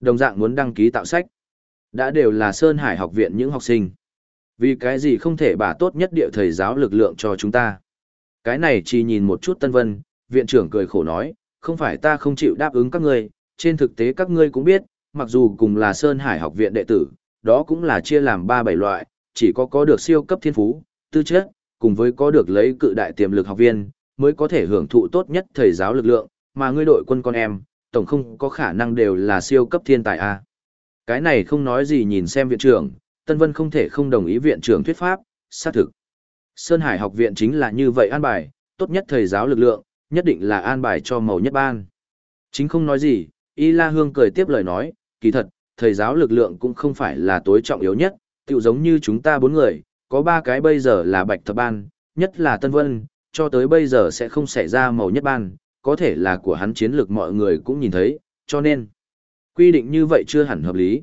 Đồng dạng muốn đăng ký tạo sách. Đã đều là Sơn Hải học viện những học sinh. Vì cái gì không thể bà tốt nhất địa thầy giáo lực lượng cho chúng ta. Cái này chỉ nhìn một chút Tân Vân, viện trưởng cười khổ nói, không phải ta không chịu đáp ứng các ngươi, trên thực tế các ngươi cũng biết, mặc dù cùng là Sơn Hải học viện đệ tử, đó cũng là chia làm ba bảy loại, chỉ có có được siêu cấp thiên phú, tư chất, cùng với có được lấy cự đại tiềm lực học viên, mới có thể hưởng thụ tốt nhất thầy giáo lực lượng, mà ngươi đội quân con em, tổng không có khả năng đều là siêu cấp thiên tài a. Cái này không nói gì nhìn xem viện trưởng, Tân Vân không thể không đồng ý viện trưởng thuyết pháp, xác thực. Sơn Hải học viện chính là như vậy an bài, tốt nhất thầy giáo lực lượng, nhất định là an bài cho màu nhất ban. Chính không nói gì, Y La Hương cười tiếp lời nói, kỳ thật, thầy giáo lực lượng cũng không phải là tối trọng yếu nhất, tựu giống như chúng ta bốn người, có ba cái bây giờ là bạch thập ban, nhất là Tân Vân, cho tới bây giờ sẽ không xảy ra màu nhất ban, có thể là của hắn chiến lược mọi người cũng nhìn thấy, cho nên, quy định như vậy chưa hẳn hợp lý.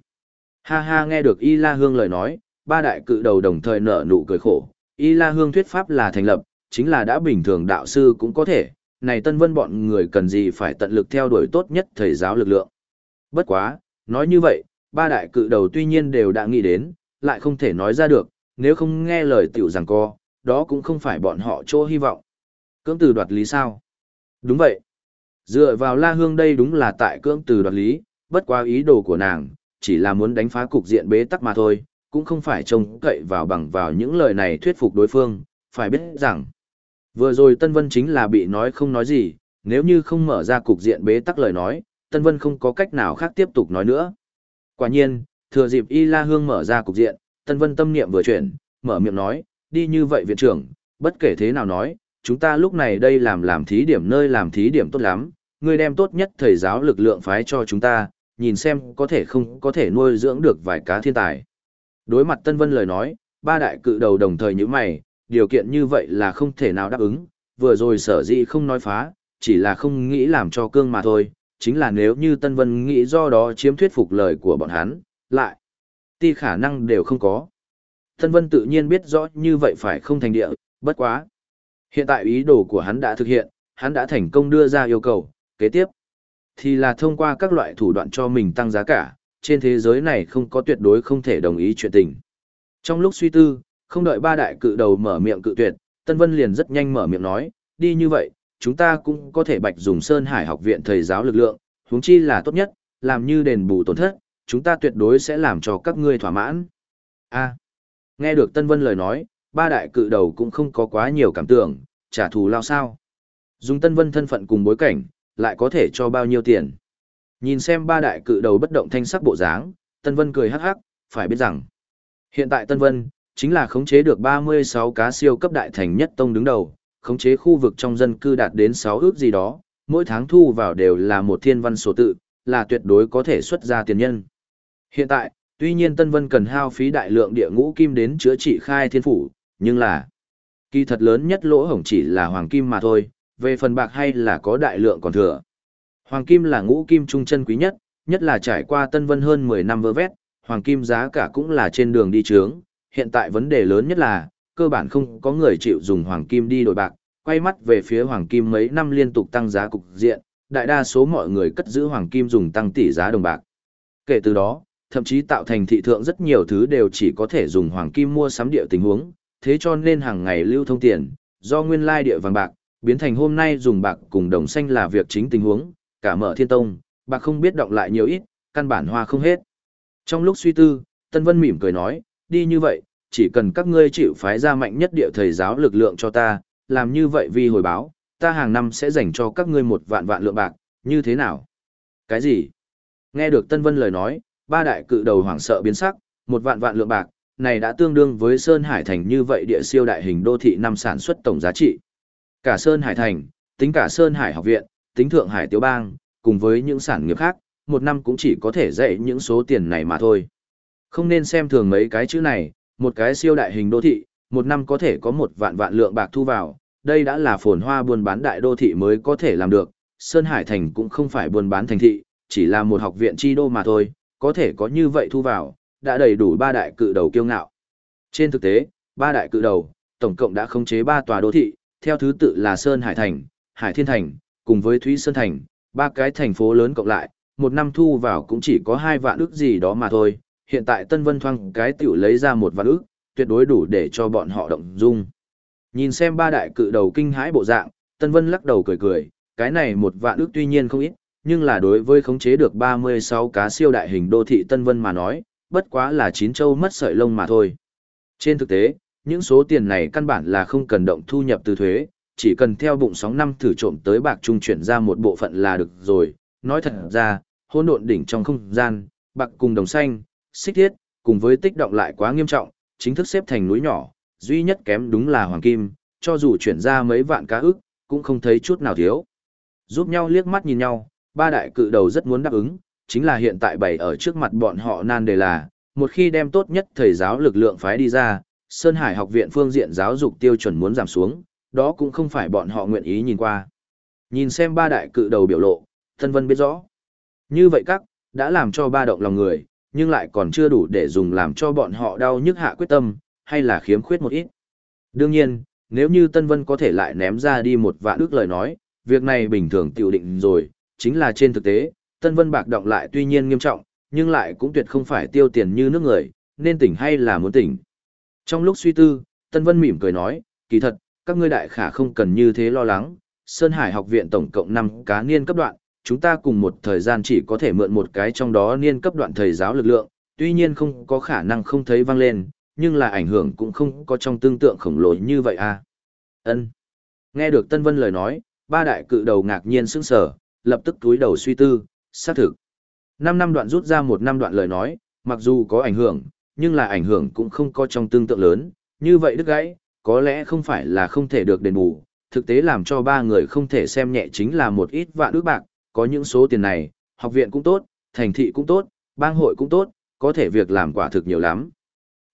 Ha ha nghe được Y La Hương lời nói, ba đại cự đầu đồng thời nở nụ cười khổ, Y La Hương thuyết pháp là thành lập, chính là đã bình thường đạo sư cũng có thể, này Tân Vân bọn người cần gì phải tận lực theo đuổi tốt nhất thầy giáo lực lượng. Bất quá, nói như vậy, ba đại cự đầu tuy nhiên đều đã nghĩ đến, lại không thể nói ra được, nếu không nghe lời tiểu rằng co, đó cũng không phải bọn họ chỗ hy vọng. Cưỡng từ đoạt lý sao? Đúng vậy. Dựa vào La Hương đây đúng là tại cưỡng từ đoạt lý, bất quá ý đồ của nàng, chỉ là muốn đánh phá cục diện bế tắc mà thôi, cũng không phải trông cậy vào bằng vào những lời này thuyết phục đối phương, phải biết rằng, vừa rồi Tân Vân chính là bị nói không nói gì, nếu như không mở ra cục diện bế tắc lời nói, Tân Vân không có cách nào khác tiếp tục nói nữa. Quả nhiên, thừa dịp Y La Hương mở ra cục diện, Tân Vân tâm niệm vừa chuyển, mở miệng nói, đi như vậy viện trưởng, bất kể thế nào nói, chúng ta lúc này đây làm làm thí điểm nơi làm thí điểm tốt lắm, ngươi đem tốt nhất thầy giáo lực lượng phái cho chúng ta, nhìn xem có thể không có thể nuôi dưỡng được vài cá thiên tài. Đối mặt Tân Vân lời nói, ba đại cự đầu đồng thời như mày, điều kiện như vậy là không thể nào đáp ứng, vừa rồi sở dĩ không nói phá, chỉ là không nghĩ làm cho cương mà thôi, chính là nếu như Tân Vân nghĩ do đó chiếm thuyết phục lời của bọn hắn, lại, ti khả năng đều không có. Tân Vân tự nhiên biết rõ như vậy phải không thành địa, bất quá. Hiện tại ý đồ của hắn đã thực hiện, hắn đã thành công đưa ra yêu cầu, kế tiếp. Thì là thông qua các loại thủ đoạn cho mình tăng giá cả, trên thế giới này không có tuyệt đối không thể đồng ý chuyện tình. Trong lúc suy tư, không đợi ba đại cự đầu mở miệng cự tuyệt, Tân Vân liền rất nhanh mở miệng nói, đi như vậy, chúng ta cũng có thể bạch dùng Sơn Hải học viện thầy giáo lực lượng, huống chi là tốt nhất, làm như đền bù tổn thất, chúng ta tuyệt đối sẽ làm cho các ngươi thỏa mãn. A. nghe được Tân Vân lời nói, ba đại cự đầu cũng không có quá nhiều cảm tưởng, trả thù lao sao. Dùng Tân Vân thân phận cùng bối cảnh, lại có thể cho bao nhiêu tiền. Nhìn xem ba đại cự đầu bất động thanh sắc bộ dáng, Tân Vân cười hắc hắc, phải biết rằng, hiện tại Tân Vân, chính là khống chế được 36 cá siêu cấp đại thành nhất tông đứng đầu, khống chế khu vực trong dân cư đạt đến 6 ước gì đó, mỗi tháng thu vào đều là một thiên văn số tự, là tuyệt đối có thể xuất ra tiền nhân. Hiện tại, tuy nhiên Tân Vân cần hao phí đại lượng địa ngũ kim đến chữa trị khai thiên phủ, nhưng là kỳ thật lớn nhất lỗ hổng chỉ là hoàng kim mà thôi, về phần bạc hay là có đại lượng còn thừa. Hoàng kim là ngũ kim trung chân quý nhất, nhất là trải qua Tân Vân hơn 10 năm vơ vét, hoàng kim giá cả cũng là trên đường đi trướng, hiện tại vấn đề lớn nhất là, cơ bản không có người chịu dùng hoàng kim đi đổi bạc, quay mắt về phía hoàng kim mấy năm liên tục tăng giá cục diện, đại đa số mọi người cất giữ hoàng kim dùng tăng tỷ giá đồng bạc. Kể từ đó, thậm chí tạo thành thị thượng rất nhiều thứ đều chỉ có thể dùng hoàng kim mua sắm địa tình huống, thế cho nên hàng ngày lưu thông tiền, do nguyên lai địa vàng bạc, biến thành hôm nay dùng bạc cùng đồng xanh là việc chính tình huống, cả mở thiên tông, bạc không biết động lại nhiều ít, căn bản hoa không hết. Trong lúc suy tư, Tân Vân mỉm cười nói, đi như vậy, chỉ cần các ngươi chịu phái ra mạnh nhất địa thầy giáo lực lượng cho ta, làm như vậy vì hồi báo, ta hàng năm sẽ dành cho các ngươi một vạn vạn lượng bạc, như thế nào? Cái gì? Nghe được Tân Vân lời nói, ba đại cự đầu hoảng sợ biến sắc, một vạn vạn lượng bạc, này đã tương đương với Sơn Hải Thành như vậy địa siêu đại hình đô thị năm sản xuất tổng giá trị. Cả Sơn Hải Thành, tính cả Sơn Hải học viện, tính Thượng Hải Tiểu Bang, cùng với những sản nghiệp khác, một năm cũng chỉ có thể dạy những số tiền này mà thôi. Không nên xem thường mấy cái chữ này, một cái siêu đại hình đô thị, một năm có thể có một vạn vạn lượng bạc thu vào, đây đã là phồn hoa buôn bán đại đô thị mới có thể làm được. Sơn Hải Thành cũng không phải buôn bán thành thị, chỉ là một học viện chi đô mà thôi, có thể có như vậy thu vào, đã đầy đủ ba đại cự đầu kiêu ngạo. Trên thực tế, ba đại cự đầu, tổng cộng đã khống chế ba tòa đô thị, theo thứ tự là Sơn Hải Thành, Hải Thiên Thành, cùng với Thúy Sơn Thành, ba cái thành phố lớn cộng lại, một năm thu vào cũng chỉ có hai vạn ức gì đó mà thôi. Hiện tại Tân Vân Thoang cái tiểu lấy ra một vạn ức, tuyệt đối đủ để cho bọn họ động dung. Nhìn xem ba đại cự đầu kinh hãi bộ dạng, Tân Vân lắc đầu cười cười, cái này một vạn ức tuy nhiên không ít, nhưng là đối với khống chế được 36 cá siêu đại hình đô thị Tân Vân mà nói, bất quá là chín châu mất sợi lông mà thôi. Trên thực tế, những số tiền này căn bản là không cần động thu nhập từ thuế, chỉ cần theo bụng sóng năm thử trộm tới bạc trung chuyển ra một bộ phận là được rồi. Nói thật ra, hỗn độn đỉnh trong không gian, bạc cùng đồng xanh, xích thiết, cùng với tích động lại quá nghiêm trọng, chính thức xếp thành núi nhỏ, duy nhất kém đúng là hoàng kim, cho dù chuyển ra mấy vạn cá ức, cũng không thấy chút nào thiếu. Giúp nhau liếc mắt nhìn nhau, ba đại cự đầu rất muốn đáp ứng, chính là hiện tại bày ở trước mặt bọn họ nan đề là, một khi đem tốt nhất thầy giáo lực lượng phái đi ra, Sơn Hải học viện phương diện giáo dục tiêu chuẩn muốn giảm xuống, đó cũng không phải bọn họ nguyện ý nhìn qua. Nhìn xem ba đại cự đầu biểu lộ, Tân Vân biết rõ. Như vậy các, đã làm cho ba động lòng người, nhưng lại còn chưa đủ để dùng làm cho bọn họ đau nhức hạ quyết tâm, hay là khiếm khuyết một ít. Đương nhiên, nếu như Tân Vân có thể lại ném ra đi một vạn ước lời nói, việc này bình thường tiểu định rồi, chính là trên thực tế, Tân Vân bạc động lại tuy nhiên nghiêm trọng, nhưng lại cũng tuyệt không phải tiêu tiền như nước người, nên tỉnh hay là muốn tỉnh. Trong lúc suy tư, Tân Vân mỉm cười nói, kỳ thật, các ngươi đại khả không cần như thế lo lắng, Sơn Hải học viện tổng cộng 5 cá niên cấp đoạn, chúng ta cùng một thời gian chỉ có thể mượn một cái trong đó niên cấp đoạn thầy giáo lực lượng, tuy nhiên không có khả năng không thấy vang lên, nhưng là ảnh hưởng cũng không có trong tương tượng khổng lồ như vậy à. Ân. Nghe được Tân Vân lời nói, ba đại cự đầu ngạc nhiên sững sờ, lập tức túi đầu suy tư, xác thực. Năm năm đoạn rút ra một năm đoạn lời nói, mặc dù có ảnh hưởng, nhưng là ảnh hưởng cũng không có trong tương tự lớn, như vậy đứt gãy, có lẽ không phải là không thể được đền bù, thực tế làm cho ba người không thể xem nhẹ chính là một ít vạn ước bạc, có những số tiền này, học viện cũng tốt, thành thị cũng tốt, bang hội cũng tốt, có thể việc làm quả thực nhiều lắm.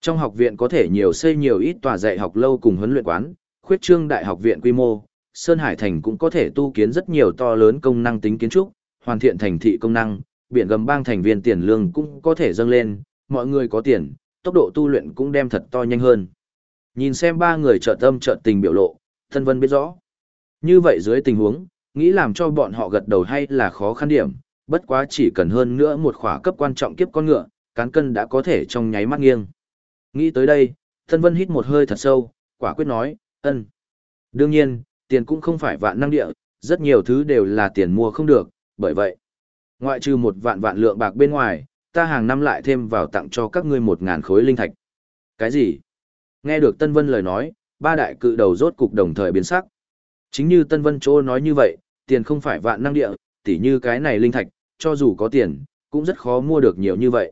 Trong học viện có thể nhiều xây nhiều ít tòa dạy học lâu cùng huấn luyện quán, khuyết trương đại học viện quy mô, Sơn Hải Thành cũng có thể tu kiến rất nhiều to lớn công năng tính kiến trúc, hoàn thiện thành thị công năng, biển gầm bang thành viên tiền lương cũng có thể dâng lên, mọi người có tiền, tốc độ tu luyện cũng đem thật to nhanh hơn. Nhìn xem ba người trợ tâm trợ tình biểu lộ, thân vân biết rõ. Như vậy dưới tình huống, nghĩ làm cho bọn họ gật đầu hay là khó khăn điểm, bất quá chỉ cần hơn nữa một khỏa cấp quan trọng kiếp con ngựa, cán cân đã có thể trong nháy mắt nghiêng. Nghĩ tới đây, thân vân hít một hơi thật sâu, quả quyết nói, ân. Đương nhiên, tiền cũng không phải vạn năng địa, rất nhiều thứ đều là tiền mua không được, bởi vậy, ngoại trừ một vạn vạn lượng bạc bên ngoài, ta hàng năm lại thêm vào tặng cho các ngươi một ngàn khối linh thạch. Cái gì? Nghe được Tân Vân lời nói, ba đại cự đầu rốt cục đồng thời biến sắc. Chính như Tân Vân Châu nói như vậy, tiền không phải vạn năng địa, tỉ như cái này linh thạch, cho dù có tiền, cũng rất khó mua được nhiều như vậy.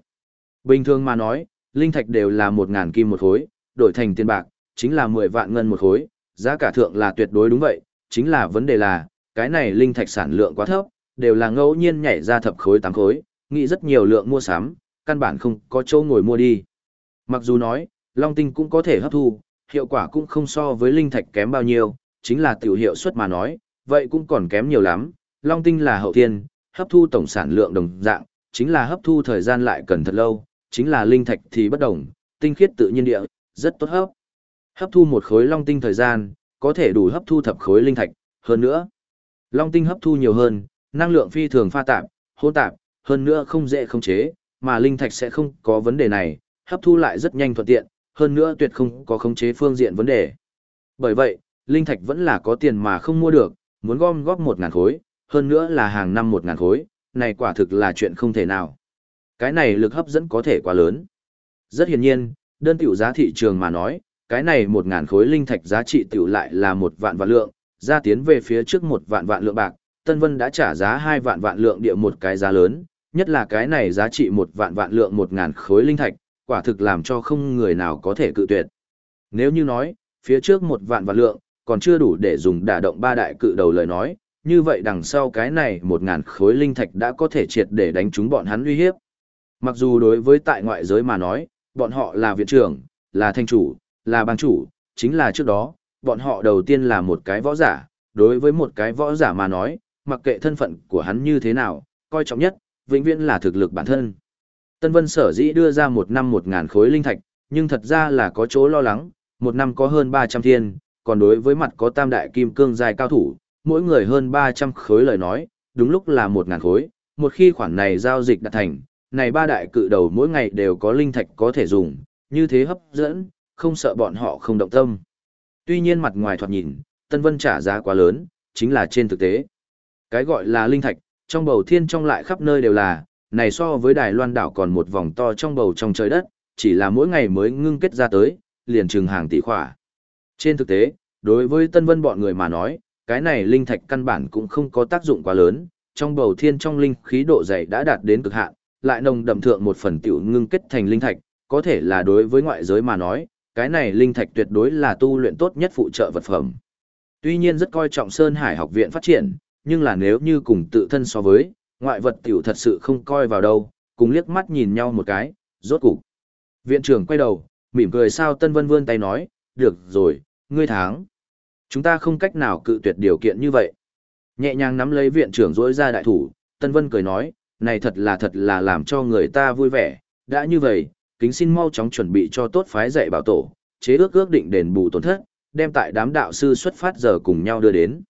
Bình thường mà nói, linh thạch đều là một ngàn kim một khối, đổi thành tiền bạc, chính là mười vạn ngân một khối, giá cả thượng là tuyệt đối đúng vậy, chính là vấn đề là, cái này linh thạch sản lượng quá thấp, đều là ngẫu nhiên nhảy ra thập khối tám khối, nghĩ rất nhiều lượng mua sắm, căn bản không có chỗ ngồi mua đi. Mặc dù nói, long tinh cũng có thể hấp thu, hiệu quả cũng không so với linh thạch kém bao nhiêu, chính là tiểu hiệu suất mà nói, vậy cũng còn kém nhiều lắm. Long tinh là hậu tiên, hấp thu tổng sản lượng đồng dạng, chính là hấp thu thời gian lại cần thật lâu, chính là linh thạch thì bất đồng, tinh khiết tự nhiên địa, rất tốt hấp. Hấp thu một khối long tinh thời gian, có thể đủ hấp thu thập khối linh thạch, hơn nữa. Long tinh hấp thu nhiều hơn, năng lượng phi thường pha tạp, hỗn tạp, hơn nữa không dễ khống chế, mà linh thạch sẽ không có vấn đề này, hấp thu lại rất nhanh thuận tiện, hơn nữa tuyệt không có khống chế phương diện vấn đề. Bởi vậy, linh thạch vẫn là có tiền mà không mua được, muốn gom góp một ngàn khối, hơn nữa là hàng năm một ngàn khối, này quả thực là chuyện không thể nào. Cái này lực hấp dẫn có thể quá lớn. Rất hiển nhiên, đơn tiểu giá thị trường mà nói, cái này một ngàn khối linh thạch giá trị tiểu lại là một vạn vạn lượng, ra tiến về phía trước một vạn vạn lượng bạc, Tân Vân đã trả giá hai vạn vạn lượng địa một cái giá lớn, nhất là cái này giá trị một vạn vạn lượng một ngàn khối linh thạch, quả thực làm cho không người nào có thể cự tuyệt. Nếu như nói, phía trước một vạn vạn lượng, còn chưa đủ để dùng đả động ba đại cự đầu lời nói, như vậy đằng sau cái này một ngàn khối linh thạch đã có thể triệt để đánh chúng bọn hắn uy hiếp. Mặc dù đối với tại ngoại giới mà nói, bọn họ là viện trưởng, là thanh chủ, là bang chủ, chính là trước đó, bọn họ đầu tiên là một cái võ giả, đối với một cái võ giả mà nói, mặc kệ thân phận của hắn như thế nào, coi trọng nhất, vĩnh viễn là thực lực bản thân. Tân Vân sở dĩ đưa ra một năm một ngàn khối linh thạch, nhưng thật ra là có chỗ lo lắng, một năm có hơn 300 thiên, còn đối với mặt có tam đại kim cương dài cao thủ, mỗi người hơn 300 khối lời nói, đúng lúc là một ngàn khối, một khi khoản này giao dịch đạt thành, này ba đại cự đầu mỗi ngày đều có linh thạch có thể dùng, như thế hấp dẫn, không sợ bọn họ không động tâm. Tuy nhiên mặt ngoài thoạt nhìn, Tân Vân trả giá quá lớn, chính là trên thực tế. Cái gọi là linh thạch, trong bầu thiên trong lại khắp nơi đều là, này so với Đài Loan đảo còn một vòng to trong bầu trong trời đất, chỉ là mỗi ngày mới ngưng kết ra tới, liền trừng hàng tỷ khỏa. Trên thực tế, đối với Tân Vân bọn người mà nói, cái này linh thạch căn bản cũng không có tác dụng quá lớn, trong bầu thiên trong linh khí độ dày đã đạt đến cực hạn, lại nồng đậm thượng một phần tiểu ngưng kết thành linh thạch, có thể là đối với ngoại giới mà nói, cái này linh thạch tuyệt đối là tu luyện tốt nhất phụ trợ vật phẩm. Tuy nhiên rất coi trọng Sơn Hải học viện phát triển, nhưng là nếu như cùng tự thân so với, ngoại vật tiểu thật sự không coi vào đâu, cùng liếc mắt nhìn nhau một cái, rốt cục. Viện trưởng quay đầu, mỉm cười sao Tân Vân vươn tay nói, được rồi, ngươi tháng. Chúng ta không cách nào cự tuyệt điều kiện như vậy. Nhẹ nhàng nắm lấy viện trưởng rỗi ra đại thủ, Tân Vân cười nói, này thật là thật là làm cho người ta vui vẻ, đã như vậy, kính xin mau chóng chuẩn bị cho tốt phái dạy bảo tổ, chế ước ước định đền bù tổn thất, đem tại đám đạo sư xuất phát giờ cùng nhau đưa đến.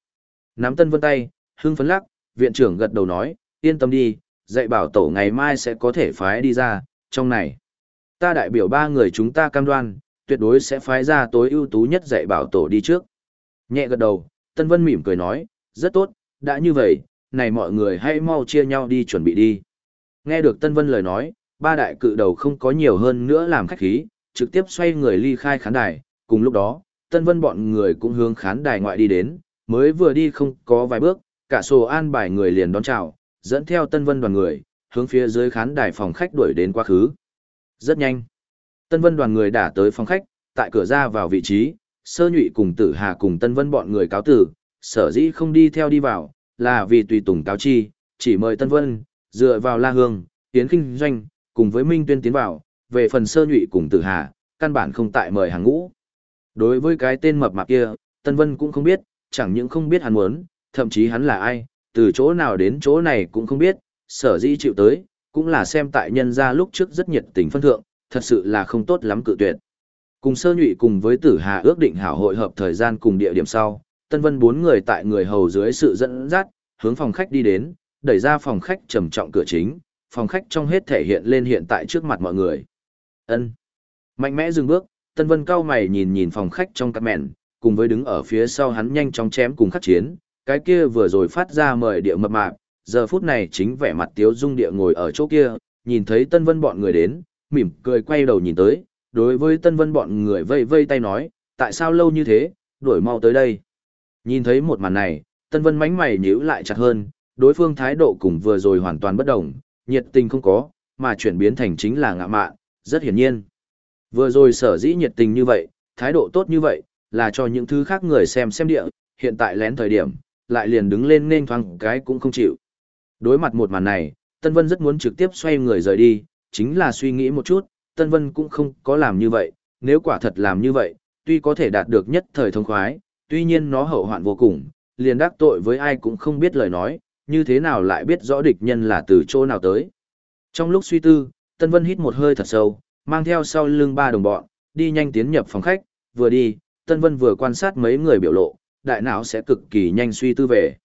Nắm Tân Vân tay, hưng phấn lắc, viện trưởng gật đầu nói, yên tâm đi, dạy bảo tổ ngày mai sẽ có thể phái đi ra, trong này. Ta đại biểu ba người chúng ta cam đoan, tuyệt đối sẽ phái ra tối ưu tú nhất dạy bảo tổ đi trước. Nhẹ gật đầu, Tân Vân mỉm cười nói, rất tốt, đã như vậy, này mọi người hãy mau chia nhau đi chuẩn bị đi. Nghe được Tân Vân lời nói, ba đại cự đầu không có nhiều hơn nữa làm khách khí, trực tiếp xoay người ly khai khán đài, cùng lúc đó, Tân Vân bọn người cũng hướng khán đài ngoại đi đến, mới vừa đi không có vài bước, cả sổ an bài người liền đón chào, dẫn theo Tân Vân đoàn người, hướng phía dưới khán đài phòng khách đuổi đến quá khứ. Rất nhanh. Tân Vân đoàn người đã tới phòng khách, tại cửa ra vào vị trí, sơ nhụy cùng tử hà cùng Tân Vân bọn người cáo tử, sở dĩ không đi theo đi vào, là vì tùy tùng cáo chi, chỉ mời Tân Vân, dựa vào La Hương, Tiến Kinh Doanh, cùng với Minh Tuyên tiến vào, về phần sơ nhụy cùng tử hà, căn bản không tại mời hàng ngũ. Đối với cái tên mập mạp kia, Tân Vân cũng không biết, chẳng những không biết hắn muốn, thậm chí hắn là ai, từ chỗ nào đến chỗ này cũng không biết, sở dĩ chịu tới, cũng là xem tại nhân ra lúc trước rất nhiệt tình phân thượng, thật sự là không tốt lắm cự tuyệt. Cùng sơ nhụy cùng với tử hà ước định hảo hội hợp thời gian cùng địa điểm sau, Tân Vân bốn người tại người hầu dưới sự dẫn dắt, hướng phòng khách đi đến, đẩy ra phòng khách trầm trọng cửa chính, phòng khách trong hết thể hiện lên hiện tại trước mặt mọi người. Ân. Mạnh mẽ dừng bước, Tân Vân cao mày nhìn nhìn phòng khách trong các mẹn, cùng với đứng ở phía sau hắn nhanh chóng chém cùng khắc chiến, cái kia vừa rồi phát ra mời địa mập mạp, giờ phút này chính vẻ mặt tiếu dung địa ngồi ở chỗ kia, nhìn thấy Tân Vân bọn người đến, mỉm cười quay đầu nhìn tới, đối với Tân Vân bọn người vây vây tay nói, tại sao lâu như thế, đuổi mau tới đây. Nhìn thấy một màn này, Tân Vân mánh mày nhíu lại chặt hơn, đối phương thái độ cùng vừa rồi hoàn toàn bất đồng, nhiệt tình không có, mà chuyển biến thành chính là ngạ mạn, rất hiển nhiên. Vừa rồi sở dĩ nhiệt tình như vậy, thái độ tốt như vậy, là cho những thứ khác người xem xem địa, hiện tại lén thời điểm, lại liền đứng lên nên thoáng cái cũng không chịu. Đối mặt một màn này, Tân Vân rất muốn trực tiếp xoay người rời đi, chính là suy nghĩ một chút, Tân Vân cũng không có làm như vậy, nếu quả thật làm như vậy, tuy có thể đạt được nhất thời thông khoái, tuy nhiên nó hậu hoạn vô cùng, liền đắc tội với ai cũng không biết lời nói, như thế nào lại biết rõ địch nhân là từ chỗ nào tới. Trong lúc suy tư, Tân Vân hít một hơi thật sâu, mang theo sau lưng ba đồng bọn, đi nhanh tiến nhập phòng khách, vừa đi, Tân Vân vừa quan sát mấy người biểu lộ, đại não sẽ cực kỳ nhanh suy tư về.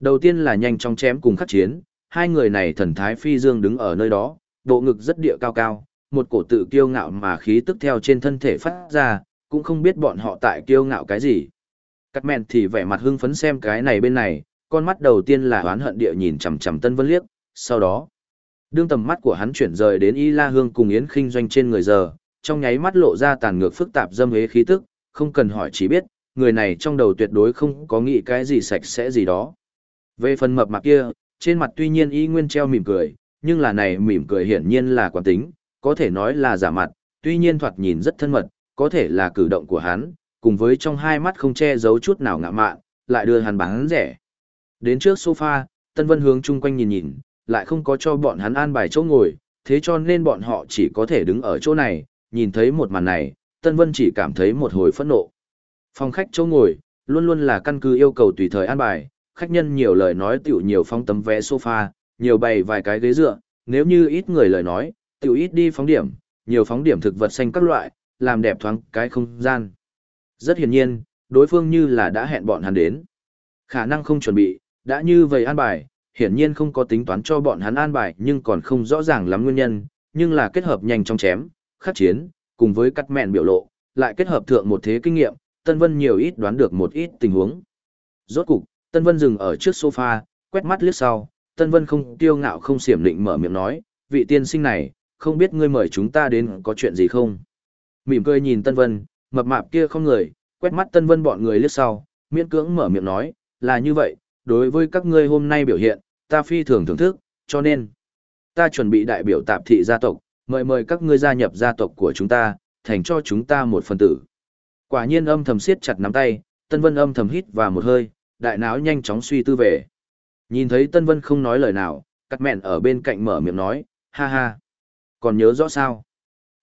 Đầu tiên là nhanh chóng chém cùng khắc chiến, hai người này thần thái phi dương đứng ở nơi đó, bộ ngực rất địa cao cao, một cổ tự kiêu ngạo mà khí tức theo trên thân thể phát ra, cũng không biết bọn họ tại kiêu ngạo cái gì. Cắt mẹn thì vẻ mặt hưng phấn xem cái này bên này, con mắt đầu tiên là oán hận địa nhìn chằm chằm Tân Vân liếc, sau đó, đương tầm mắt của hắn chuyển rời đến Y La Hương cùng Yến Khinh Doanh trên người giờ, trong nháy mắt lộ ra tàn ngược phức tạp dâm hế khí tức, không cần hỏi chỉ biết, người này trong đầu tuyệt đối không có nghĩ cái gì sạch sẽ gì đó. Về phần mập mạp kia, trên mặt tuy nhiên y nguyên treo mỉm cười, nhưng là này mỉm cười hiển nhiên là quán tính, có thể nói là giả mặt, tuy nhiên thoạt nhìn rất thân mật, có thể là cử động của hắn, cùng với trong hai mắt không che giấu chút nào ngạ mạn, lại đưa hắn bán rẻ. Đến trước sofa, Tân Vân hướng chung quanh nhìn nhìn, lại không có cho bọn hắn an bài chỗ ngồi, thế cho nên bọn họ chỉ có thể đứng ở chỗ này, nhìn thấy một màn này, Tân Vân chỉ cảm thấy một hồi phẫn nộ. Phòng khách chỗ ngồi, luôn luôn là căn cứ yêu cầu tùy thời an bài, khách nhân nhiều lời nói tiểu nhiều phong tấm vé sofa, nhiều bày vài cái ghế dựa, nếu như ít người lời nói, tiểu ít đi phóng điểm, nhiều phóng điểm thực vật xanh các loại, làm đẹp thoáng cái không gian. Rất hiển nhiên, đối phương như là đã hẹn bọn hắn đến. Khả năng không chuẩn bị, đã như vậy an bài, hiển nhiên không có tính toán cho bọn hắn an bài nhưng còn không rõ ràng lắm nguyên nhân, nhưng là kết hợp nhanh trong chém, khắc chiến, cùng với cắt mẹn biểu lộ, lại kết hợp thượng một thế kinh nghiệm, Tân Vân nhiều ít đoán được một ít tình huống. Rốt cục, Tân Vân dừng ở trước sofa, quét mắt liếc sau, Tân Vân không tiêu ngạo không xiểm định mở miệng nói, vị tiên sinh này, không biết ngươi mời chúng ta đến có chuyện gì không? Mỉm cười nhìn Tân Vân, mập mạp kia không người, quét mắt Tân Vân bọn người liếc sau, miễn cưỡng mở miệng nói, là như vậy, đối với các ngươi hôm nay biểu hiện, ta phi thường thưởng thức, cho nên, ta chuẩn bị đại biểu tạp thị gia tộc, mời mời các ngươi gia nhập gia tộc của chúng ta, thành cho chúng ta một phần tử. Quả nhiên âm thầm siết chặt nắm tay, Tân Vân âm thầm hít và một hơi, đại não nhanh chóng suy tư về. Nhìn thấy Tân Vân không nói lời nào, cắt mẹn ở bên cạnh mở miệng nói, ha ha. Còn nhớ rõ sao?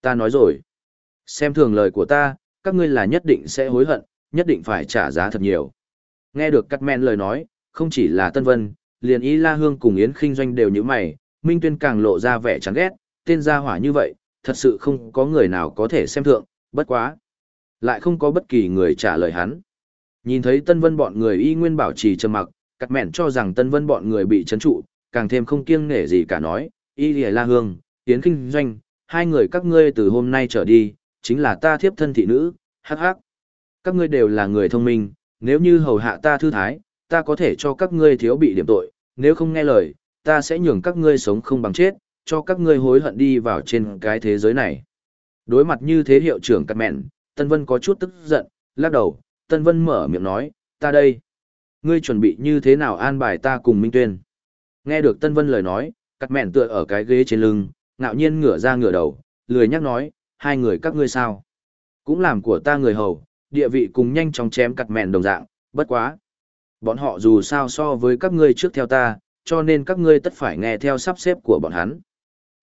Ta nói rồi. Xem thường lời của ta, các ngươi là nhất định sẽ hối hận, nhất định phải trả giá thật nhiều. Nghe được cắt mẹn lời nói, không chỉ là Tân Vân, liền Y La Hương cùng Yến Kinh Doanh đều như mày, Minh Tuyên càng lộ ra vẻ chán ghét, tên gia hỏa như vậy, thật sự không có người nào có thể xem thượng, bất quá. Lại không có bất kỳ người trả lời hắn. Nhìn thấy Tân Vân bọn người y nguyên bảo trì trầm mặc, cắt mẹn cho rằng Tân Vân bọn người bị chấn trụ, càng thêm không kiêng nể gì cả nói, y lìa la hương, tiến kinh doanh, hai người các ngươi từ hôm nay trở đi, chính là ta thiếp thân thị nữ, hắc hắc. Các ngươi đều là người thông minh, nếu như hầu hạ ta thư thái, ta có thể cho các ngươi thiếu bị điểm tội, nếu không nghe lời, ta sẽ nhường các ngươi sống không bằng chết, cho các ngươi hối hận đi vào trên cái thế giới này. Đối mặt như thế hiệu trưởng cắt mẹn, Tân Vân có chút tức giận, lắc đầu, Tân Vân mở miệng nói, ta đây. Ngươi chuẩn bị như thế nào an bài ta cùng Minh Tuyên? Nghe được Tân Vân lời nói, cắt mẹn tựa ở cái ghế trên lưng, ngạo nhiên ngửa ra ngửa đầu, lười nhắc nói, hai người các ngươi sao? Cũng làm của ta người hầu, địa vị cùng nhanh chóng chém cắt mẹn đồng dạng, bất quá. Bọn họ dù sao so với các ngươi trước theo ta, cho nên các ngươi tất phải nghe theo sắp xếp của bọn hắn.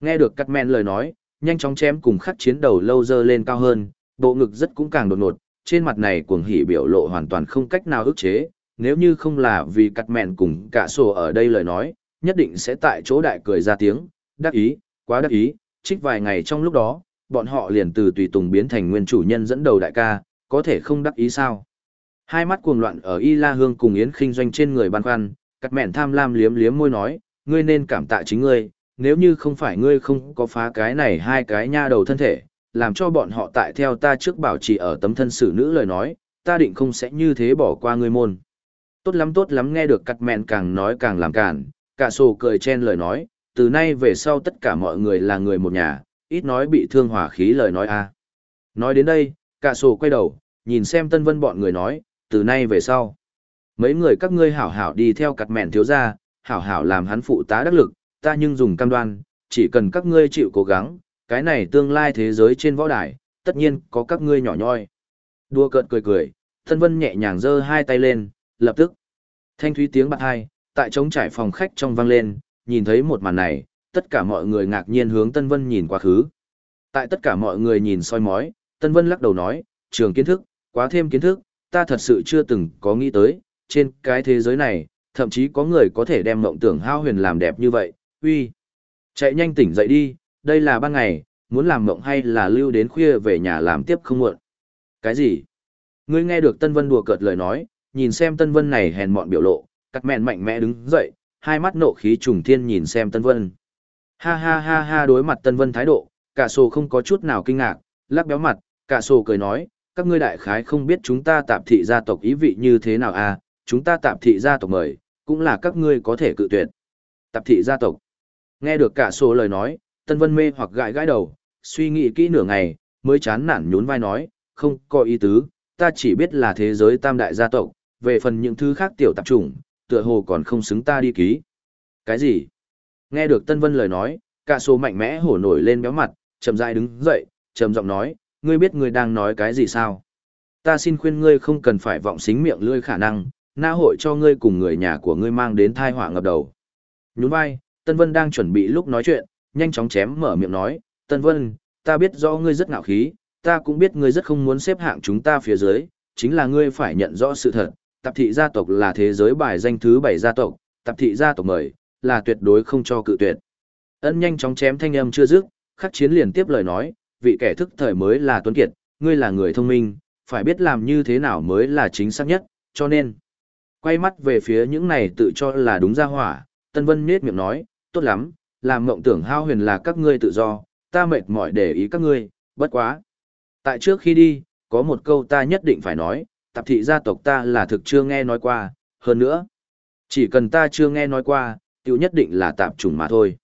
Nghe được cắt men lời nói, nhanh chóng chém cùng khắc chiến đầu lâu dơ lên cao hơn, bộ ngực rất cũng càng đột ngột, trên mặt này cuồng hỉ biểu lộ hoàn toàn không cách nào ức chế, nếu như không là vì cắt mẹn cùng cả sổ ở đây lời nói, nhất định sẽ tại chỗ đại cười ra tiếng, đắc ý, quá đắc ý, trích vài ngày trong lúc đó, bọn họ liền từ tùy tùng biến thành nguyên chủ nhân dẫn đầu đại ca, có thể không đắc ý sao. Hai mắt cuồng loạn ở Y La Hương cùng Yến Kinh Doanh trên người băn khoăn, cắt mẹn tham lam liếm liếm môi nói, ngươi nên cảm tạ chính ngươi, nếu như không phải ngươi không có phá cái này hai cái nha đầu thân thể, làm cho bọn họ tại theo ta trước bảo trì ở tấm thân xử nữ lời nói, ta định không sẽ như thế bỏ qua ngươi môn. Tốt lắm tốt lắm nghe được cắt mẹn càng nói càng làm cản, cả sổ cười chen lời nói, từ nay về sau tất cả mọi người là người một nhà, ít nói bị thương hỏa khí lời nói a. Nói đến đây, cả sổ quay đầu, nhìn xem tân vân bọn người nói, từ nay về sau. Mấy người các ngươi hảo hảo đi theo cắt mẹn thiếu gia, hảo hảo làm hắn phụ tá đắc lực, ta nhưng dùng cam đoan, chỉ cần các ngươi chịu cố gắng, cái này tương lai thế giới trên võ đài, tất nhiên có các ngươi nhỏ nhoi. Đua cợt cười cười, Tân Vân nhẹ nhàng giơ hai tay lên, lập tức. Thanh thúy tiếng bạc hai, tại trống trải phòng khách trong vang lên, nhìn thấy một màn này, tất cả mọi người ngạc nhiên hướng Tân Vân nhìn quá khứ. Tại tất cả mọi người nhìn soi mói, Tân Vân lắc đầu nói, trường kiến thức, quá thêm kiến thức, ta thật sự chưa từng có nghĩ tới, trên cái thế giới này, thậm chí có người có thể đem mộng tưởng hao huyền làm đẹp như vậy, uy. Chạy nhanh tỉnh dậy đi, đây là ban ngày, muốn làm mộng hay là lưu đến khuya về nhà làm tiếp không muộn. Cái gì? Ngươi nghe được Tân Vân đùa cợt lời nói, nhìn xem Tân Vân này hèn mọn biểu lộ, cắt mẹn mạnh mẽ đứng dậy, hai mắt nộ khí trùng thiên nhìn xem Tân Vân. Ha ha ha ha đối mặt Tân Vân thái độ, cả sổ không có chút nào kinh ngạc, lắc béo mặt, cả sổ cười nói, các ngươi đại khái không biết chúng ta tạp thị gia tộc ý vị như thế nào à, chúng ta tạp thị gia tộc mời, cũng là các ngươi có thể cự tuyệt. Tạp thị gia tộc. Nghe được cả số lời nói, Tân Vân mê hoặc gãi gãi đầu, suy nghĩ kỹ nửa ngày, mới chán nản nhún vai nói, không có ý tứ, ta chỉ biết là thế giới tam đại gia tộc, về phần những thứ khác tiểu tạp chủng, tựa hồ còn không xứng ta đi ký. Cái gì? Nghe được Tân Vân lời nói, cả số mạnh mẽ hổ nổi lên béo mặt, chậm rãi đứng dậy, trầm giọng nói, ngươi biết ngươi đang nói cái gì sao? Ta xin khuyên ngươi không cần phải vọng xính miệng lưỡi khả năng, na hội cho ngươi cùng người nhà của ngươi mang đến thai họa ngập đầu. Nhún vai, Tân Vân đang chuẩn bị lúc nói chuyện, nhanh chóng chém mở miệng nói, Tân Vân, ta biết rõ ngươi rất ngạo khí, ta cũng biết ngươi rất không muốn xếp hạng chúng ta phía dưới, chính là ngươi phải nhận rõ sự thật, tạp thị gia tộc là thế giới bài danh thứ bảy gia tộc, tạp thị gia tộc mời, là tuyệt đối không cho cự tuyệt. Ân nhanh chóng chém thanh âm chưa dứt, khắc chiến liền tiếp lời nói, vị kẻ thức thời mới là tuấn kiệt, ngươi là người thông minh, phải biết làm như thế nào mới là chính xác nhất, cho nên. Quay mắt về phía những này tự cho là đúng ra hỏa, Tân Vân nết miệng nói, tốt lắm, làm mộng tưởng hao huyền là các ngươi tự do, ta mệt mỏi để ý các ngươi, bất quá. Tại trước khi đi, có một câu ta nhất định phải nói, tạp thị gia tộc ta là thực chưa nghe nói qua, hơn nữa. Chỉ cần ta chưa nghe nói qua, tiêu nhất định là tạp chủng mà thôi.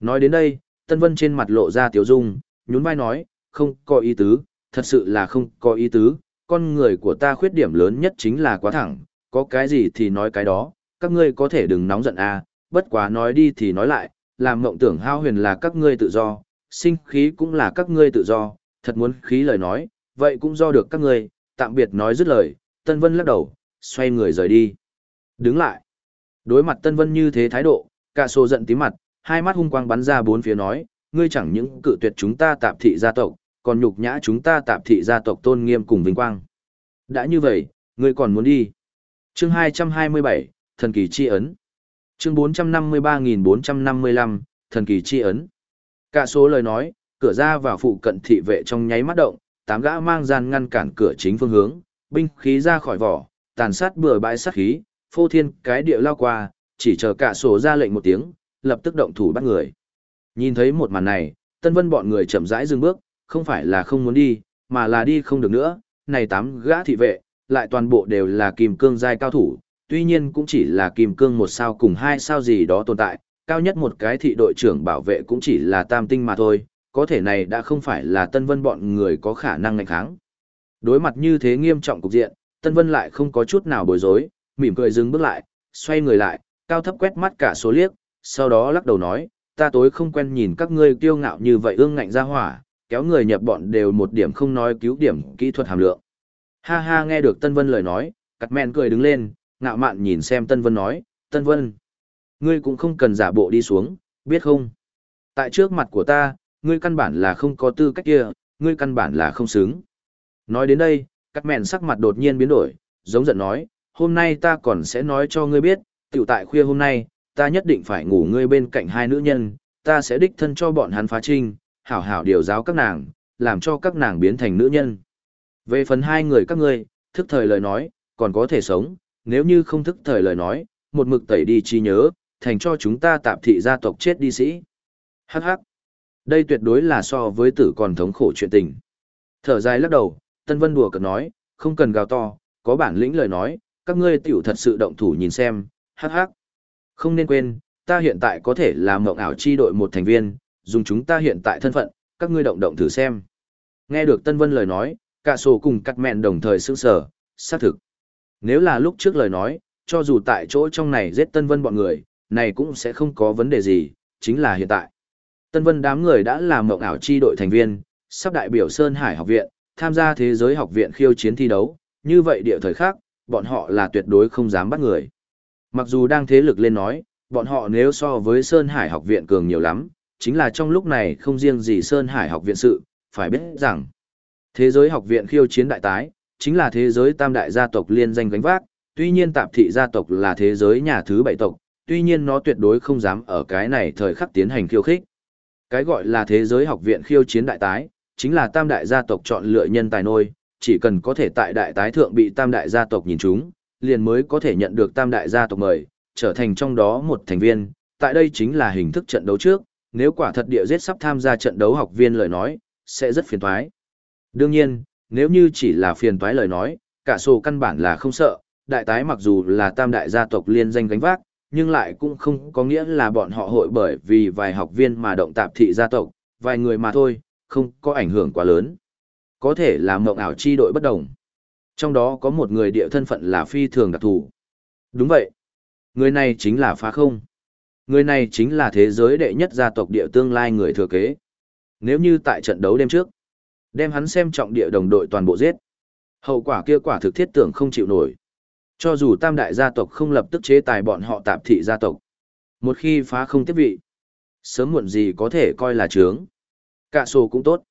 Nói đến đây, Tân Vân trên mặt lộ ra tiểu dung, nhún vai nói, không có ý tứ, thật sự là không có ý tứ, con người của ta khuyết điểm lớn nhất chính là quá thẳng, có cái gì thì nói cái đó, các ngươi có thể đừng nóng giận à, bất quá nói đi thì nói lại, làm mộng tưởng hao huyền là các ngươi tự do, sinh khí cũng là các ngươi tự do, thật muốn khí lời nói, vậy cũng do được các ngươi, tạm biệt nói dứt lời, Tân Vân lắc đầu, xoay người rời đi. Đứng lại. Đối mặt Tân Vân như thế thái độ, cả sổ giận tí mặt, hai mắt hung quang bắn ra bốn phía nói, ngươi chẳng những cự tuyệt chúng ta tạp thị gia tộc, còn nhục nhã chúng ta tạp thị gia tộc tôn nghiêm cùng vinh quang. Đã như vậy, ngươi còn muốn đi. Chương 227, Thần kỳ chi ấn. Chương 453455, Thần kỳ chi ấn. Cả số lời nói, cửa ra vào phụ cận thị vệ trong nháy mắt động, tám gã mang gian ngăn cản cửa chính phương hướng, binh khí ra khỏi vỏ, tàn sát bừa bãi sát khí, phô thiên cái địa lao qua, chỉ chờ cả số ra lệnh một tiếng, lập tức động thủ bắt người. Nhìn thấy một màn này, Tân Vân bọn người chậm rãi dừng bước, không phải là không muốn đi, mà là đi không được nữa, này tám gã thị vệ, lại toàn bộ đều là kim cương giai cao thủ, tuy nhiên cũng chỉ là kim cương một sao cùng hai sao gì đó tồn tại, cao nhất một cái thị đội trưởng bảo vệ cũng chỉ là tam tinh mà thôi, có thể này đã không phải là Tân Vân bọn người có khả năng ngạnh kháng. Đối mặt như thế nghiêm trọng cục diện, Tân Vân lại không có chút nào bối rối, mỉm cười dừng bước lại, xoay người lại, cao thấp quét mắt cả số liếc, sau đó lắc đầu nói, ta tối không quen nhìn các ngươi kiêu ngạo như vậy ương ngạnh ra hỏa, kéo người nhập bọn đều một điểm không nói cứu điểm kỹ thuật hàm lượng. Ha ha nghe được Tân Vân lời nói, cắt mẹn cười đứng lên, ngạo mạn nhìn xem Tân Vân nói, Tân Vân, ngươi cũng không cần giả bộ đi xuống, biết không? Tại trước mặt của ta, ngươi căn bản là không có tư cách kia, ngươi căn bản là không xứng. Nói đến đây, cắt mẹn sắc mặt đột nhiên biến đổi, giống giận nói, hôm nay ta còn sẽ nói cho ngươi biết, tiểu tại khuya hôm nay, ta nhất định phải ngủ ngươi bên cạnh hai nữ nhân, ta sẽ đích thân cho bọn hắn phá trinh, hảo hảo điều giáo các nàng, làm cho các nàng biến thành nữ nhân. Về phần hai người các ngươi, thức thời lời nói, còn có thể sống, nếu như không thức thời lời nói, một mực tẩy đi trí nhớ, thành cho chúng ta tạp thị gia tộc chết đi sĩ. Hắc hắc. Đây tuyệt đối là so với tử còn thống khổ chuyện tình. Thở dài lắc đầu, Tân Vân đùa cợt nói, không cần gào to, có bản lĩnh lời nói, các ngươi tiểu thật sự động thủ nhìn xem, hắc hắc. Không nên quên, ta hiện tại có thể là mộng ảo chi đội một thành viên, dùng chúng ta hiện tại thân phận, các ngươi động động thử xem. Nghe được Tân Vân lời nói, cả sổ cùng cắt mẹn đồng thời sững sờ, xác thực. Nếu là lúc trước lời nói, cho dù tại chỗ trong này giết Tân Vân bọn người, này cũng sẽ không có vấn đề gì, chính là hiện tại. Tân Vân đám người đã làm mộng ảo chi đội thành viên, sắp đại biểu Sơn Hải học viện, tham gia thế giới học viện khiêu chiến thi đấu, như vậy địa thời khác, bọn họ là tuyệt đối không dám bắt người. Mặc dù đang thế lực lên nói, bọn họ nếu so với Sơn Hải học viện cường nhiều lắm, chính là trong lúc này không riêng gì Sơn Hải học viện sự, phải biết rằng thế giới học viện khiêu chiến đại tái, chính là thế giới tam đại gia tộc liên danh gánh vác, tuy nhiên tạp thị gia tộc là thế giới nhà thứ bảy tộc, tuy nhiên nó tuyệt đối không dám ở cái này thời khắc tiến hành khiêu khích. Cái gọi là thế giới học viện khiêu chiến đại tái, chính là tam đại gia tộc chọn lựa nhân tài nôi, chỉ cần có thể tại đại tái thượng bị tam đại gia tộc nhìn chúng, liền mới có thể nhận được tam đại gia tộc mời, trở thành trong đó một thành viên. Tại đây chính là hình thức trận đấu trước, nếu quả thật địa giết sắp tham gia trận đấu học viên lời nói, sẽ rất phiền toái. Đương nhiên, nếu như chỉ là phiền toái lời nói, cả sổ căn bản là không sợ, đại tái mặc dù là tam đại gia tộc liên danh gánh vác, nhưng lại cũng không có nghĩa là bọn họ hội bởi vì vài học viên mà động tạp thị gia tộc, vài người mà thôi, không có ảnh hưởng quá lớn. Có thể là mộng ảo chi đội bất đồng. Trong đó có một người địa thân phận là phi thường đặc thù. Đúng vậy. Người này chính là phá không. Người này chính là thế giới đệ nhất gia tộc địa tương lai người thừa kế. Nếu như tại trận đấu đêm trước, đem hắn xem trọng địa đồng đội toàn bộ giết. Hậu quả kia quả thực thiết tưởng không chịu nổi. Cho dù tam đại gia tộc không lập tức chế tài bọn họ tạp thị gia tộc. Một khi phá không tiếp vị, sớm muộn gì có thể coi là trướng. Cả sổ cũng tốt.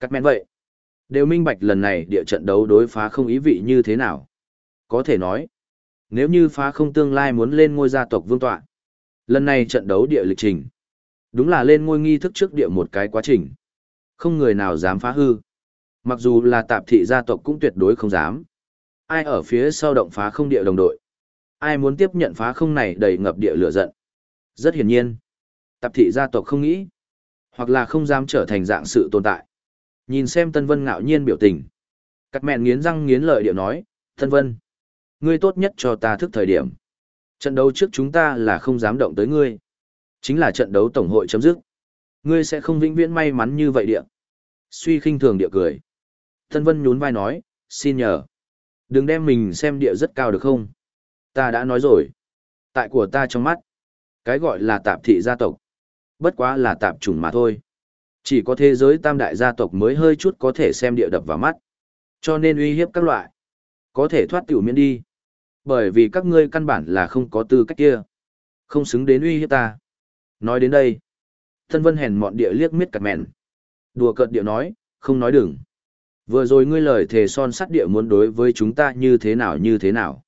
Cắt men vậy. Đều minh bạch lần này địa trận đấu đối phá không ý vị như thế nào. Có thể nói, nếu như phá không tương lai muốn lên ngôi gia tộc vương tọa. Lần này trận đấu địa lịch trình. Đúng là lên ngôi nghi thức trước địa một cái quá trình. Không người nào dám phá hư. Mặc dù là tạp thị gia tộc cũng tuyệt đối không dám. Ai ở phía sau động phá không địa đồng đội. Ai muốn tiếp nhận phá không này đầy ngập địa lửa giận. Rất hiển nhiên. Tạp thị gia tộc không nghĩ. Hoặc là không dám trở thành dạng sự tồn tại. Nhìn xem Tân Vân ngạo nhiên biểu tình. Cắt mẹn nghiến răng nghiến lợi điệu nói, Tân Vân, ngươi tốt nhất cho ta thức thời điểm. Trận đấu trước chúng ta là không dám động tới ngươi. Chính là trận đấu tổng hội chấm dứt. Ngươi sẽ không vĩnh viễn may mắn như vậy địa. Suy khinh thường địa cười. Tân Vân nhún vai nói, xin nhờ. Đừng đem mình xem địa rất cao được không? Ta đã nói rồi. Tại của ta trong mắt. Cái gọi là tạp thị gia tộc. Bất quá là tạp chủng mà thôi. Chỉ có thế giới tam đại gia tộc mới hơi chút có thể xem địa đập vào mắt. Cho nên uy hiếp các loại. Có thể thoát tiểu miễn đi. Bởi vì các ngươi căn bản là không có tư cách kia. Không xứng đến uy hiếp ta. Nói đến đây. Thân vân hèn mọn địa liếc miết cặt mẹn. Đùa cợt địa nói, không nói đừng. Vừa rồi ngươi lời thề son sắt địa muốn đối với chúng ta như thế nào như thế nào.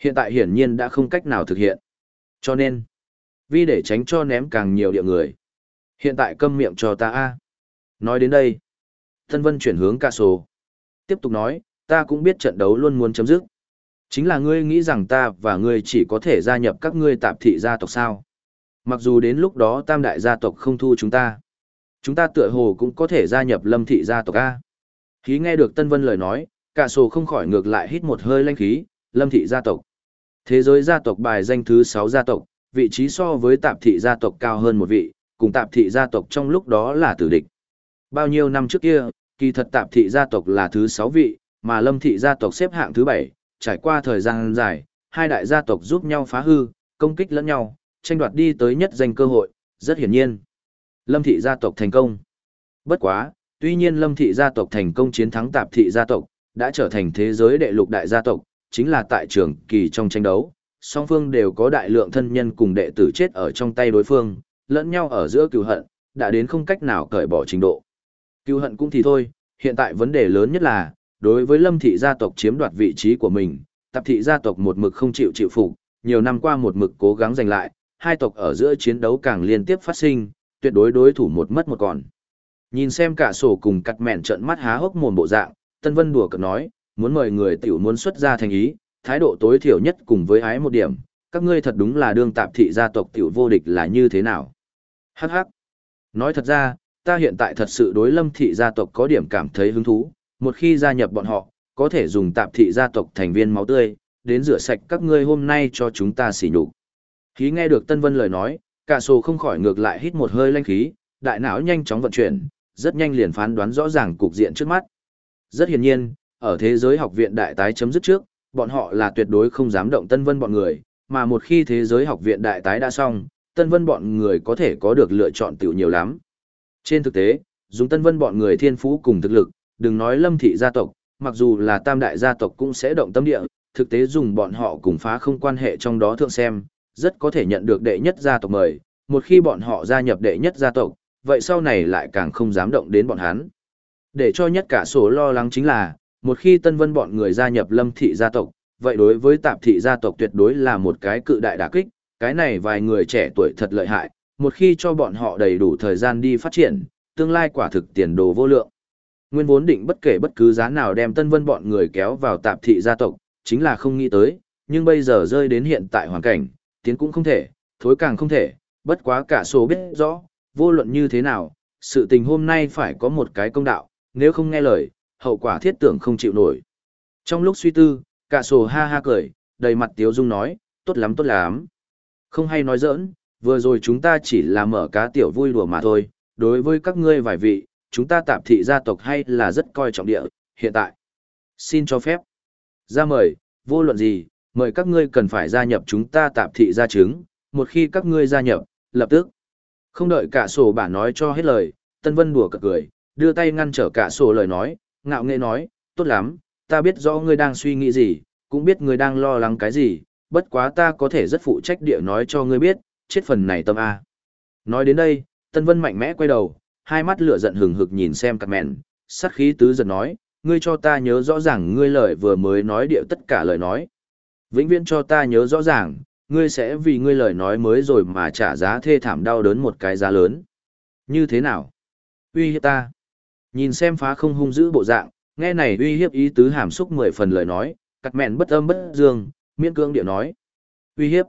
Hiện tại hiển nhiên đã không cách nào thực hiện. Cho nên, vì để tránh cho ném càng nhiều địa người. Hiện tại câm miệng cho ta a. Nói đến đây, Thân Vân chuyển hướng ca sổ. Tiếp tục nói, ta cũng biết trận đấu luôn muốn chấm dứt. Chính là ngươi nghĩ rằng ta và ngươi chỉ có thể gia nhập các ngươi tạp thị gia tộc sao. Mặc dù đến lúc đó tam đại gia tộc không thu chúng ta. Chúng ta tựa hồ cũng có thể gia nhập lâm thị gia tộc A. Khí nghe được Tân Vân lời nói, cả sổ không khỏi ngược lại hít một hơi lanh khí, lâm thị gia tộc. Thế giới gia tộc bài danh thứ 6 gia tộc, vị trí so với tạp thị gia tộc cao hơn một vị, cùng tạp thị gia tộc trong lúc đó là tử địch. Bao nhiêu năm trước kia, kỳ thật tạp thị gia tộc là thứ 6 vị, mà lâm thị gia tộc xếp hạng thứ 7, trải qua thời gian dài, hai đại gia tộc giúp nhau phá hư, công kích lẫn nhau, tranh đoạt đi tới nhất danh cơ hội, rất hiển nhiên. Lâm thị gia tộc thành công. Bất quá, tuy nhiên Lâm thị gia tộc thành công chiến thắng tạp thị gia tộc, đã trở thành thế giới đệ lục đại gia tộc, chính là tại trường kỳ trong tranh đấu, song phương đều có đại lượng thân nhân cùng đệ tử chết ở trong tay đối phương, lẫn nhau ở giữa cựu hận, đã đến không cách nào cởi bỏ trình độ. Cựu hận cũng thì thôi, hiện tại vấn đề lớn nhất là, đối với lâm thị gia tộc chiếm đoạt vị trí của mình, tạp thị gia tộc một mực không chịu chịu phục, nhiều năm qua một mực cố gắng giành lại, hai tộc ở giữa chiến đấu càng liên tiếp phát sinh, tuyệt đối đối thủ một mất một còn. Nhìn xem cả sổ cùng cắt mẹn trợn mắt há hốc mồm bộ dạng, Tân Vân đùa cợt nói, muốn mời người tiểu muốn xuất ra thành ý, thái độ tối thiểu nhất cùng với ái một điểm, các ngươi thật đúng là đương tạp thị gia tộc tiểu vô địch là như thế nào. Hắc hắc. Nói thật ra, ta hiện tại thật sự đối lâm thị gia tộc có điểm cảm thấy hứng thú, một khi gia nhập bọn họ, có thể dùng tạp thị gia tộc thành viên máu tươi, đến rửa sạch các ngươi hôm nay cho chúng ta xỉ nhục. Khí nghe được Tân Vân lời nói, cả sổ không khỏi ngược lại hít một hơi lanh khí, đại não nhanh chóng vận chuyển, rất nhanh liền phán đoán rõ ràng cục diện trước mắt. Rất hiển nhiên, ở thế giới học viện đại tái chấm dứt trước, bọn họ là tuyệt đối không dám động Tân Vân bọn người, mà một khi thế giới học viện đại tái đã xong, Tân Vân bọn người có thể có được lựa chọn tiểu nhiều lắm. Trên thực tế, dùng Tân Vân bọn người thiên phú cùng thực lực, đừng nói lâm thị gia tộc, mặc dù là tam đại gia tộc cũng sẽ động tâm địa, thực tế dùng bọn họ cùng phá không quan hệ trong đó thượng xem, rất có thể nhận được đệ nhất gia tộc mời, một khi bọn họ gia nhập đệ nhất gia tộc, vậy sau này lại càng không dám động đến bọn hắn. Để cho nhất cả số lo lắng chính là, một khi tân vân bọn người gia nhập lâm thị gia tộc, vậy đối với tạp thị gia tộc tuyệt đối là một cái cự đại đả kích, cái này vài người trẻ tuổi thật lợi hại, một khi cho bọn họ đầy đủ thời gian đi phát triển, tương lai quả thực tiền đồ vô lượng. Nguyên vốn định bất kể bất cứ giá nào đem tân vân bọn người kéo vào tạp thị gia tộc, chính là không nghĩ tới, nhưng bây giờ rơi đến hiện tại hoàn cảnh, tiến cũng không thể, thối càng không thể, bất quá cả số biết rõ, vô luận như thế nào, sự tình hôm nay phải có một cái công đạo, nếu không nghe lời, hậu quả thiết tưởng không chịu nổi. Trong lúc suy tư, cả sổ ha ha cười, đầy mặt tiếu dung nói, tốt lắm tốt lắm. Không hay nói giỡn, vừa rồi chúng ta chỉ là mở cá tiểu vui đùa mà thôi, đối với các ngươi vài vị, chúng ta tạp thị gia tộc hay là rất coi trọng địa, hiện tại. Xin cho phép. Ra mời, vô luận gì, mời các ngươi cần phải gia nhập chúng ta tạp thị gia chứng, một khi các ngươi gia nhập, lập tức. Không đợi cả sổ bà nói cho hết lời, Tân Vân đùa cợt cười, đưa tay ngăn trở cả sổ lời nói, ngạo nghễ nói, tốt lắm, ta biết rõ ngươi đang suy nghĩ gì, cũng biết ngươi đang lo lắng cái gì, bất quá ta có thể rất phụ trách địa nói cho ngươi biết, chết phần này tâm A. Nói đến đây, Tân Vân mạnh mẽ quay đầu, hai mắt lửa giận hừng hực nhìn xem cặp mẹn, sát khí tứ giật nói, ngươi cho ta nhớ rõ ràng ngươi lời vừa mới nói điệu tất cả lời nói. Vĩnh viễn cho ta nhớ rõ ràng, ngươi sẽ vì ngươi lời nói mới rồi mà trả giá thê thảm đau đớn một cái giá lớn. Như thế nào? Uy hiếp ta. Nhìn xem phá không hung dữ bộ dạng, nghe này uy hiếp ý tứ hàm xúc mười phần lời nói, cắt mẹn bất âm bất dương, miễn cưỡng điệu nói. Uy hiếp.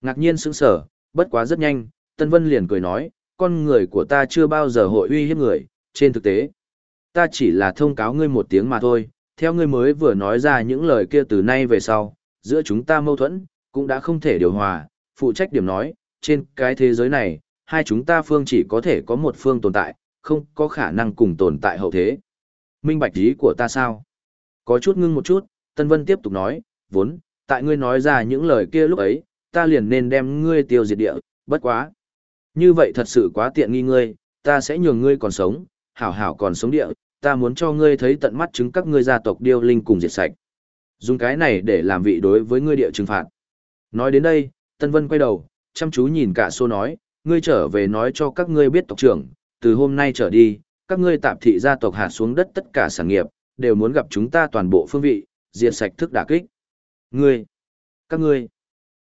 Ngạc nhiên sững sở, bất quá rất nhanh, Tân Vân liền cười nói, con người của ta chưa bao giờ hội uy hiếp người, trên thực tế. Ta chỉ là thông cáo ngươi một tiếng mà thôi, theo ngươi mới vừa nói ra những lời kia từ nay về sau, giữa chúng ta mâu thuẫn, cũng đã không thể điều hòa, phụ trách điểm nói, trên cái thế giới này, hai chúng ta phương chỉ có thể có một phương tồn tại, không có khả năng cùng tồn tại hậu thế. Minh bạch ý của ta sao? Có chút ngưng một chút, Tân Vân tiếp tục nói, vốn, tại ngươi nói ra những lời kia lúc ấy, ta liền nên đem ngươi tiêu diệt địa, bất quá. Như vậy thật sự quá tiện nghi ngươi, ta sẽ nhường ngươi còn sống, hảo hảo còn sống địa, ta muốn cho ngươi thấy tận mắt chứng các ngươi gia tộc điêu linh cùng diệt sạch. Dùng cái này để làm vị đối với ngươi địa trừng phạt. Nói đến đây, Tân Vân quay đầu, chăm chú nhìn cả xô nói, ngươi trở về nói cho các ngươi biết tộc trưởng, từ hôm nay trở đi, các ngươi tạp thị gia tộc hạ xuống đất tất cả sản nghiệp, đều muốn gặp chúng ta toàn bộ phương vị, diệt sạch thức đả kích. Ngươi, các ngươi,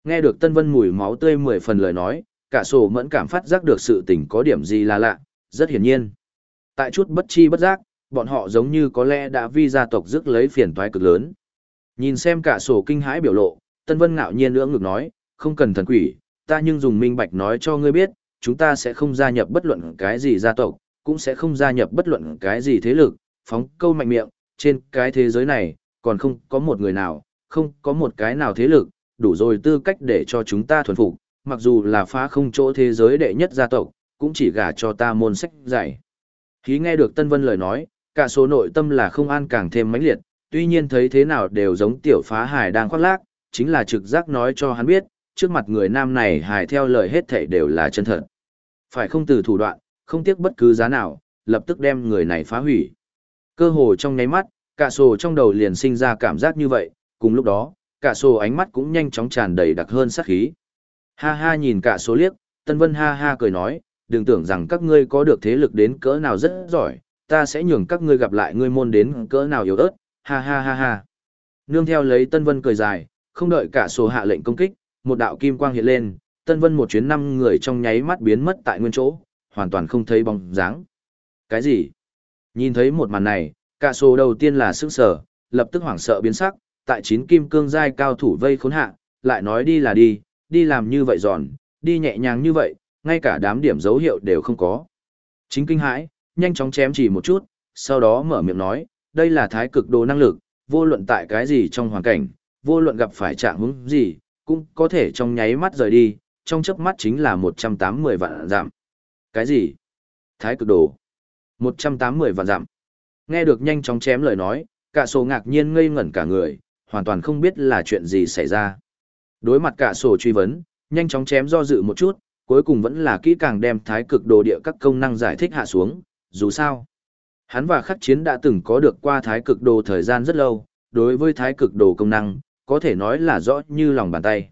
nghe được Tân Vân mùi máu tươi mười phần lời nói, cả sổ mẫn cảm phát giác được sự tình có điểm gì là lạ, rất hiển nhiên. Tại chút bất chi bất giác, bọn họ giống như có lẽ đã vi gia tộc rước lấy phiền toái cực lớn. Nhìn xem cả sổ kinh hãi biểu lộ, Tân Vân ngạo nhiên ưỡng ngực nói, không cần thần quỷ, ta nhưng dùng minh bạch nói cho ngươi biết, chúng ta sẽ không gia nhập bất luận cái gì gia tộc, cũng sẽ không gia nhập bất luận cái gì thế lực, phóng câu mạnh miệng, trên cái thế giới này, còn không có một người nào, không có một cái nào thế lực, đủ rồi tư cách để cho chúng ta thuần phục, mặc dù là phá không chỗ thế giới đệ nhất gia tộc, cũng chỉ gả cho ta môn sách dạy. khi nghe được Tân Vân lời nói, cả số nội tâm là không an càng thêm mãnh liệt, tuy nhiên thấy thế nào đều giống tiểu phá hải đang khoác lác, chính là trực giác nói cho hắn biết, trước mặt người nam này hải theo lời hết thảy đều là chân thật. Phải không từ thủ đoạn, không tiếc bất cứ giá nào, lập tức đem người này phá hủy. Cơ hồ trong nháy mắt, cả sổ trong đầu liền sinh ra cảm giác như vậy, cùng lúc đó, cả sổ ánh mắt cũng nhanh chóng tràn đầy đặc hơn sát khí. Ha ha nhìn cả số liếc, Tân Vân ha ha cười nói, đừng tưởng rằng các ngươi có được thế lực đến cỡ nào rất giỏi, ta sẽ nhường các ngươi gặp lại ngươi môn đến cỡ nào yếu ớt, ha ha ha ha. Nương theo lấy Tân Vân cười dài, không đợi cả số hạ lệnh công kích, một đạo kim quang hiện lên, Tân Vân một chuyến năm người trong nháy mắt biến mất tại nguyên chỗ, hoàn toàn không thấy bóng dáng. Cái gì? Nhìn thấy một màn này, cả số đầu tiên là sức sở, lập tức hoảng sợ biến sắc, tại chín kim cương giai cao thủ vây khốn hạ, lại nói đi là đi, đi làm như vậy giòn, đi nhẹ nhàng như vậy, ngay cả đám điểm dấu hiệu đều không có. Chính kinh hãi, nhanh chóng chém chỉ một chút, sau đó mở miệng nói, đây là thái cực đồ năng lực, vô luận tại cái gì trong hoàn cảnh, vô luận gặp phải trạng huống gì, cũng có thể trong nháy mắt rời đi, trong chớp mắt chính là 180 vạn giảm. Cái gì? Thái cực đồ. 180 vạn giảm. Nghe được nhanh chóng chém lời nói, cả số ngạc nhiên ngây ngẩn cả người, hoàn toàn không biết là chuyện gì xảy ra. Đối mặt cả sổ truy vấn, nhanh chóng chém do dự một chút, cuối cùng vẫn là kỹ càng đem thái cực đồ địa các công năng giải thích hạ xuống, dù sao. Hắn và khắc chiến đã từng có được qua thái cực đồ thời gian rất lâu, đối với thái cực đồ công năng, có thể nói là rõ như lòng bàn tay.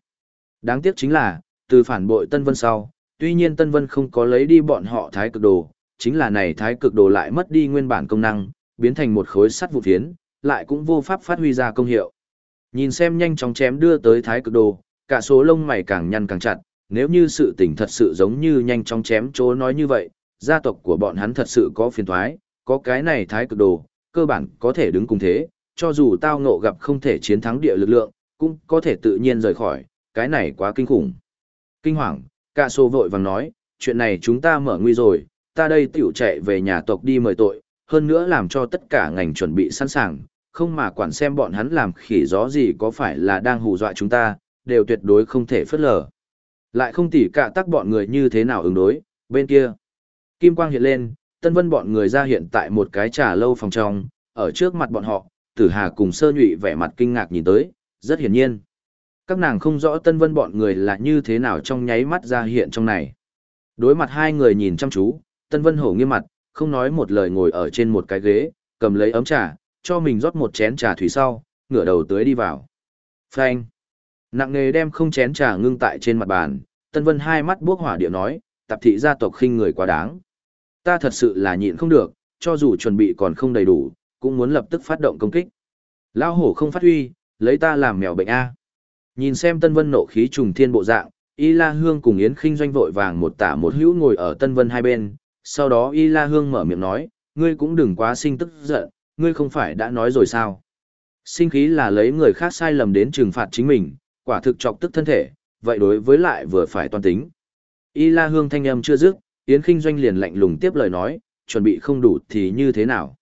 Đáng tiếc chính là, từ phản bội Tân Vân sau, tuy nhiên Tân Vân không có lấy đi bọn họ thái cực đồ, chính là này thái cực đồ lại mất đi nguyên bản công năng, biến thành một khối sắt vụ phiến, lại cũng vô pháp phát huy ra công hiệu. Nhìn xem nhanh chóng chém đưa tới thái cực đồ, cả số lông mày càng nhăn càng chặt, nếu như sự tình thật sự giống như nhanh chóng chém chỗ nói như vậy, gia tộc của bọn hắn thật sự có phiền thoái, có cái này thái cực đồ, cơ bản có thể đứng cùng thế, cho dù tao ngộ gặp không thể chiến thắng địa lực lượng, cũng có thể tự nhiên rời khỏi, cái này quá kinh khủng. Kinh hoàng, cả số vội vàng nói, chuyện này chúng ta mở nguy rồi, ta đây tiểu chạy về nhà tộc đi mời tội, hơn nữa làm cho tất cả ngành chuẩn bị sẵn sàng, không mà quản xem bọn hắn làm khỉ gió gì có phải là đang hù dọa chúng ta, đều tuyệt đối không thể phớt lờ. Lại không tỉ cả tắc bọn người như thế nào ứng đối, bên kia. Kim quang hiện lên, tân vân bọn người ra hiện tại một cái trà lâu phòng trong, ở trước mặt bọn họ, tử hà cùng sơ nhụy vẻ mặt kinh ngạc nhìn tới, rất hiển nhiên. Các nàng không rõ tân vân bọn người là như thế nào trong nháy mắt ra hiện trong này. Đối mặt hai người nhìn chăm chú, tân vân hổ nghiêm mặt, không nói một lời ngồi ở trên một cái ghế, cầm lấy ấm trà, cho mình rót một chén trà thủy sau, ngửa đầu tưới đi vào. Phanh. Nặng nghề đem không chén trà ngưng tại trên mặt bàn, Tân Vân hai mắt buốc hỏa điệu nói, tạp thị gia tộc khinh người quá đáng. Ta thật sự là nhịn không được, cho dù chuẩn bị còn không đầy đủ, cũng muốn lập tức phát động công kích. Lao hổ không phát huy, lấy ta làm mèo bệnh A. Nhìn xem Tân Vân nộ khí trùng thiên bộ dạng, Y La Hương cùng Yến Kinh doanh vội vàng một tả một hữu ngồi ở Tân Vân hai bên, sau đó Y La Hương mở miệng nói, ngươi cũng đừng quá sinh tức giận, ngươi không phải đã nói rồi sao? Sinh khí là lấy người khác sai lầm đến trừng phạt chính mình, quả thực chọc tức thân thể, vậy đối với lại vừa phải toàn tính. Y La Hương thanh âm chưa dứt, Yến Kinh Doanh liền lạnh lùng tiếp lời nói, chuẩn bị không đủ thì như thế nào?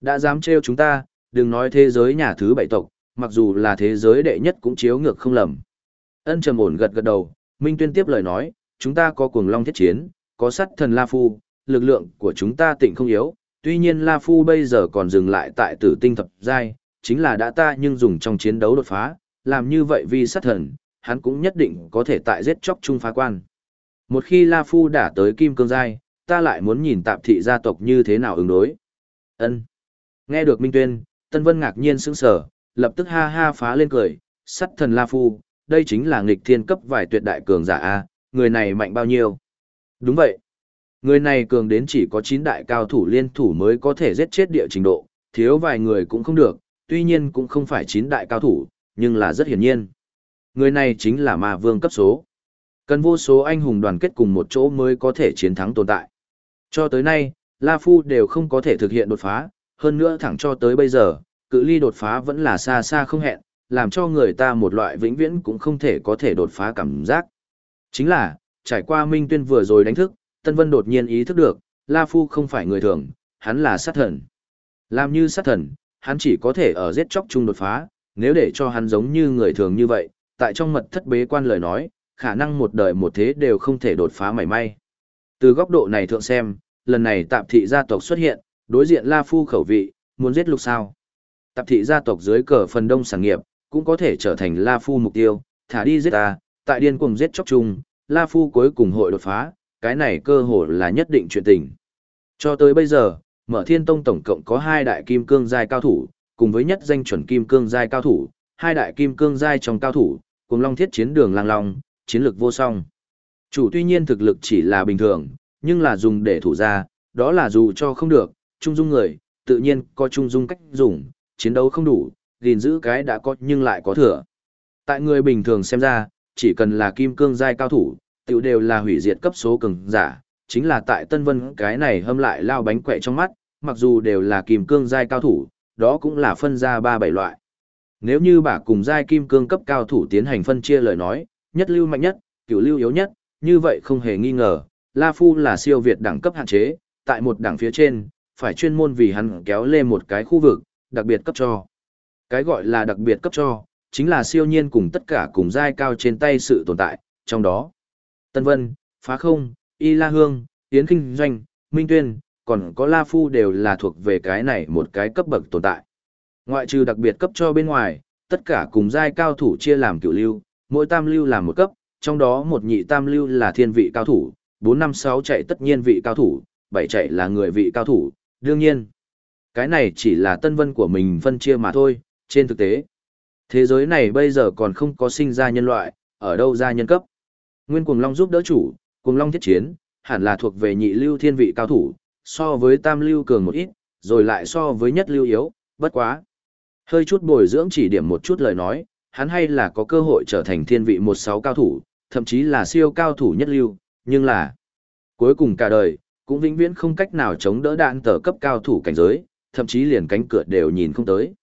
Đã dám trêu chúng ta, đừng nói thế giới nhà thứ bảy tộc, mặc dù là thế giới đệ nhất cũng chiếu ngược không lầm. Ân trầm ổn gật gật đầu, Minh Tuyên tiếp lời nói, chúng ta có cuồng long thiết chiến, có sắt thần La Phu, lực lượng của chúng ta tịnh không yếu, tuy nhiên La Phu bây giờ còn dừng lại tại tử tinh thập giai, chính là đã ta nhưng dùng trong chiến đấu đột phá, làm như vậy vì sát thần, hắn cũng nhất định có thể tại giết chóc chung phá quan. Một khi La Phu đã tới kim cương giai, ta lại muốn nhìn tạp thị gia tộc như thế nào ứng đối. Ân. Nghe được Minh Tuyên, Tân Vân ngạc nhiên sững sờ, lập tức ha ha phá lên cười, sắt thần La Phu, đây chính là nghịch thiên cấp vài tuyệt đại cường giả A, người này mạnh bao nhiêu? Đúng vậy. Người này cường đến chỉ có 9 đại cao thủ liên thủ mới có thể giết chết địa trình độ, thiếu vài người cũng không được, tuy nhiên cũng không phải 9 đại cao thủ, nhưng là rất hiển nhiên. Người này chính là ma vương cấp số. Cần vô số anh hùng đoàn kết cùng một chỗ mới có thể chiến thắng tồn tại. Cho tới nay, La Phu đều không có thể thực hiện đột phá, hơn nữa thẳng cho tới bây giờ, cự ly đột phá vẫn là xa xa không hẹn, làm cho người ta một loại vĩnh viễn cũng không thể có thể đột phá cảm giác. Chính là, trải qua Minh Tuyên vừa rồi đánh thức, Tân Vân đột nhiên ý thức được, La Phu không phải người thường, hắn là sát thần. Làm như sát thần, hắn chỉ có thể ở giết chóc chung đột phá, nếu để cho hắn giống như người thường như vậy, tại trong mật thất bế quan lời nói, khả năng một đời một thế đều không thể đột phá mảy may. Từ góc độ này thượng xem, lần này tạp thị gia tộc xuất hiện, đối diện La Phu khẩu vị, muốn giết lục sao. Tạp thị gia tộc dưới cờ phần đông sản nghiệp, cũng có thể trở thành La Phu mục tiêu, thả đi giết ta, tại điên cuồng giết chóc chung, La Phu cuối cùng hội đột phá, cái này cơ hồ là nhất định chuyện tình. Cho tới bây giờ, Mở Thiên Tông tổng cộng có hai đại kim cương giai cao thủ, cùng với nhất danh chuẩn kim cương giai cao thủ, hai đại kim cương giai trong cao thủ, cùng Long Thiết chiến đường lang long, chiến lược vô song. Chủ tuy nhiên thực lực chỉ là bình thường, nhưng là dùng để thủ ra, đó là dù cho không được, trung dung người, tự nhiên có trung dung cách dùng, chiến đấu không đủ, gìn giữ cái đã có nhưng lại có thừa. Tại người bình thường xem ra, chỉ cần là kim cương giai cao thủ, tiểu đều là hủy diệt cấp số cường giả, chính là tại Tân Vân cái này hâm lại lao bánh quẹ trong mắt, mặc dù đều là kim cương giai cao thủ, đó cũng là phân ra ba bảy loại. Nếu như bà cùng giai kim cương cấp cao thủ tiến hành phân chia lời nói, nhất lưu mạnh nhất, cửu lưu yếu nhất, như vậy không hề nghi ngờ, La Phu là siêu việt đẳng cấp hạn chế, tại một đẳng phía trên, phải chuyên môn vì hắn kéo lên một cái khu vực, đặc biệt cấp cho. Cái gọi là đặc biệt cấp cho, chính là siêu nhiên cùng tất cả cùng giai cao trên tay sự tồn tại, trong đó. Tân Vân, Phá Không, Y La Hương, Yến Kinh Doanh, Minh Tuyên, còn có La Phu đều là thuộc về cái này một cái cấp bậc tồn tại. Ngoại trừ đặc biệt cấp cho bên ngoài, tất cả cùng giai cao thủ chia làm cửu lưu, mỗi tam lưu làm một cấp, trong đó một nhị tam lưu là thiên vị cao thủ, 4 năm 6 chạy tất nhiên vị cao thủ, 7 chạy là người vị cao thủ, đương nhiên. Cái này chỉ là tân vân của mình phân chia mà thôi, trên thực tế. Thế giới này bây giờ còn không có sinh ra nhân loại, ở đâu ra nhân cấp. Nguyên Cuồng Long giúp đỡ chủ, Cuồng Long thiết chiến, hẳn là thuộc về nhị lưu thiên vị cao thủ, so với tam lưu cường một ít, rồi lại so với nhất lưu yếu, bất quá. Hơi chút bồi dưỡng chỉ điểm một chút lời nói, hắn hay là có cơ hội trở thành thiên vị một sáu cao thủ, thậm chí là siêu cao thủ nhất lưu, nhưng là cuối cùng cả đời, cũng vĩnh viễn không cách nào chống đỡ đạn tờ cấp cao thủ cảnh giới, thậm chí liền cánh cửa đều nhìn không tới.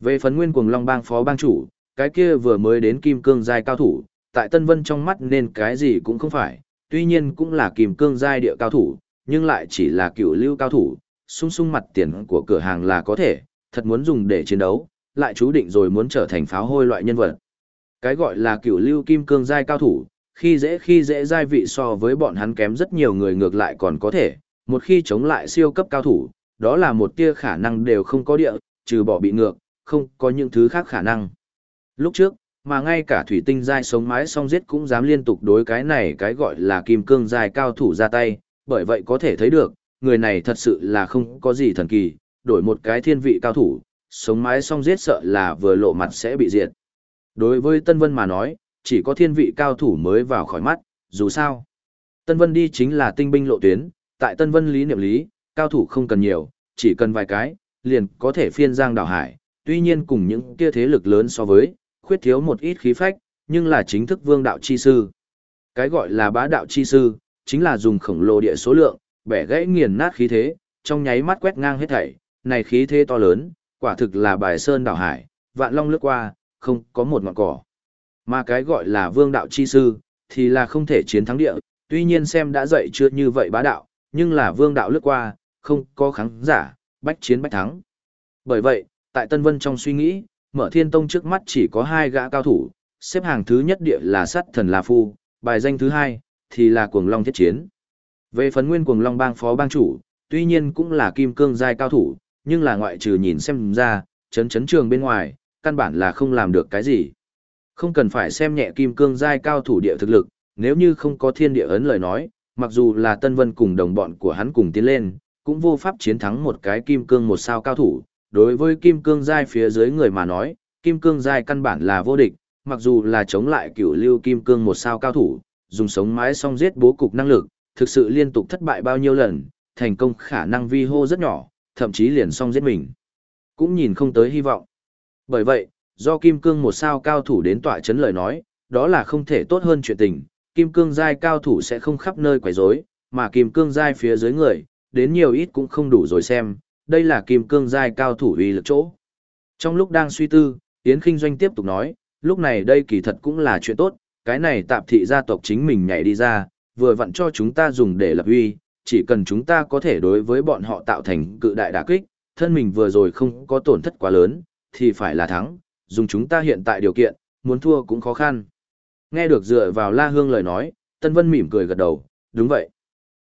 Về phần nguyên cuồng long bang phó bang chủ, cái kia vừa mới đến kim cương giai cao thủ, tại Tân Vân trong mắt nên cái gì cũng không phải, tuy nhiên cũng là kim cương giai địa cao thủ, nhưng lại chỉ là cựu lưu cao thủ, sung sung mặt tiền của cửa hàng là có thể, thật muốn dùng để chiến đấu, lại chú định rồi muốn trở thành pháo hôi loại nhân vật. Cái gọi là cựu lưu kim cương giai cao thủ, khi dễ khi dễ giai vị so với bọn hắn kém rất nhiều người ngược lại còn có thể, một khi chống lại siêu cấp cao thủ, đó là một tia khả năng đều không có địa, trừ bỏ bị ngược, không có những thứ khác khả năng. Lúc trước, mà ngay cả thủy tinh giai sống mái song giết cũng dám liên tục đối cái này cái gọi là kim cương giai cao thủ ra tay, bởi vậy có thể thấy được, người này thật sự là không có gì thần kỳ, đổi một cái thiên vị cao thủ, sống mái song giết sợ là vừa lộ mặt sẽ bị diệt. Đối với Tân Vân mà nói, chỉ có thiên vị cao thủ mới vào khỏi mắt, dù sao. Tân Vân đi chính là tinh binh lộ tuyến, tại Tân Vân lý niệm lý, cao thủ không cần nhiều, chỉ cần vài cái, liền có thể phiên giang đảo hải, tuy nhiên cùng những kia thế lực lớn so với, khuyết thiếu một ít khí phách, nhưng là chính thức vương đạo chi sư. Cái gọi là bá đạo chi sư, chính là dùng khổng lồ địa số lượng, bẻ gãy nghiền nát khí thế, trong nháy mắt quét ngang hết thảy, này khí thế to lớn, quả thực là bài sơn đảo hải, vạn long lướt qua, không có một ngọn cỏ. Mà cái gọi là vương đạo chi sư, thì là không thể chiến thắng địa, tuy nhiên xem đã dậy chưa như vậy bá đạo, nhưng là vương đạo lướt qua, không có kháng giả, bách chiến bách thắng. Bởi vậy, tại Tân Vân trong suy nghĩ, mở thiên tông trước mắt chỉ có hai gã cao thủ, xếp hàng thứ nhất địa là sắt thần La Phu, bài danh thứ hai, thì là cuồng long thiết chiến. Về phần nguyên cuồng long bang phó bang chủ, tuy nhiên cũng là kim cương giai cao thủ, nhưng là ngoại trừ nhìn xem ra, chấn chấn trường bên ngoài, căn bản là không làm được cái gì. Không cần phải xem nhẹ kim cương giai cao thủ địa thực lực, nếu như không có thiên địa ấn lời nói, mặc dù là Tân Vân cùng đồng bọn của hắn cùng tiến lên, cũng vô pháp chiến thắng một cái kim cương một sao cao thủ. Đối với kim cương giai phía dưới người mà nói, kim cương giai căn bản là vô địch, mặc dù là chống lại cửu lưu kim cương một sao cao thủ, dùng sống mái song giết bố cục năng lực, thực sự liên tục thất bại bao nhiêu lần, thành công khả năng vi hô rất nhỏ, thậm chí liền song giết mình. Cũng nhìn không tới hy vọng. Bởi vậy, do kim cương một sao cao thủ đến tọa chấn lời nói, đó là không thể tốt hơn chuyện tình, kim cương giai cao thủ sẽ không khắp nơi quấy rối, mà kim cương giai phía dưới người, đến nhiều ít cũng không đủ rồi xem, đây là kim cương giai cao thủ uy lực chỗ. Trong lúc đang suy tư, Yến Kinh Doanh tiếp tục nói, lúc này đây kỳ thật cũng là chuyện tốt, cái này tạp thị gia tộc chính mình nhảy đi ra, vừa vặn cho chúng ta dùng để lập uy, chỉ cần chúng ta có thể đối với bọn họ tạo thành cự đại đả kích, thân mình vừa rồi không có tổn thất quá lớn, thì phải là thắng, dùng chúng ta hiện tại điều kiện, muốn thua cũng khó khăn. Nghe được dựa vào La Hương lời nói, Tân Vân mỉm cười gật đầu, đúng vậy.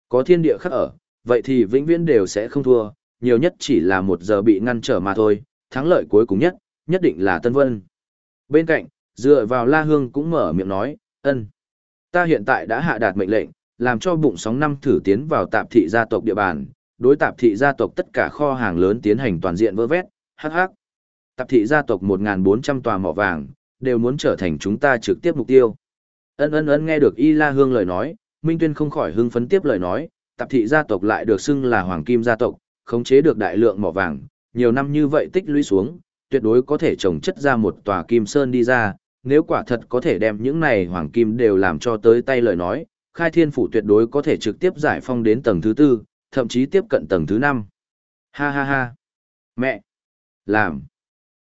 Có thiên địa khắc ở, vậy thì vĩnh viễn đều sẽ không thua, nhiều nhất chỉ là một giờ bị ngăn trở mà thôi, thắng lợi cuối cùng nhất, nhất định là Tân Vân. Bên cạnh, dựa vào La Hương cũng mở miệng nói, ân. Ta hiện tại đã hạ đạt mệnh lệnh, làm cho bụng sóng năm thử tiến vào tạp thị gia tộc địa bàn, đối tạp thị gia tộc tất cả kho hàng lớn tiến hành toàn diện vơ vét, hắc hắc. Tạp thị gia tộc 1.400 tòa mỏ vàng, đều muốn trở thành chúng ta trực tiếp mục tiêu. Ân ân ân nghe được Y La Hương lời nói, Minh Tuyên không khỏi hưng phấn tiếp lời nói, tạp thị gia tộc lại được xưng là Hoàng Kim gia tộc, khống chế được đại lượng mỏ vàng, nhiều năm như vậy tích lũy xuống, tuyệt đối có thể trồng chất ra một tòa kim sơn đi ra, nếu quả thật có thể đem những này hoàng kim đều làm cho tới tay lời nói, khai thiên phủ tuyệt đối có thể trực tiếp giải phong đến tầng thứ tư, thậm chí tiếp cận tầng thứ năm. Ha ha ha. Mẹ. Làm.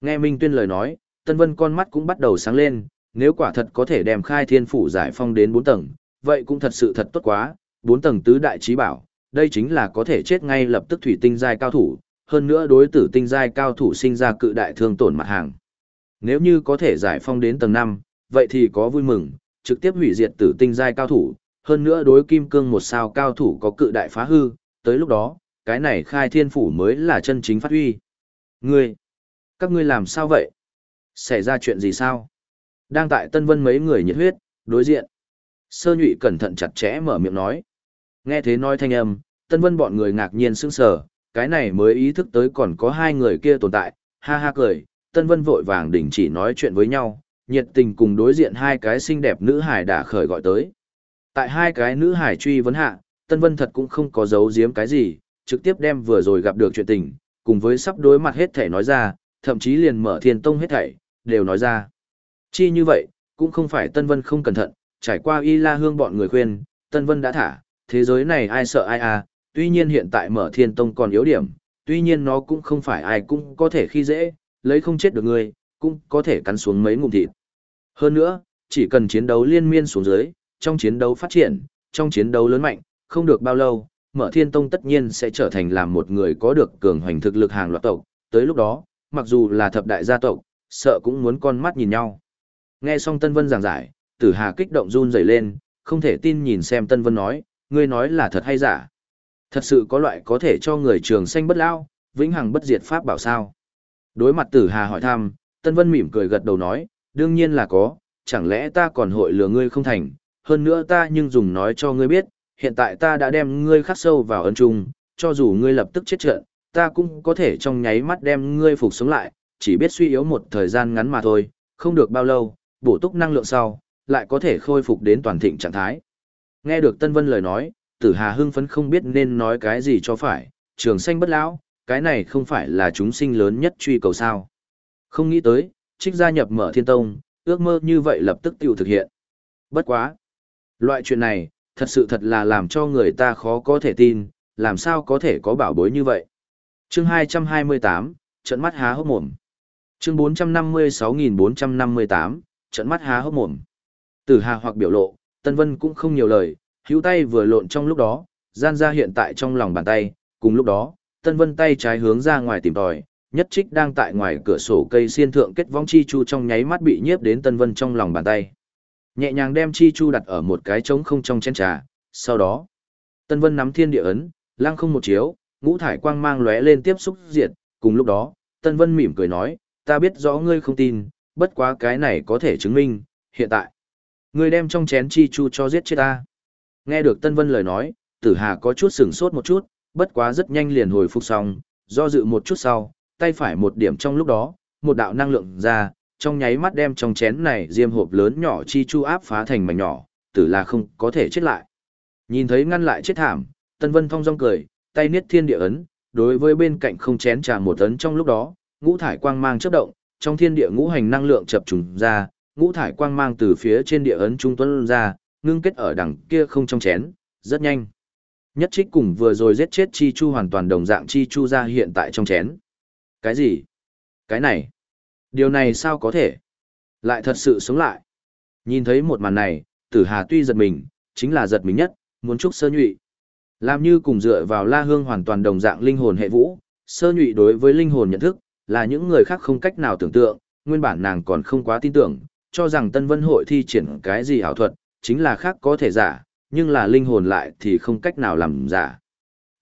Nghe Minh Tuyên lời nói, Tân Vân con mắt cũng bắt đầu sáng lên, nếu quả thật có thể đem khai thiên phủ giải phong đến 4 tầng, vậy cũng thật sự thật tốt quá, 4 tầng tứ đại trí bảo, đây chính là có thể chết ngay lập tức thủy tinh giai cao thủ, hơn nữa đối tử tinh giai cao thủ sinh ra cự đại thương tổn mặt hàng. Nếu như có thể giải phong đến tầng 5, vậy thì có vui mừng, trực tiếp hủy diệt tử tinh giai cao thủ, hơn nữa đối kim cương một sao cao thủ có cự đại phá hư, tới lúc đó, cái này khai thiên phủ mới là chân chính phát huy. Ngươi, các ngươi làm sao vậy? Xảy ra chuyện gì sao? Đang tại Tân Vân mấy người nhiệt huyết, đối diện. Sơ nhụy cẩn thận chặt chẽ mở miệng nói. Nghe thế nói thanh âm, Tân Vân bọn người ngạc nhiên sững sờ, cái này mới ý thức tới còn có hai người kia tồn tại, ha ha cười, Tân Vân vội vàng đình chỉ nói chuyện với nhau, nhiệt tình cùng đối diện hai cái xinh đẹp nữ hải đã khởi gọi tới. Tại hai cái nữ hải truy vấn hạ, Tân Vân thật cũng không có giấu giếm cái gì, trực tiếp đem vừa rồi gặp được chuyện tình, cùng với sắp đối mặt hết thể nói ra, thậm chí liền mở thiên tông hết thảy, đều nói ra. Chi như vậy, cũng không phải Tân Vân không cẩn thận, trải qua y la hương bọn người khuyên, Tân Vân đã thả, thế giới này ai sợ ai à, tuy nhiên hiện tại mở thiên tông còn yếu điểm, tuy nhiên nó cũng không phải ai cũng có thể khi dễ, lấy không chết được người, cũng có thể cắn xuống mấy ngụm thịt. Hơn nữa, chỉ cần chiến đấu liên miên xuống dưới, trong chiến đấu phát triển, trong chiến đấu lớn mạnh, không được bao lâu, mở thiên tông tất nhiên sẽ trở thành làm một người có được cường hoành thực lực hàng loạt tộc, tới lúc đó, mặc dù là thập đại gia tộc, sợ cũng muốn con mắt nhìn nhau. Nghe xong Tân Vân giảng giải, tử hà kích động run rẩy lên, không thể tin nhìn xem Tân Vân nói, ngươi nói là thật hay giả. Thật sự có loại có thể cho người trường sanh bất lão, vĩnh hằng bất diệt pháp bảo sao. Đối mặt tử hà hỏi thăm, Tân Vân mỉm cười gật đầu nói, đương nhiên là có, chẳng lẽ ta còn hội lừa ngươi không thành, hơn nữa ta nhưng dùng nói cho ngươi biết, hiện tại ta đã đem ngươi khắc sâu vào ân trung, cho dù ngươi lập tức chết trận, ta cũng có thể trong nháy mắt đem ngươi phục sống lại, chỉ biết suy yếu một thời gian ngắn mà thôi, không được bao lâu, bổ túc năng lượng sau, lại có thể khôi phục đến toàn thịnh trạng thái. Nghe được Tân Vân lời nói, Tử Hà hưng phấn không biết nên nói cái gì cho phải, trường xanh bất lão, cái này không phải là chúng sinh lớn nhất truy cầu sao. Không nghĩ tới, trích gia nhập mở thiên tông, ước mơ như vậy lập tức tiêu thực hiện. Bất quá. Loại chuyện này, thật sự thật là làm cho người ta khó có thể tin, làm sao có thể có bảo bối như vậy. Chương 228, trận mắt há hốc mồm. Chương 456458, trận mắt há hốc mồm. Tử Hà hoặc biểu lộ, Tân Vân cũng không nhiều lời, hữu tay vừa lộn trong lúc đó, gian ra hiện tại trong lòng bàn tay, cùng lúc đó, Tân Vân tay trái hướng ra ngoài tìm tòi, nhất trích đang tại ngoài cửa sổ cây xiên thượng kết vong chi chu trong nháy mắt bị nhiếp đến Tân Vân trong lòng bàn tay. Nhẹ nhàng đem chi chu đặt ở một cái trống không trong chén trà, sau đó, Tân Vân nắm thiên địa ấn, lăng không một chiếu, ngũ thải quang mang lóe lên tiếp xúc diệt, cùng lúc đó, Tân Vân mỉm cười nói, ta biết rõ ngươi không tin, bất quá cái này có thể chứng minh, hiện tại, ngươi đem trong chén chi chu cho giết chết ta. Nghe được Tân Vân lời nói, Tử Hà có chút sửng sốt một chút, bất quá rất nhanh liền hồi phục xong, do dự một chút sau, tay phải một điểm trong lúc đó, một đạo năng lượng ra, trong nháy mắt đem trong chén này diêm hộp lớn nhỏ chi chu áp phá thành mảnh nhỏ, tử là không có thể chết lại. Nhìn thấy ngăn lại chết thảm, Tân Vân thong dong cười, tay niết thiên địa ấn, đối với bên cạnh không chén trà một ấn trong lúc đó, ngũ thải quang mang chớp động, trong thiên địa ngũ hành năng lượng chập trùng ra, ngũ thải quang mang từ phía trên địa ấn trung tuấn ra, ngưng kết ở đằng kia không trong chén, rất nhanh. Nhất trích cùng vừa rồi giết chết chi chu hoàn toàn đồng dạng chi chu ra hiện tại trong chén. Cái gì? Cái này? Điều này sao có thể? Lại thật sự sống lại. Nhìn thấy một màn này, tử hà tuy giật mình, chính là giật mình nhất, muốn chúc sơ nhụy. Làm như cùng dựa vào la hương hoàn toàn đồng dạng linh hồn hệ vũ, sơ nhụy đối với linh hồn nhận thức, là những người khác không cách nào tưởng tượng, nguyên bản nàng còn không quá tin tưởng, cho rằng Tân Vân hội thi triển cái gì ảo thuật, chính là khác có thể giả, nhưng là linh hồn lại thì không cách nào làm giả.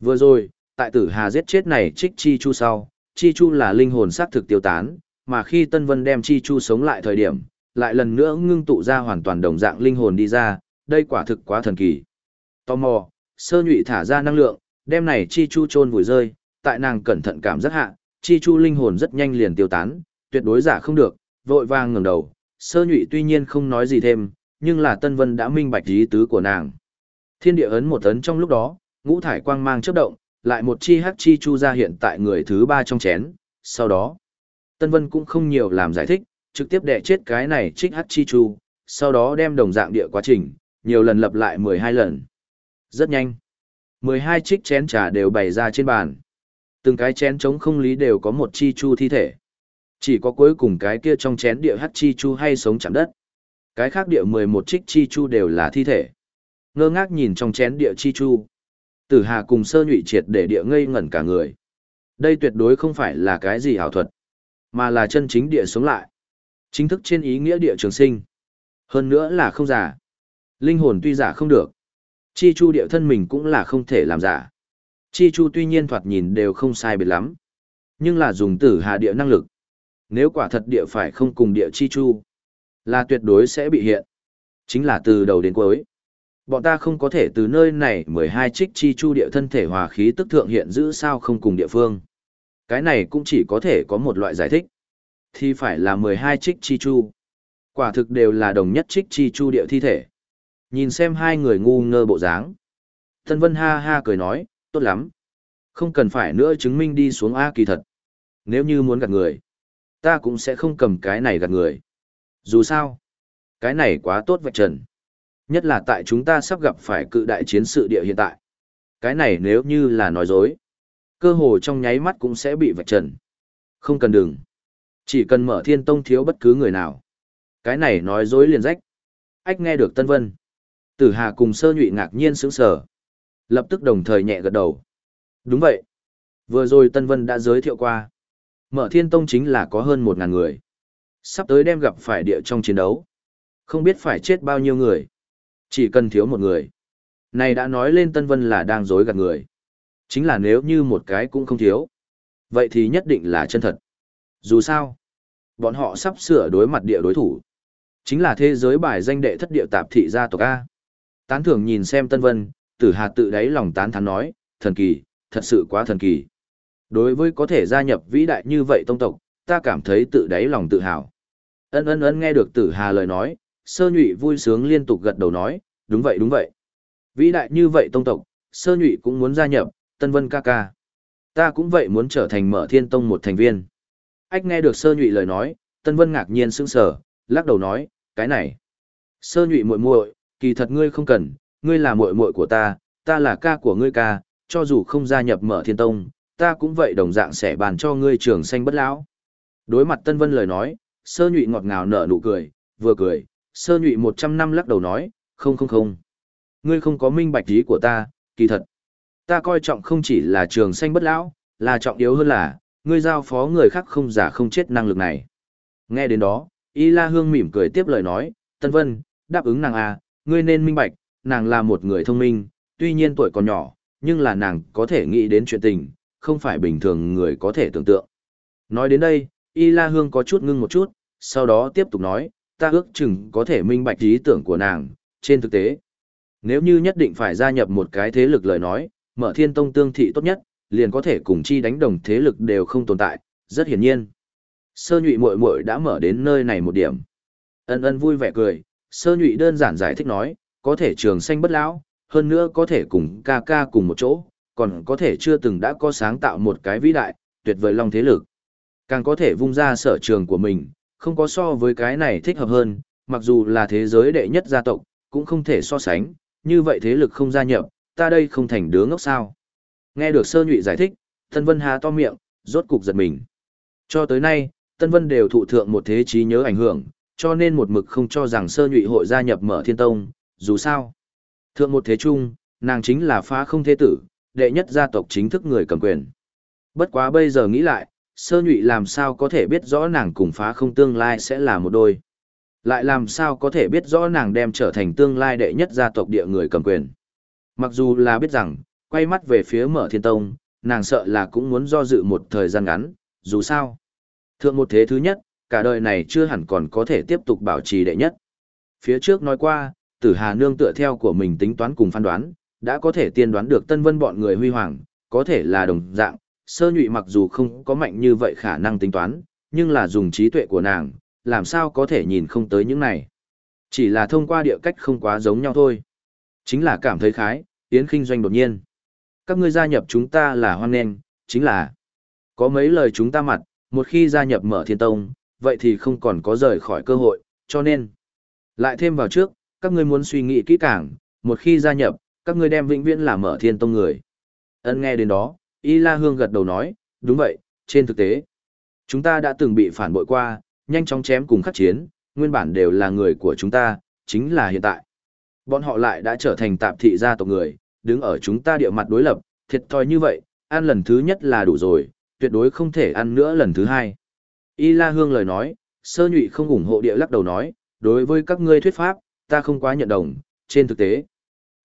Vừa rồi, tại tử hà giết chết này trích chi chu sau, chi chu là linh hồn xác thực tiêu tán, mà khi Tân Vân đem chi chu sống lại thời điểm, lại lần nữa ngưng tụ ra hoàn toàn đồng dạng linh hồn đi ra, đây quả thực quá thần kỳ. Tò mò, sơ nhụy thả ra năng lượng, đem này chi chu chôn vùi rơi, tại nàng cẩn thận cảm giác hạ, chi chu linh hồn rất nhanh liền tiêu tán, tuyệt đối giả không được, vội vàng ngẩng đầu, sơ nhụy tuy nhiên không nói gì thêm, nhưng là Tân Vân đã minh bạch ý tứ của nàng. Thiên địa ấn một ấn trong lúc đó, ngũ thải quang mang chớp động, lại một chi hắc chi chu ra hiện tại người thứ ba trong chén, sau đó, Tân Vân cũng không nhiều làm giải thích, trực tiếp đẻ chết cái này trích hắc chi chu, sau đó đem đồng dạng địa quá trình, nhiều lần lặp lại 12 lần. Rất nhanh. 12 trích chén trà đều bày ra trên bàn. Từng cái chén trống không lý đều có một chi chu thi thể. Chỉ có cuối cùng cái kia trong chén địa hắc chi chu hay sống chạm đất. Cái khác địa 11 trích chi chu đều là thi thể. Ngơ ngác nhìn trong chén địa chi chu. Tử Hà cùng sơ nhụy triệt để địa ngây ngẩn cả người. Đây tuyệt đối không phải là cái gì ảo thuật, mà là chân chính địa sống lại. Chính thức trên ý nghĩa địa trường sinh. Hơn nữa là không giả. Linh hồn tuy giả không được. Chi chu địa thân mình cũng là không thể làm giả. Chi chu tuy nhiên thoạt nhìn đều không sai biệt lắm. Nhưng là dùng tử hà địa năng lực. Nếu quả thật địa phải không cùng địa chi chu, là tuyệt đối sẽ bị hiện. Chính là từ đầu đến cuối. Bọn ta không có thể từ nơi này 12 trích chi chu địa thân thể hòa khí tức thượng hiện giữ sao không cùng địa phương. Cái này cũng chỉ có thể có một loại giải thích. Thì phải là 12 trích chi chu. Quả thực đều là đồng nhất trích chi chu địa thi thể. Nhìn xem hai người ngu ngơ bộ dáng. thân Vân ha ha cười nói, tốt lắm. Không cần phải nữa chứng minh đi xuống A kỳ thật. Nếu như muốn gạt người, ta cũng sẽ không cầm cái này gạt người. Dù sao, cái này quá tốt vạch trần. Nhất là tại chúng ta sắp gặp phải cự đại chiến sự địa hiện tại. Cái này nếu như là nói dối, cơ hồ trong nháy mắt cũng sẽ bị vạch trần. Không cần đừng. Chỉ cần mở thiên tông thiếu bất cứ người nào. Cái này nói dối liền rách. Ách nghe được Tân Vân. Tử Hà cùng sơ nhụy ngạc nhiên sững sờ. Lập tức đồng thời nhẹ gật đầu. Đúng vậy. Vừa rồi Tân Vân đã giới thiệu qua. Mở thiên tông chính là có hơn một ngàn người. Sắp tới đem gặp phải địa trong chiến đấu. Không biết phải chết bao nhiêu người. Chỉ cần thiếu một người. Này đã nói lên Tân Vân là đang dối gạt người. Chính là nếu như một cái cũng không thiếu. Vậy thì nhất định là chân thật. Dù sao, bọn họ sắp sửa đối mặt địa đối thủ. Chính là thế giới bài danh đệ thất địa tạp thị gia tộc A. Tán thưởng nhìn xem Tân Vân, tử hạt tự đáy lòng tán thán nói, thần kỳ, thật sự quá thần kỳ. Đối với có thể gia nhập vĩ đại như vậy tông tộc, ta cảm thấy tự đáy lòng tự hào. Ân ân ân nghe được tử hà lời nói, sơ nhụy vui sướng liên tục gật đầu nói, đúng vậy đúng vậy. Vĩ đại như vậy tông tộc, sơ nhụy cũng muốn gia nhập, tân vân ca ca. Ta cũng vậy muốn trở thành mở thiên tông một thành viên. Ách nghe được sơ nhụy lời nói, tân vân ngạc nhiên sững sờ, lắc đầu nói, cái này. Sơ nhụy muội muội, kỳ thật ngươi không cần, ngươi là muội muội của ta, ta là ca của ngươi ca, cho dù không gia nhập mở thiên tông, ta cũng vậy đồng dạng sẽ bàn cho ngươi trường xanh bất lão. Đối mặt Tân Vân lời nói, sơ nhụy ngọt ngào nở nụ cười, vừa cười, sơ nhụy một trăm năm lắc đầu nói, không không không. Ngươi không có minh bạch ý của ta, kỳ thật. Ta coi trọng không chỉ là trường xanh bất lão, là trọng yếu hơn là, ngươi giao phó người khác không giả không chết năng lực này. Nghe đến đó, Y La Hương mỉm cười tiếp lời nói, Tân Vân, đáp ứng nàng à, ngươi nên minh bạch, nàng là một người thông minh, tuy nhiên tuổi còn nhỏ, nhưng là nàng có thể nghĩ đến chuyện tình, không phải bình thường người có thể tưởng tượng. Nói đến đây, Y La Hương có chút ngưng một chút, sau đó tiếp tục nói, ta ước chừng có thể minh bạch ý tưởng của nàng, trên thực tế. Nếu như nhất định phải gia nhập một cái thế lực lời nói, mở thiên tông tương thị tốt nhất, liền có thể cùng chi đánh đồng thế lực đều không tồn tại, rất hiển nhiên. Sơ nhụy muội muội đã mở đến nơi này một điểm. Ân ân vui vẻ cười, sơ nhụy đơn giản giải thích nói, có thể trường xanh bất lão, hơn nữa có thể cùng ca ca cùng một chỗ, còn có thể chưa từng đã có sáng tạo một cái vĩ đại, tuyệt vời long thế lực. Càng có thể vung ra sở trường của mình, không có so với cái này thích hợp hơn, mặc dù là thế giới đệ nhất gia tộc, cũng không thể so sánh, như vậy thế lực không gia nhập, ta đây không thành đứa ngốc sao. Nghe được sơ nhụy giải thích, Tân Vân há to miệng, rốt cục giật mình. Cho tới nay, Tân Vân đều thụ thượng một thế trí nhớ ảnh hưởng, cho nên một mực không cho rằng sơ nhụy hội gia nhập mở thiên tông, dù sao. Thượng một thế trung, nàng chính là phá không thế tử, đệ nhất gia tộc chính thức người cầm quyền. Bất quá bây giờ nghĩ lại, sơ nhụy làm sao có thể biết rõ nàng cùng phá không tương lai sẽ là một đôi. Lại làm sao có thể biết rõ nàng đem trở thành tương lai đệ nhất gia tộc địa người cầm quyền. Mặc dù là biết rằng, quay mắt về phía mở thiên tông, nàng sợ là cũng muốn do dự một thời gian ngắn, dù sao. Thượng một thế thứ nhất, cả đời này chưa hẳn còn có thể tiếp tục bảo trì đệ nhất. Phía trước nói qua, tử hà nương tựa theo của mình tính toán cùng phán đoán, đã có thể tiên đoán được tân vân bọn người huy hoàng, có thể là đồng dạng, sơ nhụy mặc dù không có mạnh như vậy khả năng tính toán, nhưng là dùng trí tuệ của nàng, làm sao có thể nhìn không tới những này. Chỉ là thông qua địa cách không quá giống nhau thôi. Chính là cảm thấy khái, tiến khinh doanh đột nhiên. Các ngươi gia nhập chúng ta là hoan nghênh, chính là có mấy lời chúng ta mặt, một khi gia nhập mở thiên tông, vậy thì không còn có rời khỏi cơ hội, cho nên lại thêm vào trước, các ngươi muốn suy nghĩ kỹ càng, một khi gia nhập, các ngươi đem vĩnh viễn làm mở thiên tông người. Ân nghe đến đó, Y La Hương gật đầu nói, đúng vậy, trên thực tế, chúng ta đã từng bị phản bội qua, nhanh chóng chém cùng khắc chiến, nguyên bản đều là người của chúng ta, chính là hiện tại. Bọn họ lại đã trở thành tạp thị gia tộc người, đứng ở chúng ta địa mặt đối lập, thiệt thòi như vậy, ăn lần thứ nhất là đủ rồi, tuyệt đối không thể ăn nữa lần thứ hai. Y La Hương lời nói, sơ nhụy không ủng hộ địa lắc đầu nói, đối với các ngươi thuyết pháp, ta không quá nhận đồng, trên thực tế.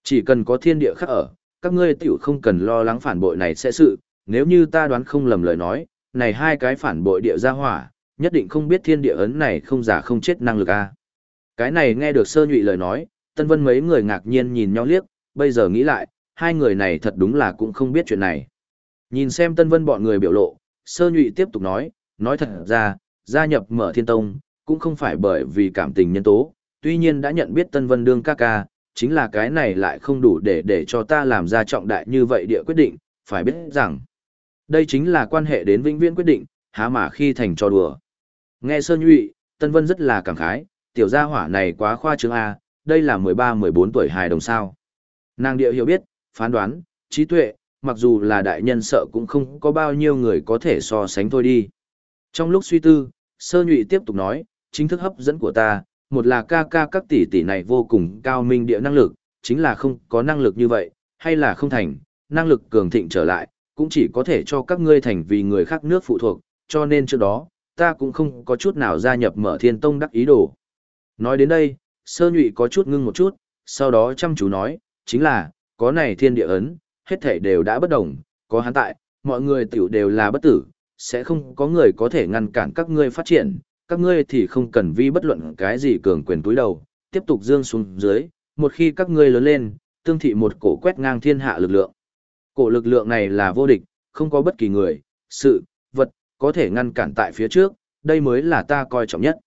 Chỉ cần có thiên địa khác ở, các ngươi tiểu không cần lo lắng phản bội này sẽ sự, nếu như ta đoán không lầm lời nói, này hai cái phản bội địa gia hỏa, nhất định không biết thiên địa ấn này không giả không chết năng lực a. Cái này nghe được sơ nhụy lời nói, Tân Vân mấy người ngạc nhiên nhìn nhau liếc, bây giờ nghĩ lại, hai người này thật đúng là cũng không biết chuyện này. Nhìn xem Tân Vân bọn người biểu lộ, sơ nhụy tiếp tục nói, nói thật ra, gia nhập mở thiên tông, cũng không phải bởi vì cảm tình nhân tố, tuy nhiên đã nhận biết Tân Vân đương ca ca, chính là cái này lại không đủ để để cho ta làm ra trọng đại như vậy địa quyết định, phải biết rằng, đây chính là quan hệ đến vĩnh viễn quyết định, há mà khi thành cho đùa. Nghe Sơn Nhụy, Tân Vân rất là cảm khái, tiểu gia hỏa này quá khoa trương A, đây là 13-14 tuổi hài đồng sao. Nàng địa hiểu biết, phán đoán, trí tuệ, mặc dù là đại nhân sợ cũng không có bao nhiêu người có thể so sánh thôi đi. Trong lúc suy tư, Sơ Nhụy tiếp tục nói, chính thức hấp dẫn của ta, một là ca ca các tỷ tỷ này vô cùng cao minh địa năng lực, chính là không có năng lực như vậy, hay là không thành, năng lực cường thịnh trở lại, cũng chỉ có thể cho các ngươi thành vì người khác nước phụ thuộc, cho nên trước đó, ta cũng không có chút nào gia nhập mở thiên tông đắc ý đồ. Nói đến đây, sơ nhụy có chút ngưng một chút, sau đó chăm chú nói, chính là, có này thiên địa ấn, hết thể đều đã bất đồng, có hắn tại, mọi người tiểu đều là bất tử, sẽ không có người có thể ngăn cản các ngươi phát triển, các ngươi thì không cần vi bất luận cái gì cường quyền túi đầu, tiếp tục dương xuống dưới, một khi các ngươi lớn lên, tương thị một cổ quét ngang thiên hạ lực lượng. Cổ lực lượng này là vô địch, không có bất kỳ người, sự, vật, có thể ngăn cản tại phía trước, đây mới là ta coi trọng nhất.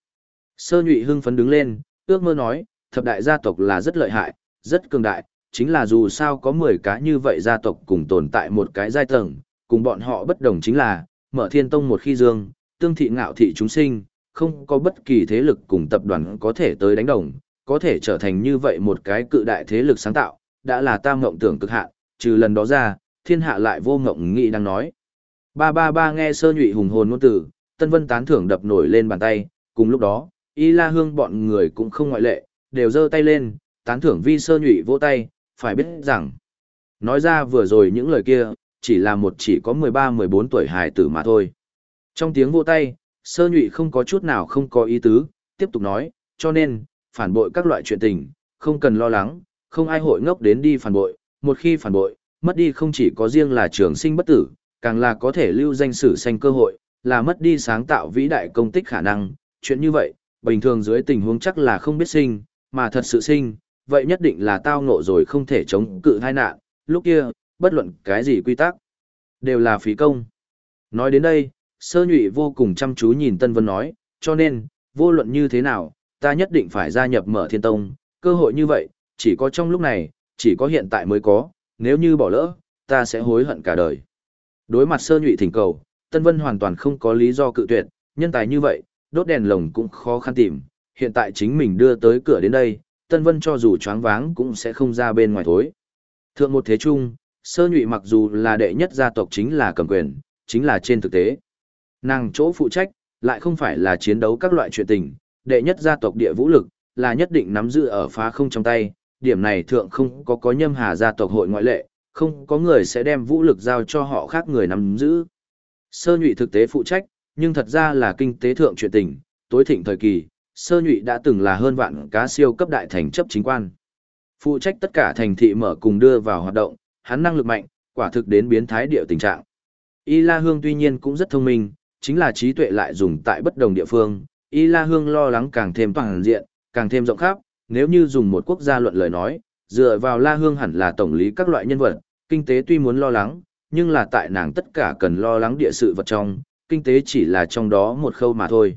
Sơ nhụy hưng phấn đứng lên, ước mơ nói, thập đại gia tộc là rất lợi hại, rất cường đại, chính là dù sao có 10 cá như vậy gia tộc cùng tồn tại một cái giai tầng, cùng bọn họ bất đồng chính là, mở thiên tông một khi dương, tương thị ngạo thị chúng sinh, không có bất kỳ thế lực cùng tập đoàn có thể tới đánh đồng, có thể trở thành như vậy một cái cự đại thế lực sáng tạo, đã là ta mộng tưởng cực hạn, trừ lần đó ra, thiên hạ lại vô mộng nghĩ đang nói. Ba ba ba nghe sơ nhụy hùng hồn ngôn tử, Tân Vân tán thưởng đập nổi lên bàn tay, cùng lúc đó, Y La Hương bọn người cũng không ngoại lệ, đều giơ tay lên, tán thưởng vi sơ nhụy vỗ tay, phải biết rằng, nói ra vừa rồi những lời kia, chỉ là một chỉ có 13-14 tuổi hài tử mà thôi. Trong tiếng vỗ tay, sơ nhụy không có chút nào không có ý tứ, tiếp tục nói, cho nên, phản bội các loại chuyện tình, không cần lo lắng, không ai hội ngốc đến đi phản bội, một khi phản bội, mất đi không chỉ có riêng là trường sinh bất tử, càng là có thể lưu danh sử sanh cơ hội, là mất đi sáng tạo vĩ đại công tích khả năng, chuyện như vậy, bình thường dưới tình huống chắc là không biết sinh, mà thật sự sinh, vậy nhất định là tao ngộ rồi không thể chống cự tai nạn, lúc kia, bất luận cái gì quy tắc, đều là phí công. Nói đến đây, sơ nhụy vô cùng chăm chú nhìn Tân Vân nói, cho nên, vô luận như thế nào, ta nhất định phải gia nhập mở thiên tông, cơ hội như vậy, chỉ có trong lúc này, chỉ có hiện tại mới có, nếu như bỏ lỡ, ta sẽ hối hận cả đời. Đối mặt sơ nhụy thỉnh cầu, Tân Vân hoàn toàn không có lý do cự tuyệt, nhân tài như vậy, đốt đèn lồng cũng khó khăn tìm, hiện tại chính mình đưa tới cửa đến đây, Tân Vân cho dù choáng váng cũng sẽ không ra bên ngoài thối. Thượng một thế trung, sơ nhụy mặc dù là đệ nhất gia tộc chính là cầm quyền, chính là trên thực tế. Nàng chỗ phụ trách, lại không phải là chiến đấu các loại chuyện tình, đệ nhất gia tộc địa vũ lực, là nhất định nắm giữ ở phá không trong tay, điểm này thượng không có có nhâm hà gia tộc hội ngoại lệ, không có người sẽ đem vũ lực giao cho họ khác người nắm giữ. Sơ nhụy thực tế phụ trách, nhưng thật ra là kinh tế thượng chuyện tình, tối thịnh thời kỳ, sơ nhụy đã từng là hơn vạn cá siêu cấp đại thành chấp chính quan. Phụ trách tất cả thành thị mở cùng đưa vào hoạt động, hắn năng lực mạnh, quả thực đến biến thái địa tình trạng. Y La Hương tuy nhiên cũng rất thông minh, chính là trí tuệ lại dùng tại bất đồng địa phương. Y La Hương lo lắng càng thêm toàn diện, càng thêm rộng khắp, nếu như dùng một quốc gia luận lời nói, dựa vào La Hương hẳn là tổng lý các loại nhân vật, kinh tế tuy muốn lo lắng, nhưng là tại nàng tất cả cần lo lắng địa sự vật trong, kinh tế chỉ là trong đó một khâu mà thôi.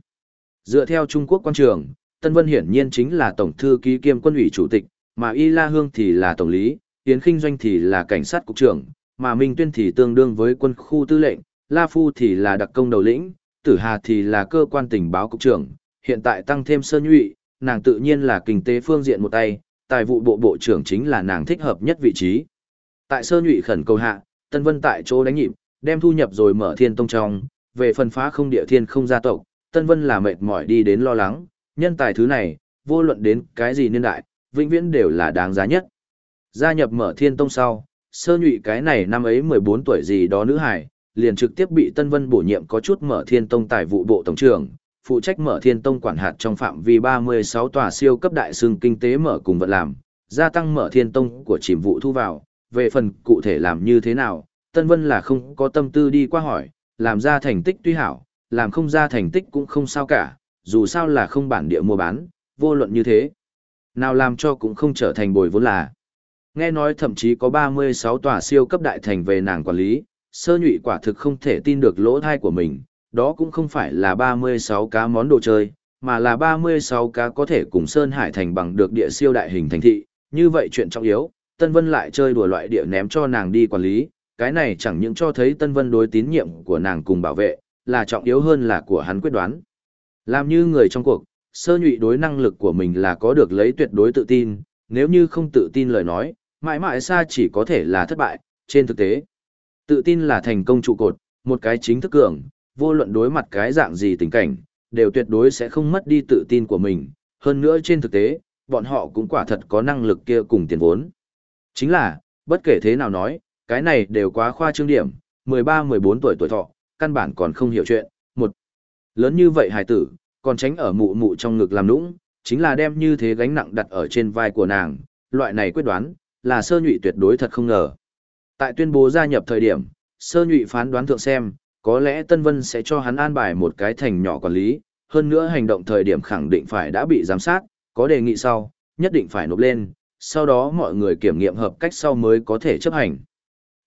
Dựa theo Trung Quốc quan trường, Tân Vân hiển nhiên chính là tổng thư ký kiêm quân ủy chủ tịch, mà Y La Hương thì là tổng lý, Yến Kinh Doanh thì là cảnh sát cục trưởng, mà Minh Tuyên thì tương đương với quân khu tư lệnh, La Phu thì là đặc công đầu lĩnh, Tử Hà thì là cơ quan tình báo cục trưởng, hiện tại tăng thêm Sơ Nhụy, nàng tự nhiên là kinh tế phương diện một tay, tài vụ bộ bộ trưởng chính là nàng thích hợp nhất vị trí. Tại Sơ Nhụy khẩn cầu hạ, Tân Vân tại chỗ đánh nhịp, đem thu nhập rồi mở thiên tông trong, về phần phá không địa thiên không gia tộc, Tân Vân là mệt mỏi đi đến lo lắng, nhân tài thứ này, vô luận đến cái gì niên đại, vĩnh viễn đều là đáng giá nhất. Gia nhập mở thiên tông sau, sơ nhụy cái này năm ấy 14 tuổi gì đó nữ hải, liền trực tiếp bị Tân Vân bổ nhiệm có chút mở thiên tông tài vụ bộ tổng trưởng, phụ trách mở thiên tông quản hạt trong phạm vi 36 tòa siêu cấp đại xương kinh tế mở cùng vận làm, gia tăng mở thiên tông của chìm vụ thu vào, về phần cụ thể làm như thế nào, Tân Vân là không có tâm tư đi qua hỏi, làm ra thành tích tuy hảo, làm không ra thành tích cũng không sao cả, dù sao là không bản địa mua bán, vô luận như thế. Nào làm cho cũng không trở thành bồi vốn là. Nghe nói thậm chí có 36 tòa siêu cấp đại thành về nàng quản lý, sơ nhụy quả thực không thể tin được lỗ thai của mình, đó cũng không phải là 36 cá món đồ chơi, mà là 36 cá có thể cùng Sơn Hải thành bằng được địa siêu đại hình thành thị, như vậy chuyện trọng yếu, Tân Vân lại chơi đùa loại địa ném cho nàng đi quản lý, cái này chẳng những cho thấy Tân Vân đối tín nhiệm của nàng cùng bảo vệ, là trọng yếu hơn là của hắn quyết đoán. Làm như người trong cuộc, sơ nhụy đối năng lực của mình là có được lấy tuyệt đối tự tin, nếu như không tự tin lời nói, mãi mãi xa chỉ có thể là thất bại, trên thực tế. Tự tin là thành công trụ cột, một cái chính thức cường, vô luận đối mặt cái dạng gì tình cảnh, đều tuyệt đối sẽ không mất đi tự tin của mình, hơn nữa trên thực tế, bọn họ cũng quả thật có năng lực kia cùng tiền vốn. Chính là, bất kể thế nào nói, cái này đều quá khoa trương điểm, 13-14 tuổi tuổi thọ, căn bản còn không hiểu chuyện. Một, lớn như vậy hài tử, còn tránh ở mụ mụ trong ngực làm nũng, chính là đem như thế gánh nặng đặt ở trên vai của nàng, loại này quyết đoán, là sơ nhụy tuyệt đối thật không ngờ. Tại tuyên bố gia nhập thời điểm, sơ nhụy phán đoán thượng xem, có lẽ Tân Vân sẽ cho hắn an bài một cái thành nhỏ quản lý, hơn nữa hành động thời điểm khẳng định phải đã bị giám sát, có đề nghị sau, nhất định phải nộp lên, sau đó mọi người kiểm nghiệm hợp cách sau mới có thể chấp hành.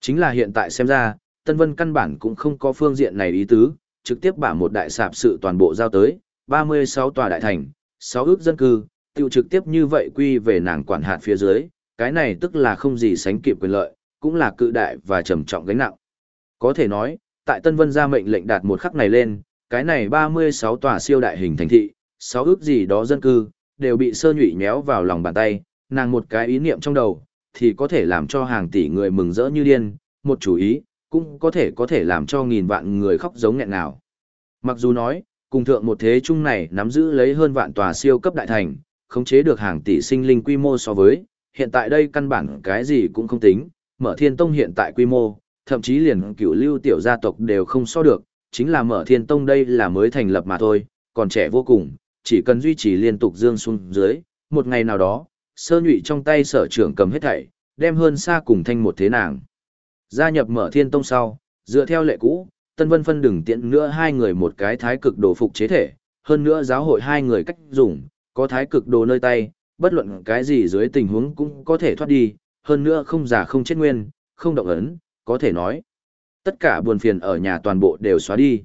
Chính là hiện tại xem ra, Tân Vân căn bản cũng không có phương diện này ý tứ, trực tiếp bả một đại sạp sự toàn bộ giao tới, 36 tòa đại thành, 6 ước dân cư, tiêu trực tiếp như vậy quy về nàng quản hạt phía dưới, cái này tức là không gì sánh kịp quyền lợi, cũng là cự đại và trầm trọng gánh nặng. Có thể nói, tại Tân Vân ra mệnh lệnh đạt một khắc này lên, cái này 36 tòa siêu đại hình thành thị, 6 ước gì đó dân cư, đều bị sơ nhụy nhéo vào lòng bàn tay, nàng một cái ý niệm trong đầu, thì có thể làm cho hàng tỷ người mừng rỡ như điên, một chủ ý, cũng có thể có thể làm cho nghìn vạn người khóc giống nghẹn nào. Mặc dù nói, cùng thượng một thế chung này nắm giữ lấy hơn vạn tòa siêu cấp đại thành, khống chế được hàng tỷ sinh linh quy mô so với, hiện tại đây căn bản cái gì cũng không tính, mở thiên tông hiện tại quy mô, thậm chí liền cửu lưu tiểu gia tộc đều không so được, chính là mở thiên tông đây là mới thành lập mà thôi, còn trẻ vô cùng, chỉ cần duy trì liên tục dương xuống dưới, một ngày nào đó, sơ nhụy trong tay sở trưởng cầm hết thảy, đem hơn xa cùng thanh một thế nàng. Gia nhập mở thiên tông sau, dựa theo lệ cũ, Tân Vân phân đừng tiện nữa hai người một cái thái cực đồ phục chế thể, hơn nữa giáo hội hai người cách dùng, có thái cực đồ nơi tay, bất luận cái gì dưới tình huống cũng có thể thoát đi, hơn nữa không giả không chết nguyên, không động ấn, có thể nói. Tất cả buồn phiền ở nhà toàn bộ đều xóa đi.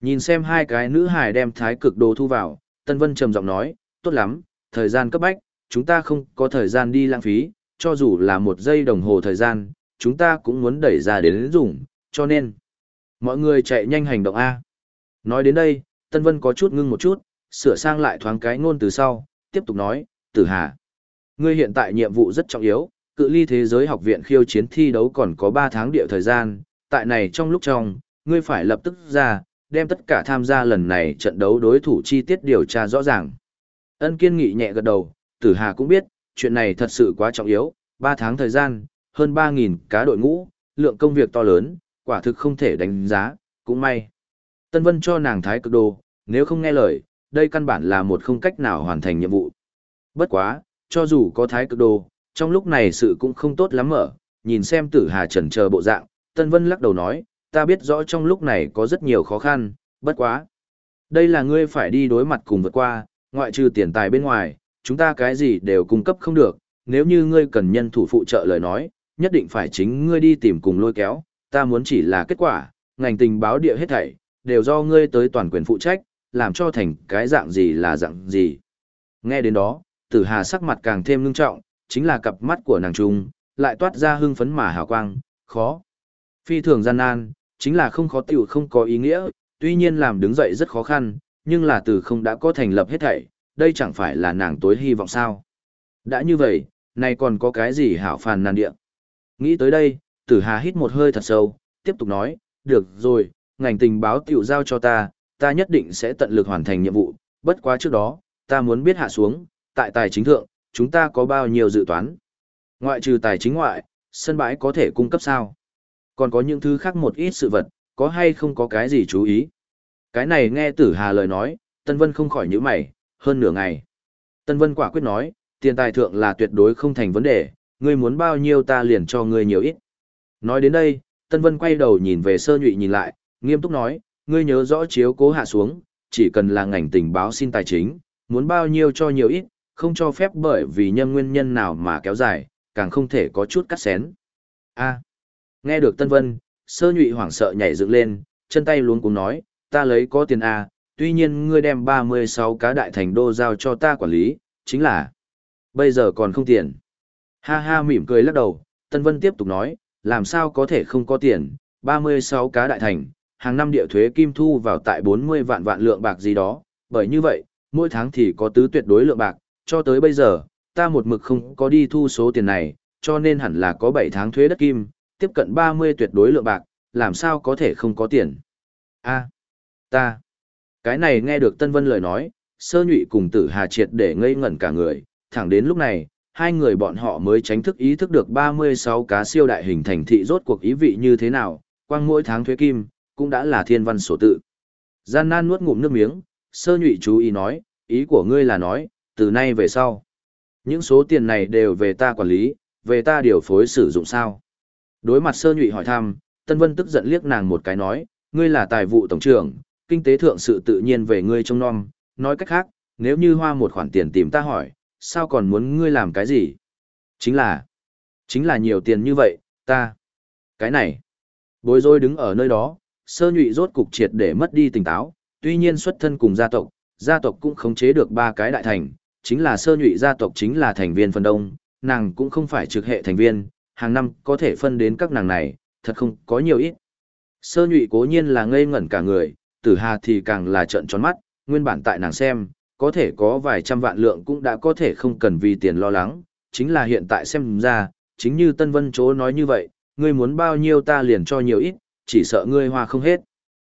Nhìn xem hai cái nữ hài đem thái cực đồ thu vào, Tân Vân trầm giọng nói, tốt lắm, thời gian cấp bách, chúng ta không có thời gian đi lãng phí, cho dù là một giây đồng hồ thời gian, chúng ta cũng muốn đẩy ra đến dùng, cho nên, mọi người chạy nhanh hành động A. Nói đến đây, Tân Vân có chút ngưng một chút, sửa sang lại thoáng cái ngôn từ sau, tiếp tục nói, tử hà. Ngươi hiện tại nhiệm vụ rất trọng yếu, cự ly thế giới học viện khiêu chiến thi đấu còn có 3 tháng địa thời gian, tại này trong lúc trong, ngươi phải lập tức ra, đem tất cả tham gia lần này trận đấu đối thủ chi tiết điều tra rõ ràng. Ân kiên nghị nhẹ gật đầu, tử hà cũng biết, chuyện này thật sự quá trọng yếu, 3 tháng thời gian, hơn 3.000 cá đội ngũ, lượng công việc to lớn, quả thực không thể đánh giá, cũng may. Tân Vân cho nàng thái cực đồ, nếu không nghe lời, đây căn bản là một không cách nào hoàn thành nhiệm vụ. Bất quá, cho dù có thái cực đồ, trong lúc này sự cũng không tốt lắm mở, nhìn xem tử hà trần chờ bộ dạng, Tân Vân lắc đầu nói, ta biết rõ trong lúc này có rất nhiều khó khăn, bất quá. Đây là ngươi phải đi đối mặt cùng vượt qua, ngoại trừ tiền tài bên ngoài, chúng ta cái gì đều cung cấp không được, nếu như ngươi cần nhân thủ phụ trợ lời nói, nhất định phải chính ngươi đi tìm cùng lôi kéo, ta muốn chỉ là kết quả, ngành tình báo địa hết thảy, đều do ngươi tới toàn quyền phụ trách, làm cho thành cái dạng gì là dạng gì. Nghe đến đó, tử hà sắc mặt càng thêm ngưng trọng, chính là cặp mắt của nàng trung, lại toát ra hưng phấn mà hào quang, khó. Phi thường gian nan, chính là không khó tiểu không có ý nghĩa, tuy nhiên làm đứng dậy rất khó khăn, nhưng là từ không đã có thành lập hết thảy, đây chẳng phải là nàng tối hy vọng sao. Đã như vậy, này còn có cái gì hảo phàn nàn địa. Nghĩ tới đây, tử hà hít một hơi thật sâu, tiếp tục nói, được rồi, ngành tình báo tiểu giao cho ta, ta nhất định sẽ tận lực hoàn thành nhiệm vụ, bất quá trước đó, ta muốn biết hạ xuống, tại tài chính thượng, chúng ta có bao nhiêu dự toán. Ngoại trừ tài chính ngoại, sân bãi có thể cung cấp sao? Còn có những thứ khác một ít sự vật, có hay không có cái gì chú ý? Cái này nghe tử hà lời nói, Tân Vân không khỏi nhíu mày, hơn nửa ngày. Tân Vân quả quyết nói, tiền tài thượng là tuyệt đối không thành vấn đề, ngươi muốn bao nhiêu ta liền cho ngươi nhiều ít. Nói đến đây, Tân Vân quay đầu nhìn về sơ nhụy nhìn lại, nghiêm túc nói, ngươi nhớ rõ chiếu cố hạ xuống, chỉ cần là ngành tình báo xin tài chính, muốn bao nhiêu cho nhiều ít, không cho phép bởi vì nhân nguyên nhân nào mà kéo dài, càng không thể có chút cắt xén. A. À, nghe được Tân Vân, sơ nhụy hoảng sợ nhảy dựng lên, chân tay luống cuống nói, ta lấy có tiền A, tuy nhiên ngươi đem 36 cá đại thành đô giao cho ta quản lý, chính là bây giờ còn không tiền. Ha ha mỉm cười lắc đầu, Tân Vân tiếp tục nói, làm sao có thể không có tiền, 36 cá đại thành, hàng năm địa thuế kim thu vào tại 40 vạn vạn lượng bạc gì đó, bởi như vậy, mỗi tháng thì có tứ tuyệt đối lượng bạc, cho tới bây giờ, ta một mực không có đi thu số tiền này, cho nên hẳn là có 7 tháng thuế đất kim, tiếp cận 30 tuyệt đối lượng bạc, làm sao có thể không có tiền. a ta, cái này nghe được Tân Vân lời nói, sơ nhụy cùng tử hà triệt để ngây ngẩn cả người, thẳng đến lúc này, hai người bọn họ mới tránh thức ý thức được 36 cá siêu đại hình thành thị rốt cuộc ý vị như thế nào, quang mỗi tháng thuế kim, cũng đã là thiên văn sổ tự. Gian nan nuốt ngụm nước miếng, sơ nhụy chú ý nói, ý của ngươi là nói, từ nay về sau. Những số tiền này đều về ta quản lý, về ta điều phối sử dụng sao. Đối mặt sơ nhụy hỏi thăm, Tân Vân tức giận liếc nàng một cái nói, ngươi là tài vụ tổng trưởng, kinh tế thượng sự tự nhiên về ngươi trông nom, nói cách khác, nếu như hoa một khoản tiền tìm ta hỏi, sao còn muốn ngươi làm cái gì? Chính là, chính là nhiều tiền như vậy, ta, cái này, bối rối đứng ở nơi đó, sơ nhụy rốt cục triệt để mất đi tỉnh táo, tuy nhiên xuất thân cùng gia tộc, gia tộc cũng khống chế được ba cái đại thành, chính là sơ nhụy gia tộc chính là thành viên phần đông, nàng cũng không phải trực hệ thành viên, hàng năm có thể phân đến các nàng này, thật không có nhiều ít. Sơ nhụy cố nhiên là ngây ngẩn cả người, tử hà thì càng là trợn tròn mắt, nguyên bản tại nàng xem, có thể có vài trăm vạn lượng cũng đã có thể không cần vì tiền lo lắng, chính là hiện tại xem ra, chính như Tân Vân Chố nói như vậy, ngươi muốn bao nhiêu ta liền cho nhiều ít, chỉ sợ ngươi hoa không hết.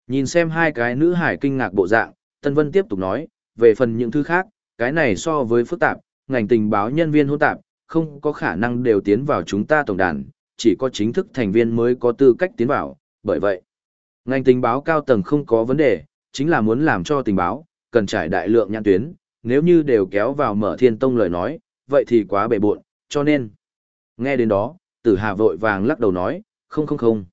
Nhìn xem hai cái nữ hải kinh ngạc bộ dạng, Tân Vân tiếp tục nói, về phần những thứ khác, cái này so với phức tạp, ngành tình báo nhân viên hỗn tạp, không có khả năng đều tiến vào chúng ta tổng đàn, chỉ có chính thức thành viên mới có tư cách tiến vào, bởi vậy, ngành tình báo cao tầng không có vấn đề, chính là muốn làm cho tình báo, cần trải đại lượng nhãn tuyến, nếu như đều kéo vào mở thiên tông lời nói, vậy thì quá bể buộn, cho nên. Nghe đến đó, tử hà vội vàng lắc đầu nói, không không không.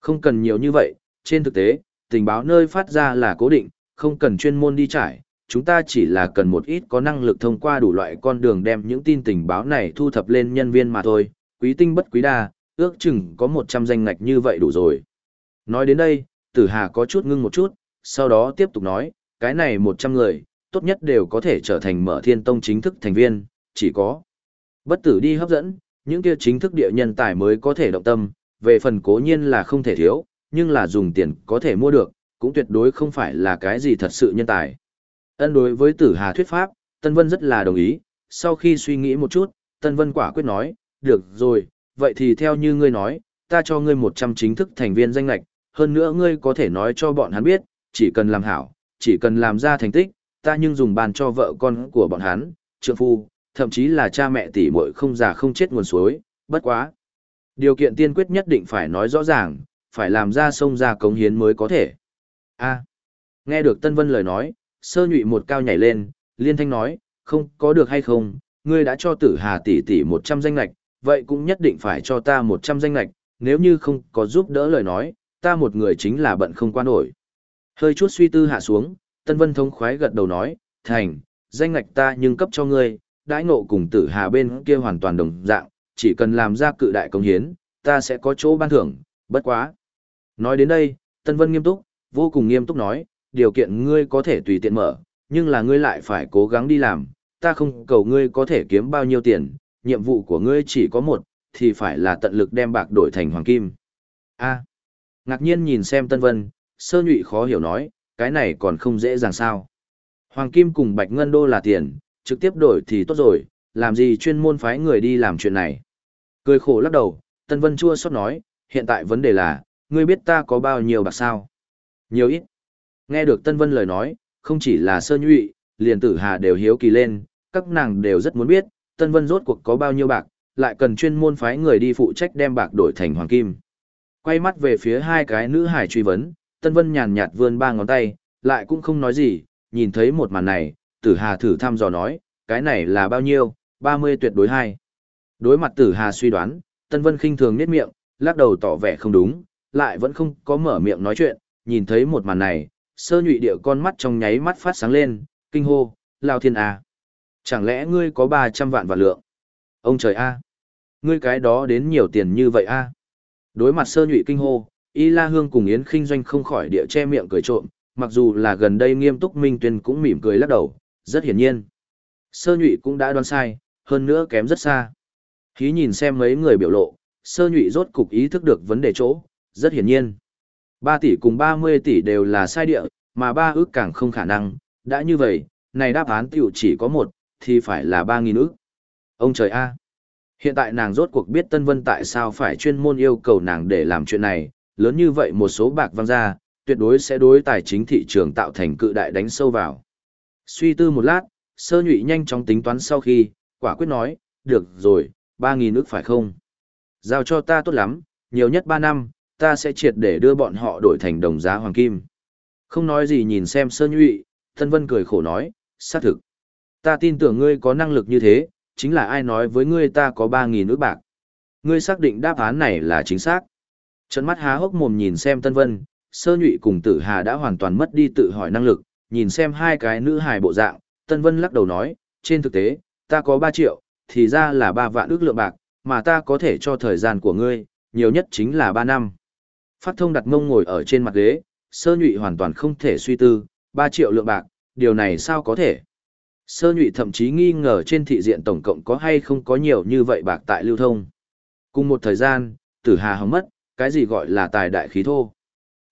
Không cần nhiều như vậy, trên thực tế, tình báo nơi phát ra là cố định, không cần chuyên môn đi trải, chúng ta chỉ là cần một ít có năng lực thông qua đủ loại con đường đem những tin tình báo này thu thập lên nhân viên mà thôi, quý tinh bất quý đa, ước chừng có 100 danh ngạch như vậy đủ rồi. Nói đến đây, tử hà có chút ngưng một chút, sau đó tiếp tục nói, cái này 100 người, tốt nhất đều có thể trở thành mở thiên tông chính thức thành viên, chỉ có bất tử đi hấp dẫn, những kia chính thức địa nhân tài mới có thể động tâm, về phần cố nhiên là không thể thiếu, nhưng là dùng tiền có thể mua được, cũng tuyệt đối không phải là cái gì thật sự nhân tài. Ân đối với tử hà thuyết pháp, Tân Vân rất là đồng ý, sau khi suy nghĩ một chút, Tân Vân quả quyết nói, được rồi, vậy thì theo như ngươi nói, ta cho ngươi 100 chính thức thành viên danh lạch, hơn nữa ngươi có thể nói cho bọn hắn biết, chỉ cần làm hảo, chỉ cần làm ra thành tích, ta nhưng dùng bàn cho vợ con của bọn hắn, trượng phu, thậm chí là cha mẹ tỷ muội không già không chết nguồn suối, bất quá. Điều kiện tiên quyết nhất định phải nói rõ ràng, phải làm ra sông ra cống hiến mới có thể. A. nghe được Tân Vân lời nói, sơ nhụy một cao nhảy lên, liên thanh nói, không có được hay không, ngươi đã cho tử hà tỷ tỷ 100 danh lạch, vậy cũng nhất định phải cho ta 100 danh lạch, nếu như không có giúp đỡ lời nói, ta một người chính là bận không qua nổi. Hơi chút suy tư hạ xuống, Tân Vân thống khoái gật đầu nói, thành, danh lạch ta nhưng cấp cho ngươi, đãi ngộ cùng tử hà bên kia hoàn toàn đồng dạng, chỉ cần làm ra cự đại công hiến, ta sẽ có chỗ ban thưởng, bất quá. Nói đến đây, Tân Vân nghiêm túc, vô cùng nghiêm túc nói, điều kiện ngươi có thể tùy tiện mở, nhưng là ngươi lại phải cố gắng đi làm, ta không cầu ngươi có thể kiếm bao nhiêu tiền, nhiệm vụ của ngươi chỉ có một, thì phải là tận lực đem bạc đổi thành hoàng kim. A. ngạc nhiên nhìn xem Tân Vân, sơ nhụy khó hiểu nói, cái này còn không dễ dàng sao. Hoàng kim cùng bạch ngân đô là tiền, trực tiếp đổi thì tốt rồi, làm gì chuyên môn phái người đi làm chuyện này. Cười khổ lắc đầu, Tân Vân chua xót nói, hiện tại vấn đề là, ngươi biết ta có bao nhiêu bạc sao? Nhiều ít. Nghe được Tân Vân lời nói, không chỉ là sơ nhụy, liền tử hà đều hiếu kỳ lên, các nàng đều rất muốn biết, Tân Vân rốt cuộc có bao nhiêu bạc, lại cần chuyên môn phái người đi phụ trách đem bạc đổi thành hoàng kim. Quay mắt về phía hai cái nữ hải truy vấn, Tân Vân nhàn nhạt vươn ba ngón tay, lại cũng không nói gì, nhìn thấy một màn này, tử hà thử thăm dò nói, cái này là bao nhiêu, 30 tuyệt đối hai. Đối mặt tử hà suy đoán, Tân Vân khinh thường nét miệng, lắc đầu tỏ vẻ không đúng, lại vẫn không có mở miệng nói chuyện, nhìn thấy một màn này, sơ nhụy địa con mắt trong nháy mắt phát sáng lên, kinh hô, lao thiên à. Chẳng lẽ ngươi có 300 vạn vạn lượng? Ông trời a, Ngươi cái đó đến nhiều tiền như vậy a? Đối mặt sơ nhụy kinh hô, Y La Hương cùng Yến Kinh Doanh không khỏi địa che miệng cười trộm, mặc dù là gần đây nghiêm túc Minh Tuyên cũng mỉm cười lắc đầu, rất hiển nhiên. Sơ nhụy cũng đã đoán sai, hơn nữa kém rất xa. Khí nhìn xem mấy người biểu lộ, sơ nhụy rốt cục ý thức được vấn đề chỗ, rất hiển nhiên. 3 tỷ cùng 30 tỷ đều là sai địa, mà ba ước càng không khả năng, đã như vậy, này đáp án tiểu chỉ có một, thì phải là 3.000 ước. Ông trời a! Hiện tại nàng rốt cuộc biết Tân Vân tại sao phải chuyên môn yêu cầu nàng để làm chuyện này, lớn như vậy một số bạc văng ra, tuyệt đối sẽ đối tài chính thị trường tạo thành cự đại đánh sâu vào. Suy tư một lát, sơ nhụy nhanh chóng tính toán sau khi, quả quyết nói, được rồi, 3.000 ước phải không? Giao cho ta tốt lắm, nhiều nhất 3 năm, ta sẽ triệt để đưa bọn họ đổi thành đồng giá hoàng kim. Không nói gì nhìn xem sơ nhụy, Tân Vân cười khổ nói, xác thực. Ta tin tưởng ngươi có năng lực như thế, chính là ai nói với ngươi ta có 3.000 ước bạc. Ngươi xác định đáp án này là chính xác. Trận mắt há hốc mồm nhìn xem Tân Vân, sơ nhụy cùng tử hà đã hoàn toàn mất đi tự hỏi năng lực, nhìn xem hai cái nữ hài bộ dạng, Tân Vân lắc đầu nói, trên thực tế, ta có 3 triệu, thì ra là 3 vạn ước lượng bạc, mà ta có thể cho thời gian của ngươi, nhiều nhất chính là 3 năm. Phát thông đặt mông ngồi ở trên mặt ghế, sơ nhụy hoàn toàn không thể suy tư, 3 triệu lượng bạc, điều này sao có thể? Sơ nhụy thậm chí nghi ngờ trên thị diện tổng cộng có hay không có nhiều như vậy bạc tại lưu thông. Cùng một thời gian, tử hà hóng mất, cái gì gọi là tài đại khí thô?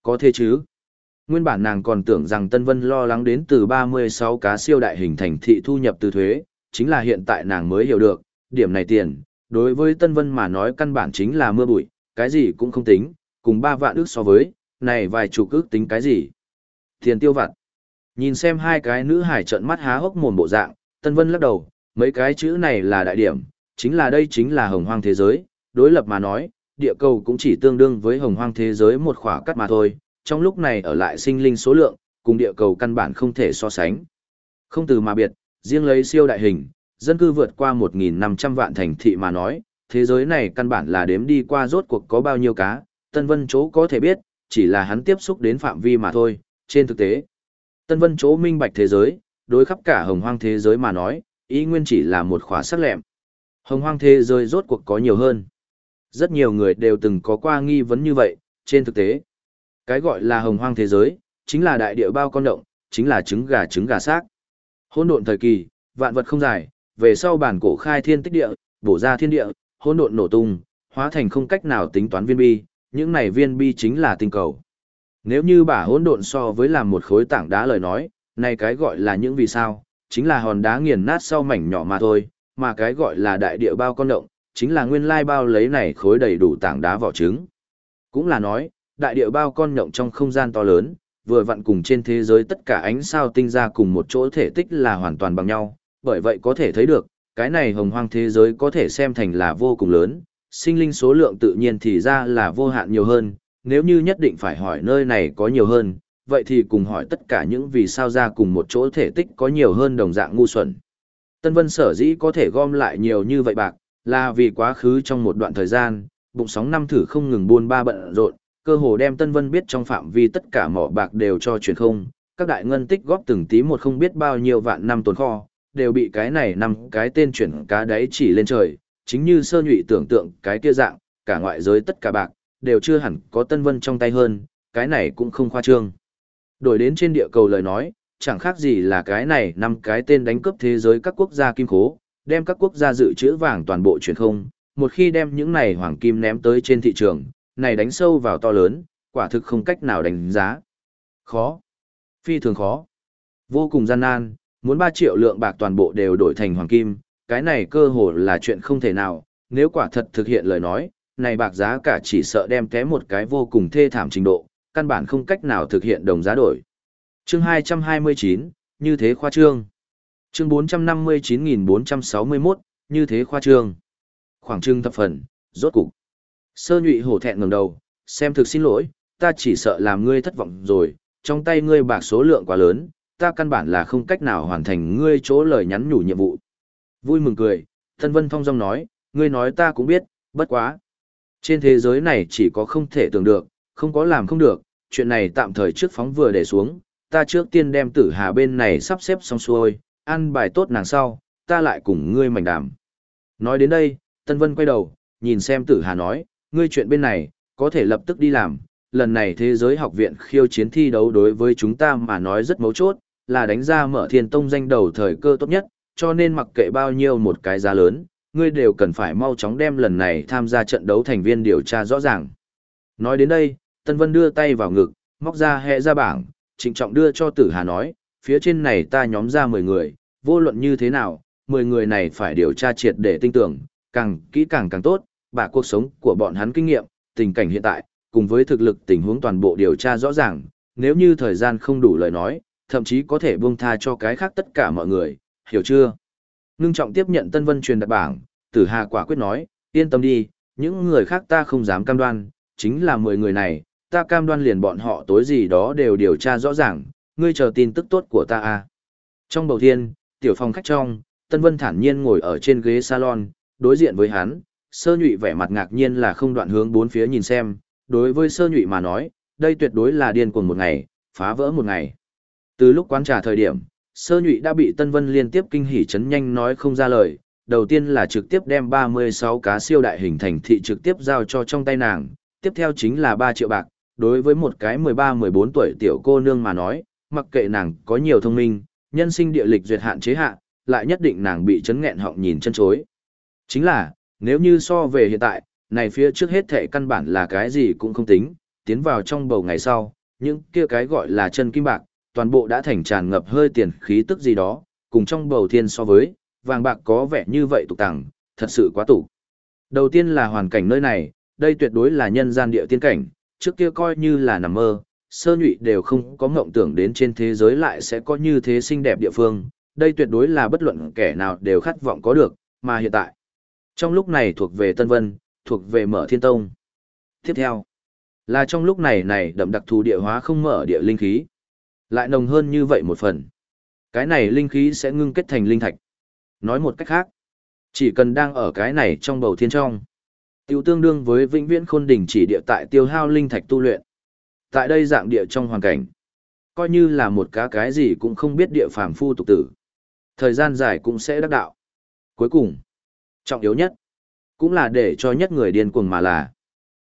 Có thế chứ? Nguyên bản nàng còn tưởng rằng Tân Vân lo lắng đến từ 36 cá siêu đại hình thành thị thu nhập từ thuế, chính là hiện tại nàng mới hiểu được, điểm này tiền, đối với Tân Vân mà nói căn bản chính là mưa bụi, cái gì cũng không tính, cùng ba vạn ước so với, này vài chục ước tính cái gì? Tiền tiêu vặt. Nhìn xem hai cái nữ hải trợn mắt há hốc mồm bộ dạng, Tân Vân lắc đầu, mấy cái chữ này là đại điểm, chính là đây chính là hồng hoang thế giới, đối lập mà nói, địa cầu cũng chỉ tương đương với hồng hoang thế giới một khỏa cắt mà thôi, trong lúc này ở lại sinh linh số lượng, cùng địa cầu căn bản không thể so sánh. Không từ mà biệt, riêng lấy siêu đại hình, dân cư vượt qua 1.500 vạn thành thị mà nói, thế giới này căn bản là đếm đi qua rốt cuộc có bao nhiêu cá, Tân Vân chỗ có thể biết, chỉ là hắn tiếp xúc đến phạm vi mà thôi, trên thực tế. Tân Vân chỗ minh bạch thế giới, đối khắp cả hồng hoang thế giới mà nói, ý nguyên chỉ là một khóa sắc lẹm. Hồng hoang thế giới rốt cuộc có nhiều hơn. Rất nhiều người đều từng có qua nghi vấn như vậy, trên thực tế. Cái gọi là hồng hoang thế giới, chính là đại địa bao con động, chính là trứng gà trứng gà xác. Hỗn độn thời kỳ, vạn vật không dài, về sau bản cổ khai thiên tích địa, bổ ra thiên địa, hỗn độn nổ tung, hóa thành không cách nào tính toán viên bi, những này viên bi chính là tinh cầu. Nếu như bả hỗn độn so với làm một khối tảng đá lời nói, này cái gọi là những vì sao, chính là hòn đá nghiền nát sau mảnh nhỏ mà thôi, mà cái gọi là đại địa bao con động, chính là nguyên lai bao lấy này khối đầy đủ tảng đá vỏ trứng. Cũng là nói, đại địa bao con động trong không gian to lớn, vừa vặn cùng trên thế giới tất cả ánh sao tinh ra cùng một chỗ thể tích là hoàn toàn bằng nhau, bởi vậy có thể thấy được, cái này hồng hoang thế giới có thể xem thành là vô cùng lớn, sinh linh số lượng tự nhiên thì ra là vô hạn nhiều hơn, nếu như nhất định phải hỏi nơi này có nhiều hơn, vậy thì cùng hỏi tất cả những vì sao ra cùng một chỗ thể tích có nhiều hơn đồng dạng ngu xuẩn. Tân Vân sở dĩ có thể gom lại nhiều như vậy bạc, là vì quá khứ trong một đoạn thời gian, bụng sóng năm thử không ngừng buôn ba bận rộn, cơ hồ đem Tân Vân biết trong phạm vi tất cả mỏ bạc đều cho truyền không, các đại ngân tích góp từng tí một không biết bao nhiêu vạn năm tồn kho, đều bị cái này năm cái tên chuyển cá đáy chỉ lên trời, chính như sơ nhụy tưởng tượng cái kia dạng, cả ngoại giới tất cả bạc, đều chưa hẳn có Tân Vân trong tay hơn, cái này cũng không khoa trương. Đổi đến trên địa cầu lời nói, chẳng khác gì là cái này năm cái tên đánh cướp thế giới các quốc gia kim khố, đem các quốc gia dự trữ vàng toàn bộ chuyển không, một khi đem những này hoàng kim ném tới trên thị trường, này đánh sâu vào to lớn, quả thực không cách nào đánh giá. Khó. Phi thường khó. Vô cùng gian nan, muốn 3 triệu lượng bạc toàn bộ đều đổi thành hoàng kim, cái này cơ hồ là chuyện không thể nào, nếu quả thật thực hiện lời nói, này bạc giá cả chỉ sợ đem té một cái vô cùng thê thảm trình độ, căn bản không cách nào thực hiện đồng giá đổi. Chương 229, như thế khoa trương. Chương 459461, như thế khoa trương. Khoảng trưng thập phần, rốt cục. Sơ nhụy hổ thẹn ngẩng đầu, xem thực xin lỗi, ta chỉ sợ làm ngươi thất vọng rồi, trong tay ngươi bạc số lượng quá lớn, ta căn bản là không cách nào hoàn thành ngươi chỗ lời nhắn nhủ nhiệm vụ. Vui mừng cười, Thân Vân thong Dong nói, ngươi nói ta cũng biết, bất quá. Trên thế giới này chỉ có không thể tưởng được, không có làm không được, chuyện này tạm thời trước phóng vừa để xuống, ta trước tiên đem tử hà bên này sắp xếp xong xuôi, ăn bài tốt nàng sau, ta lại cùng ngươi mảnh đàm. Nói đến đây, Tân Vân quay đầu, nhìn xem tử hà nói, ngươi chuyện bên này, có thể lập tức đi làm, lần này thế giới học viện khiêu chiến thi đấu đối với chúng ta mà nói rất mấu chốt, là đánh ra mở thiên tông danh đầu thời cơ tốt nhất, cho nên mặc kệ bao nhiêu một cái giá lớn, ngươi đều cần phải mau chóng đem lần này tham gia trận đấu thành viên điều tra rõ ràng. Nói đến đây, Tân Vân đưa tay vào ngực, móc ra hệ ra bảng, trịnh trọng đưa cho tử hà nói, phía trên này ta nhóm ra 10 người, vô luận như thế nào, 10 người này phải điều tra triệt để tinh tưởng, càng kỹ càng càng tốt, bà cuộc sống của bọn hắn kinh nghiệm, tình cảnh hiện tại, cùng với thực lực tình huống toàn bộ điều tra rõ ràng, nếu như thời gian không đủ lời nói, thậm chí có thể buông tha cho cái khác tất cả mọi người, hiểu chưa? Ngưng trọng tiếp nhận Tân Vân truyền đặt bảng, Tử Hà quả quyết nói, yên tâm đi, những người khác ta không dám cam đoan, chính là 10 người này, ta cam đoan liền bọn họ tối gì đó đều điều tra rõ ràng, ngươi chờ tin tức tốt của ta à. Trong bầu thiên, tiểu phòng khách trong, Tân Vân thản nhiên ngồi ở trên ghế salon, đối diện với hắn, sơ nhụy vẻ mặt ngạc nhiên là không đoạn hướng bốn phía nhìn xem, đối với sơ nhụy mà nói, đây tuyệt đối là điên cuồng một ngày, phá vỡ một ngày. Từ lúc quán trà thời điểm, sơ nhụy đã bị Tân Vân liên tiếp kinh hỉ chấn nhanh nói không ra lời, đầu tiên là trực tiếp đem 36 cá siêu đại hình thành thị trực tiếp giao cho trong tay nàng, tiếp theo chính là 3 triệu bạc, đối với một cái 13-14 tuổi tiểu cô nương mà nói, mặc kệ nàng có nhiều thông minh, nhân sinh địa lịch duyệt hạn chế hạ, lại nhất định nàng bị chấn nghẹn họng nhìn chân chối. Chính là, nếu như so về hiện tại, này phía trước hết thệ căn bản là cái gì cũng không tính, tiến vào trong bầu ngày sau, những kia cái gọi là chân kim bạc, toàn bộ đã thành tràn ngập hơi tiền khí tức gì đó, cùng trong bầu thiên so với, vàng bạc có vẻ như vậy tục tẳng, thật sự quá tục. Đầu tiên là hoàn cảnh nơi này, đây tuyệt đối là nhân gian địa tiên cảnh, trước kia coi như là nằm mơ, sơ nhụy đều không có mộng tưởng đến trên thế giới lại sẽ có như thế xinh đẹp địa phương, đây tuyệt đối là bất luận kẻ nào đều khát vọng có được, mà hiện tại. Trong lúc này thuộc về Tân Vân, thuộc về mở thiên tông. Tiếp theo, là trong lúc này này đậm đặc thù địa hóa không mở địa linh khí. Lại nồng hơn như vậy một phần. Cái này linh khí sẽ ngưng kết thành linh thạch. Nói một cách khác, chỉ cần đang ở cái này trong bầu thiên trong. Tiêu tương đương với vĩnh viễn khôn đỉnh chỉ địa tại tiêu hao linh thạch tu luyện. Tại đây dạng địa trong hoàn cảnh, coi như là một cá cái gì cũng không biết địa phàm phu tục tử. Thời gian dài cũng sẽ đắc đạo. Cuối cùng, trọng yếu nhất, cũng là để cho nhất người điên cuồng mà là.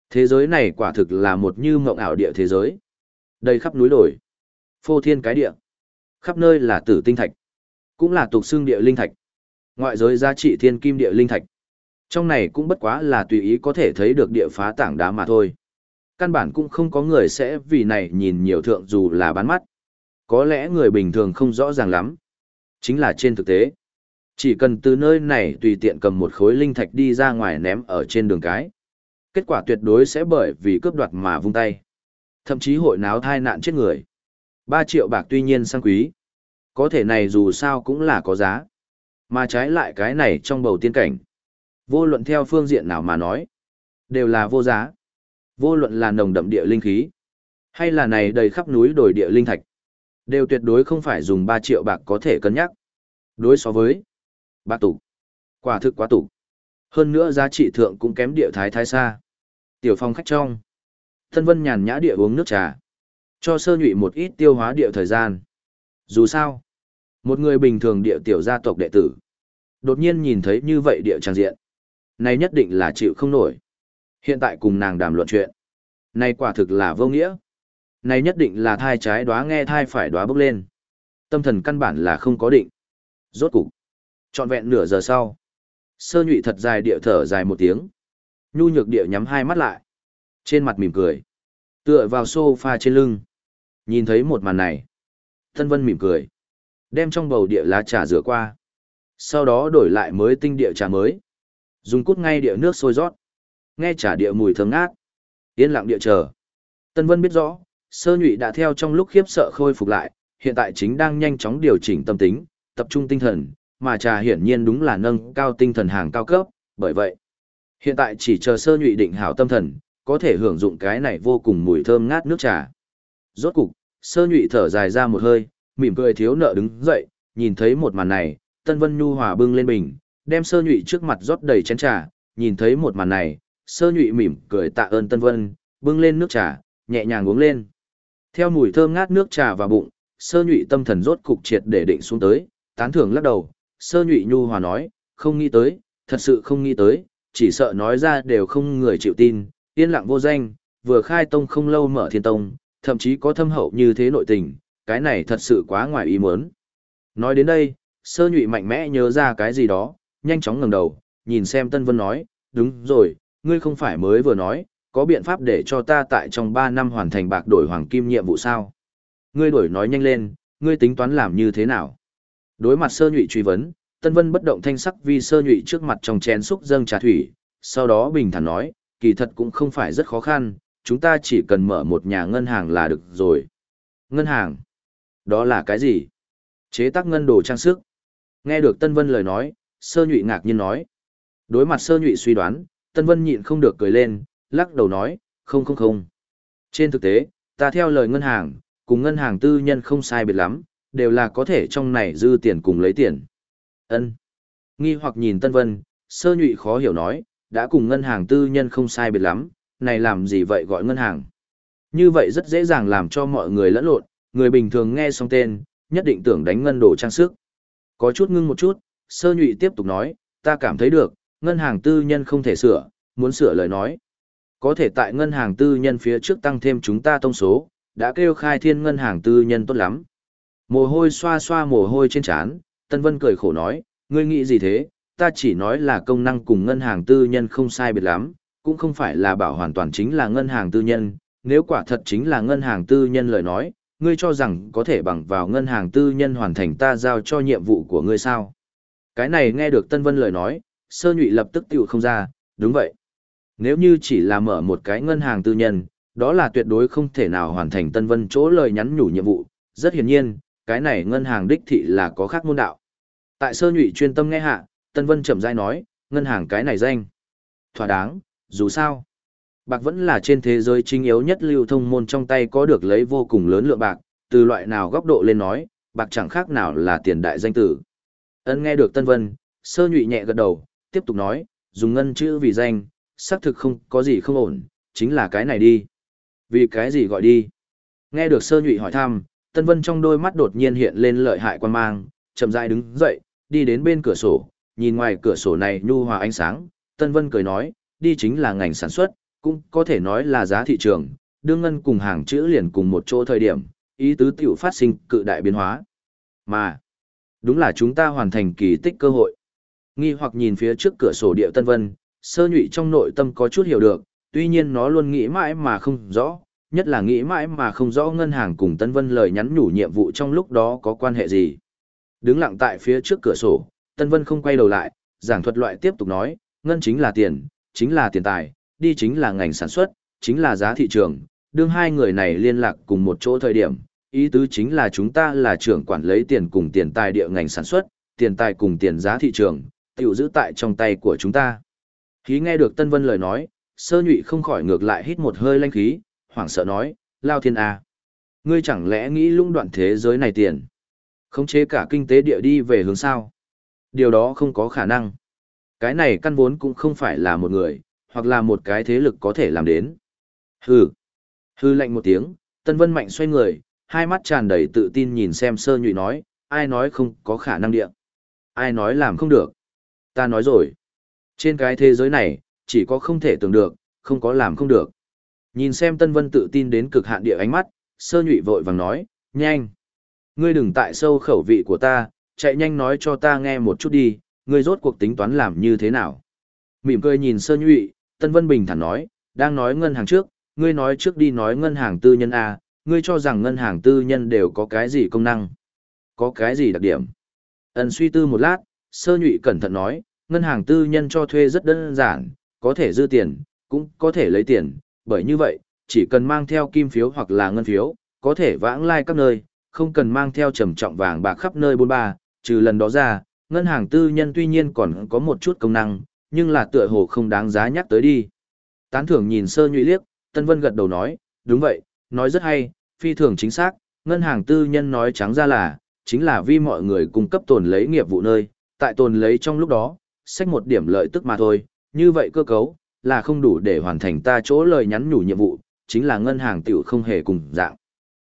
Thế giới này quả thực là một như mộng ảo địa thế giới. Đầy khắp núi đồi, phô thiên cái địa. Khắp nơi là tử tinh thạch, cũng là tục xương địa linh thạch. Ngoại giới giá trị thiên kim địa linh thạch. Trong này cũng bất quá là tùy ý có thể thấy được địa phá tảng đá mà thôi. Căn bản cũng không có người sẽ vì này nhìn nhiều thượng dù là bán mắt. Có lẽ người bình thường không rõ ràng lắm. Chính là trên thực tế. Chỉ cần từ nơi này tùy tiện cầm một khối linh thạch đi ra ngoài ném ở trên đường cái. Kết quả tuyệt đối sẽ bởi vì cướp đoạt mà vung tay. Thậm chí hội náo thai nạn chết người. 3 triệu bạc tuy nhiên sang quý. Có thể này dù sao cũng là có giá. Mà trái lại cái này trong bầu tiên cảnh. Vô luận theo phương diện nào mà nói. Đều là vô giá. Vô luận là nồng đậm địa linh khí. Hay là này đầy khắp núi đồi địa linh thạch. Đều tuyệt đối không phải dùng 3 triệu bạc có thể cân nhắc. Đối so với, bạc tục. Quả thực quá tục. Hơn nữa giá trị thượng cũng kém địa thái thái xa. Tiểu phong khách trong. Thân vân nhàn nhã địa uống nước trà. Cho sơ nhụy một ít tiêu hóa địa thời gian. Dù sao, một người bình thường địa tiểu gia tộc đệ tử. Đột nhiên nhìn thấy như vậy địa trang diện. Này nhất định là chịu không nổi. Hiện tại cùng nàng đàm luận chuyện. Này quả thực là vô nghĩa. Này nhất định là thai trái đóa nghe thai phải đóa bước lên. Tâm thần căn bản là không có định. Rốt cục. Trọn vẹn nửa giờ sau. Sơ nhụy thật dài địa thở dài một tiếng. Nhu nhược địa nhắm hai mắt lại. Trên mặt mỉm cười. Tựa vào sofa trên lưng. Nhìn thấy một màn này. Tân Vân mỉm cười. Đem trong bầu địa lá trà rửa qua. Sau đó đổi lại mới tinh địa trà mới. Dùng cút ngay địa nước sôi rót. Nghe trà địa mùi thơm ngát. Yên lặng địa chờ. Tân Vân biết rõ, sơ nhụy đã theo trong lúc khiếp sợ khôi phục lại, hiện tại chính đang nhanh chóng điều chỉnh tâm tính, tập trung tinh thần, mà trà hiển nhiên đúng là nâng cao tinh thần hàng cao cấp, bởi vậy, hiện tại chỉ chờ sơ nhụy định hảo tâm thần, có thể hưởng dụng cái này vô cùng mùi thơm ngát nước trà. Rốt cục, sơ nhụy thở dài ra một hơi, mỉm cười thiếu nợ đứng dậy, nhìn thấy một màn này, Tân Vân Nhu hòa bưng lên bình, đem sơ nhụy trước mặt rót đầy chén trà, nhìn thấy một màn này, sơ nhụy mỉm cười tạ ơn Tân Vân, bưng lên nước trà, nhẹ nhàng uống lên. Theo mùi thơm ngát nước trà vào bụng, sơ nhụy tâm thần rốt cục triệt để định xuống tới, tán thưởng lắc đầu, sơ nhụy nhu hòa nói, không nghĩ tới, thật sự không nghĩ tới, chỉ sợ nói ra đều không người chịu tin, yên lặng vô danh, vừa khai tông không lâu mở thiên tông, thậm chí có thâm hậu như thế nội tình, cái này thật sự quá ngoài ý muốn. Nói đến đây, sơ nhụy mạnh mẽ nhớ ra cái gì đó, nhanh chóng ngẩng đầu, nhìn xem Tân Vân nói, đúng rồi, ngươi không phải mới vừa nói, có biện pháp để cho ta tại trong 3 năm hoàn thành bạc đổi hoàng kim nhiệm vụ sao? Ngươi đổi nói nhanh lên, ngươi tính toán làm như thế nào? Đối mặt sơ nhụy truy vấn, Tân Vân bất động thanh sắc vì sơ nhụy trước mặt trong chén xúc dâng trà thủy, sau đó bình thản nói, kỳ thật cũng không phải rất khó khăn, chúng ta chỉ cần mở một nhà ngân hàng là được rồi. Ngân hàng? Đó là cái gì? Chế tác ngân đồ trang sức. Nghe được Tân Vân lời nói, sơ nhụy ngạc nhiên nói. Đối mặt sơ nhụy suy đoán, Tân Vân nhịn không được cười lên, lắc đầu nói, không không không. Trên thực tế, ta theo lời ngân hàng, cùng ngân hàng tư nhân không sai biệt lắm, đều là có thể trong này dư tiền cùng lấy tiền. Ân. Nghi hoặc nhìn Tân Vân, sơ nhụy khó hiểu nói, đã cùng ngân hàng tư nhân không sai biệt lắm, này làm gì vậy gọi ngân hàng. Như vậy rất dễ dàng làm cho mọi người lẫn lộn, người bình thường nghe xong tên, nhất định tưởng đánh ngân đồ trang sức. Có chút ngưng một chút, sơ nhụy tiếp tục nói, ta cảm thấy được, ngân hàng tư nhân không thể sửa, muốn sửa lời nói. Có thể tại ngân hàng tư nhân phía trước tăng thêm chúng ta tông số, đã kêu khai thiên ngân hàng tư nhân tốt lắm. Mồ hôi xoa xoa mồ hôi trên trán, Tân Vân cười khổ nói, ngươi nghĩ gì thế, ta chỉ nói là công năng cùng ngân hàng tư nhân không sai biệt lắm, cũng không phải là bảo hoàn toàn chính là ngân hàng tư nhân, nếu quả thật chính là ngân hàng tư nhân lời nói, ngươi cho rằng có thể bằng vào ngân hàng tư nhân hoàn thành ta giao cho nhiệm vụ của ngươi sao? Cái này nghe được Tân Vân lời nói, sơ nhụy lập tức tiểu không ra, đúng vậy. Nếu như chỉ là mở một cái ngân hàng tư nhân, đó là tuyệt đối không thể nào hoàn thành Tân Vân chỗ lời nhắn nhủ nhiệm vụ, rất hiển nhiên, cái này ngân hàng đích thị là có khác môn đạo. Tại sơ nhụy chuyên tâm nghe hạ, Tân Vân chậm rãi nói, ngân hàng cái này danh. Thỏa đáng, dù sao. Bạc vẫn là trên thế giới chính yếu nhất lưu thông môn trong tay có được lấy vô cùng lớn lượng bạc, từ loại nào góc độ lên nói, bạc chẳng khác nào là tiền đại danh tử. Ân nghe được Tân Vân, sơ nhụy nhẹ gật đầu, tiếp tục nói, dùng ngân chữ vì danh, xác thực không có gì không ổn, chính là cái này đi. Vì cái gì gọi đi? Nghe được sơ nhụy hỏi thăm, Tân Vân trong đôi mắt đột nhiên hiện lên lợi hại quan mang, chậm rãi đứng dậy, đi đến bên cửa sổ, nhìn ngoài cửa sổ này nhu hòa ánh sáng, Tân Vân cười nói, đi chính là ngành sản xuất, cũng có thể nói là giá thị trường, đương ngân cùng hàng chữ liền cùng một chỗ thời điểm, ý tứ tiểu phát sinh cự đại biến hóa. Mà, đúng là chúng ta hoàn thành kỳ tích cơ hội. Nghi hoặc nhìn phía trước cửa sổ địa Tân Vân, sơ nhụy trong nội tâm có chút hiểu được, tuy nhiên nó luôn nghĩ mãi mà không rõ, nhất là nghĩ mãi mà không rõ ngân hàng cùng Tân Vân lời nhắn nhủ nhiệm vụ trong lúc đó có quan hệ gì. Đứng lặng tại phía trước cửa sổ, Tân Vân không quay đầu lại, giảng thuật loại tiếp tục nói, ngân chính là tiền, chính là tiền tài, đi chính là ngành sản xuất, chính là giá thị trường, đương hai người này liên lạc cùng một chỗ thời điểm, ý tứ chính là chúng ta là trưởng quản lấy tiền cùng tiền tài địa ngành sản xuất, tiền tài cùng tiền giá thị trường, tiểu giữ tại trong tay của chúng ta. khi nghe được Tân Vân lời nói, sơ nhụy không khỏi ngược lại hít một hơi lanh khí, hoảng sợ nói, lao thiên A. Ngươi chẳng lẽ nghĩ lung đoạn thế giới này tiền? Khống chế cả kinh tế địa đi về hướng sao? Điều đó không có khả năng. Cái này căn vốn cũng không phải là một người, hoặc là một cái thế lực có thể làm đến. Hừ. Hừ lạnh một tiếng, Tân Vân Mạnh xoay người, hai mắt tràn đầy tự tin nhìn xem sơ nhụy nói, ai nói không có khả năng địa. Ai nói làm không được. Ta nói rồi. Trên cái thế giới này, chỉ có không thể tưởng được, không có làm không được. Nhìn xem Tân Vân tự tin đến cực hạn địa ánh mắt, sơ nhụy vội vàng nói, nhanh. Ngươi đừng tại sâu khẩu vị của ta, chạy nhanh nói cho ta nghe một chút đi, ngươi rốt cuộc tính toán làm như thế nào. Mỉm cười nhìn sơ nhụy, Tân Vân bình thản nói, đang nói ngân hàng trước, ngươi nói trước đi nói ngân hàng tư nhân A, ngươi cho rằng ngân hàng tư nhân đều có cái gì công năng, có cái gì đặc điểm. Ẩn suy tư một lát, sơ nhụy cẩn thận nói, ngân hàng tư nhân cho thuê rất đơn giản, có thể dư tiền, cũng có thể lấy tiền, bởi như vậy, chỉ cần mang theo kim phiếu hoặc là ngân phiếu, có thể vãng lai các nơi, không cần mang theo trầm trọng vàng bạc khắp nơi bôn ba, trừ lần đó ra, ngân hàng tư nhân tuy nhiên còn có một chút công năng, nhưng là tựa hồ không đáng giá nhắc tới đi. Tán thưởng nhìn sơ nhụy liếc, Tân Vân gật đầu nói, đúng vậy, nói rất hay, phi thường chính xác, ngân hàng tư nhân nói trắng ra là, chính là vì mọi người cung cấp tồn lấy nghiệp vụ nơi, tại tồn lấy trong lúc đó, sách một điểm lợi tức mà thôi, như vậy cơ cấu, là không đủ để hoàn thành ta chỗ lời nhắn nhủ nhiệm vụ, chính là ngân hàng tiểu không hề cùng dạng.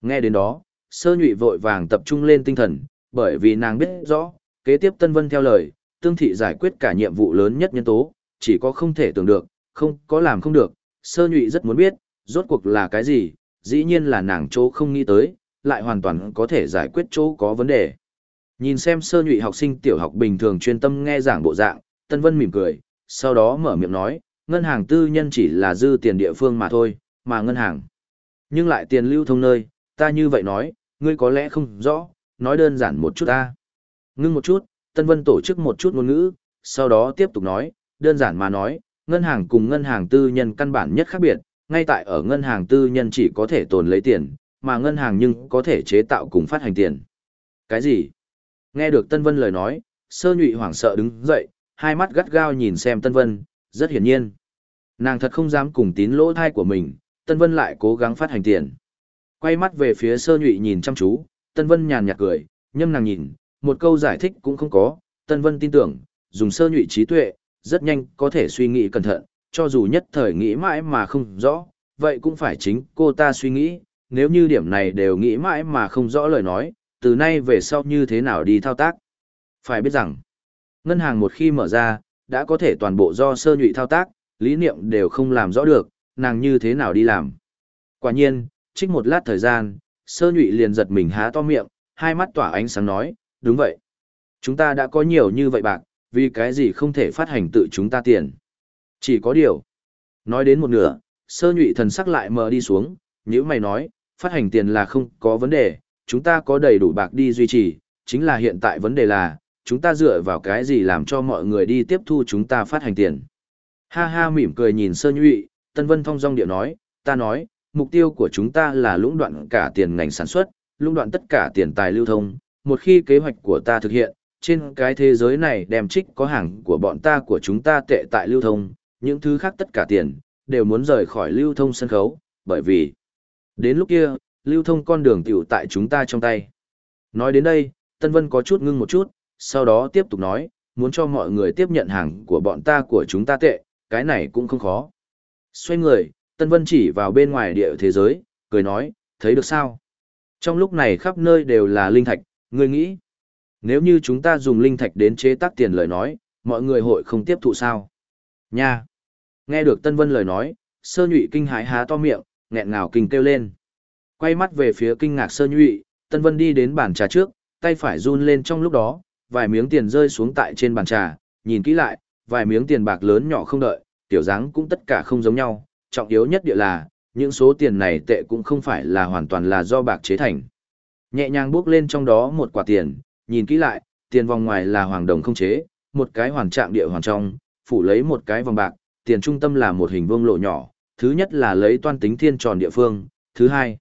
Nghe đến đó, sơ nhụy vội vàng tập trung lên tinh thần, bởi vì nàng biết rõ, kế tiếp Tân Vân theo lời, tương thị giải quyết cả nhiệm vụ lớn nhất nhân tố, chỉ có không thể tưởng được, không có làm không được, sơ nhụy rất muốn biết, rốt cuộc là cái gì, dĩ nhiên là nàng chỗ không nghĩ tới, lại hoàn toàn có thể giải quyết chỗ có vấn đề. Nhìn xem sơ nhụy học sinh tiểu học bình thường chuyên tâm nghe giảng bộ dạng, Tân Vân mỉm cười, sau đó mở miệng nói, ngân hàng tư nhân chỉ là dư tiền địa phương mà thôi, mà ngân hàng. Nhưng lại tiền lưu thông nơi, ta như vậy nói, ngươi có lẽ không rõ, nói đơn giản một chút ta. Ngưng một chút, Tân Vân tổ chức một chút ngôn ngữ, sau đó tiếp tục nói, đơn giản mà nói, ngân hàng cùng ngân hàng tư nhân căn bản nhất khác biệt, ngay tại ở ngân hàng tư nhân chỉ có thể tồn lấy tiền, mà ngân hàng nhưng có thể chế tạo cùng phát hành tiền. Cái gì? Nghe được Tân Vân lời nói, sơ nhụy hoảng sợ đứng dậy, hai mắt gắt gao nhìn xem Tân Vân, rất hiển nhiên. Nàng thật không dám cùng tín lỗ thai của mình, Tân Vân lại cố gắng phát hành tiền. Quay mắt về phía sơ nhụy nhìn chăm chú, Tân Vân nhàn nhạt cười, nhâm nàng nhìn, một câu giải thích cũng không có, Tân Vân tin tưởng, dùng sơ nhụy trí tuệ, rất nhanh có thể suy nghĩ cẩn thận, cho dù nhất thời nghĩ mãi mà không rõ, vậy cũng phải chính cô ta suy nghĩ, nếu như điểm này đều nghĩ mãi mà không rõ lời nói, từ nay về sau như thế nào đi thao tác. Phải biết rằng, ngân hàng một khi mở ra, đã có thể toàn bộ do sơ nhụy thao tác, lý niệm đều không làm rõ được, nàng như thế nào đi làm. Quả nhiên, trích một lát thời gian, sơ nhụy liền giật mình há to miệng, hai mắt tỏa ánh sáng nói, đúng vậy. Chúng ta đã có nhiều như vậy bạc, vì cái gì không thể phát hành tự chúng ta tiền. Chỉ có điều. Nói đến một nửa, sơ nhụy thần sắc lại mờ đi xuống, nếu mày nói, phát hành tiền là không có vấn đề, chúng ta có đầy đủ bạc đi duy trì, chính là hiện tại vấn đề là, chúng ta dựa vào cái gì làm cho mọi người đi tiếp thu chúng ta phát hành tiền. Ha ha mỉm cười nhìn sơ nhụy, Tân Vân Thong dong điệu nói, ta nói, mục tiêu của chúng ta là lũng đoạn cả tiền ngành sản xuất, lũng đoạn tất cả tiền tài lưu thông, một khi kế hoạch của ta thực hiện, trên cái thế giới này đem trích có hàng của bọn ta của chúng ta tệ tại lưu thông, những thứ khác tất cả tiền, đều muốn rời khỏi lưu thông sân khấu, bởi vì, đến lúc kia, lưu thông con đường tiểu tại chúng ta trong tay. Nói đến đây, Tân Vân có chút ngưng một chút, sau đó tiếp tục nói, muốn cho mọi người tiếp nhận hàng của bọn ta của chúng ta tệ, cái này cũng không khó. Xoay người, Tân Vân chỉ vào bên ngoài địa thế giới, cười nói, thấy được sao? Trong lúc này khắp nơi đều là linh thạch, ngươi nghĩ, nếu như chúng ta dùng linh thạch đến chế tác tiền lời nói, mọi người hội không tiếp thụ sao? Nha! Nghe được Tân Vân lời nói, sơ nhụy kinh hãi há to miệng, nghẹn ngào kinh kêu lên. Quay mắt về phía kinh ngạc sơ nhụy, Tân Vân đi đến bàn trà trước, tay phải run lên trong lúc đó, vài miếng tiền rơi xuống tại trên bàn trà, nhìn kỹ lại, vài miếng tiền bạc lớn nhỏ không đợi, tiểu dáng cũng tất cả không giống nhau, trọng yếu nhất địa là, những số tiền này tệ cũng không phải là hoàn toàn là do bạc chế thành. Nhẹ nhàng bước lên trong đó một quả tiền, nhìn kỹ lại, tiền vòng ngoài là hoàng đồng không chế, một cái hoàn trạng địa hoàng trong, phủ lấy một cái vòng bạc, tiền trung tâm là một hình vuông lộ nhỏ, thứ nhất là lấy toan tính thiên tròn địa phương, thứ hai.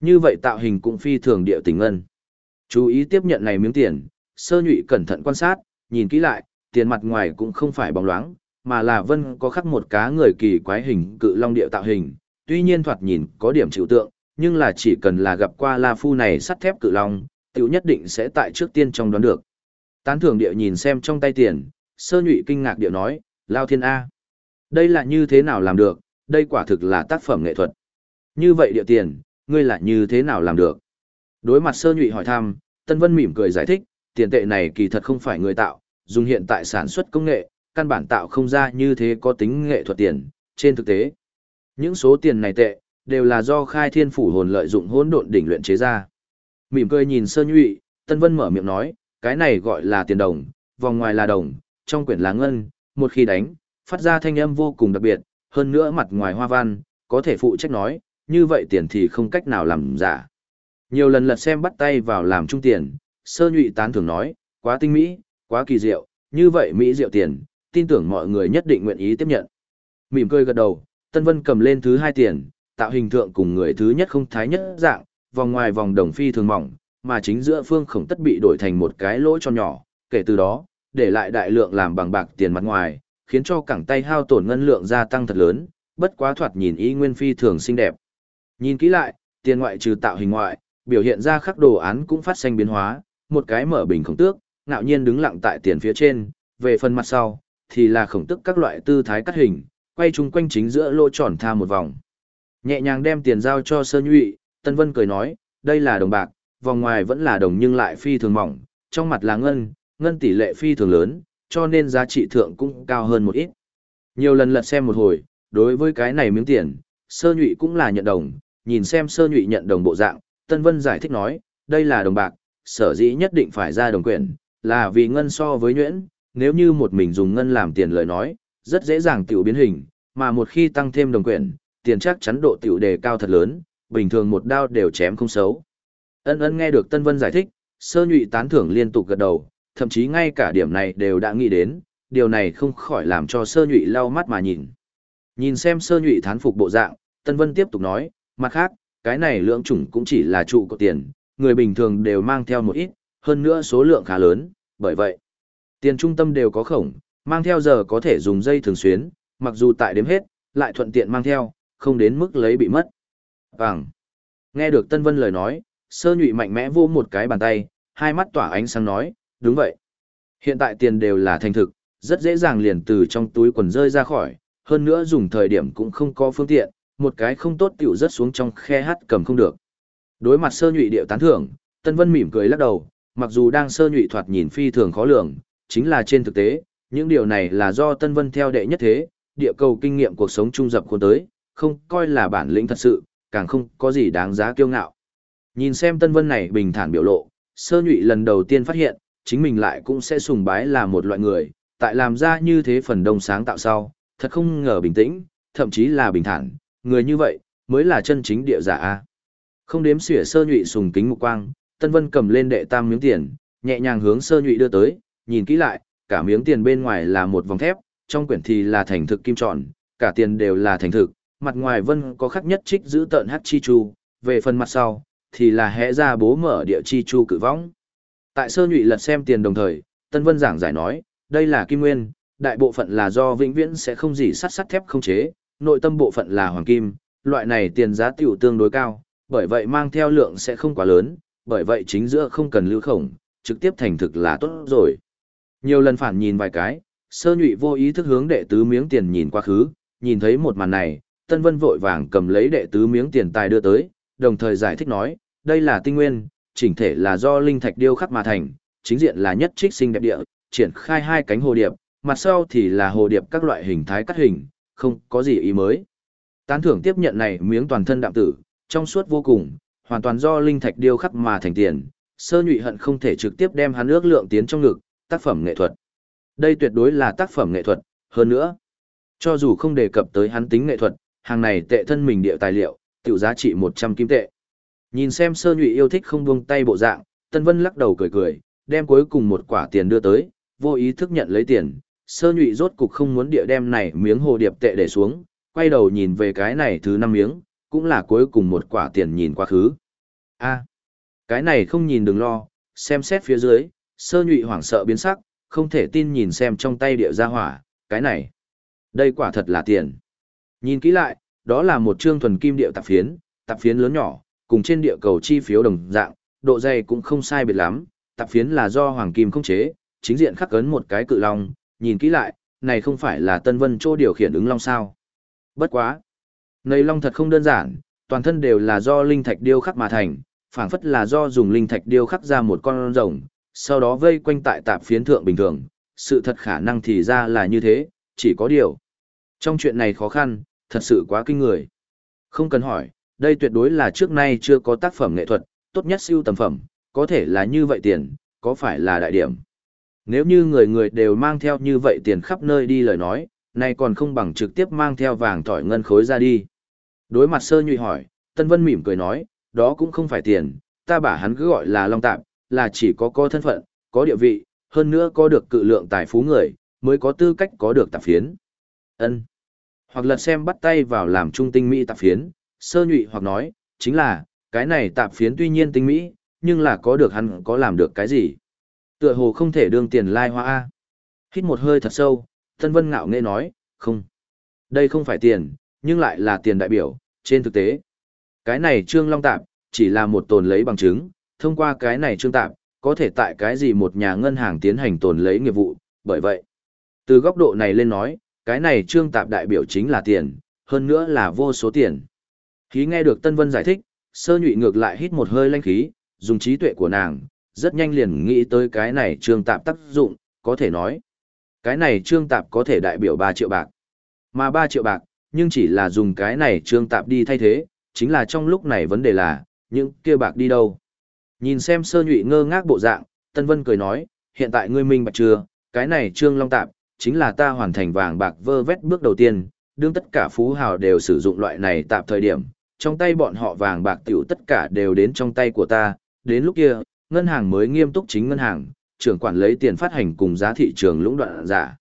Như vậy tạo hình cũng phi thường địa tình ngân. Chú ý tiếp nhận này miếng tiền, sơ nhụy cẩn thận quan sát, nhìn kỹ lại, tiền mặt ngoài cũng không phải bóng loáng, mà là vân có khắc một cá người kỳ quái hình cự long địa tạo hình, tuy nhiên thoạt nhìn có điểm chịu tượng, nhưng là chỉ cần là gặp qua La Phu này sắt thép cự long, tiểu nhất định sẽ tại trước tiên trong đoán được. Tán thưởng địa nhìn xem trong tay tiền, sơ nhụy kinh ngạc địa nói, Lao Thiên A. Đây là như thế nào làm được, đây quả thực là tác phẩm nghệ thuật. Như vậy địa tiền, ngươi là như thế nào làm được? Đối mặt sơ nhụy hỏi thăm, Tân Vân mỉm cười giải thích, tiền tệ này kỳ thật không phải người tạo, dùng hiện tại sản xuất công nghệ, căn bản tạo không ra như thế có tính nghệ thuật tiền, trên thực tế. Những số tiền này tệ, đều là do khai thiên phủ hồn lợi dụng hỗn độn đỉnh luyện chế ra. Mỉm cười nhìn Sơ Nhụy, Tân Vân mở miệng nói, cái này gọi là tiền đồng, vòng ngoài là đồng, trong quyển là ngân, một khi đánh, phát ra thanh âm vô cùng đặc biệt, hơn nữa mặt ngoài hoa văn, có thể phụ trách nói, như vậy tiền thì không cách nào làm giả. Nhiều lần lật xem bắt tay vào làm trung tiền, Sơ Nhụy tán thưởng nói, quá tinh mỹ, quá kỳ diệu, như vậy mỹ diệu tiền, tin tưởng mọi người nhất định nguyện ý tiếp nhận. Mỉm cười gật đầu, Tân Vân cầm lên thứ hai tiền, tạo hình tượng cùng người thứ nhất không thái nhất dạng, vòng ngoài vòng đồng phi thường mỏng, mà chính giữa phương khổng tất bị đổi thành một cái lỗ cho nhỏ, kể từ đó, để lại đại lượng làm bằng bạc tiền mặt ngoài, khiến cho cẳng tay hao tổn ngân lượng gia tăng thật lớn, bất quá thoạt nhìn ý nguyên phi thường xinh đẹp. Nhìn kỹ lại, tiền ngoại trừ tạo hình ngoại, biểu hiện ra khắc đồ án cũng phát sinh biến hóa, một cái mở bình khổng tước, ngạo nhiên đứng lặng tại tiền phía trên, về phần mặt sau, thì là khổng tức các loại tư thái cắt hình, quay chung quanh chính giữa lỗ tròn tha một vòng. Nhẹ nhàng đem tiền giao cho Sơ Nhụy, Tân Vân cười nói, đây là đồng bạc, vòng ngoài vẫn là đồng nhưng lại phi thường mỏng, trong mặt là ngân, ngân tỷ lệ phi thường lớn, cho nên giá trị thượng cũng cao hơn một ít. Nhiều lần lật xem một hồi, đối với cái này miếng tiền, sơ nhụy cũng là nhận đồng, nhìn xem sơ nhụy nhận đồng bộ dạng, Tân Vân giải thích nói, đây là đồng bạc, sở dĩ nhất định phải ra đồng quyển, là vì ngân so với nhuyễn, nếu như một mình dùng ngân làm tiền lời nói, rất dễ dàng tiểu biến hình, mà một khi tăng thêm đồng quyển, tiền chắc chắn độ tiểu đề cao thật lớn, bình thường một đao đều chém không xấu. Ân ân nghe được Tân Vân giải thích, sơ nhụy tán thưởng liên tục gật đầu, thậm chí ngay cả điểm này đều đã nghĩ đến, điều này không khỏi làm cho sơ nhụy lau mắt mà nhìn. Nhìn xem sơ nhụy thán phục bộ dạng, Tân Vân tiếp tục nói, mặt khác, cái này lượng chủng cũng chỉ là trụ của tiền, người bình thường đều mang theo một ít, hơn nữa số lượng khá lớn, bởi vậy, tiền trung tâm đều có khổng, mang theo giờ có thể dùng dây thường xuyến, mặc dù tại đếm hết, lại thuận tiện mang theo, không đến mức lấy bị mất. Vàng. Nghe được Tân Vân lời nói, sơ nhụy mạnh mẽ vô một cái bàn tay, hai mắt tỏa ánh sáng nói, đúng vậy. Hiện tại tiền đều là thành thực, rất dễ dàng liền từ trong túi quần rơi ra khỏi, hơn nữa dùng thời điểm cũng không có phương tiện, một cái không tốt tiểu rất xuống trong khe hắt cầm không được. Đối mặt sơ nhụy điệu tán thưởng, Tân Vân mỉm cười lắc đầu, mặc dù đang sơ nhụy thoạt nhìn phi thường khó lường, chính là trên thực tế, những điều này là do Tân Vân theo đệ nhất thế, địa cầu kinh nghiệm cuộc sống trung dập khuôn tới, không coi là bản lĩnh thật sự, càng không có gì đáng giá kiêu ngạo. Nhìn xem Tân Vân này bình thản biểu lộ, sơ nhụy lần đầu tiên phát hiện, chính mình lại cũng sẽ sùng bái là một loại người, tại làm ra như thế phần đông sáng tạo sau, thật không ngờ bình tĩnh, thậm chí là bình thản, người như vậy, mới là chân chính địa giả a. Không đếm xỉa sơ nhụy sùng kính mục quang, Tân Vân cầm lên đệ tam miếng tiền, nhẹ nhàng hướng sơ nhụy đưa tới, nhìn kỹ lại, cả miếng tiền bên ngoài là một vòng thép, trong quyển thì là thành thực kim tròn, cả tiền đều là thành thực, mặt ngoài vân có khắc nhất trích giữ tợn hát chi chu, về phần mặt sau, thì là hẽ ra bố mở địa chi chu cử võng. Tại sơ nhụy lật xem tiền đồng thời, Tân Vân giảng giải nói, đây là kim nguyên, đại bộ phận là do vĩnh viễn sẽ không gì sắt sắt thép không chế, nội tâm bộ phận là hoàng kim, loại này tiền giá tiểu tương đối cao, bởi vậy mang theo lượng sẽ không quá lớn, bởi vậy chính giữa không cần lưu khổng, trực tiếp thành thực là tốt rồi. Nhiều lần phản nhìn vài cái, sơ nhụy vô ý thức hướng đệ tứ miếng tiền nhìn quá khứ, nhìn thấy một màn này, Tân Vân vội vàng cầm lấy đệ tứ miếng tiền tài đưa tới, đồng thời giải thích nói, đây là tinh nguyên, chỉnh thể là do linh thạch điêu khắc mà thành, chính diện là nhất trích sinh đẹp địa, triển khai hai cánh hồ điệp, mặt sau thì là hồ điệp các loại hình thái cắt hình, không có gì ý mới. Tán thưởng tiếp nhận này miếng toàn thân đạm tử, trong suốt vô cùng, hoàn toàn do linh thạch điêu khắc mà thành tiền, sơ nhụy hận không thể trực tiếp đem hắn ước lượng tiến trong ngực, tác phẩm nghệ thuật. Đây tuyệt đối là tác phẩm nghệ thuật, hơn nữa, cho dù không đề cập tới hắn tính nghệ thuật, hàng này tệ thân mình địa tài liệu, tiểu giá trị 100 kim tệ. Nhìn xem sơ nhụy yêu thích không buông tay bộ dạng, Tân Vân lắc đầu cười cười, đem cuối cùng một quả tiền đưa tới, vô ý thức nhận lấy tiền, sơ nhụy rốt cục không muốn địa đem này miếng hồ điệp tệ để xuống, quay đầu nhìn về cái này thứ năm miếng, cũng là cuối cùng một quả tiền nhìn quá khứ. a cái này không nhìn đừng lo, xem xét phía dưới, sơ nhụy hoảng sợ biến sắc, không thể tin nhìn xem trong tay địa ra hỏa, cái này, đây quả thật là tiền. Nhìn kỹ lại, đó là một trương thuần kim điệu tạp phiến, tạp phiến lớn nhỏ, cùng trên địa cầu chi phiếu đồng dạng, độ dày cũng không sai biệt lắm, tạp phiến là do hoàng kim không chế, chính diện khắc ấn một cái cự long, nhìn kỹ lại, này không phải là Tân Vân Trô điều khiển ứng long sao? Bất quá, này long thật không đơn giản, toàn thân đều là do linh thạch điêu khắc mà thành, phảng phất là do dùng linh thạch điêu khắc ra một con rồng, sau đó vây quanh tại tạp phiến thượng bình thường, sự thật khả năng thì ra là như thế, chỉ có điều. Trong chuyện này khó khăn, thật sự quá kinh người. Không cần hỏi, đây tuyệt đối là trước nay chưa có tác phẩm nghệ thuật, tốt nhất siêu tầm phẩm, có thể là như vậy tiền, có phải là đại điểm. Nếu như người người đều mang theo như vậy tiền khắp nơi đi lời nói, này còn không bằng trực tiếp mang theo vàng tỏi ngân khối ra đi. Đối mặt sơ nhụy hỏi, Tân Vân mỉm cười nói, đó cũng không phải tiền, ta bảo hắn cứ gọi là long tạm, là chỉ có có thân phận, có địa vị, hơn nữa có được cự lượng tài phú người, mới có tư cách có được tạp phiến. Ân. Hoặc lật xem bắt tay vào làm trung tinh mỹ tạp phiến, sơ nhụy hoặc nói, chính là, cái này tạp phiến tuy nhiên tinh mỹ, nhưng là có được hắn có làm được cái gì. Tựa hồ không thể đương tiền lai hoa A. Hít một hơi thật sâu, Tân Vân ngạo nghễ nói, không. Đây không phải tiền, nhưng lại là tiền đại biểu, trên thực tế. Cái này trương long tạp, chỉ là một tồn lấy bằng chứng, thông qua cái này trương tạp, có thể tại cái gì một nhà ngân hàng tiến hành tồn lấy nghiệp vụ, bởi vậy. Từ góc độ này lên nói, cái này trương tạp đại biểu chính là tiền, hơn nữa là vô số tiền. Khí nghe được Tân Vân giải thích, sơ nhụy ngược lại hít một hơi lanh khí, dùng trí tuệ của nàng, rất nhanh liền nghĩ tới cái này trương tạp tác dụng, có thể nói. Cái này trương tạp có thể đại biểu 3 triệu bạc. Mà 3 triệu bạc, nhưng chỉ là dùng cái này trương tạp đi thay thế, chính là trong lúc này vấn đề là, những kia bạc đi đâu. Nhìn xem sơ nhụy ngơ ngác bộ dạng, Tân Vân cười nói, hiện tại ngươi minh bạch chưa, cái này trương long tạp, chính là ta hoàn thành vàng bạc vơ vét bước đầu tiên, đương tất cả phú hào đều sử dụng loại này tạm thời điểm, trong tay bọn họ vàng bạc tiểu tất cả đều đến trong tay của ta, đến lúc kia, ngân hàng mới nghiêm túc chính ngân hàng, trưởng quản lấy tiền phát hành cùng giá thị trường lũng đoạn giả.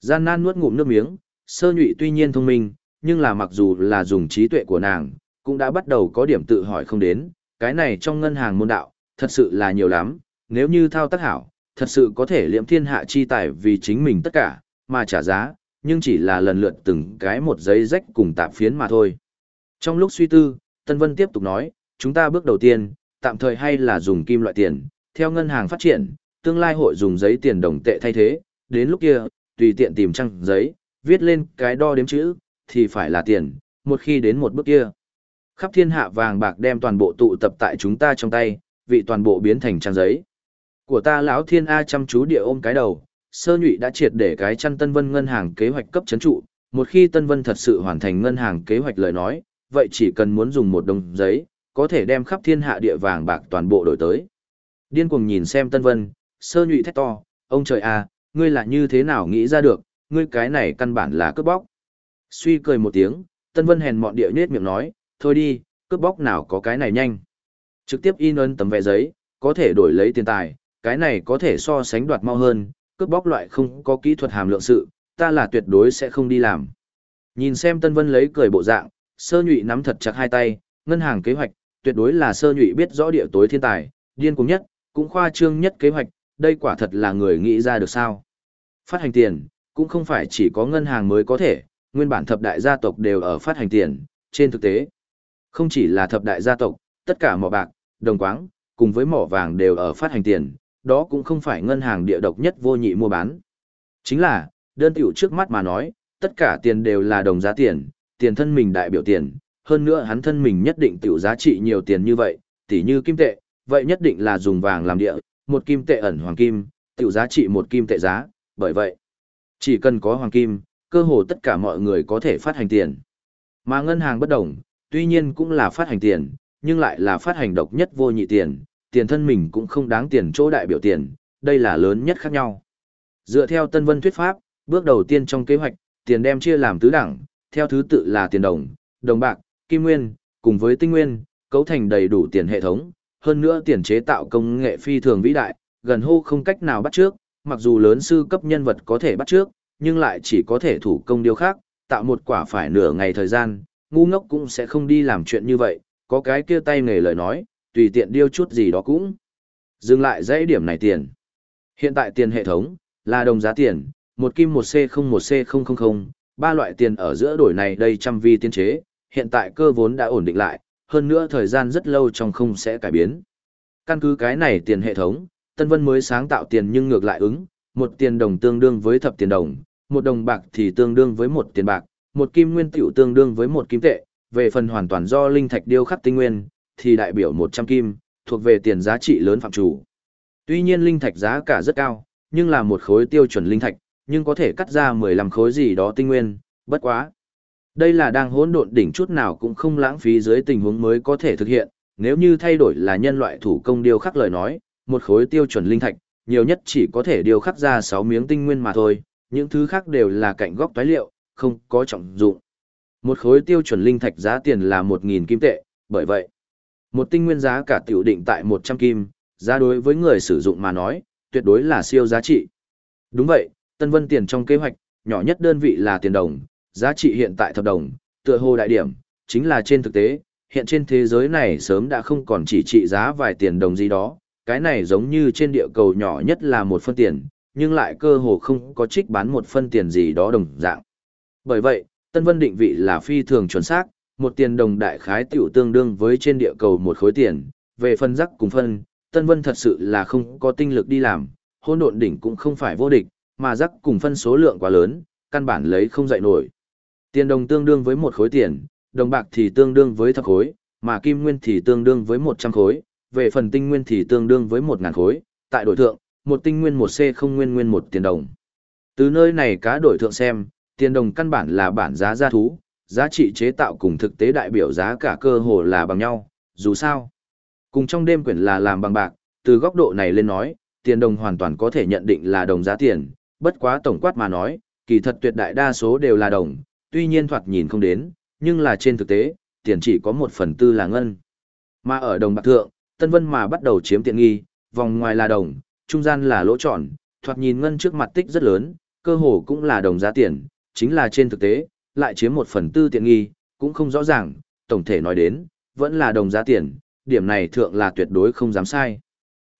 Gian nan nuốt ngụm nước miếng, sơ nhụy tuy nhiên thông minh, nhưng là mặc dù là dùng trí tuệ của nàng, cũng đã bắt đầu có điểm tự hỏi không đến, cái này trong ngân hàng môn đạo, thật sự là nhiều lắm, nếu như thao tác hảo, thật sự có thể liễm thiên hạ chi tài vì chính mình tất cả, mà trả giá, nhưng chỉ là lần lượt từng cái một giấy rách cùng tạp phiến mà thôi. Trong lúc suy tư, Tân Vân tiếp tục nói, chúng ta bước đầu tiên, tạm thời hay là dùng kim loại tiền, theo ngân hàng phát triển, tương lai hội dùng giấy tiền đồng tệ thay thế, đến lúc kia, tùy tiện tìm trang giấy, viết lên cái đo đếm chữ, thì phải là tiền, một khi đến một bước kia. Khắp thiên hạ vàng bạc đem toàn bộ tụ tập tại chúng ta trong tay, vị toàn bộ biến thành trang giấy. Của ta lão thiên A chăm chú địa ôm cái đầu, sơ nhụy đã triệt để cái chăn Tân Vân ngân hàng kế hoạch cấp chấn trụ, một khi Tân Vân thật sự hoàn thành ngân hàng kế hoạch lời nói, vậy chỉ cần muốn dùng một đồng giấy, có thể đem khắp thiên hạ địa vàng bạc toàn bộ đổi tới. Điên cuồng nhìn xem Tân Vân, sơ nhụy thét to, ông trời a, ngươi là như thế nào nghĩ ra được, ngươi cái này căn bản là cướp bóc. Suy cười một tiếng, Tân Vân hèn mọn địa nết miệng nói, thôi đi, cướp bóc nào có cái này nhanh. Trực tiếp in ấn tấm vé giấy, có thể đổi lấy tiền tài, cái này có thể so sánh đoạt mau hơn, cướp bóc loại không có kỹ thuật hàm lượng sự, ta là tuyệt đối sẽ không đi làm. Nhìn xem Tân Vân lấy cười bộ dạng, sơ nhụy nắm thật chặt hai tay, ngân hàng kế hoạch, tuyệt đối là sơ nhụy biết rõ địa tối thiên tài, điên cùng nhất, cũng khoa trương nhất kế hoạch, đây quả thật là người nghĩ ra được sao. Phát hành tiền, cũng không phải chỉ có ngân hàng mới có thể, nguyên bản thập đại gia tộc đều ở phát hành tiền, trên thực tế. Không chỉ là thập đại gia tộc, tất cả mỏ bạc, đồng quáng, cùng với mỏ vàng đều ở phát hành tiền, đó cũng không phải ngân hàng địa độc nhất vô nhị mua bán. Chính là, đơn tiểu trước mắt mà nói, tất cả tiền đều là đồng giá tiền, tiền thân mình đại biểu tiền, hơn nữa hắn thân mình nhất định tiểu giá trị nhiều tiền như vậy, tỉ như kim tệ, vậy nhất định là dùng vàng làm địa, một kim tệ ẩn hoàng kim, tiểu giá trị một kim tệ giá, bởi vậy, chỉ cần có hoàng kim, cơ hồ tất cả mọi người có thể phát hành tiền. Mà ngân hàng bất đồng, tuy nhiên cũng là phát hành tiền, nhưng lại là phát hành độc nhất vô nhị tiền, tiền thân mình cũng không đáng tiền chỗ đại biểu tiền, đây là lớn nhất khác nhau. Dựa theo Tân Vân thuyết pháp, bước đầu tiên trong kế hoạch, tiền đem chia làm tứ đẳng, theo thứ tự là tiền đồng, đồng bạc, kim nguyên, cùng với tinh nguyên, cấu thành đầy đủ tiền hệ thống, hơn nữa tiền chế tạo công nghệ phi thường vĩ đại, gần hô không cách nào bắt trước, mặc dù lớn sư cấp nhân vật có thể bắt trước, nhưng lại chỉ có thể thủ công điều khác, tạo một quả phải nửa ngày thời gian, ngu ngốc cũng sẽ không đi làm chuyện như vậy, có cái kia tay nghề lời nói, tùy tiện điêu chút gì đó cũng. Dừng lại dãy điểm này tiền. Hiện tại tiền hệ thống, là đồng giá tiền, một kim một c không một c không không không, ba loại tiền ở giữa đổi này đây trăm vi tiên chế, hiện tại cơ vốn đã ổn định lại, hơn nữa thời gian rất lâu trong không sẽ cải biến. Căn cứ cái này tiền hệ thống, Tân Vân mới sáng tạo tiền nhưng ngược lại ứng, một tiền đồng tương đương với thập tiền đồng, một đồng bạc thì tương đương với một tiền bạc, một kim nguyên tiểu tương đương với một kim tệ, về phần hoàn toàn do linh thạch điêu khắc tinh nguyên, thì đại biểu 100 kim, thuộc về tiền giá trị lớn phạm chủ. Tuy nhiên linh thạch giá cả rất cao, nhưng là một khối tiêu chuẩn linh thạch, nhưng có thể cắt ra 15 khối gì đó tinh nguyên, bất quá. Đây là đang hỗn độn đỉnh chút nào cũng không lãng phí dưới tình huống mới có thể thực hiện, nếu như thay đổi là nhân loại thủ công điêu khắc lời nói, một khối tiêu chuẩn linh thạch, nhiều nhất chỉ có thể điêu khắc ra 6 miếng tinh nguyên mà thôi, những thứ khác đều là cạnh góc tái liệu, không có trọng dụng. Một khối tiêu chuẩn linh thạch giá tiền là 1.000 kim tệ, bởi vậy, một tinh nguyên giá cả tiểu định tại 100 kim, giá đối với người sử dụng mà nói, tuyệt đối là siêu giá trị. Đúng vậy, Tân Vân tiền trong kế hoạch, nhỏ nhất đơn vị là tiền đồng, giá trị hiện tại thập đồng, tựa hồ đại điểm, chính là trên thực tế, hiện trên thế giới này sớm đã không còn chỉ trị giá vài tiền đồng gì đó, cái này giống như trên địa cầu nhỏ nhất là một phân tiền, nhưng lại cơ hồ không có trích bán một phân tiền gì đó đồng dạng. Bởi vậy, Tân Vân định vị là phi thường chuẩn xác, một tiền đồng đại khái tiểu tương đương với trên địa cầu một khối tiền, về phân rắc cùng phân, Tân Vân thật sự là không có tinh lực đi làm, hôn độn đỉnh cũng không phải vô địch, mà rắc cùng phân số lượng quá lớn, căn bản lấy không dậy nổi. Tiền đồng tương đương với một khối tiền, đồng bạc thì tương đương với thập khối, mà kim nguyên thì tương đương với 100 khối, về phần tinh nguyên thì tương đương với 1.000 khối, tại đổi thượng, một tinh nguyên một C không nguyên nguyên một tiền đồng. Từ nơi này cá đổi thượng xem, tiền đồng căn bản là bản giá gia thú, giá trị chế tạo cùng thực tế đại biểu giá cả cơ hồ là bằng nhau, dù sao. Cùng trong đêm quyển là làm bằng bạc, từ góc độ này lên nói, tiền đồng hoàn toàn có thể nhận định là đồng giá tiền, bất quá tổng quát mà nói, kỳ thật tuyệt đại đa số đều là đồng, tuy nhiên thoạt nhìn không đến, nhưng là trên thực tế, tiền chỉ có một phần tư là ngân. Mà ở đồng bạc thượng, Tân Vân mà bắt đầu chiếm tiện nghi, vòng ngoài là đồng, trung gian là lỗ tròn, thoạt nhìn ngân trước mặt tích rất lớn, cơ hồ cũng là đồng giá tiền, chính là trên thực tế, lại chiếm một phần tư tiện nghi, cũng không rõ ràng, tổng thể nói đến, vẫn là đồng giá tiền, điểm này thượng là tuyệt đối không dám sai.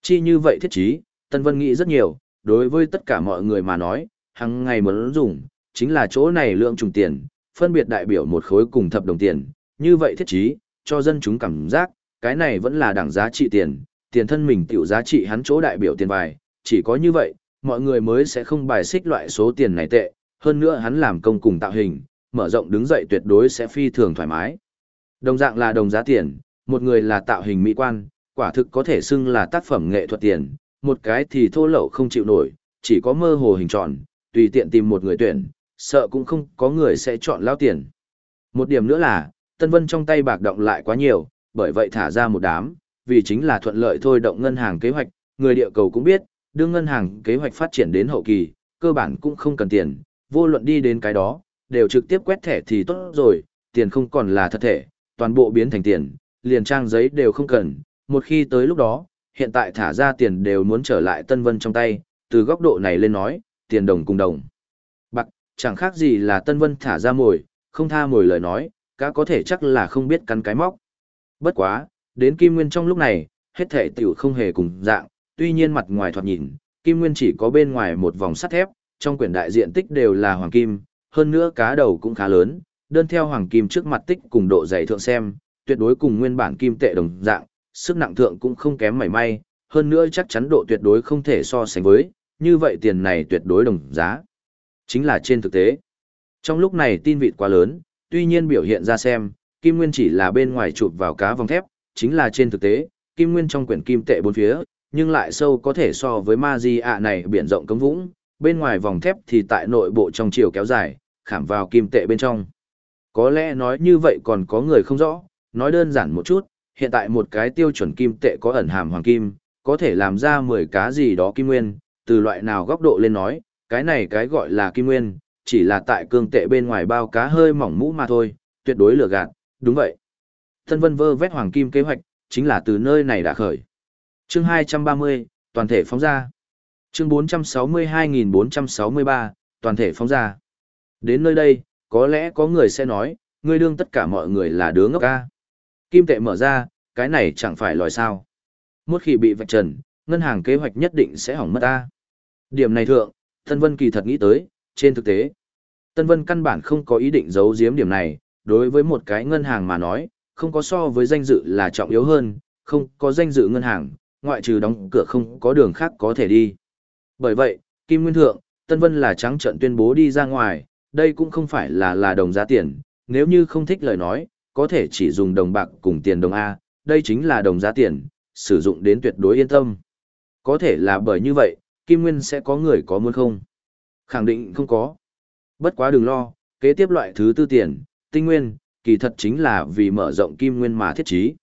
Chi như vậy thiết chí, Tân Vân nghĩ rất nhiều, đối với tất cả mọi người mà nói, hàng ngày muốn dùng, chính là chỗ này lượng trùng tiền, phân biệt đại biểu một khối cùng thập đồng tiền, như vậy thiết chí, cho dân chúng cảm giác, cái này vẫn là đẳng giá trị tiền, tiền thân mình tiểu giá trị hắn chỗ đại biểu tiền bài, chỉ có như vậy, mọi người mới sẽ không bài xích loại số tiền này tệ, hơn nữa hắn làm công cùng tạo hình, mở rộng đứng dậy tuyệt đối sẽ phi thường thoải mái. Đồng dạng là đồng giá tiền, một người là tạo hình mỹ quan, quả thực có thể xưng là tác phẩm nghệ thuật tiền, một cái thì thô lậu không chịu nổi, chỉ có mơ hồ hình tròn, tùy tiện tìm một người tuyển, sợ cũng không có người sẽ chọn lao tiền. Một điểm nữa là, Tân Vân trong tay bạc động lại quá nhiều, bởi vậy thả ra một đám, vì chính là thuận lợi thôi động ngân hàng kế hoạch, người địa cầu cũng biết, đưa ngân hàng kế hoạch phát triển đến hậu kỳ, cơ bản cũng không cần tiền, vô luận đi đến cái đó, đều trực tiếp quét thẻ thì tốt rồi, tiền không còn là thật thể, toàn bộ biến thành tiền, liền trang giấy đều không cần, một khi tới lúc đó, hiện tại thả ra tiền đều muốn trở lại Tân Vân trong tay, từ góc độ này lên nói, tiền đồng cùng đồng. Bạc, chẳng khác gì là Tân Vân thả ra mồi, không tha mồi lời nói, cá có thể chắc là không biết cắn cái móc. Bất quá, đến Kim Nguyên trong lúc này, hết thể tiểu không hề cùng dạng, tuy nhiên mặt ngoài thoạt nhìn, Kim Nguyên chỉ có bên ngoài một vòng sắt thép, trong quyển đại diện tích đều là hoàng kim, hơn nữa cá đầu cũng khá lớn, đơn theo hoàng kim trước mặt tích cùng độ dày thượng xem, tuyệt đối cùng nguyên bản kim tệ đồng dạng, sức nặng thượng cũng không kém mảy may, hơn nữa chắc chắn độ tuyệt đối không thể so sánh với, như vậy tiền này tuyệt đối đồng giá. Chính là trên thực tế. Trong lúc này tin vịt quá lớn, tuy nhiên biểu hiện ra xem, kim nguyên chỉ là bên ngoài chụp vào cá vòng thép, chính là trên thực tế, kim nguyên trong quyển kim tệ bốn phía, nhưng lại sâu có thể so với ma di ạ này biển rộng cấm vũng, bên ngoài vòng thép thì tại nội bộ trong chiều kéo dài, khảm vào kim tệ bên trong. Có lẽ nói như vậy còn có người không rõ, nói đơn giản một chút, hiện tại một cái tiêu chuẩn kim tệ có ẩn hàm hoàng kim, có thể làm ra 10 cá gì đó kim nguyên, từ loại nào góc độ lên nói, cái này cái gọi là kim nguyên, chỉ là tại cương tệ bên ngoài bao cá hơi mỏng mũ mà thôi, tuyệt đối lừa gạt, đúng vậy. Thân vân vơ vét hoàng kim kế hoạch, chính là từ nơi này đã khởi. Chương 230, toàn thể phóng ra. Chương 462.463, toàn thể phóng ra. Đến nơi đây, có lẽ có người sẽ nói, ngươi đương tất cả mọi người là đứa ngốc ca. Kim tệ mở ra, cái này chẳng phải lòi sao. Một khi bị vạch trần, ngân hàng kế hoạch nhất định sẽ hỏng mất ta. Điểm này thượng, Tân Vân kỳ thật nghĩ tới, trên thực tế. Tân Vân căn bản không có ý định giấu giếm điểm này, đối với một cái ngân hàng mà nói, không có so với danh dự là trọng yếu hơn, không có danh dự ngân hàng, ngoại trừ đóng cửa không có đường khác có thể đi. Bởi vậy, Kim Nguyên Thượng, Tân Vân là trắng trận tuyên bố đi ra ngoài, đây cũng không phải là là đồng giá tiền, nếu như không thích lời nói, có thể chỉ dùng đồng bạc cùng tiền đồng A, đây chính là đồng giá tiền, sử dụng đến tuyệt đối yên tâm. Có thể là bởi như vậy, Kim Nguyên sẽ có người có muốn không? Khẳng định không có. Bất quá đừng lo, kế tiếp loại thứ tư tiền, tinh nguyên, kỳ thật chính là vì mở rộng Kim Nguyên mà thiết trí.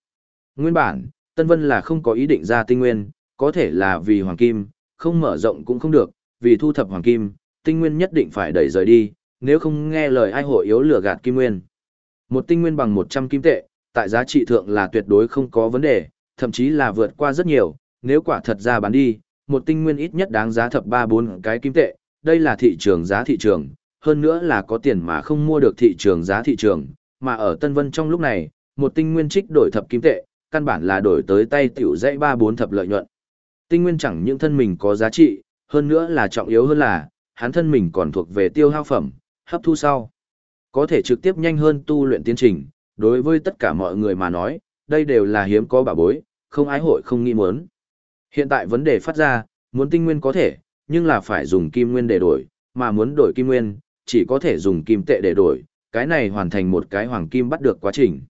Nguyên bản, Tân Vân là không có ý định ra tinh nguyên, có thể là vì hoàng kim, không mở rộng cũng không được, vì thu thập hoàng kim, tinh nguyên nhất định phải đẩy rời đi, nếu không nghe lời ai hội yếu lừa gạt kim nguyên. Một tinh nguyên bằng 100 kim tệ, tại giá trị thượng là tuyệt đối không có vấn đề, thậm chí là vượt qua rất nhiều, nếu quả thật ra bán đi, một tinh nguyên ít nhất đáng giá thập 3-4 cái kim tệ, đây là thị trường giá thị trường, hơn nữa là có tiền mà không mua được thị trường giá thị trường, mà ở Tân Vân trong lúc này, một tinh nguyên trích đổi thập kim tệ, căn bản là đổi tới tay tiểu dãy 3-4 thập lợi nhuận. Tinh nguyên chẳng những thân mình có giá trị, hơn nữa là trọng yếu hơn là, hắn thân mình còn thuộc về tiêu hao phẩm, hấp thu sau. Có thể trực tiếp nhanh hơn tu luyện tiến trình, đối với tất cả mọi người mà nói, đây đều là hiếm có bảo bối, không ái hội không nghĩ muốn. Hiện tại vấn đề phát ra, muốn tinh nguyên có thể, nhưng là phải dùng kim nguyên để đổi, mà muốn đổi kim nguyên, chỉ có thể dùng kim tệ để đổi, cái này hoàn thành một cái hoàng kim bắt được quá trình.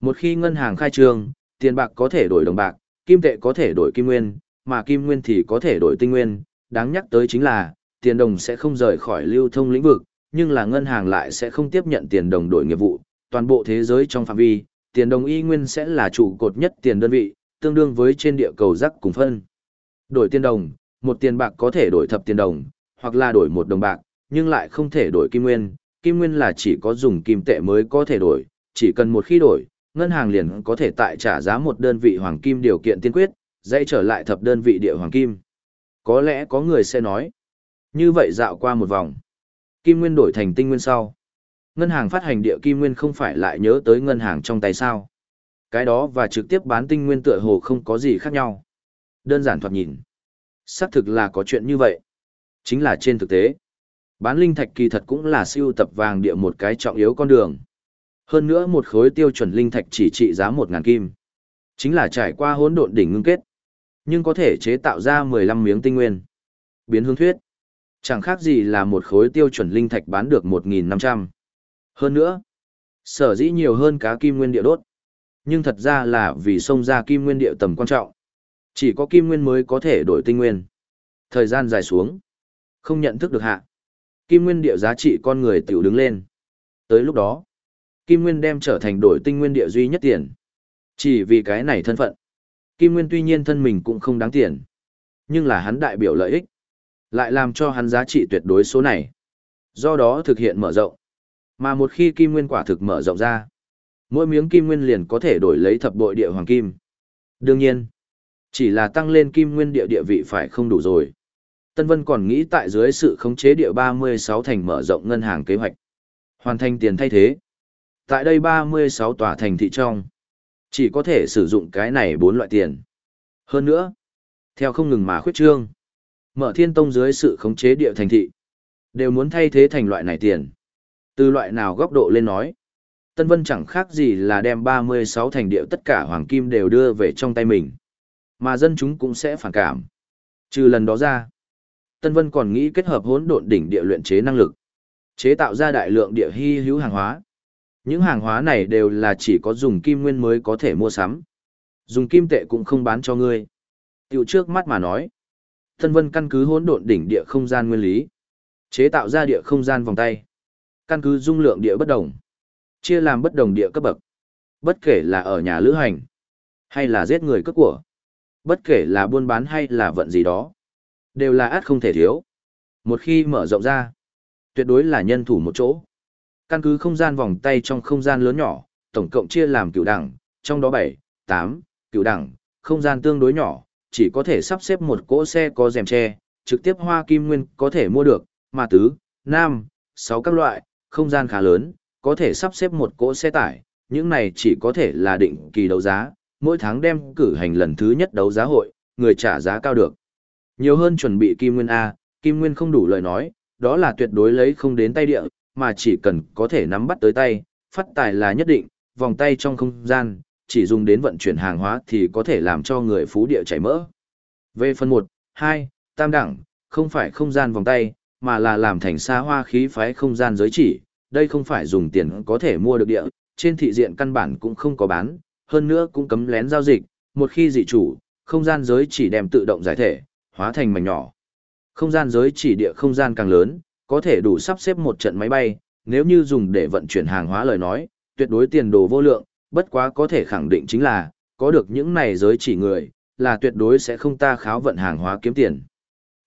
Một khi ngân hàng khai trương, tiền bạc có thể đổi đồng bạc, kim tệ có thể đổi kim nguyên, mà kim nguyên thì có thể đổi tinh nguyên. Đáng nhắc tới chính là, tiền đồng sẽ không rời khỏi lưu thông lĩnh vực, nhưng là ngân hàng lại sẽ không tiếp nhận tiền đồng đổi nghiệp vụ. Toàn bộ thế giới trong phạm vi, tiền đồng y nguyên sẽ là trụ cột nhất tiền đơn vị, tương đương với trên địa cầu rắc cùng phân. Đổi tiền đồng, một tiền bạc có thể đổi thập tiền đồng, hoặc là đổi một đồng bạc, nhưng lại không thể đổi kim nguyên. Kim nguyên là chỉ có dùng kim tệ mới có thể đổi, chỉ cần một khi đổi, ngân hàng liền có thể tại trả giá một đơn vị hoàng kim điều kiện tiên quyết, dây trở lại thập đơn vị địa hoàng kim. Có lẽ có người sẽ nói, như vậy dạo qua một vòng, kim nguyên đổi thành tinh nguyên sau. Ngân hàng phát hành địa kim nguyên không phải lại nhớ tới ngân hàng trong tay sao. Cái đó và trực tiếp bán tinh nguyên tựa hồ không có gì khác nhau. Đơn giản thoạt nhìn. Xác thực là có chuyện như vậy. Chính là trên thực tế. Bán linh thạch kỳ thật cũng là siêu tập vàng địa một cái trọng yếu con đường. Hơn nữa một khối tiêu chuẩn linh thạch chỉ trị giá 1.000 kim. Chính là trải qua hỗn độn đỉnh ngưng kết. Nhưng có thể chế tạo ra 15 miếng tinh nguyên. Biến hướng thuyết. Chẳng khác gì là một khối tiêu chuẩn linh thạch bán được 1.500. Hơn nữa, sở dĩ nhiều hơn cá kim nguyên địa đốt. Nhưng thật ra là vì sông ra kim nguyên địa tầm quan trọng. Chỉ có kim nguyên mới có thể đổi tinh nguyên. Thời gian dài xuống. Không nhận thức được hạ. Kim nguyên địa giá trị con người tiểu đứng lên. Tới lúc đó, kim nguyên đem trở thành đổi tinh nguyên địa duy nhất tiền. Chỉ vì cái này thân phận. Kim nguyên tuy nhiên thân mình cũng không đáng tiền. Nhưng là hắn đại biểu lợi ích. Lại làm cho hắn giá trị tuyệt đối số này. Do đó thực hiện mở rộng. Mà một khi kim nguyên quả thực mở rộng ra, mỗi miếng kim nguyên liền có thể đổi lấy thập bội địa hoàng kim. Đương nhiên, chỉ là tăng lên kim nguyên địa địa vị phải không đủ rồi. Tân Vân còn nghĩ tại dưới sự khống chế địa 36 thành mở rộng ngân hàng kế hoạch. Hoàn thành tiền thay thế. Tại đây 36 tòa thành thị trong, chỉ có thể sử dụng cái này bốn loại tiền. Hơn nữa, theo không ngừng mà khuyết trương, mở thiên tông dưới sự khống chế địa thành thị, đều muốn thay thế thành loại này tiền. Từ loại nào góc độ lên nói, Tân Vân chẳng khác gì là đem 36 thành địa tất cả hoàng kim đều đưa về trong tay mình. Mà dân chúng cũng sẽ phản cảm. Trừ lần đó ra, Tân Vân còn nghĩ kết hợp hỗn độn đỉnh địa luyện chế năng lực, chế tạo ra đại lượng địa hy hữu hàng hóa. Những hàng hóa này đều là chỉ có dùng kim nguyên mới có thể mua sắm. Dùng kim tệ cũng không bán cho ngươi. Tiểu trước mắt mà nói, Thân Vân căn cứ hỗn độn đỉnh địa không gian nguyên lý, chế tạo ra địa không gian vòng tay căn cứ dung lượng địa bất đồng, chia làm bất đồng địa cấp bậc. Bất kể là ở nhà lữ hành, hay là giết người cướp của, bất kể là buôn bán hay là vận gì đó, đều là át không thể thiếu. Một khi mở rộng ra, tuyệt đối là nhân thủ một chỗ. Căn cứ không gian vòng tay trong không gian lớn nhỏ, tổng cộng chia làm cửu đẳng, trong đó 7, 8, cửu đẳng, không gian tương đối nhỏ, chỉ có thể sắp xếp một cỗ xe có rèm che, trực tiếp hoa kim nguyên có thể mua được, mà tứ, nam, sáu các loại, không gian khá lớn, có thể sắp xếp một cỗ xe tải, những này chỉ có thể là định kỳ đấu giá, mỗi tháng đem cử hành lần thứ nhất đấu giá hội, người trả giá cao được. Nhiều hơn chuẩn bị kim nguyên A, kim nguyên không đủ lời nói, đó là tuyệt đối lấy không đến tay địa, mà chỉ cần có thể nắm bắt tới tay, phát tài là nhất định, vòng tay trong không gian, chỉ dùng đến vận chuyển hàng hóa thì có thể làm cho người phú địa chảy mỡ. Về phần 1, 2, tam đẳng, không phải không gian vòng tay, mà là làm thành xa hoa khí phái không gian giới chỉ, đây không phải dùng tiền có thể mua được địa, trên thị diện căn bản cũng không có bán, hơn nữa cũng cấm lén giao dịch, một khi dị chủ, không gian giới chỉ đem tự động giải thể, hóa thành mảnh nhỏ. Không gian giới chỉ địa không gian càng lớn, có thể đủ sắp xếp một trận máy bay, nếu như dùng để vận chuyển hàng hóa lời nói, tuyệt đối tiền đồ vô lượng, bất quá có thể khẳng định chính là, có được những này giới chỉ người, là tuyệt đối sẽ không ta kháo vận hàng hóa kiếm tiền.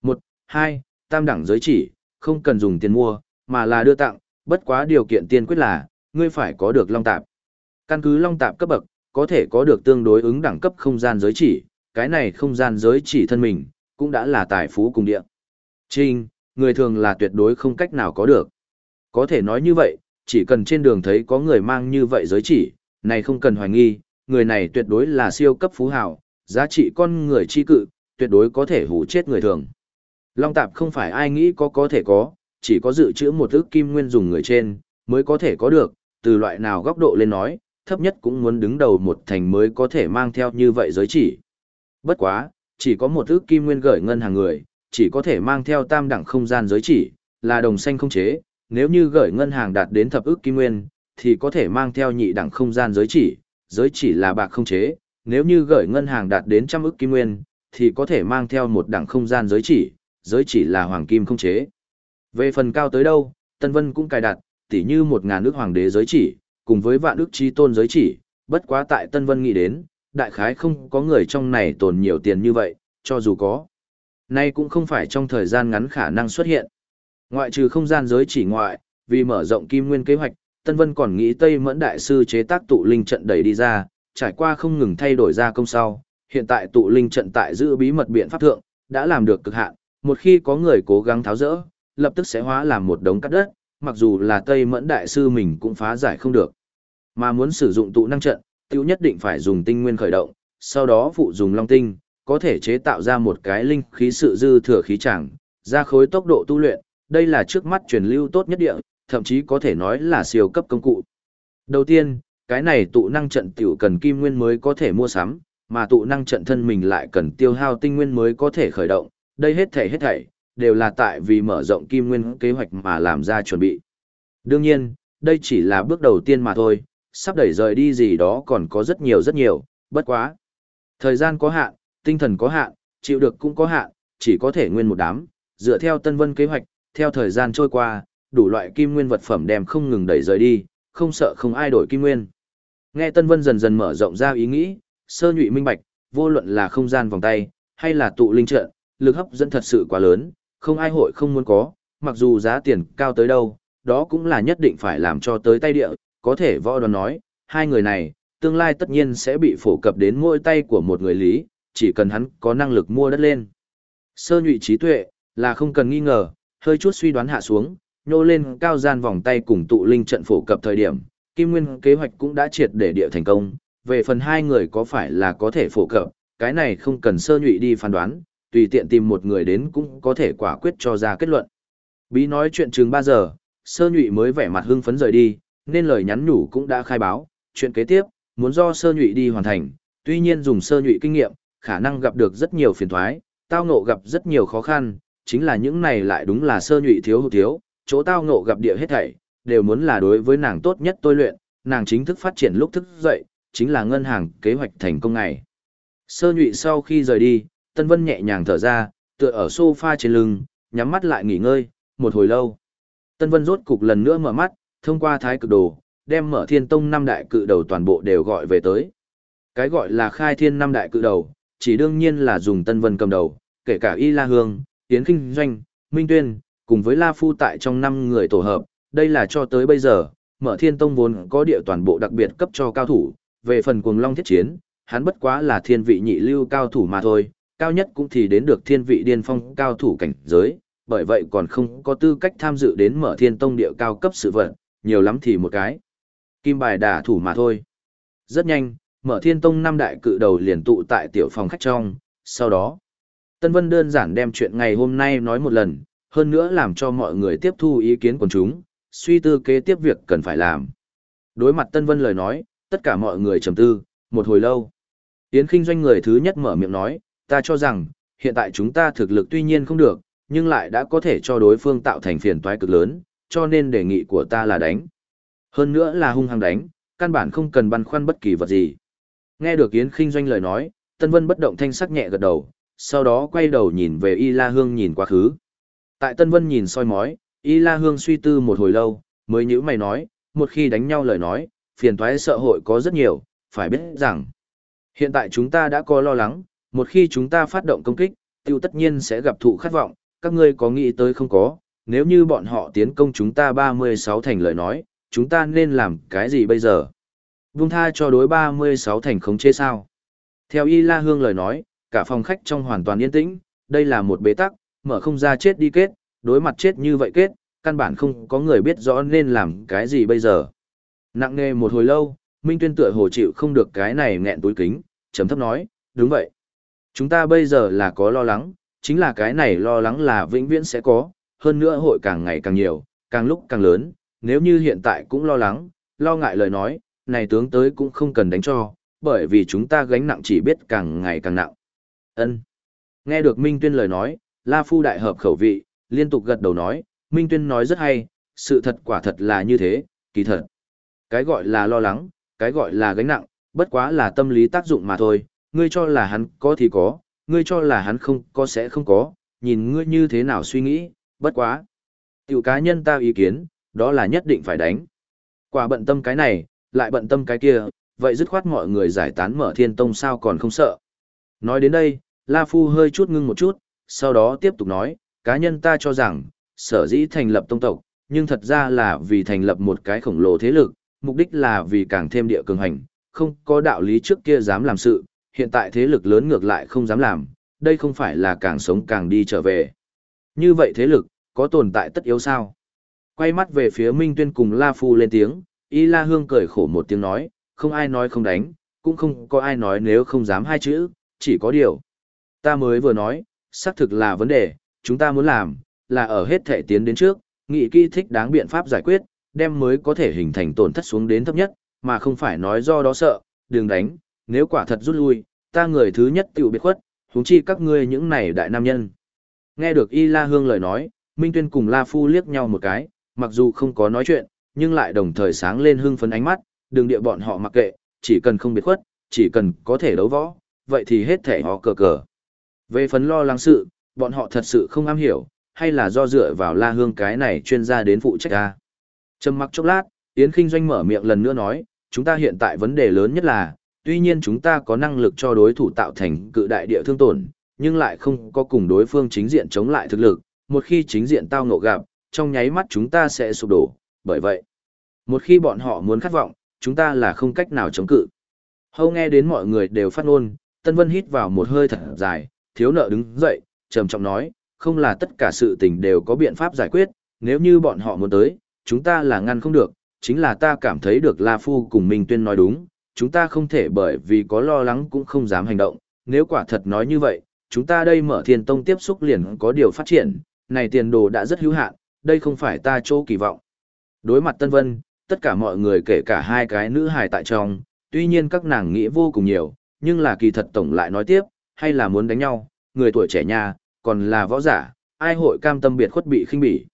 1. 2 tam đẳng giới chỉ, không cần dùng tiền mua, mà là đưa tặng, bất quá điều kiện tiên quyết là, ngươi phải có được long tạp. Căn cứ long tạp cấp bậc, có thể có được tương đối ứng đẳng cấp không gian giới chỉ, cái này không gian giới chỉ thân mình, cũng đã là tài phú cùng địa. Trinh, người thường là tuyệt đối không cách nào có được. Có thể nói như vậy, chỉ cần trên đường thấy có người mang như vậy giới chỉ, này không cần hoài nghi, người này tuyệt đối là siêu cấp phú hào, giá trị con người chi cự, tuyệt đối có thể hủ chết người thường. Long tạp không phải ai nghĩ có có thể có, chỉ có dự trữ một ức kim nguyên dùng người trên, mới có thể có được, từ loại nào góc độ lên nói, thấp nhất cũng muốn đứng đầu một thành mới có thể mang theo như vậy giới chỉ. Bất quá, chỉ có một ức kim nguyên gửi ngân hàng người, chỉ có thể mang theo tam đẳng không gian giới chỉ, là đồng xanh không chế, nếu như gửi ngân hàng đạt đến thập ức kim nguyên, thì có thể mang theo nhị đẳng không gian giới chỉ, giới chỉ là bạc không chế, nếu như gửi ngân hàng đạt đến trăm ức kim nguyên, thì có thể mang theo một đẳng không gian giới chỉ, giới chỉ là hoàng kim không chế. Về phần cao tới đâu, Tân Vân cũng cài đặt, tỉ như một ngàn ước hoàng đế giới chỉ, cùng với vạn ước trí tôn giới chỉ, bất quá tại Tân Vân nghĩ đến, đại khái không có người trong này tồn nhiều tiền như vậy, cho dù có. Nay cũng không phải trong thời gian ngắn khả năng xuất hiện. Ngoại trừ không gian giới chỉ ngoại, vì mở rộng kim nguyên kế hoạch, Tân Vân còn nghĩ Tây Mẫn Đại Sư chế tác tụ linh trận đẩy đi ra, trải qua không ngừng thay đổi ra công sau. Hiện tại tụ linh trận tại giữ bí mật biện pháp thượng, đã làm được cực hạn, một khi có người cố gắng tháo rỡ, lập tức sẽ hóa làm một đống cắt đất, mặc dù là Tây Mẫn Đại Sư mình cũng phá giải không được. Mà muốn sử dụng tụ năng trận, tiêu nhất định phải dùng tinh nguyên khởi động, sau đó phụ dùng long tinh, có thể chế tạo ra một cái linh khí sự dư thừa khí chẳng, ra khối tốc độ tu luyện, đây là trước mắt truyền lưu tốt nhất địa, thậm chí có thể nói là siêu cấp công cụ. Đầu tiên, cái này tụ năng trận tiểu cần kim nguyên mới có thể mua sắm, mà tụ năng trận thân mình lại cần tiêu hao tinh nguyên mới có thể khởi động, đây hết thảy hết thảy, đều là tại vì mở rộng kim nguyên kế hoạch mà làm ra chuẩn bị. Đương nhiên, đây chỉ là bước đầu tiên mà thôi, sắp đẩy rời đi gì đó còn có rất nhiều rất nhiều, bất quá. Thời gian có hạn, tinh thần có hạn, chịu được cũng có hạn, chỉ có thể nguyên một đám, dựa theo Tân Vân kế hoạch, theo thời gian trôi qua, đủ loại kim nguyên vật phẩm đem không ngừng đẩy rời đi, không sợ không ai đổi kim nguyên. Nghe Tân Vân dần dần mở rộng ra ý nghĩ, sơ nhụy minh bạch, vô luận là không gian vòng tay, hay là tụ linh trận, lực hấp dẫn thật sự quá lớn, không ai hội không muốn có, mặc dù giá tiền cao tới đâu, đó cũng là nhất định phải làm cho tới tay địa, có thể võ đoàn nói, hai người này, tương lai tất nhiên sẽ bị phổ cập đến mỗi tay của một người lý, chỉ cần hắn có năng lực mua đất lên. Sơ nhụy trí tuệ, là không cần nghi ngờ, hơi chút suy đoán hạ xuống, nhô lên cao gian vòng tay cùng tụ linh trận phổ cập thời điểm, Kim Nguyên kế hoạch cũng đã triệt để địa thành công, về phần hai người có phải là có thể phổ cập, cái này không cần sơ nhụy đi phán đoán, tùy tiện tìm một người đến cũng có thể quả quyết cho ra kết luận. Bí nói chuyện chừng 3 giờ, sơ nhụy mới vẻ mặt hưng phấn rời đi, nên lời nhắn nhủ cũng đã khai báo, chuyện kế tiếp, muốn do sơ nhụy đi hoàn thành, tuy nhiên dùng sơ nhụy kinh nghiệm, khả năng gặp được rất nhiều phiền thoái, tao ngộ gặp rất nhiều khó khăn, chính là những này lại đúng là sơ nhụy thiếu hụt thiếu, chỗ tao ngộ gặp địa hết thảy, đều muốn là đối với nàng tốt nhất tôi luyện, nàng chính thức phát triển lúc thức dậy, chính là ngân hàng kế hoạch thành công ngày. Sơ nhụy sau khi rời đi, Tân Vân nhẹ nhàng thở ra, tựa ở sofa trên lưng, nhắm mắt lại nghỉ ngơi, một hồi lâu. Tân Vân rốt cục lần nữa mở mắt, thông qua thái cực đồ, đem mở thiên tông năm đại cự đầu toàn bộ đều gọi về tới. Cái gọi là khai thiên năm đại cự đầu, chỉ đương nhiên là dùng Tân Vân cầm đầu, kể cả Y La Hương, Tiến Kinh Doanh, Minh Tuyên, cùng với La Phu tại trong năm người tổ hợp, đây là cho tới bây giờ, mở thiên tông vốn có địa toàn bộ đặc biệt cấp cho cao thủ, về phần cuồng long thiết chiến, hắn bất quá là thiên vị nhị lưu cao thủ mà thôi, cao nhất cũng thì đến được thiên vị điên phong cao thủ cảnh giới, bởi vậy còn không có tư cách tham dự đến mở thiên tông địa cao cấp sự vận, nhiều lắm thì một cái. Kim bài đả thủ mà thôi. Rất nhanh, mở thiên tông năm đại cự đầu liền tụ tại tiểu phòng khách trong, sau đó, Tân Vân đơn giản đem chuyện ngày hôm nay nói một lần, hơn nữa làm cho mọi người tiếp thu ý kiến của chúng, suy tư kế tiếp việc cần phải làm. Đối mặt Tân Vân lời nói, tất cả mọi người trầm tư, một hồi lâu. Yến Kinh doanh người thứ nhất mở miệng nói, ta cho rằng, hiện tại chúng ta thực lực tuy nhiên không được, nhưng lại đã có thể cho đối phương tạo thành phiền toái cực lớn, cho nên đề nghị của ta là đánh. Hơn nữa là hung hăng đánh, căn bản không cần băn khoăn bất kỳ vật gì. Nghe được Yến Kinh doanh lời nói, Tân Vân bất động thanh sắc nhẹ gật đầu, sau đó quay đầu nhìn về Y La Hương nhìn quá khứ. Tại Tân Vân nhìn soi mói, Y La Hương suy tư một hồi lâu, mới nhữ mày nói, một khi đánh nhau lời nói, phiền toái sợ hội có rất nhiều, phải biết rằng, hiện tại chúng ta đã có lo lắng, một khi chúng ta phát động công kích, tiêu tất nhiên sẽ gặp thụ khát vọng, các ngươi có nghĩ tới không có, nếu như bọn họ tiến công chúng ta 36 thành lời nói, chúng ta nên làm cái gì bây giờ? Vung tha cho đối 36 thành khống chế sao? Theo Y La Hương lời nói, cả phòng khách trong hoàn toàn yên tĩnh, đây là một bế tắc, mở không ra chết đi kết, đối mặt chết như vậy kết, căn bản không có người biết rõ nên làm cái gì bây giờ. Nặng nề một hồi lâu, Minh Tuyên tựa hồ chịu không được cái này nghẹn túi kính, chấm thấp nói, đúng vậy. Chúng ta bây giờ là có lo lắng, chính là cái này lo lắng là vĩnh viễn sẽ có, hơn nữa hội càng ngày càng nhiều, càng lúc càng lớn, nếu như hiện tại cũng lo lắng, lo ngại lời nói, này tướng tới cũng không cần đánh cho, bởi vì chúng ta gánh nặng chỉ biết càng ngày càng nặng. Ân. Nghe được Minh Tuyên lời nói, La Phu đại hợp khẩu vị, liên tục gật đầu nói, Minh Tuyên nói rất hay, sự thật quả thật là như thế, kỳ thật. Cái gọi là lo lắng, cái gọi là gánh nặng, bất quá là tâm lý tác dụng mà thôi, ngươi cho là hắn có thì có, ngươi cho là hắn không có sẽ không có, nhìn ngươi như thế nào suy nghĩ, bất quá. Tiểu cá nhân ta ý kiến, đó là nhất định phải đánh. Quả bận tâm cái này, lại bận tâm cái kia, vậy dứt khoát mọi người giải tán mở thiên tông sao còn không sợ. Nói đến đây, La Phu hơi chút ngưng một chút, sau đó tiếp tục nói, cá nhân ta cho rằng, sở dĩ thành lập tông tộc, nhưng thật ra là vì thành lập một cái khổng lồ thế lực, mục đích là vì càng thêm địa cường hành, không có đạo lý trước kia dám làm sự, hiện tại thế lực lớn ngược lại không dám làm, đây không phải là càng sống càng đi trở về. Như vậy thế lực, có tồn tại tất yếu sao? Quay mắt về phía Minh Tuyên cùng La Phu lên tiếng, Y La Hương cười khổ một tiếng nói, không ai nói không đánh, cũng không có ai nói nếu không dám hai chữ, chỉ có điều. Ta mới vừa nói, xác thực là vấn đề, chúng ta muốn làm, là ở hết thể tiến đến trước, nghị kỹ thích đáng biện pháp giải quyết, đem mới có thể hình thành tổn thất xuống đến thấp nhất, mà không phải nói do đó sợ, đừng đánh, nếu quả thật rút lui, ta người thứ nhất tiểu biệt khuất, huống chi các ngươi những này đại nam nhân. Nghe được Y La Hương lời nói, Minh Tuyên cùng La Phu liếc nhau một cái, mặc dù không có nói chuyện, nhưng lại đồng thời sáng lên hưng phấn ánh mắt, Đường địa bọn họ mặc kệ, chỉ cần không biệt khuất, chỉ cần có thể đấu võ, vậy thì hết thể họ cờ cờ. Về phần lo lắng sự, bọn họ thật sự không am hiểu, hay là do dựa vào La Hương cái này chuyên gia đến phụ trách ra. Trầm mặc chốc lát, Yến Kinh Doanh mở miệng lần nữa nói, chúng ta hiện tại vấn đề lớn nhất là, tuy nhiên chúng ta có năng lực cho đối thủ tạo thành cự đại địa thương tổn, nhưng lại không có cùng đối phương chính diện chống lại thực lực, một khi chính diện tao ngộ gặp, trong nháy mắt chúng ta sẽ sụp đổ, bởi vậy, một khi bọn họ muốn khát vọng, chúng ta là không cách nào chống cự. Hâu nghe đến mọi người đều phát ngôn, Tân Vân hít vào một hơi thật dài, thiếu nợ đứng dậy, trầm trọng nói, không là tất cả sự tình đều có biện pháp giải quyết, nếu như bọn họ muốn tới, chúng ta là ngăn không được, chính là ta cảm thấy được La Phu cùng Minh Tuyên nói đúng, chúng ta không thể bởi vì có lo lắng cũng không dám hành động, nếu quả thật nói như vậy, chúng ta đây mở thiên tông tiếp xúc liền có điều phát triển, này tiền đồ đã rất hữu hạn, đây không phải ta chỗ kỳ vọng. Đối mặt Tân Vân, tất cả mọi người kể cả hai cái nữ hài tại trong, tuy nhiên các nàng nghĩ vô cùng nhiều, nhưng là kỳ thật tổng lại nói tiếp, hay là muốn đánh nhau, người tuổi trẻ nha, còn là võ giả, ai hội cam tâm biệt khuất bị khinh bỉ.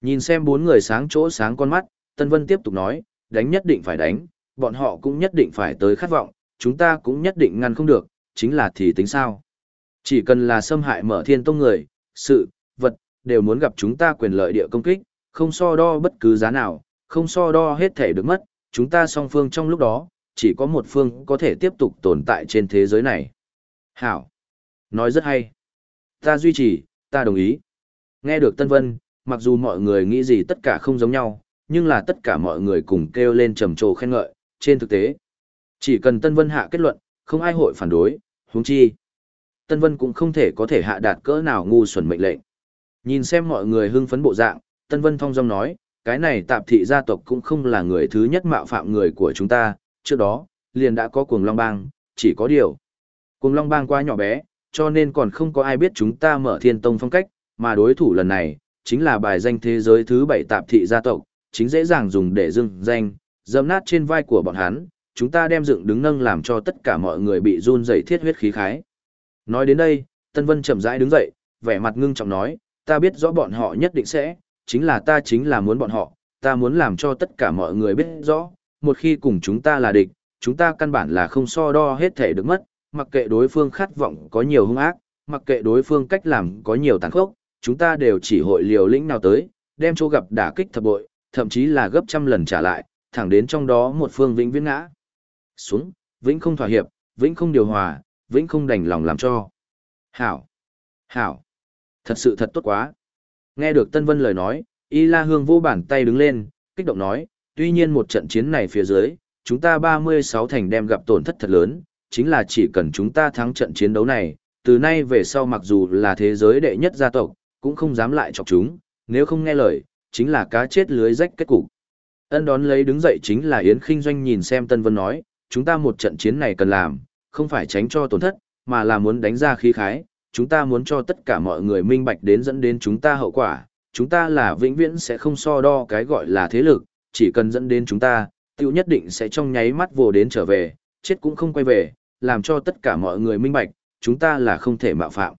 Nhìn xem bốn người sáng chỗ sáng con mắt, Tân Vân tiếp tục nói, đánh nhất định phải đánh, bọn họ cũng nhất định phải tới khát vọng, chúng ta cũng nhất định ngăn không được, chính là thì tính sao. Chỉ cần là xâm hại mở thiên tông người, sự, vật, đều muốn gặp chúng ta quyền lợi địa công kích, không so đo bất cứ giá nào, không so đo hết thể được mất, chúng ta song phương trong lúc đó, chỉ có một phương có thể tiếp tục tồn tại trên thế giới này. Hảo. Nói rất hay. Ta duy trì, ta đồng ý. Nghe được Tân Vân, mặc dù mọi người nghĩ gì tất cả không giống nhau, nhưng là tất cả mọi người cùng kêu lên trầm trồ khen ngợi, trên thực tế. Chỉ cần Tân Vân hạ kết luận, không ai hội phản đối, huống chi. Tân Vân cũng không thể có thể hạ đạt cỡ nào ngu xuẩn mệnh lệnh. Nhìn xem mọi người hưng phấn bộ dạng, Tân Vân thong dong nói, cái này tạp thị gia tộc cũng không là người thứ nhất mạo phạm người của chúng ta, trước đó, liền đã có cuồng long bang, chỉ có điều. Cùng long bang quá nhỏ bé, cho nên còn không có ai biết chúng ta mở thiên tông phong cách, mà đối thủ lần này, chính là bài danh thế giới thứ bảy tạp thị gia tộc, chính dễ dàng dùng để dưng danh, dâm nát trên vai của bọn hắn, chúng ta đem dựng đứng nâng làm cho tất cả mọi người bị run dậy thiết huyết khí khái. Nói đến đây, Tân Vân chậm rãi đứng dậy, vẻ mặt ngưng trọng nói, ta biết rõ bọn họ nhất định sẽ, chính là ta chính là muốn bọn họ, ta muốn làm cho tất cả mọi người biết rõ, một khi cùng chúng ta là địch, chúng ta căn bản là không so đo hết thể được mất, mặc kệ đối phương khát vọng có nhiều hung ác, mặc kệ đối phương cách làm có nhiều tàn khốc, chúng ta đều chỉ hội liều lĩnh nào tới, đem chỗ gặp đả kích thập bội, thậm chí là gấp trăm lần trả lại, thẳng đến trong đó một phương vĩnh viễn ngã. Xuống, vĩnh không thỏa hiệp, vĩnh không điều hòa, vĩnh không đành lòng làm cho. Hảo! Hảo! Thật sự thật tốt quá! Nghe được Tân Vân lời nói, Y La Hương vô bản tay đứng lên, kích động nói, tuy nhiên một trận chiến này phía dưới, chúng ta 36 thành đem gặp tổn thất thật lớn, chính là chỉ cần chúng ta thắng trận chiến đấu này, từ nay về sau mặc dù là thế giới đệ nhất gia tộc, cũng không dám lại chọc chúng, nếu không nghe lời, chính là cá chết lưới rách kết cục. Ân đón lấy đứng dậy chính là Yến Kinh Doanh nhìn xem Tân Vân nói, chúng ta một trận chiến này cần làm, không phải tránh cho tổn thất, mà là muốn đánh ra khí khái, chúng ta muốn cho tất cả mọi người minh bạch đến dẫn đến chúng ta hậu quả, chúng ta là vĩnh viễn sẽ không so đo cái gọi là thế lực, chỉ cần dẫn đến chúng ta, tiêu nhất định sẽ trong nháy mắt vô đến trở về, chết cũng không quay về, làm cho tất cả mọi người minh bạch, chúng ta là không thể mạo phạm.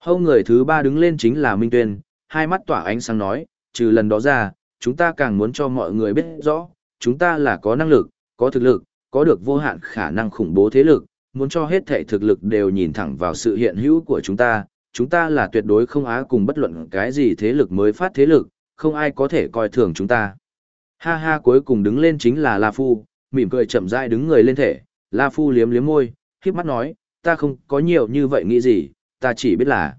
Hâu người thứ ba đứng lên chính là Minh Tuyên, hai mắt tỏa ánh sáng nói, trừ lần đó ra, chúng ta càng muốn cho mọi người biết rõ, chúng ta là có năng lực, có thực lực, có được vô hạn khả năng khủng bố thế lực, muốn cho hết thể thực lực đều nhìn thẳng vào sự hiện hữu của chúng ta, chúng ta là tuyệt đối không á cùng bất luận cái gì thế lực mới phát thế lực, không ai có thể coi thường chúng ta. Ha ha cuối cùng đứng lên chính là La Phu, mỉm cười chậm rãi đứng người lên thể, La Phu liếm liếm môi, khiếp mắt nói, ta không có nhiều như vậy nghĩ gì, ta chỉ biết là.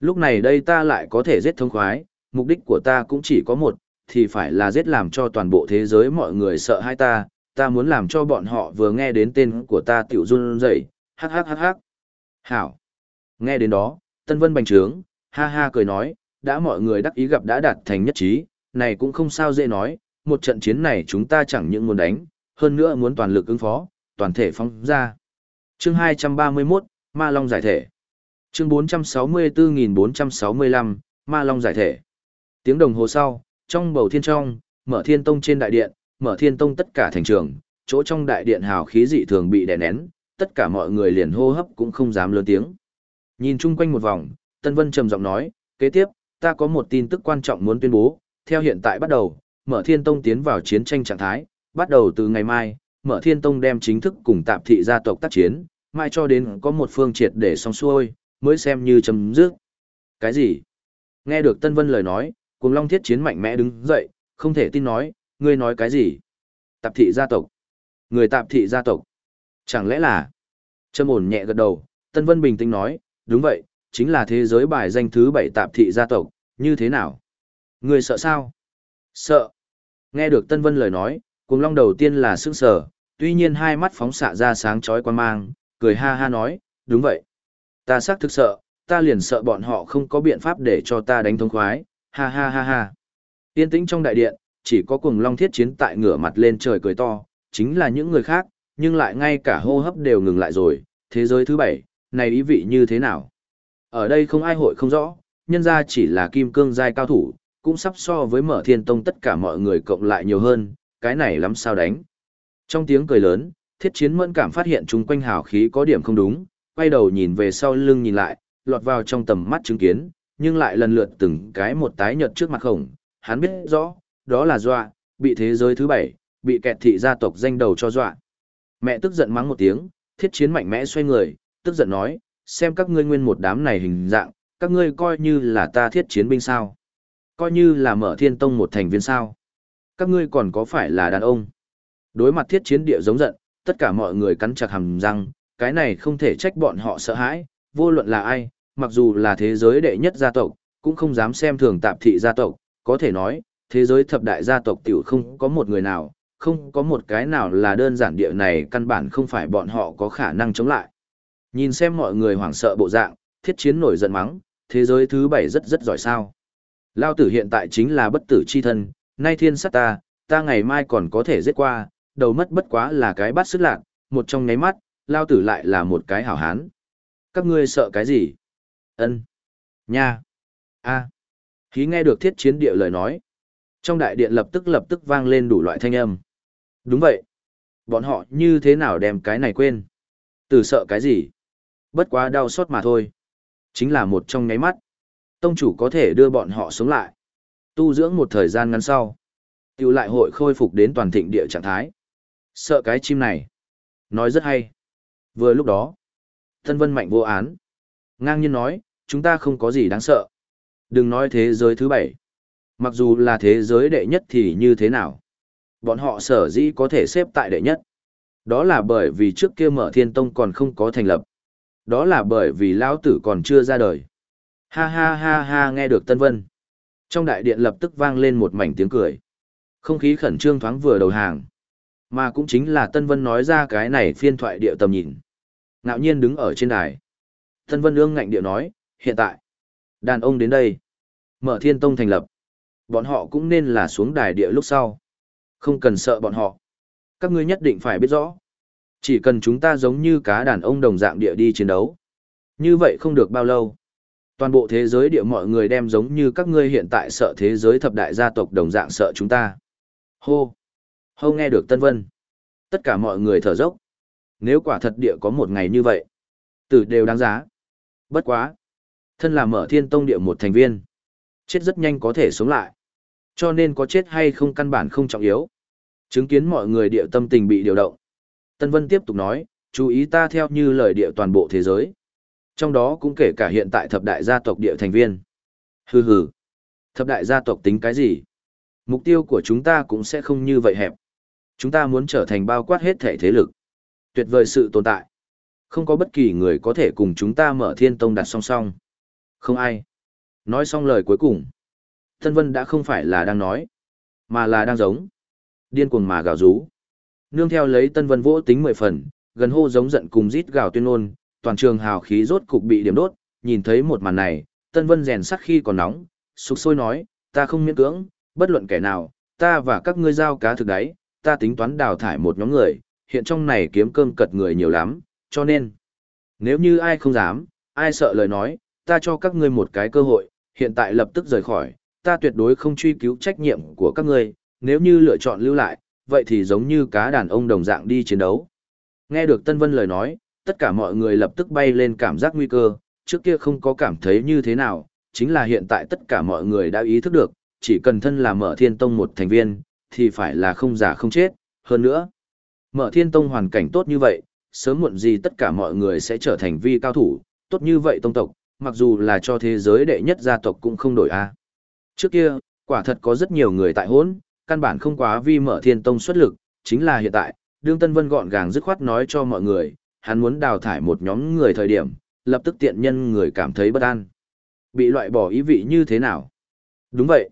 Lúc này đây ta lại có thể giết thông khoái, mục đích của ta cũng chỉ có một, thì phải là giết làm cho toàn bộ thế giới mọi người sợ hai ta, ta muốn làm cho bọn họ vừa nghe đến tên của ta tiểu run rẩy, hắc hắc hắc hắc. Hảo. Nghe đến đó, Tân Vân bành trướng, ha ha cười nói, đã mọi người đắc ý gặp đã đạt thành nhất trí, này cũng không sao dễ nói, một trận chiến này chúng ta chẳng những muốn đánh, hơn nữa muốn toàn lực ứng phó, toàn thể phóng ra. Chương 231, Ma Long giải thể. Chương 464465, Ma Long giải thể. Tiếng đồng hồ sau, trong bầu thiên trong, mở thiên tông trên đại điện, mở thiên tông tất cả thành trường, chỗ trong đại điện hào khí dị thường bị đè nén, tất cả mọi người liền hô hấp cũng không dám lớn tiếng. Nhìn chung quanh một vòng, Tân Vân trầm giọng nói, kế tiếp, ta có một tin tức quan trọng muốn tuyên bố, theo hiện tại bắt đầu, mở thiên tông tiến vào chiến tranh trạng thái, bắt đầu từ ngày mai, mở thiên tông đem chính thức cùng tạp thị gia tộc tác chiến, mai cho đến có một phương triệt để xong xuôi, mới xem như chấm dứt. Cái gì? Nghe được Tân Vân lời nói, cùng Long Thiết Chiến mạnh mẽ đứng dậy, không thể tin nói, ngươi nói cái gì? Tạp thị gia tộc. Người tạp thị gia tộc. Chẳng lẽ là... Trâm ổn nhẹ gật đầu, Tân Vân bình tĩnh nói, đúng vậy, chính là thế giới bài danh thứ bảy tạp thị gia tộc, như thế nào? Ngươi sợ sao? Sợ. Nghe được Tân Vân lời nói, cùng long đầu tiên là sững sờ, tuy nhiên hai mắt phóng xạ ra sáng chói quan mang, cười ha ha nói, đúng vậy. Ta xác thực sợ, ta liền sợ bọn họ không có biện pháp để cho ta đánh thông khoái, ha ha ha ha. Yên tĩnh trong đại điện, chỉ có cùng long thiết chiến tại ngửa mặt lên trời cười to, chính là những người khác, nhưng lại ngay cả hô hấp đều ngừng lại rồi, thế giới thứ bảy, này ý vị như thế nào? Ở đây không ai hội không rõ, nhân ra chỉ là kim cương giai cao thủ, cũng sắp so với mở thiên tông tất cả mọi người cộng lại nhiều hơn, cái này lắm sao đánh. Trong tiếng cười lớn, thiết chiến mẫn cảm phát hiện chung quanh hào khí có điểm không đúng, quay đầu nhìn về sau lưng nhìn lại, lọt vào trong tầm mắt chứng kiến, nhưng lại lần lượt từng cái một tái nhợt trước mặt khổng, hắn biết rõ, đó là dọa, bị thế giới thứ bảy, bị kẹt thị gia tộc danh đầu cho dọa. Mẹ tức giận mắng một tiếng, thiết chiến mạnh mẽ xoay người, tức giận nói, xem các ngươi nguyên một đám này hình dạng, các ngươi coi như là ta thiết chiến binh sao. Coi như là mở thiên tông một thành viên sao. Các ngươi còn có phải là đàn ông. Đối mặt thiết chiến địa giống giận, tất cả mọi người cắn chặt hàm răng, cái này không thể trách bọn họ sợ hãi, vô luận là ai, mặc dù là thế giới đệ nhất gia tộc, cũng không dám xem thường tạp thị gia tộc, có thể nói, thế giới thập đại gia tộc tiểu không có một người nào, không có một cái nào là đơn giản địa này căn bản không phải bọn họ có khả năng chống lại. Nhìn xem mọi người hoảng sợ bộ dạng, thiết chiến nổi giận mắng, thế giới thứ bảy rất rất giỏi sao. Lao tử hiện tại chính là bất tử chi thân, nay thiên sát ta, ta ngày mai còn có thể giết qua, đầu mất bất quá là cái bắt sức lạc, một trong nháy mắt, Lao tử lại là một cái hảo hán. Các ngươi sợ cái gì? ân Nha! a Khí nghe được thiết chiến địa lời nói. Trong đại điện lập tức lập tức vang lên đủ loại thanh âm. Đúng vậy. Bọn họ như thế nào đem cái này quên? Từ sợ cái gì? Bất quá đau xót mà thôi. Chính là một trong nháy mắt. Tông chủ có thể đưa bọn họ sống lại. Tu dưỡng một thời gian ngắn sau. Tiểu lại hội khôi phục đến toàn thịnh địa trạng thái. Sợ cái chim này. Nói rất hay. Vừa lúc đó. Thân vân mạnh vô án. Ngang nhiên nói, chúng ta không có gì đáng sợ. Đừng nói thế giới thứ bảy. Mặc dù là thế giới đệ nhất thì như thế nào? Bọn họ sở dĩ có thể xếp tại đệ nhất. Đó là bởi vì trước kia mở thiên tông còn không có thành lập. Đó là bởi vì lão tử còn chưa ra đời. Ha ha ha ha nghe được Tân Vân. Trong đại điện lập tức vang lên một mảnh tiếng cười. Không khí khẩn trương thoáng vừa đầu hàng. Mà cũng chính là Tân Vân nói ra cái này phiên thoại điệu tầm nhìn. Ngạo nhiên đứng ở trên đài. Tân Vân ương ngạnh điệu nói, hiện tại, đàn ông đến đây. Mở thiên tông thành lập. Bọn họ cũng nên là xuống đài địa lúc sau. Không cần sợ bọn họ. Các ngươi nhất định phải biết rõ. Chỉ cần chúng ta giống như cá đàn ông đồng dạng địa đi chiến đấu. Như vậy không được bao lâu. Toàn bộ thế giới địa mọi người đem giống như các ngươi hiện tại sợ thế giới thập đại gia tộc đồng dạng sợ chúng ta. Hô! Hâu nghe được Tân Vân. Tất cả mọi người thở dốc. Nếu quả thật địa có một ngày như vậy, tử đều đáng giá. Bất quá. Thân là mở thiên tông địa một thành viên. Chết rất nhanh có thể sống lại. Cho nên có chết hay không căn bản không trọng yếu. Chứng kiến mọi người địa tâm tình bị điều động. Tân Vân tiếp tục nói, chú ý ta theo như lời địa toàn bộ thế giới. Trong đó cũng kể cả hiện tại thập đại gia tộc địa thành viên. Hừ hừ. Thập đại gia tộc tính cái gì? Mục tiêu của chúng ta cũng sẽ không như vậy hẹp. Chúng ta muốn trở thành bao quát hết thể thế lực. Tuyệt vời sự tồn tại. Không có bất kỳ người có thể cùng chúng ta mở thiên tông đặt song song. Không ai. Nói xong lời cuối cùng. Tân Vân đã không phải là đang nói, mà là đang giống. Điên cuồng mà gào rú. Nương theo lấy Tân Vân vỗ tính mười phần, gần hô giống giận cùng rít gào tuyên ngôn, toàn trường hào khí rốt cục bị điểm đốt, nhìn thấy một màn này, Tân Vân rèn sắc khi còn nóng, sục sôi nói, ta không miễn cưỡng, bất luận kẻ nào, ta và các ngươi giao cá thực đấy, ta tính toán đào thải một nhóm người, hiện trong này kiếm cơm cật người nhiều lắm, cho nên, nếu như ai không dám, ai sợ lời nói, ta cho các ngươi một cái cơ hội, hiện tại lập tức rời khỏi, ta tuyệt đối không truy cứu trách nhiệm của các ngươi, nếu như lựa chọn lưu lại, vậy thì giống như cá đàn ông đồng dạng đi chiến đấu. Nghe được Tân Vân lời nói, tất cả mọi người lập tức bay lên cảm giác nguy cơ, trước kia không có cảm thấy như thế nào, chính là hiện tại tất cả mọi người đã ý thức được, chỉ cần thân là mở thiên tông một thành viên, thì phải là không giả không chết, hơn nữa. Mở thiên tông hoàn cảnh tốt như vậy, sớm muộn gì tất cả mọi người sẽ trở thành vi cao thủ, tốt như vậy tông tộc, mặc dù là cho thế giới đệ nhất gia tộc cũng không đổi a. Trước kia, quả thật có rất nhiều người tại hỗn, căn bản không quá vi mở thiên tông xuất lực, chính là hiện tại, đương Tân Vân gọn gàng dứt khoát nói cho mọi người, hắn muốn đào thải một nhóm người thời điểm, lập tức tiện nhân người cảm thấy bất an. Bị loại bỏ ý vị như thế nào? Đúng vậy.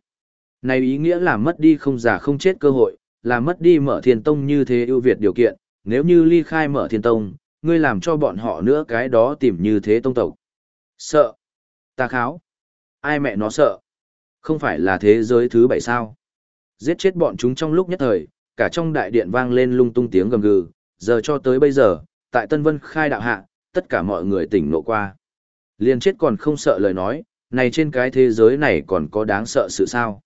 Này ý nghĩa là mất đi không già không chết cơ hội, là mất đi mở thiên tông như thế ưu việt điều kiện, nếu như ly khai mở thiên tông, ngươi làm cho bọn họ nữa cái đó tìm như thế tông tộc. Sợ. Ta kháo. Ai mẹ nó sợ. Không phải là thế giới thứ bảy sao. Giết chết bọn chúng trong lúc nhất thời, cả trong đại điện vang lên lung tung tiếng gầm gừ, giờ cho tới bây giờ, tại Tân Vân khai đạo hạ, tất cả mọi người tỉnh nộ qua. Liền chết còn không sợ lời nói, này trên cái thế giới này còn có đáng sợ sự sao.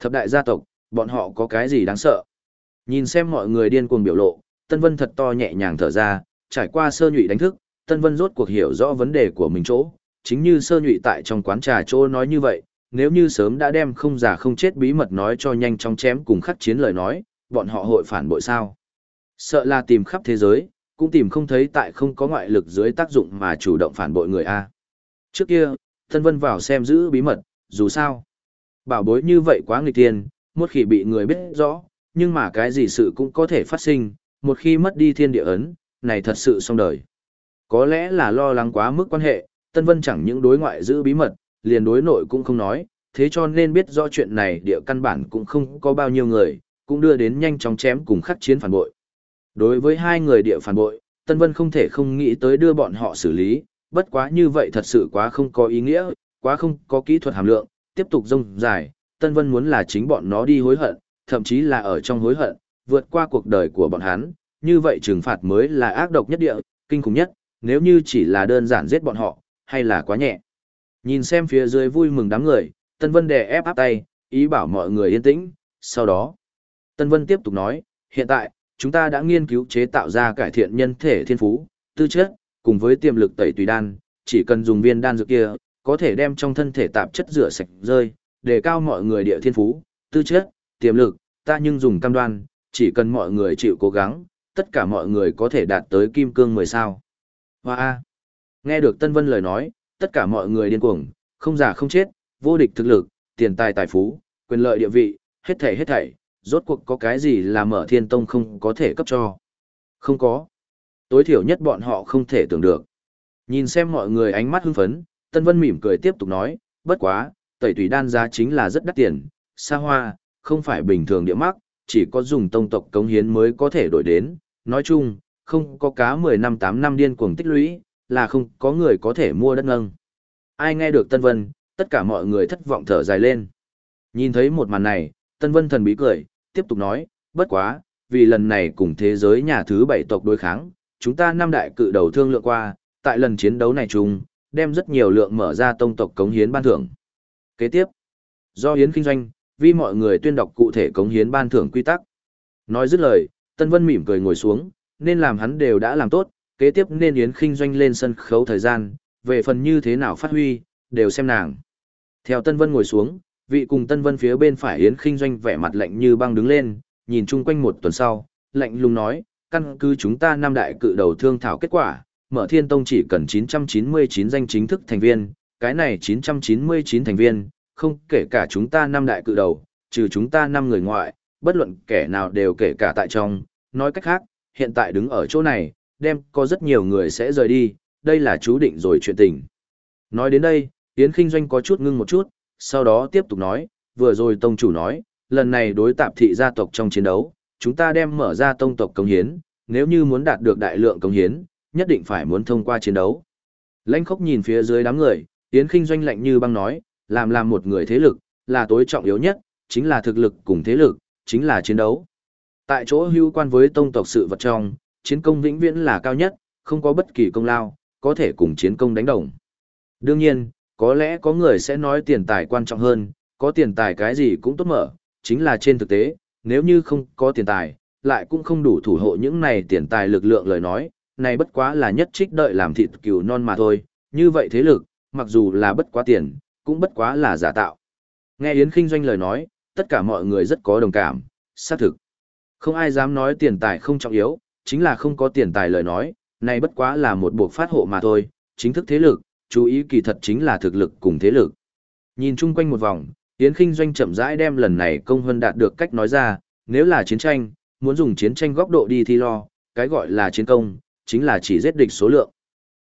Thập đại gia tộc, bọn họ có cái gì đáng sợ? Nhìn xem mọi người điên cuồng biểu lộ, Tân Vân thật to nhẹ nhàng thở ra, trải qua sơ nhụy đánh thức, Tân Vân rốt cuộc hiểu rõ vấn đề của mình chỗ, chính như sơ nhụy tại trong quán trà chỗ nói như vậy, nếu như sớm đã đem không giả không chết bí mật nói cho nhanh chóng chém cùng khắc chiến lời nói, bọn họ hội phản bội sao? Sợ là tìm khắp thế giới, cũng tìm không thấy tại không có ngoại lực dưới tác dụng mà chủ động phản bội người A. Trước kia, Tân Vân vào xem giữ bí mật, dù sao. Bảo bối như vậy quá nghịch thiên, một khi bị người biết rõ, nhưng mà cái gì sự cũng có thể phát sinh, một khi mất đi thiên địa ấn, này thật sự xong đời. Có lẽ là lo lắng quá mức quan hệ, Tân Vân chẳng những đối ngoại giữ bí mật, liền đối nội cũng không nói, thế cho nên biết rõ chuyện này địa căn bản cũng không có bao nhiêu người, cũng đưa đến nhanh chóng chém cùng khắc chiến phản bội. Đối với hai người địa phản bội, Tân Vân không thể không nghĩ tới đưa bọn họ xử lý, bất quá như vậy thật sự quá không có ý nghĩa, quá không có kỹ thuật hàm lượng, tiếp tục rông dài, Tân Vân muốn là chính bọn nó đi hối hận, thậm chí là ở trong hối hận, vượt qua cuộc đời của bọn hắn, như vậy trừng phạt mới là ác độc nhất địa, kinh khủng nhất, nếu như chỉ là đơn giản giết bọn họ, hay là quá nhẹ. Nhìn xem phía dưới vui mừng đám người, Tân Vân đè ép áp tay, ý bảo mọi người yên tĩnh, sau đó. Tân Vân tiếp tục nói, hiện tại, chúng ta đã nghiên cứu chế tạo ra cải thiện nhân thể thiên phú, tư chất, cùng với tiềm lực tẩy tùy đan, chỉ cần dùng viên đan dược kia, có thể đem trong thân thể tạp chất rửa sạch rơi, để cao mọi người địa thiên phú, tư chất, tiềm lực, ta nhưng dùng cam đoan, chỉ cần mọi người chịu cố gắng, tất cả mọi người có thể đạt tới kim cương 10 sao. Hoa A. Nghe được Tân Vân lời nói, tất cả mọi người điên cuồng, không giả không chết, vô địch thực lực, tiền tài tài phú, quyền lợi địa vị, hết thảy hết thảy, rốt cuộc có cái gì là mở thiên tông không có thể cấp cho. Không có. Tối thiểu nhất bọn họ không thể tưởng được. Nhìn xem mọi người ánh mắt hưng phấn, Tân Vân mỉm cười tiếp tục nói, bất quá, tẩy tùy đan giá chính là rất đắt tiền, xa hoa, không phải bình thường địa mắc, chỉ có dùng tông tộc cống hiến mới có thể đổi đến. Nói chung, không có cá 10 năm 8 năm điên cuồng tích lũy, là không có người có thể mua đất ngâng. Ai nghe được Tân Vân, tất cả mọi người thất vọng thở dài lên. Nhìn thấy một màn này, Tân Vân thần bí cười, tiếp tục nói, bất quá, vì lần này cùng thế giới nhà thứ bảy tộc đối kháng, chúng ta năm đại cự đầu thương lượng qua, tại lần chiến đấu này chung, đem rất nhiều lượng mở ra tông tộc cống hiến ban thưởng. Kế tiếp, do hiến kinh doanh, vì mọi người tuyên đọc cụ thể cống hiến ban thưởng quy tắc. Nói dứt lời, Tân Vân mỉm cười ngồi xuống, nên làm hắn đều đã làm tốt, kế tiếp nên yến kinh doanh lên sân khấu thời gian, về phần như thế nào phát huy, đều xem nàng. Theo Tân Vân ngồi xuống, vị cùng Tân Vân phía bên phải Yến Kinh Doanh vẻ mặt lạnh như băng đứng lên, nhìn chung quanh một tuần sau, lạnh lùng nói, căn cứ chúng ta năm đại cự đầu thương thảo kết quả, mở thiên tông chỉ cần 999 danh chính thức thành viên, cái này 999 thành viên, không kể cả chúng ta năm đại cự đầu, trừ chúng ta năm người ngoại, bất luận kẻ nào đều kể cả tại trong, nói cách khác, hiện tại đứng ở chỗ này, đem có rất nhiều người sẽ rời đi, đây là chú định rồi chuyện tình. Nói đến đây, Yến Kinh Doanh có chút ngưng một chút, sau đó tiếp tục nói, vừa rồi tông chủ nói, lần này đối tạp thị gia tộc trong chiến đấu, chúng ta đem mở ra tông tộc công hiến, nếu như muốn đạt được đại lượng công hiến, nhất định phải muốn thông qua chiến đấu. Lãnh khốc nhìn phía dưới đám người, Yến Kinh Doanh lạnh như băng nói, làm làm một người thế lực, là tối trọng yếu nhất, chính là thực lực cùng thế lực, chính là chiến đấu. Tại chỗ hưu quan với tông tộc sự vật trong, chiến công vĩnh viễn là cao nhất, không có bất kỳ công lao, có thể cùng chiến công đánh đồng. Đương nhiên, có lẽ có người sẽ nói tiền tài quan trọng hơn, có tiền tài cái gì cũng tốt mở, chính là trên thực tế, nếu như không có tiền tài, lại cũng không đủ thủ hộ những này tiền tài lực lượng lời nói, này bất quá là nhất trích đợi làm thịt cừu non mà thôi, như vậy thế lực, mặc dù là bất quá tiền, cũng bất quá là giả tạo. Nghe Yến Kinh Doanh lời nói, tất cả mọi người rất có đồng cảm, xác thực. Không ai dám nói tiền tài không trọng yếu, chính là không có tiền tài lời nói, này bất quá là một buộc phát hộ mà thôi, chính thức thế lực, chú ý kỳ thật chính là thực lực cùng thế lực. Nhìn chung quanh một vòng, Yến Kinh Doanh chậm rãi đem lần này công hơn đạt được cách nói ra, nếu là chiến tranh, muốn dùng chiến tranh góc độ đi thi lo, cái gọi là chiến công, chính là chỉ giết địch số lượng.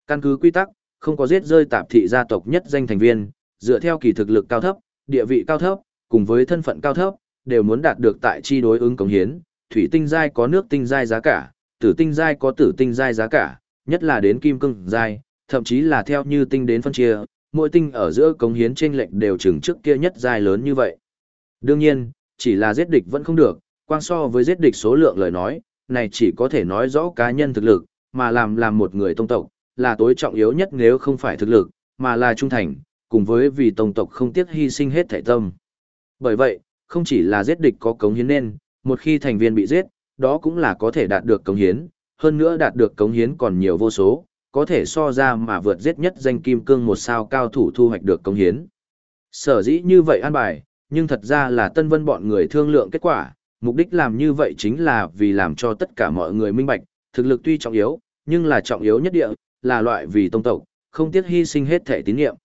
Căn cứ quy tắc, không có giết rơi tạp thị gia tộc nhất danh thành viên, dựa theo kỳ thực lực cao thấp, địa vị cao thấp, cùng với thân phận cao thấp, đều muốn đạt được tại chi đối ứng cống hiến, thủy tinh giai có nước tinh giai giá cả, tử tinh giai có tử tinh giai giá cả, nhất là đến kim cương giai, thậm chí là theo như tinh đến phân chia, mỗi tinh ở giữa cống hiến trên lệnh đều chừng trước kia nhất giai lớn như vậy. Đương nhiên, chỉ là giết địch vẫn không được, quan so với giết địch số lượng lời nói, này chỉ có thể nói rõ cá nhân thực lực, mà làm làm một người tông tộc, là tối trọng yếu nhất nếu không phải thực lực, mà là trung thành, cùng với vì tông tộc không tiếc hy sinh hết thể tâm. Bởi vậy, không chỉ là giết địch có cống hiến nên, một khi thành viên bị giết, đó cũng là có thể đạt được cống hiến, hơn nữa đạt được cống hiến còn nhiều vô số, có thể so ra mà vượt giết nhất danh kim cương một sao cao thủ thu hoạch được cống hiến. Sở dĩ như vậy an bài, nhưng thật ra là tân vân bọn người thương lượng kết quả, mục đích làm như vậy chính là vì làm cho tất cả mọi người minh bạch, thực lực tuy trọng yếu, nhưng là trọng yếu nhất địa, là loại vì tông tộc, không tiếc hy sinh hết thể tín nhiệm.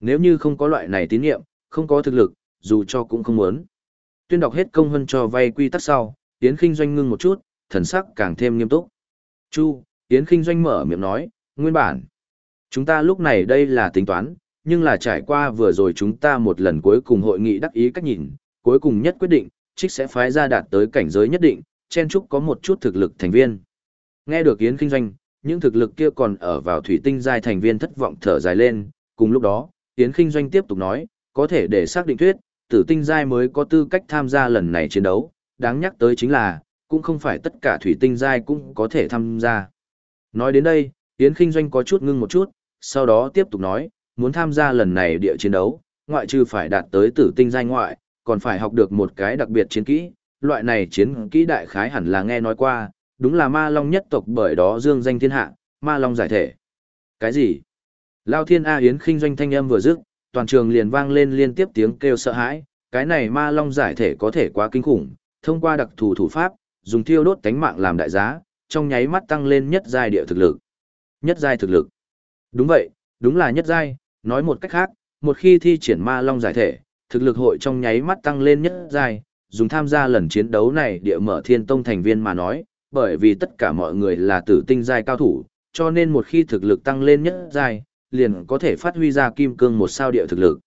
Nếu như không có loại này tín nhiệm, không có thực lực, dù cho cũng không muốn. Tuyên đọc hết công hơn cho vay quy tắc sau, Yến Kinh Doanh ngưng một chút, thần sắc càng thêm nghiêm túc. Chu, Yến Kinh Doanh mở miệng nói, nguyên bản. Chúng ta lúc này đây là tính toán, nhưng là trải qua vừa rồi chúng ta một lần cuối cùng hội nghị đắc ý cách nhìn, cuối cùng nhất quyết định, trích sẽ phái ra đạt tới cảnh giới nhất định, chen trúc có một chút thực lực thành viên. Nghe được Yến Kinh Doanh, những thực lực kia còn ở vào thủy tinh giai thành viên thất vọng thở dài lên, cùng lúc đó, Yến Kinh Doanh tiếp tục nói, có thể để xác định thuyết, tử tinh giai mới có tư cách tham gia lần này chiến đấu, đáng nhắc tới chính là, cũng không phải tất cả thủy tinh giai cũng có thể tham gia. Nói đến đây, Yến Kinh Doanh có chút ngưng một chút, sau đó tiếp tục nói, muốn tham gia lần này địa chiến đấu, ngoại trừ phải đạt tới tử tinh giai ngoại, còn phải học được một cái đặc biệt chiến kỹ, loại này chiến kỹ đại khái hẳn là nghe nói qua, đúng là ma long nhất tộc bởi đó dương danh thiên hạ, ma long giải thể. Cái gì? Lao thiên A Yến Kinh Doanh thanh âm vừa dứt, toàn trường liền vang lên liên tiếp tiếng kêu sợ hãi, cái này ma long giải thể có thể quá kinh khủng, thông qua đặc thù thủ pháp, dùng thiêu đốt tánh mạng làm đại giá, trong nháy mắt tăng lên nhất giai địa thực lực. Nhất giai thực lực. Đúng vậy, đúng là nhất giai, nói một cách khác, một khi thi triển ma long giải thể, thực lực hội trong nháy mắt tăng lên nhất giai, dùng tham gia lần chiến đấu này địa mở thiên tông thành viên mà nói, bởi vì tất cả mọi người là tử tinh giai cao thủ, cho nên một khi thực lực tăng lên nhất giai, liền có thể phát huy ra kim cương một sao địa thực lực.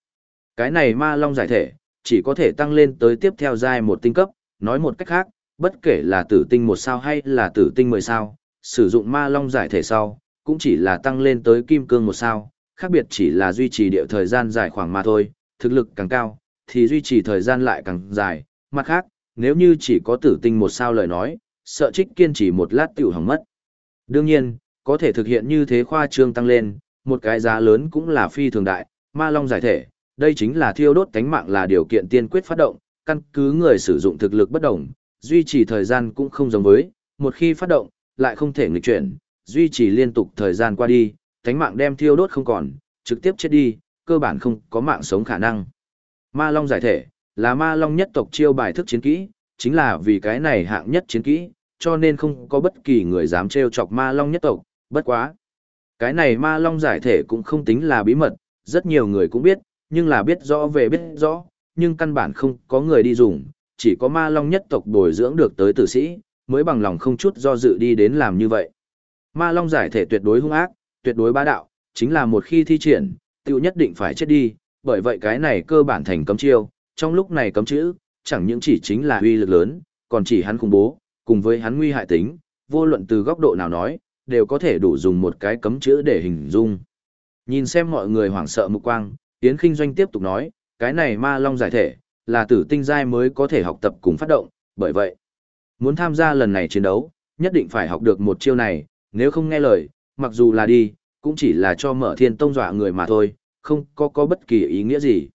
Cái này ma long giải thể, chỉ có thể tăng lên tới tiếp theo giai một tinh cấp, nói một cách khác, bất kể là tử tinh một sao hay là tử tinh mười sao, sử dụng ma long giải thể sau, cũng chỉ là tăng lên tới kim cương một sao, khác biệt chỉ là duy trì địa thời gian dài khoảng mà thôi, thực lực càng cao, thì duy trì thời gian lại càng dài, mặt khác, nếu như chỉ có tử tinh một sao lời nói, sợ trích kiên trì một lát tiểu hỏng mất. Đương nhiên, có thể thực hiện như thế khoa trương tăng lên, một cái giá lớn cũng là phi thường đại, ma long giải thể, đây chính là thiêu đốt cánh mạng là điều kiện tiên quyết phát động, căn cứ người sử dụng thực lực bất đồng, duy trì thời gian cũng không giống với, một khi phát động, lại không thể nghịch chuyển, duy trì liên tục thời gian qua đi, cánh mạng đem thiêu đốt không còn, trực tiếp chết đi, cơ bản không có mạng sống khả năng. Ma Long giải thể, là Ma Long nhất tộc chiêu bài thức chiến kỹ, chính là vì cái này hạng nhất chiến kỹ, cho nên không có bất kỳ người dám trêu chọc ma long nhất tộc, bất quá. Cái này ma long giải thể cũng không tính là bí mật, rất nhiều người cũng biết, nhưng là biết rõ về biết rõ, nhưng căn bản không có người đi dùng, chỉ có ma long nhất tộc bồi dưỡng được tới tử sĩ, mới bằng lòng không chút do dự đi đến làm như vậy. Ma long giải thể tuyệt đối hung ác, tuyệt đối bá đạo, chính là một khi thi triển, tiêu nhất định phải chết đi, bởi vậy cái này cơ bản thành cấm chiêu, trong lúc này cấm chữ, chẳng những chỉ chính là uy lực lớn, còn chỉ hắn khủng bố, cùng với hắn nguy hại tính, vô luận từ góc độ nào nói, đều có thể đủ dùng một cái cấm chữ để hình dung. Nhìn xem mọi người hoảng sợ mục quang, Yến Kinh Doanh tiếp tục nói, cái này ma long giải thể, là tử tinh giai mới có thể học tập cùng phát động, bởi vậy, muốn tham gia lần này chiến đấu, nhất định phải học được một chiêu này, nếu không nghe lời, mặc dù là đi, cũng chỉ là cho mở thiên tông dọa người mà thôi, không có có bất kỳ ý nghĩa gì.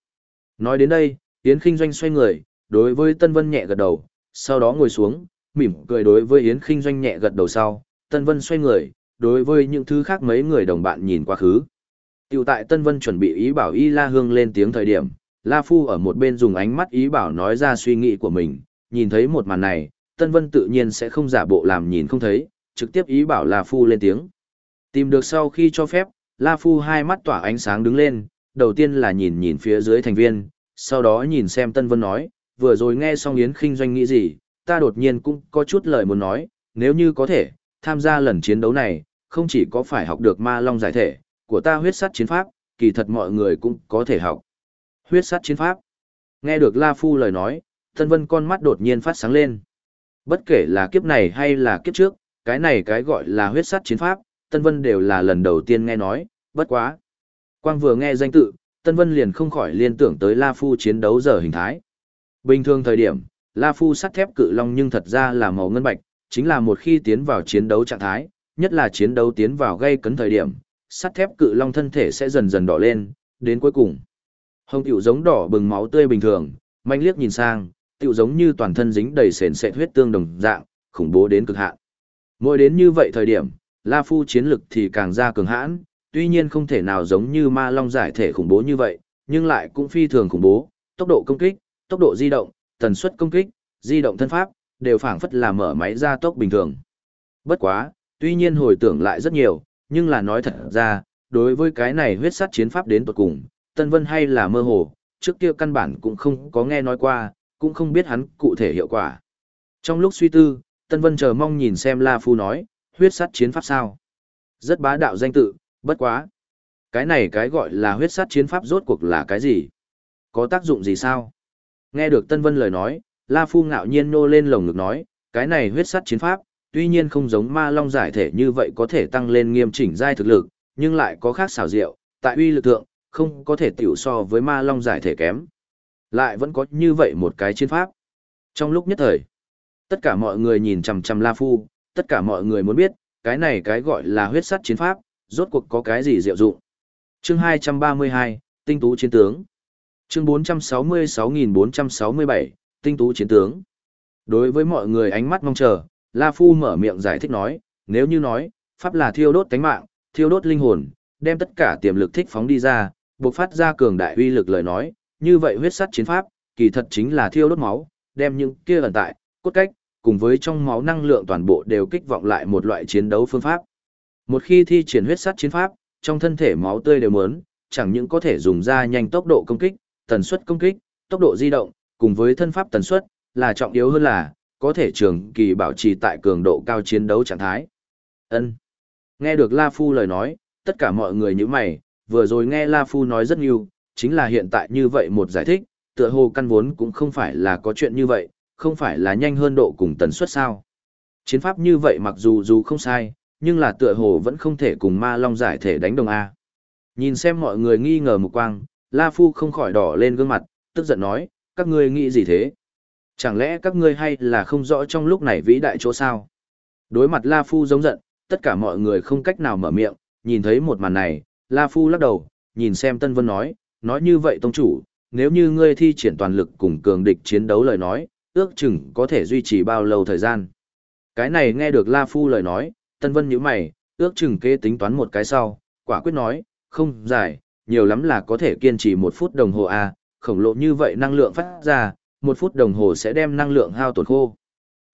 Nói đến đây, Yến Kinh Doanh xoay người, đối với Tân Vân nhẹ gật đầu, sau đó ngồi xuống, mỉm cười đối với Yến Kinh Doanh nhẹ gật đầu sau, Tân Vân xoay người, đối với những thứ khác mấy người đồng bạn nhìn quá khứ. Tiểu tại Tân Vân chuẩn bị ý bảo Y La Hương lên tiếng thời điểm, La Phu ở một bên dùng ánh mắt ý bảo nói ra suy nghĩ của mình, nhìn thấy một màn này, Tân Vân tự nhiên sẽ không giả bộ làm nhìn không thấy, trực tiếp ý bảo La Phu lên tiếng. Tìm được sau khi cho phép, La Phu hai mắt tỏa ánh sáng đứng lên, đầu tiên là nhìn nhìn phía dưới thành viên, sau đó nhìn xem Tân Vân nói, vừa rồi nghe xong Yến Kinh Doanh nghĩ gì, ta đột nhiên cũng có chút lời muốn nói, nếu như có thể, tham gia lần chiến đấu này, không chỉ có phải học được ma long giải thể, của ta huyết sắt chiến pháp, kỳ thật mọi người cũng có thể học. Huyết sắt chiến pháp. Nghe được La Phu lời nói, Tân Vân con mắt đột nhiên phát sáng lên. Bất kể là kiếp này hay là kiếp trước, cái này cái gọi là huyết sắt chiến pháp, Tân Vân đều là lần đầu tiên nghe nói, bất quá. Quang vừa nghe danh tự, Tân Vân liền không khỏi liên tưởng tới La Phu chiến đấu giờ hình thái. Bình thường thời điểm, La Phu sắt thép cự long nhưng thật ra là màu ngân bạch, chính là một khi tiến vào chiến đấu trạng thái, nhất là chiến đấu tiến vào gây cấn thời điểm, sắt thép cự long thân thể sẽ dần dần đỏ lên, đến cuối cùng. Hồng tiểu giống đỏ bừng máu tươi bình thường, manh liếc nhìn sang, tiểu giống như toàn thân dính đầy sền sệt huyết tương đồng dạng, khủng bố đến cực hạn. Mỗi đến như vậy thời điểm, La Phu chiến lực thì càng ra cường hãn, tuy nhiên không thể nào giống như ma long giải thể khủng bố như vậy, nhưng lại cũng phi thường khủng bố, tốc độ công kích, tốc độ di động, tần suất công kích, di động thân pháp, đều phảng phất là mở máy ra tốc bình thường. Bất quá, tuy nhiên hồi tưởng lại rất nhiều, nhưng là nói thật ra, đối với cái này huyết sắt chiến pháp đến tuột cùng, Tân Vân hay là mơ hồ, trước kia căn bản cũng không có nghe nói qua, cũng không biết hắn cụ thể hiệu quả. Trong lúc suy tư, Tân Vân chờ mong nhìn xem La Phu nói, huyết sắt chiến pháp sao? Rất bá đạo danh tự, bất quá. Cái này cái gọi là huyết sắt chiến pháp rốt cuộc là cái gì? Có tác dụng gì sao? Nghe được Tân Vân lời nói, La Phu ngạo nhiên nô lên lồng ngực nói, cái này huyết sắt chiến pháp, tuy nhiên không giống ma long giải thể như vậy có thể tăng lên nghiêm chỉnh giai thực lực, nhưng lại có khác xảo diệu, tại uy lực thượng, không có thể tiểu so với ma long giải thể kém. Lại vẫn có như vậy một cái chiến pháp. Trong lúc nhất thời, tất cả mọi người nhìn chằm chằm La Phu, tất cả mọi người muốn biết, cái này cái gọi là huyết sắt chiến pháp, rốt cuộc có cái gì diệu dụng. Chương 232, Tinh tú chiến tướng. Chương 466467, Tinh tú chiến tướng. Đối với mọi người ánh mắt mong chờ, La Phu mở miệng giải thích nói, nếu như nói, pháp là thiêu đốt tánh mạng, thiêu đốt linh hồn, đem tất cả tiềm lực thích phóng đi ra, buộc phát ra cường đại uy lực lời nói, như vậy huyết sắt chiến pháp, kỳ thật chính là thiêu đốt máu, đem những kia ẩn tại, cốt cách, cùng với trong máu năng lượng toàn bộ đều kích vọng lại một loại chiến đấu phương pháp. Một khi thi triển huyết sắt chiến pháp, trong thân thể máu tươi đều muốn, chẳng những có thể dùng ra nhanh tốc độ công kích, tần suất công kích, tốc độ di động, cùng với thân pháp tần suất, là trọng yếu hơn là, có thể trường kỳ bảo trì tại cường độ cao chiến đấu trạng thái. Ân. Nghe được La Phu lời nói, tất cả mọi người như mày, vừa rồi nghe La Phu nói rất nhiều, chính là hiện tại như vậy một giải thích, tựa hồ căn vốn cũng không phải là có chuyện như vậy, không phải là nhanh hơn độ cùng tần suất sao. Chiến pháp như vậy mặc dù dù không sai, nhưng là tựa hồ vẫn không thể cùng ma long giải thể đánh đồng A. Nhìn xem mọi người nghi ngờ một quang, La Phu không khỏi đỏ lên gương mặt, tức giận nói, các ngươi nghĩ gì thế? Chẳng lẽ các ngươi hay là không rõ trong lúc này vĩ đại chỗ sao? Đối mặt La Phu giống giận, tất cả mọi người không cách nào mở miệng, nhìn thấy một màn này, La Phu lắc đầu, nhìn xem Tân Vân nói, nói như vậy tông chủ, nếu như ngươi thi triển toàn lực cùng cường địch chiến đấu lời nói, ước chừng có thể duy trì bao lâu thời gian. Cái này nghe được La Phu lời nói, Tân Vân nhíu mày, ước chừng kế tính toán một cái sau, quả quyết nói, không dài, nhiều lắm là có thể kiên trì một phút đồng hồ a, à, khổng lồ như vậy năng lượng phát ra, một phút đồng hồ sẽ đem năng lượng hao tổn khô.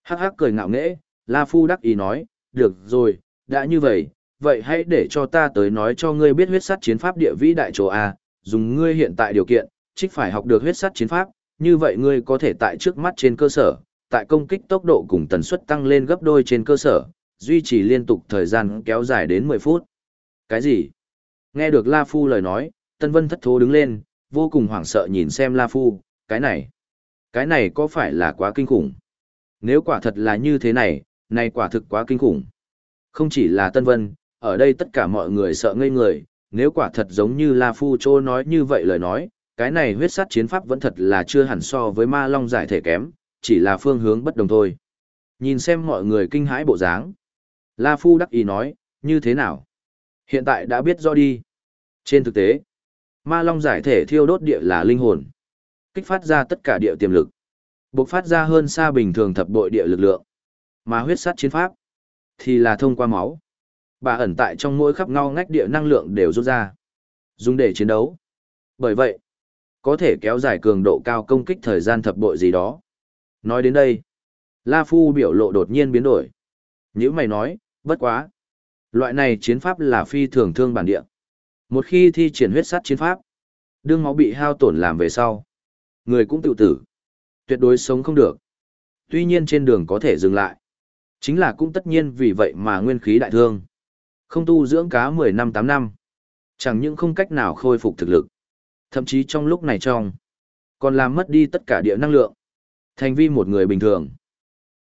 Hắc hắc cười ngạo nghễ, La Phu đắc ý nói, được rồi, đã như vậy, vậy hãy để cho ta tới nói cho ngươi biết huyết sắt chiến pháp địa vĩ đại chỗ A, dùng ngươi hiện tại điều kiện, trích phải học được huyết sắt chiến pháp, như vậy ngươi có thể tại trước mắt trên cơ sở, tại công kích tốc độ cùng tần suất tăng lên gấp đôi trên cơ sở, duy trì liên tục thời gian kéo dài đến 10 phút. Cái gì? Nghe được La Phu lời nói, Tân Vân thất thố đứng lên, vô cùng hoảng sợ nhìn xem La Phu, cái này, cái này có phải là quá kinh khủng? Nếu quả thật là như thế này, này quả thực quá kinh khủng. Không chỉ là Tân Vân, ở đây tất cả mọi người sợ ngây người, nếu quả thật giống như La Phu Chô nói như vậy lời nói, cái này huyết sát chiến pháp vẫn thật là chưa hẳn so với ma long giải thể kém, chỉ là phương hướng bất đồng thôi. Nhìn xem mọi người kinh hãi bộ dáng. La Phu đắc ý nói, như thế nào? Hiện tại đã biết rõ đi. Trên thực tế, ma long giải thể thiêu đốt địa là linh hồn. Kích phát ra tất cả địa tiềm lực. Bộc phát ra hơn xa bình thường thập bội địa lực lượng. Mà huyết sát chiến pháp, thì là thông qua máu. Bà ẩn tại trong mỗi khắp ngao ngách địa năng lượng đều rút ra. Dùng để chiến đấu. Bởi vậy, có thể kéo dài cường độ cao công kích thời gian thập bội gì đó. Nói đến đây, La Phu biểu lộ đột nhiên biến đổi. Như mày nói, bất quá. Loại này chiến pháp là phi thường thương bản địa. Một khi thi triển huyết sát chiến pháp, đương máu bị hao tổn làm về sau. Người cũng tự tử. Tuyệt đối sống không được. Tuy nhiên trên đường có thể dừng lại. Chính là cũng tất nhiên vì vậy mà nguyên khí đại thương. Không tu dưỡng cá 10 năm 8 năm. Chẳng những không cách nào khôi phục thực lực. Thậm chí trong lúc này trong, còn làm mất đi tất cả địa năng lượng. Thành vi một người bình thường.